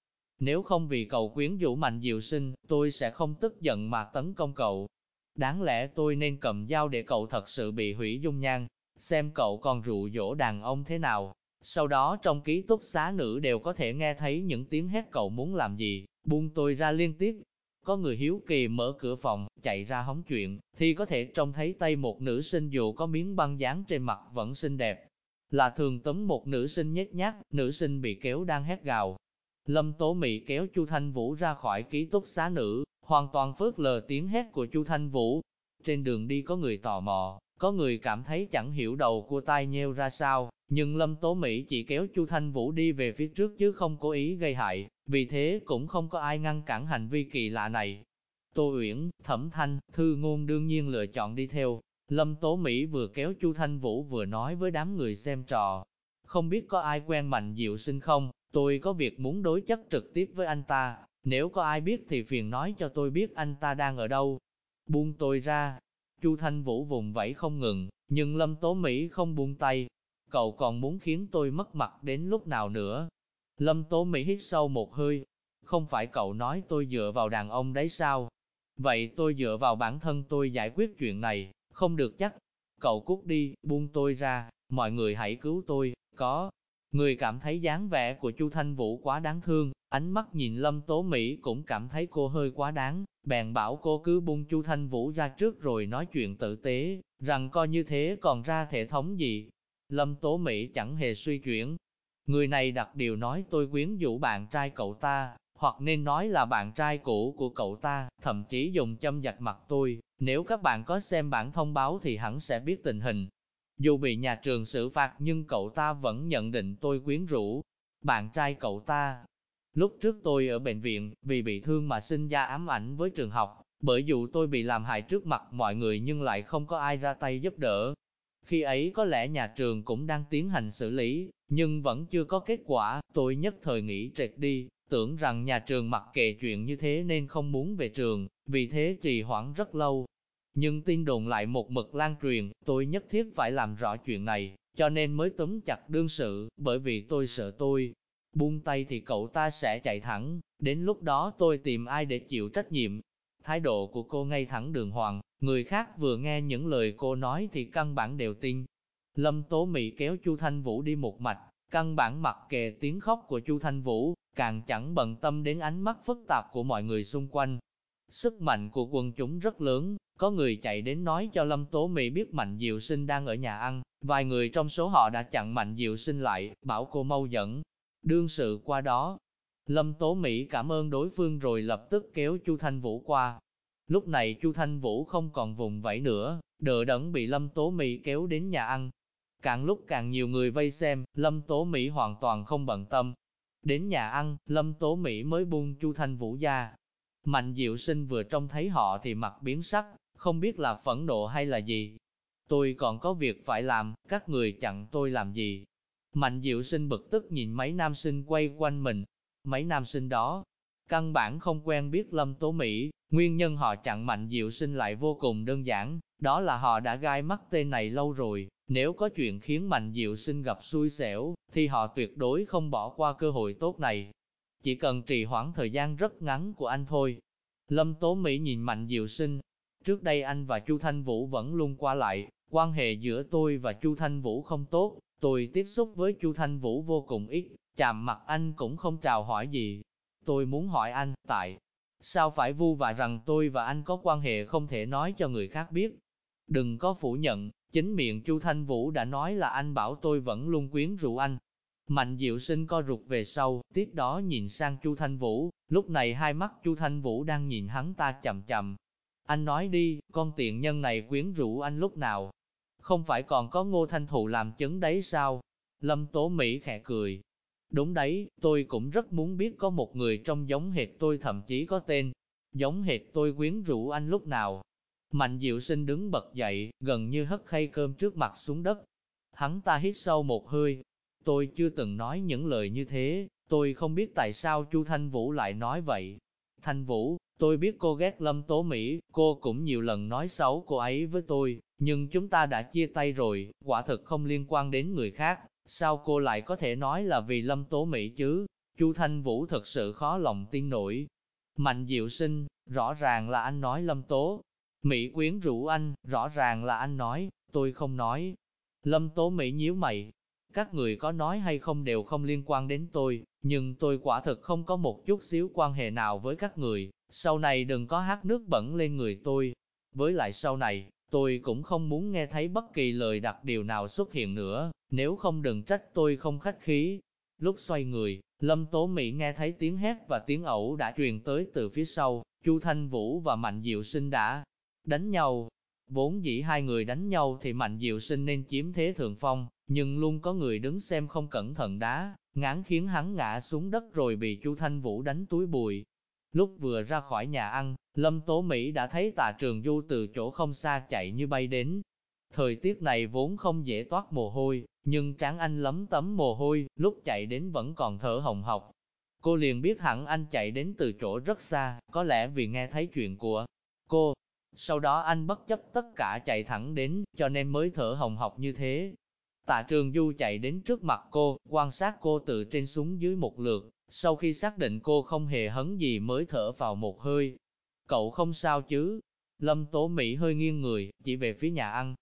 Nếu không vì cậu quyến rũ Mạnh Diệu Sinh, tôi sẽ không tức giận mà tấn công cậu. Đáng lẽ tôi nên cầm dao để cậu thật sự bị hủy dung nhan, xem cậu còn rụ dỗ đàn ông thế nào. Sau đó trong ký túc xá nữ đều có thể nghe thấy những tiếng hét cậu muốn làm gì, buông tôi ra liên tiếp. Có người hiếu kỳ mở cửa phòng, chạy ra hóng chuyện, thì có thể trông thấy tay một nữ sinh dù có miếng băng dán trên mặt vẫn xinh đẹp. Là thường tấm một nữ sinh nhét nhát, nữ sinh bị kéo đang hét gào. Lâm Tố Mỹ kéo Chu Thanh Vũ ra khỏi ký túc xá nữ, hoàn toàn phớt lờ tiếng hét của Chu Thanh Vũ. Trên đường đi có người tò mò, có người cảm thấy chẳng hiểu đầu của tai nheo ra sao, nhưng Lâm Tố Mỹ chỉ kéo Chu Thanh Vũ đi về phía trước chứ không cố ý gây hại, vì thế cũng không có ai ngăn cản hành vi kỳ lạ này. Tô Uyển, Thẩm Thanh, Thư Ngôn đương nhiên lựa chọn đi theo. Lâm Tố Mỹ vừa kéo Chu Thanh Vũ vừa nói với đám người xem trò. Không biết có ai quen Mạnh Diệu Sinh không, tôi có việc muốn đối chất trực tiếp với anh ta, nếu có ai biết thì phiền nói cho tôi biết anh ta đang ở đâu. Buông tôi ra, Chu Thanh Vũ vùng vẫy không ngừng, nhưng Lâm Tố Mỹ không buông tay. Cậu còn muốn khiến tôi mất mặt đến lúc nào nữa? Lâm Tố Mỹ hít sâu một hơi. Không phải cậu nói tôi dựa vào đàn ông đấy sao? Vậy tôi dựa vào bản thân tôi giải quyết chuyện này, không được chắc. Cậu cút đi, buông tôi ra, mọi người hãy cứu tôi, có. Người cảm thấy dáng vẻ của Chu Thanh Vũ quá đáng thương, ánh mắt nhìn Lâm Tố Mỹ cũng cảm thấy cô hơi quá đáng, bèn bảo cô cứ bung Chu Thanh Vũ ra trước rồi nói chuyện tử tế, rằng coi như thế còn ra thể thống gì. Lâm Tố Mỹ chẳng hề suy chuyển. Người này đặt điều nói tôi quyến rũ bạn trai cậu ta, hoặc nên nói là bạn trai cũ của cậu ta, thậm chí dùng châm dạch mặt tôi. Nếu các bạn có xem bản thông báo thì hẳn sẽ biết tình hình. Dù bị nhà trường xử phạt nhưng cậu ta vẫn nhận định tôi quyến rũ. Bạn trai cậu ta, Lúc trước tôi ở bệnh viện, vì bị thương mà sinh ra ám ảnh với trường học, bởi dù tôi bị làm hại trước mặt mọi người nhưng lại không có ai ra tay giúp đỡ. Khi ấy có lẽ nhà trường cũng đang tiến hành xử lý, nhưng vẫn chưa có kết quả, tôi nhất thời nghĩ trệt đi, tưởng rằng nhà trường mặc kệ chuyện như thế nên không muốn về trường, vì thế trì hoãn rất lâu. Nhưng tin đồn lại một mực lan truyền, tôi nhất thiết phải làm rõ chuyện này, cho nên mới túm chặt đương sự, bởi vì tôi sợ tôi buông tay thì cậu ta sẽ chạy thẳng, đến lúc đó tôi tìm ai để chịu trách nhiệm. Thái độ của cô ngay thẳng đường hoàng, người khác vừa nghe những lời cô nói thì căn bản đều tin. Lâm Tố Mỹ kéo Chu Thanh Vũ đi một mạch, căn bản mặc kệ tiếng khóc của Chu Thanh Vũ, càng chẳng bận tâm đến ánh mắt phức tạp của mọi người xung quanh. Sức mạnh của quân chúng rất lớn, có người chạy đến nói cho Lâm Tố Mỹ biết Mạnh Diệu Sinh đang ở nhà ăn, vài người trong số họ đã chặn Mạnh Diệu Sinh lại, bảo cô mau dẫn, Đương sự qua đó, Lâm Tố Mỹ cảm ơn đối phương rồi lập tức kéo Chu Thanh Vũ qua. Lúc này Chu Thanh Vũ không còn vùng vẫy nữa, đỡ đẫn bị Lâm Tố Mỹ kéo đến nhà ăn. Càng lúc càng nhiều người vây xem, Lâm Tố Mỹ hoàn toàn không bận tâm. Đến nhà ăn, Lâm Tố Mỹ mới buông Chu Thanh Vũ ra. Mạnh Diệu Sinh vừa trông thấy họ thì mặt biến sắc, không biết là phẫn nộ hay là gì. Tôi còn có việc phải làm, các người chặn tôi làm gì? Mạnh Diệu Sinh bực tức nhìn mấy nam sinh quay quanh mình. Mấy nam sinh đó, căn bản không quen biết Lâm Tố Mỹ, nguyên nhân họ chặn Mạnh Diệu Sinh lại vô cùng đơn giản, đó là họ đã gai mắt tên này lâu rồi, nếu có chuyện khiến Mạnh Diệu Sinh gặp xui xẻo, thì họ tuyệt đối không bỏ qua cơ hội tốt này. Chỉ cần trì hoãn thời gian rất ngắn của anh thôi. Lâm Tố Mỹ nhìn Mạnh Diệu Sinh. Trước đây anh và Chu Thanh Vũ vẫn luôn qua lại, quan hệ giữa tôi và Chu Thanh Vũ không tốt, tôi tiếp xúc với Chu Thanh Vũ vô cùng ít, chạm mặt anh cũng không chào hỏi gì. Tôi muốn hỏi anh, tại sao phải vu vạ rằng tôi và anh có quan hệ không thể nói cho người khác biết? Đừng có phủ nhận, chính miệng Chu Thanh Vũ đã nói là anh bảo tôi vẫn luôn quyến rũ anh. Mạnh Diệu Sinh co rụt về sau, tiếp đó nhìn sang Chu Thanh Vũ, lúc này hai mắt Chu Thanh Vũ đang nhìn hắn ta chậm chậm. Anh nói đi, con tiện nhân này quyến rũ anh lúc nào? Không phải còn có Ngô Thanh Thụ làm chứng đấy sao? Lâm Tố Mỹ khẽ cười. Đúng đấy, tôi cũng rất muốn biết có một người trong giống hệt tôi thậm chí có tên. Giống hệt tôi quyến rũ anh lúc nào? Mạnh diệu sinh đứng bật dậy, gần như hất khay cơm trước mặt xuống đất. Hắn ta hít sâu một hơi. Tôi chưa từng nói những lời như thế, tôi không biết tại sao Chu Thanh Vũ lại nói vậy. Thanh Vũ, tôi biết cô ghét Lâm Tố Mỹ, cô cũng nhiều lần nói xấu cô ấy với tôi, nhưng chúng ta đã chia tay rồi, quả thực không liên quan đến người khác, sao cô lại có thể nói là vì Lâm Tố Mỹ chứ? Chu Thanh Vũ thật sự khó lòng tin nổi. Mạnh Diệu Sinh, rõ ràng là anh nói Lâm Tố, Mỹ quyến rũ anh, rõ ràng là anh nói, tôi không nói. Lâm Tố Mỹ nhíu mày, các người có nói hay không đều không liên quan đến tôi, nhưng tôi quả thực không có một chút xíu quan hệ nào với các người, sau này đừng có hát nước bẩn lên người tôi. Với lại sau này, tôi cũng không muốn nghe thấy bất kỳ lời đặc điều nào xuất hiện nữa, nếu không đừng trách tôi không khách khí. Lúc xoay người, Lâm Tố Mỹ nghe thấy tiếng hét và tiếng ẩu đã truyền tới từ phía sau, Chu Thanh Vũ và Mạnh Diệu Sinh đã đánh nhau. Vốn dĩ hai người đánh nhau thì Mạnh Diệu Sinh nên chiếm thế thượng phong, nhưng luôn có người đứng xem không cẩn thận đá, ngán khiến hắn ngã xuống đất rồi bị Chu Thanh Vũ đánh túi bụi. Lúc vừa ra khỏi nhà ăn, Lâm Tố Mỹ đã thấy Tạ trường du từ chỗ không xa chạy như bay đến. Thời tiết này vốn không dễ toát mồ hôi, nhưng tráng anh lấm tấm mồ hôi, lúc chạy đến vẫn còn thở hồng hộc. Cô liền biết hẳn anh chạy đến từ chỗ rất xa, có lẽ vì nghe thấy chuyện của cô, sau đó anh bất chấp tất cả chạy thẳng đến, cho nên mới thở hồng hộc như thế. Tạ Trường Du chạy đến trước mặt cô, quan sát cô từ trên xuống dưới một lượt, sau khi xác định cô không hề hấn gì mới thở vào một hơi. Cậu không sao chứ? Lâm Tố Mỹ hơi nghiêng người, chỉ về phía nhà ăn.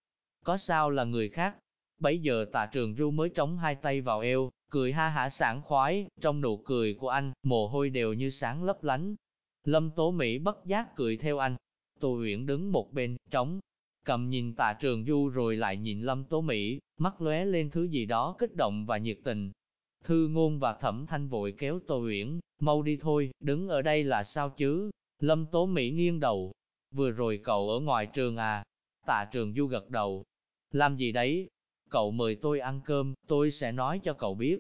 Có sao là người khác? Bấy giờ tạ trường Du mới trống hai tay vào eo, cười ha hả sảng khoái, trong nụ cười của anh, mồ hôi đều như sáng lấp lánh. Lâm Tố Mỹ bất giác cười theo anh, Tô Uyển đứng một bên, trống, cầm nhìn tạ trường du rồi lại nhìn lâm tố Mỹ, mắt lóe lên thứ gì đó kích động và nhiệt tình. Thư ngôn và thẩm thanh vội kéo Tô Uyển, mau đi thôi, đứng ở đây là sao chứ? Lâm tố Mỹ nghiêng đầu, vừa rồi cậu ở ngoài trường à? Tạ trường du gật đầu. Làm gì đấy? Cậu mời tôi ăn cơm, tôi sẽ nói cho cậu biết.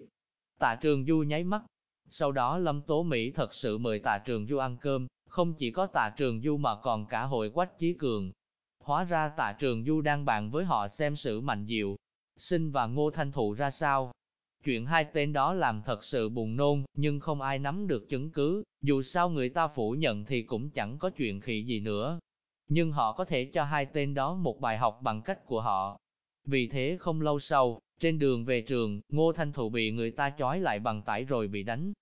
Tạ trường du nháy mắt. Sau đó Lâm Tố Mỹ thật sự mời tạ trường du ăn cơm, không chỉ có tạ trường du mà còn cả hội quách chí cường. Hóa ra tạ trường du đang bàn với họ xem sự mạnh diệu, sinh và ngô thanh thụ ra sao. Chuyện hai tên đó làm thật sự buồn nôn, nhưng không ai nắm được chứng cứ, dù sao người ta phủ nhận thì cũng chẳng có chuyện khỉ gì nữa. Nhưng họ có thể cho hai tên đó một bài học bằng cách của họ. Vì thế không lâu sau, trên đường về trường, Ngô Thanh Thụ bị người ta chói lại bằng tải rồi bị đánh.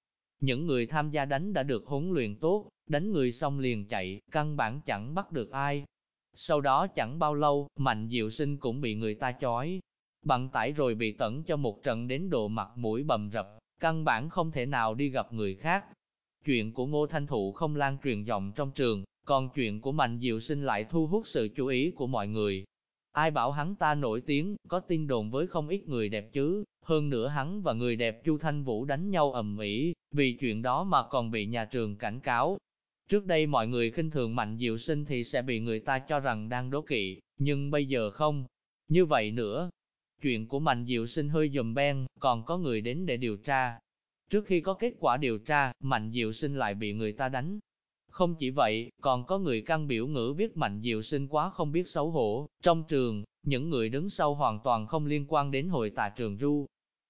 Những người tham gia đánh đã được huấn luyện tốt, đánh người xong liền chạy, căn bản chẳng bắt được ai. Sau đó chẳng bao lâu, Mạnh Diệu Sinh cũng bị người ta chói, bằng tải rồi bị tẩn cho một trận đến độ mặt mũi bầm rập, căn bản không thể nào đi gặp người khác. Chuyện của Ngô Thanh Thụ không lan truyền rộng trong trường, còn chuyện của Mạnh Diệu Sinh lại thu hút sự chú ý của mọi người. Ai bảo hắn ta nổi tiếng, có tin đồn với không ít người đẹp chứ, hơn nữa hắn và người đẹp Chu Thanh Vũ đánh nhau ầm ĩ, vì chuyện đó mà còn bị nhà trường cảnh cáo, Trước đây mọi người khinh thường mạnh diệu sinh thì sẽ bị người ta cho rằng đang đố kỵ, nhưng bây giờ không. Như vậy nữa, Chuyện của Mạnh Diệu Sinh hơi dùm ben, còn có người đến để điều tra. Trước khi có kết quả điều tra, Mạnh Diệu Sinh lại bị người ta đánh. Không chỉ vậy, còn có người căn biểu ngữ viết Mạnh Diệu Sinh quá không biết xấu hổ. Trong trường, những người đứng sau hoàn toàn không liên quan đến hội tà trường Du.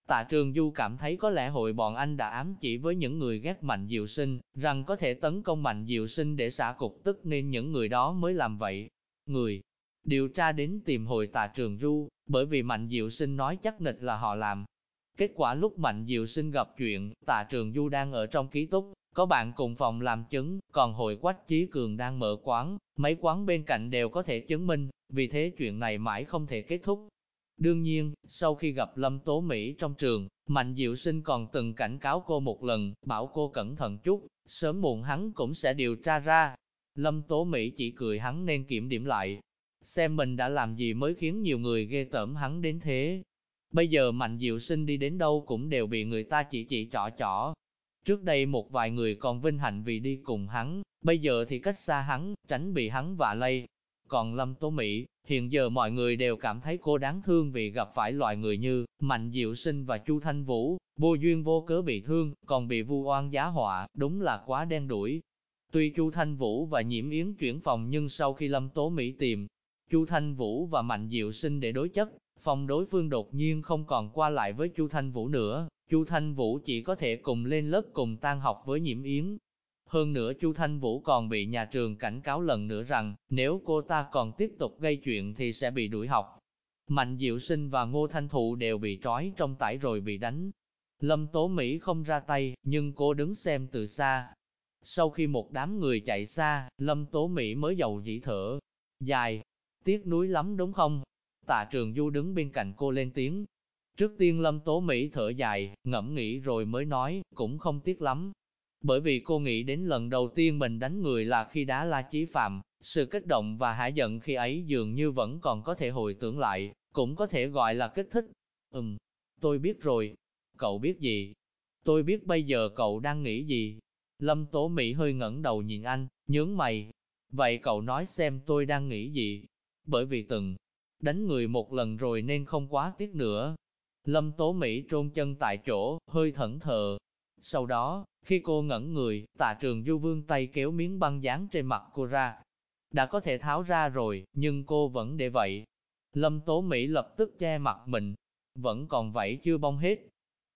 Tạ trường Du cảm thấy có lẽ hội bọn anh đã ám chỉ với những người ghét Mạnh Diệu Sinh, rằng có thể tấn công Mạnh Diệu Sinh để xả cục tức nên những người đó mới làm vậy. Người điều tra đến tìm hội tạ trường Du, bởi vì Mạnh Diệu Sinh nói chắc nịch là họ làm. Kết quả lúc Mạnh Diệu Sinh gặp chuyện, tạ trường Du đang ở trong ký túc, có bạn cùng phòng làm chứng, còn hội quách Chí Cường đang mở quán, mấy quán bên cạnh đều có thể chứng minh, vì thế chuyện này mãi không thể kết thúc. Đương nhiên, sau khi gặp Lâm Tố Mỹ trong trường, Mạnh Diệu Sinh còn từng cảnh cáo cô một lần, bảo cô cẩn thận chút, sớm muộn hắn cũng sẽ điều tra ra. Lâm Tố Mỹ chỉ cười hắn nên kiểm điểm lại, xem mình đã làm gì mới khiến nhiều người ghê tởm hắn đến thế. Bây giờ Mạnh Diệu Sinh đi đến đâu cũng đều bị người ta chỉ chỉ trỏ trỏ. Trước đây một vài người còn vinh hạnh vì đi cùng hắn, bây giờ thì cách xa hắn, tránh bị hắn vạ lây. Còn Lâm Tố Mỹ, hiện giờ mọi người đều cảm thấy cô đáng thương vì gặp phải loại người như Mạnh Diệu Sinh và Chu Thanh Vũ, vô duyên vô cớ bị thương, còn bị vu oan giá họa, đúng là quá đen đuổi. Tuy Chu Thanh Vũ và Nhiễm Yến chuyển phòng nhưng sau khi Lâm Tố Mỹ tìm, Chu Thanh Vũ và Mạnh Diệu Sinh để đối chất, phòng đối phương đột nhiên không còn qua lại với Chu Thanh Vũ nữa, Chu Thanh Vũ chỉ có thể cùng lên lớp cùng tan học với Nhiễm Yến. Hơn nữa Chu Thanh Vũ còn bị nhà trường cảnh cáo lần nữa rằng, nếu cô ta còn tiếp tục gây chuyện thì sẽ bị đuổi học. Mạnh Diệu Sinh và Ngô Thanh Thụ đều bị trói trong tải rồi bị đánh. Lâm Tố Mỹ không ra tay, nhưng cô đứng xem từ xa. Sau khi một đám người chạy xa, Lâm Tố Mỹ mới giàu dĩ thở. Dài, tiếc nuối lắm đúng không? Tạ Trường Du đứng bên cạnh cô lên tiếng. Trước tiên Lâm Tố Mỹ thở dài, ngẫm nghĩ rồi mới nói, cũng không tiếc lắm. Bởi vì cô nghĩ đến lần đầu tiên mình đánh người là khi đá la chí phạm, sự kích động và hả giận khi ấy dường như vẫn còn có thể hồi tưởng lại, cũng có thể gọi là kích thích. Ừm, tôi biết rồi. Cậu biết gì? Tôi biết bây giờ cậu đang nghĩ gì? Lâm Tố Mỹ hơi ngẩng đầu nhìn anh, nhướng mày. Vậy cậu nói xem tôi đang nghĩ gì? bởi vì từng đánh người một lần rồi nên không quá tiếc nữa. Lâm Tố Mỹ trôn chân tại chỗ, hơi thẫn thờ. Sau đó, khi cô ngẩn người, tạ trường du vương tay kéo miếng băng dán trên mặt cô ra. Đã có thể tháo ra rồi, nhưng cô vẫn để vậy. Lâm Tố Mỹ lập tức che mặt mình, vẫn còn vậy chưa bong hết.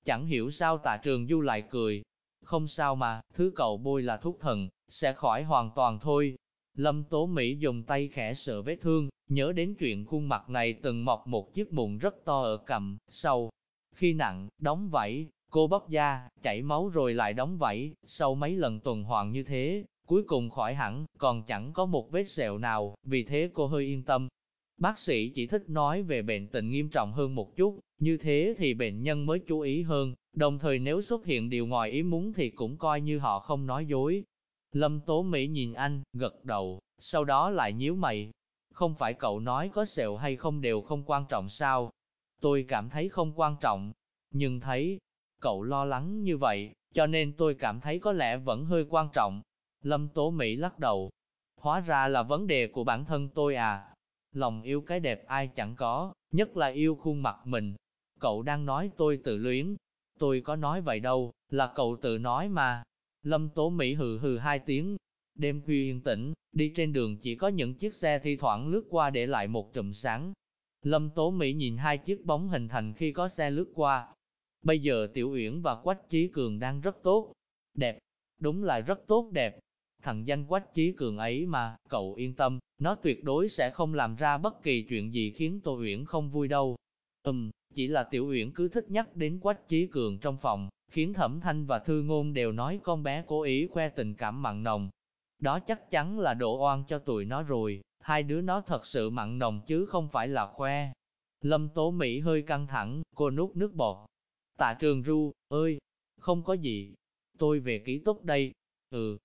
Chẳng hiểu sao tạ trường du lại cười. Không sao mà, thứ cậu bôi là thuốc thần, sẽ khỏi hoàn toàn thôi. Lâm Tố Mỹ dùng tay khẽ sợ vết thương, nhớ đến chuyện khuôn mặt này từng mọc một chiếc mụn rất to ở cằm, sau. Khi nặng, đóng vảy, cô bóc da, chảy máu rồi lại đóng vảy, sau mấy lần tuần hoàn như thế, cuối cùng khỏi hẳn, còn chẳng có một vết sẹo nào, vì thế cô hơi yên tâm. Bác sĩ chỉ thích nói về bệnh tình nghiêm trọng hơn một chút, như thế thì bệnh nhân mới chú ý hơn, đồng thời nếu xuất hiện điều ngoài ý muốn thì cũng coi như họ không nói dối. Lâm Tố Mỹ nhìn anh, gật đầu, sau đó lại nhíu mày. Không phải cậu nói có sẹo hay không đều không quan trọng sao? Tôi cảm thấy không quan trọng, nhưng thấy cậu lo lắng như vậy, cho nên tôi cảm thấy có lẽ vẫn hơi quan trọng. Lâm Tố Mỹ lắc đầu. Hóa ra là vấn đề của bản thân tôi à. Lòng yêu cái đẹp ai chẳng có, nhất là yêu khuôn mặt mình. Cậu đang nói tôi tự luyến. Tôi có nói vậy đâu, là cậu tự nói mà. Lâm Tố Mỹ hừ hừ hai tiếng. Đêm khuya yên tĩnh, đi trên đường chỉ có những chiếc xe thi thoảng lướt qua để lại một trùm sáng. Lâm Tố Mỹ nhìn hai chiếc bóng hình thành khi có xe lướt qua. Bây giờ Tiểu Uyển và Quách Chí Cường đang rất tốt. Đẹp, đúng là rất tốt đẹp. Thằng danh Quách Chí Cường ấy mà, cậu yên tâm, nó tuyệt đối sẽ không làm ra bất kỳ chuyện gì khiến Tô Uyển không vui đâu. Ừm, chỉ là Tiểu Uyển cứ thích nhắc đến Quách Chí Cường trong phòng, khiến Thẩm Thanh và Thư Ngôn đều nói con bé cố ý khoe tình cảm mặn nồng. Đó chắc chắn là độ oan cho tụi nó rồi, hai đứa nó thật sự mặn nồng chứ không phải là khoe. Lâm Tố Mỹ hơi căng thẳng, cô nuốt nước bọt. Tạ Trường Ru, ơi, không có gì, tôi về ký túc đây. Ừ,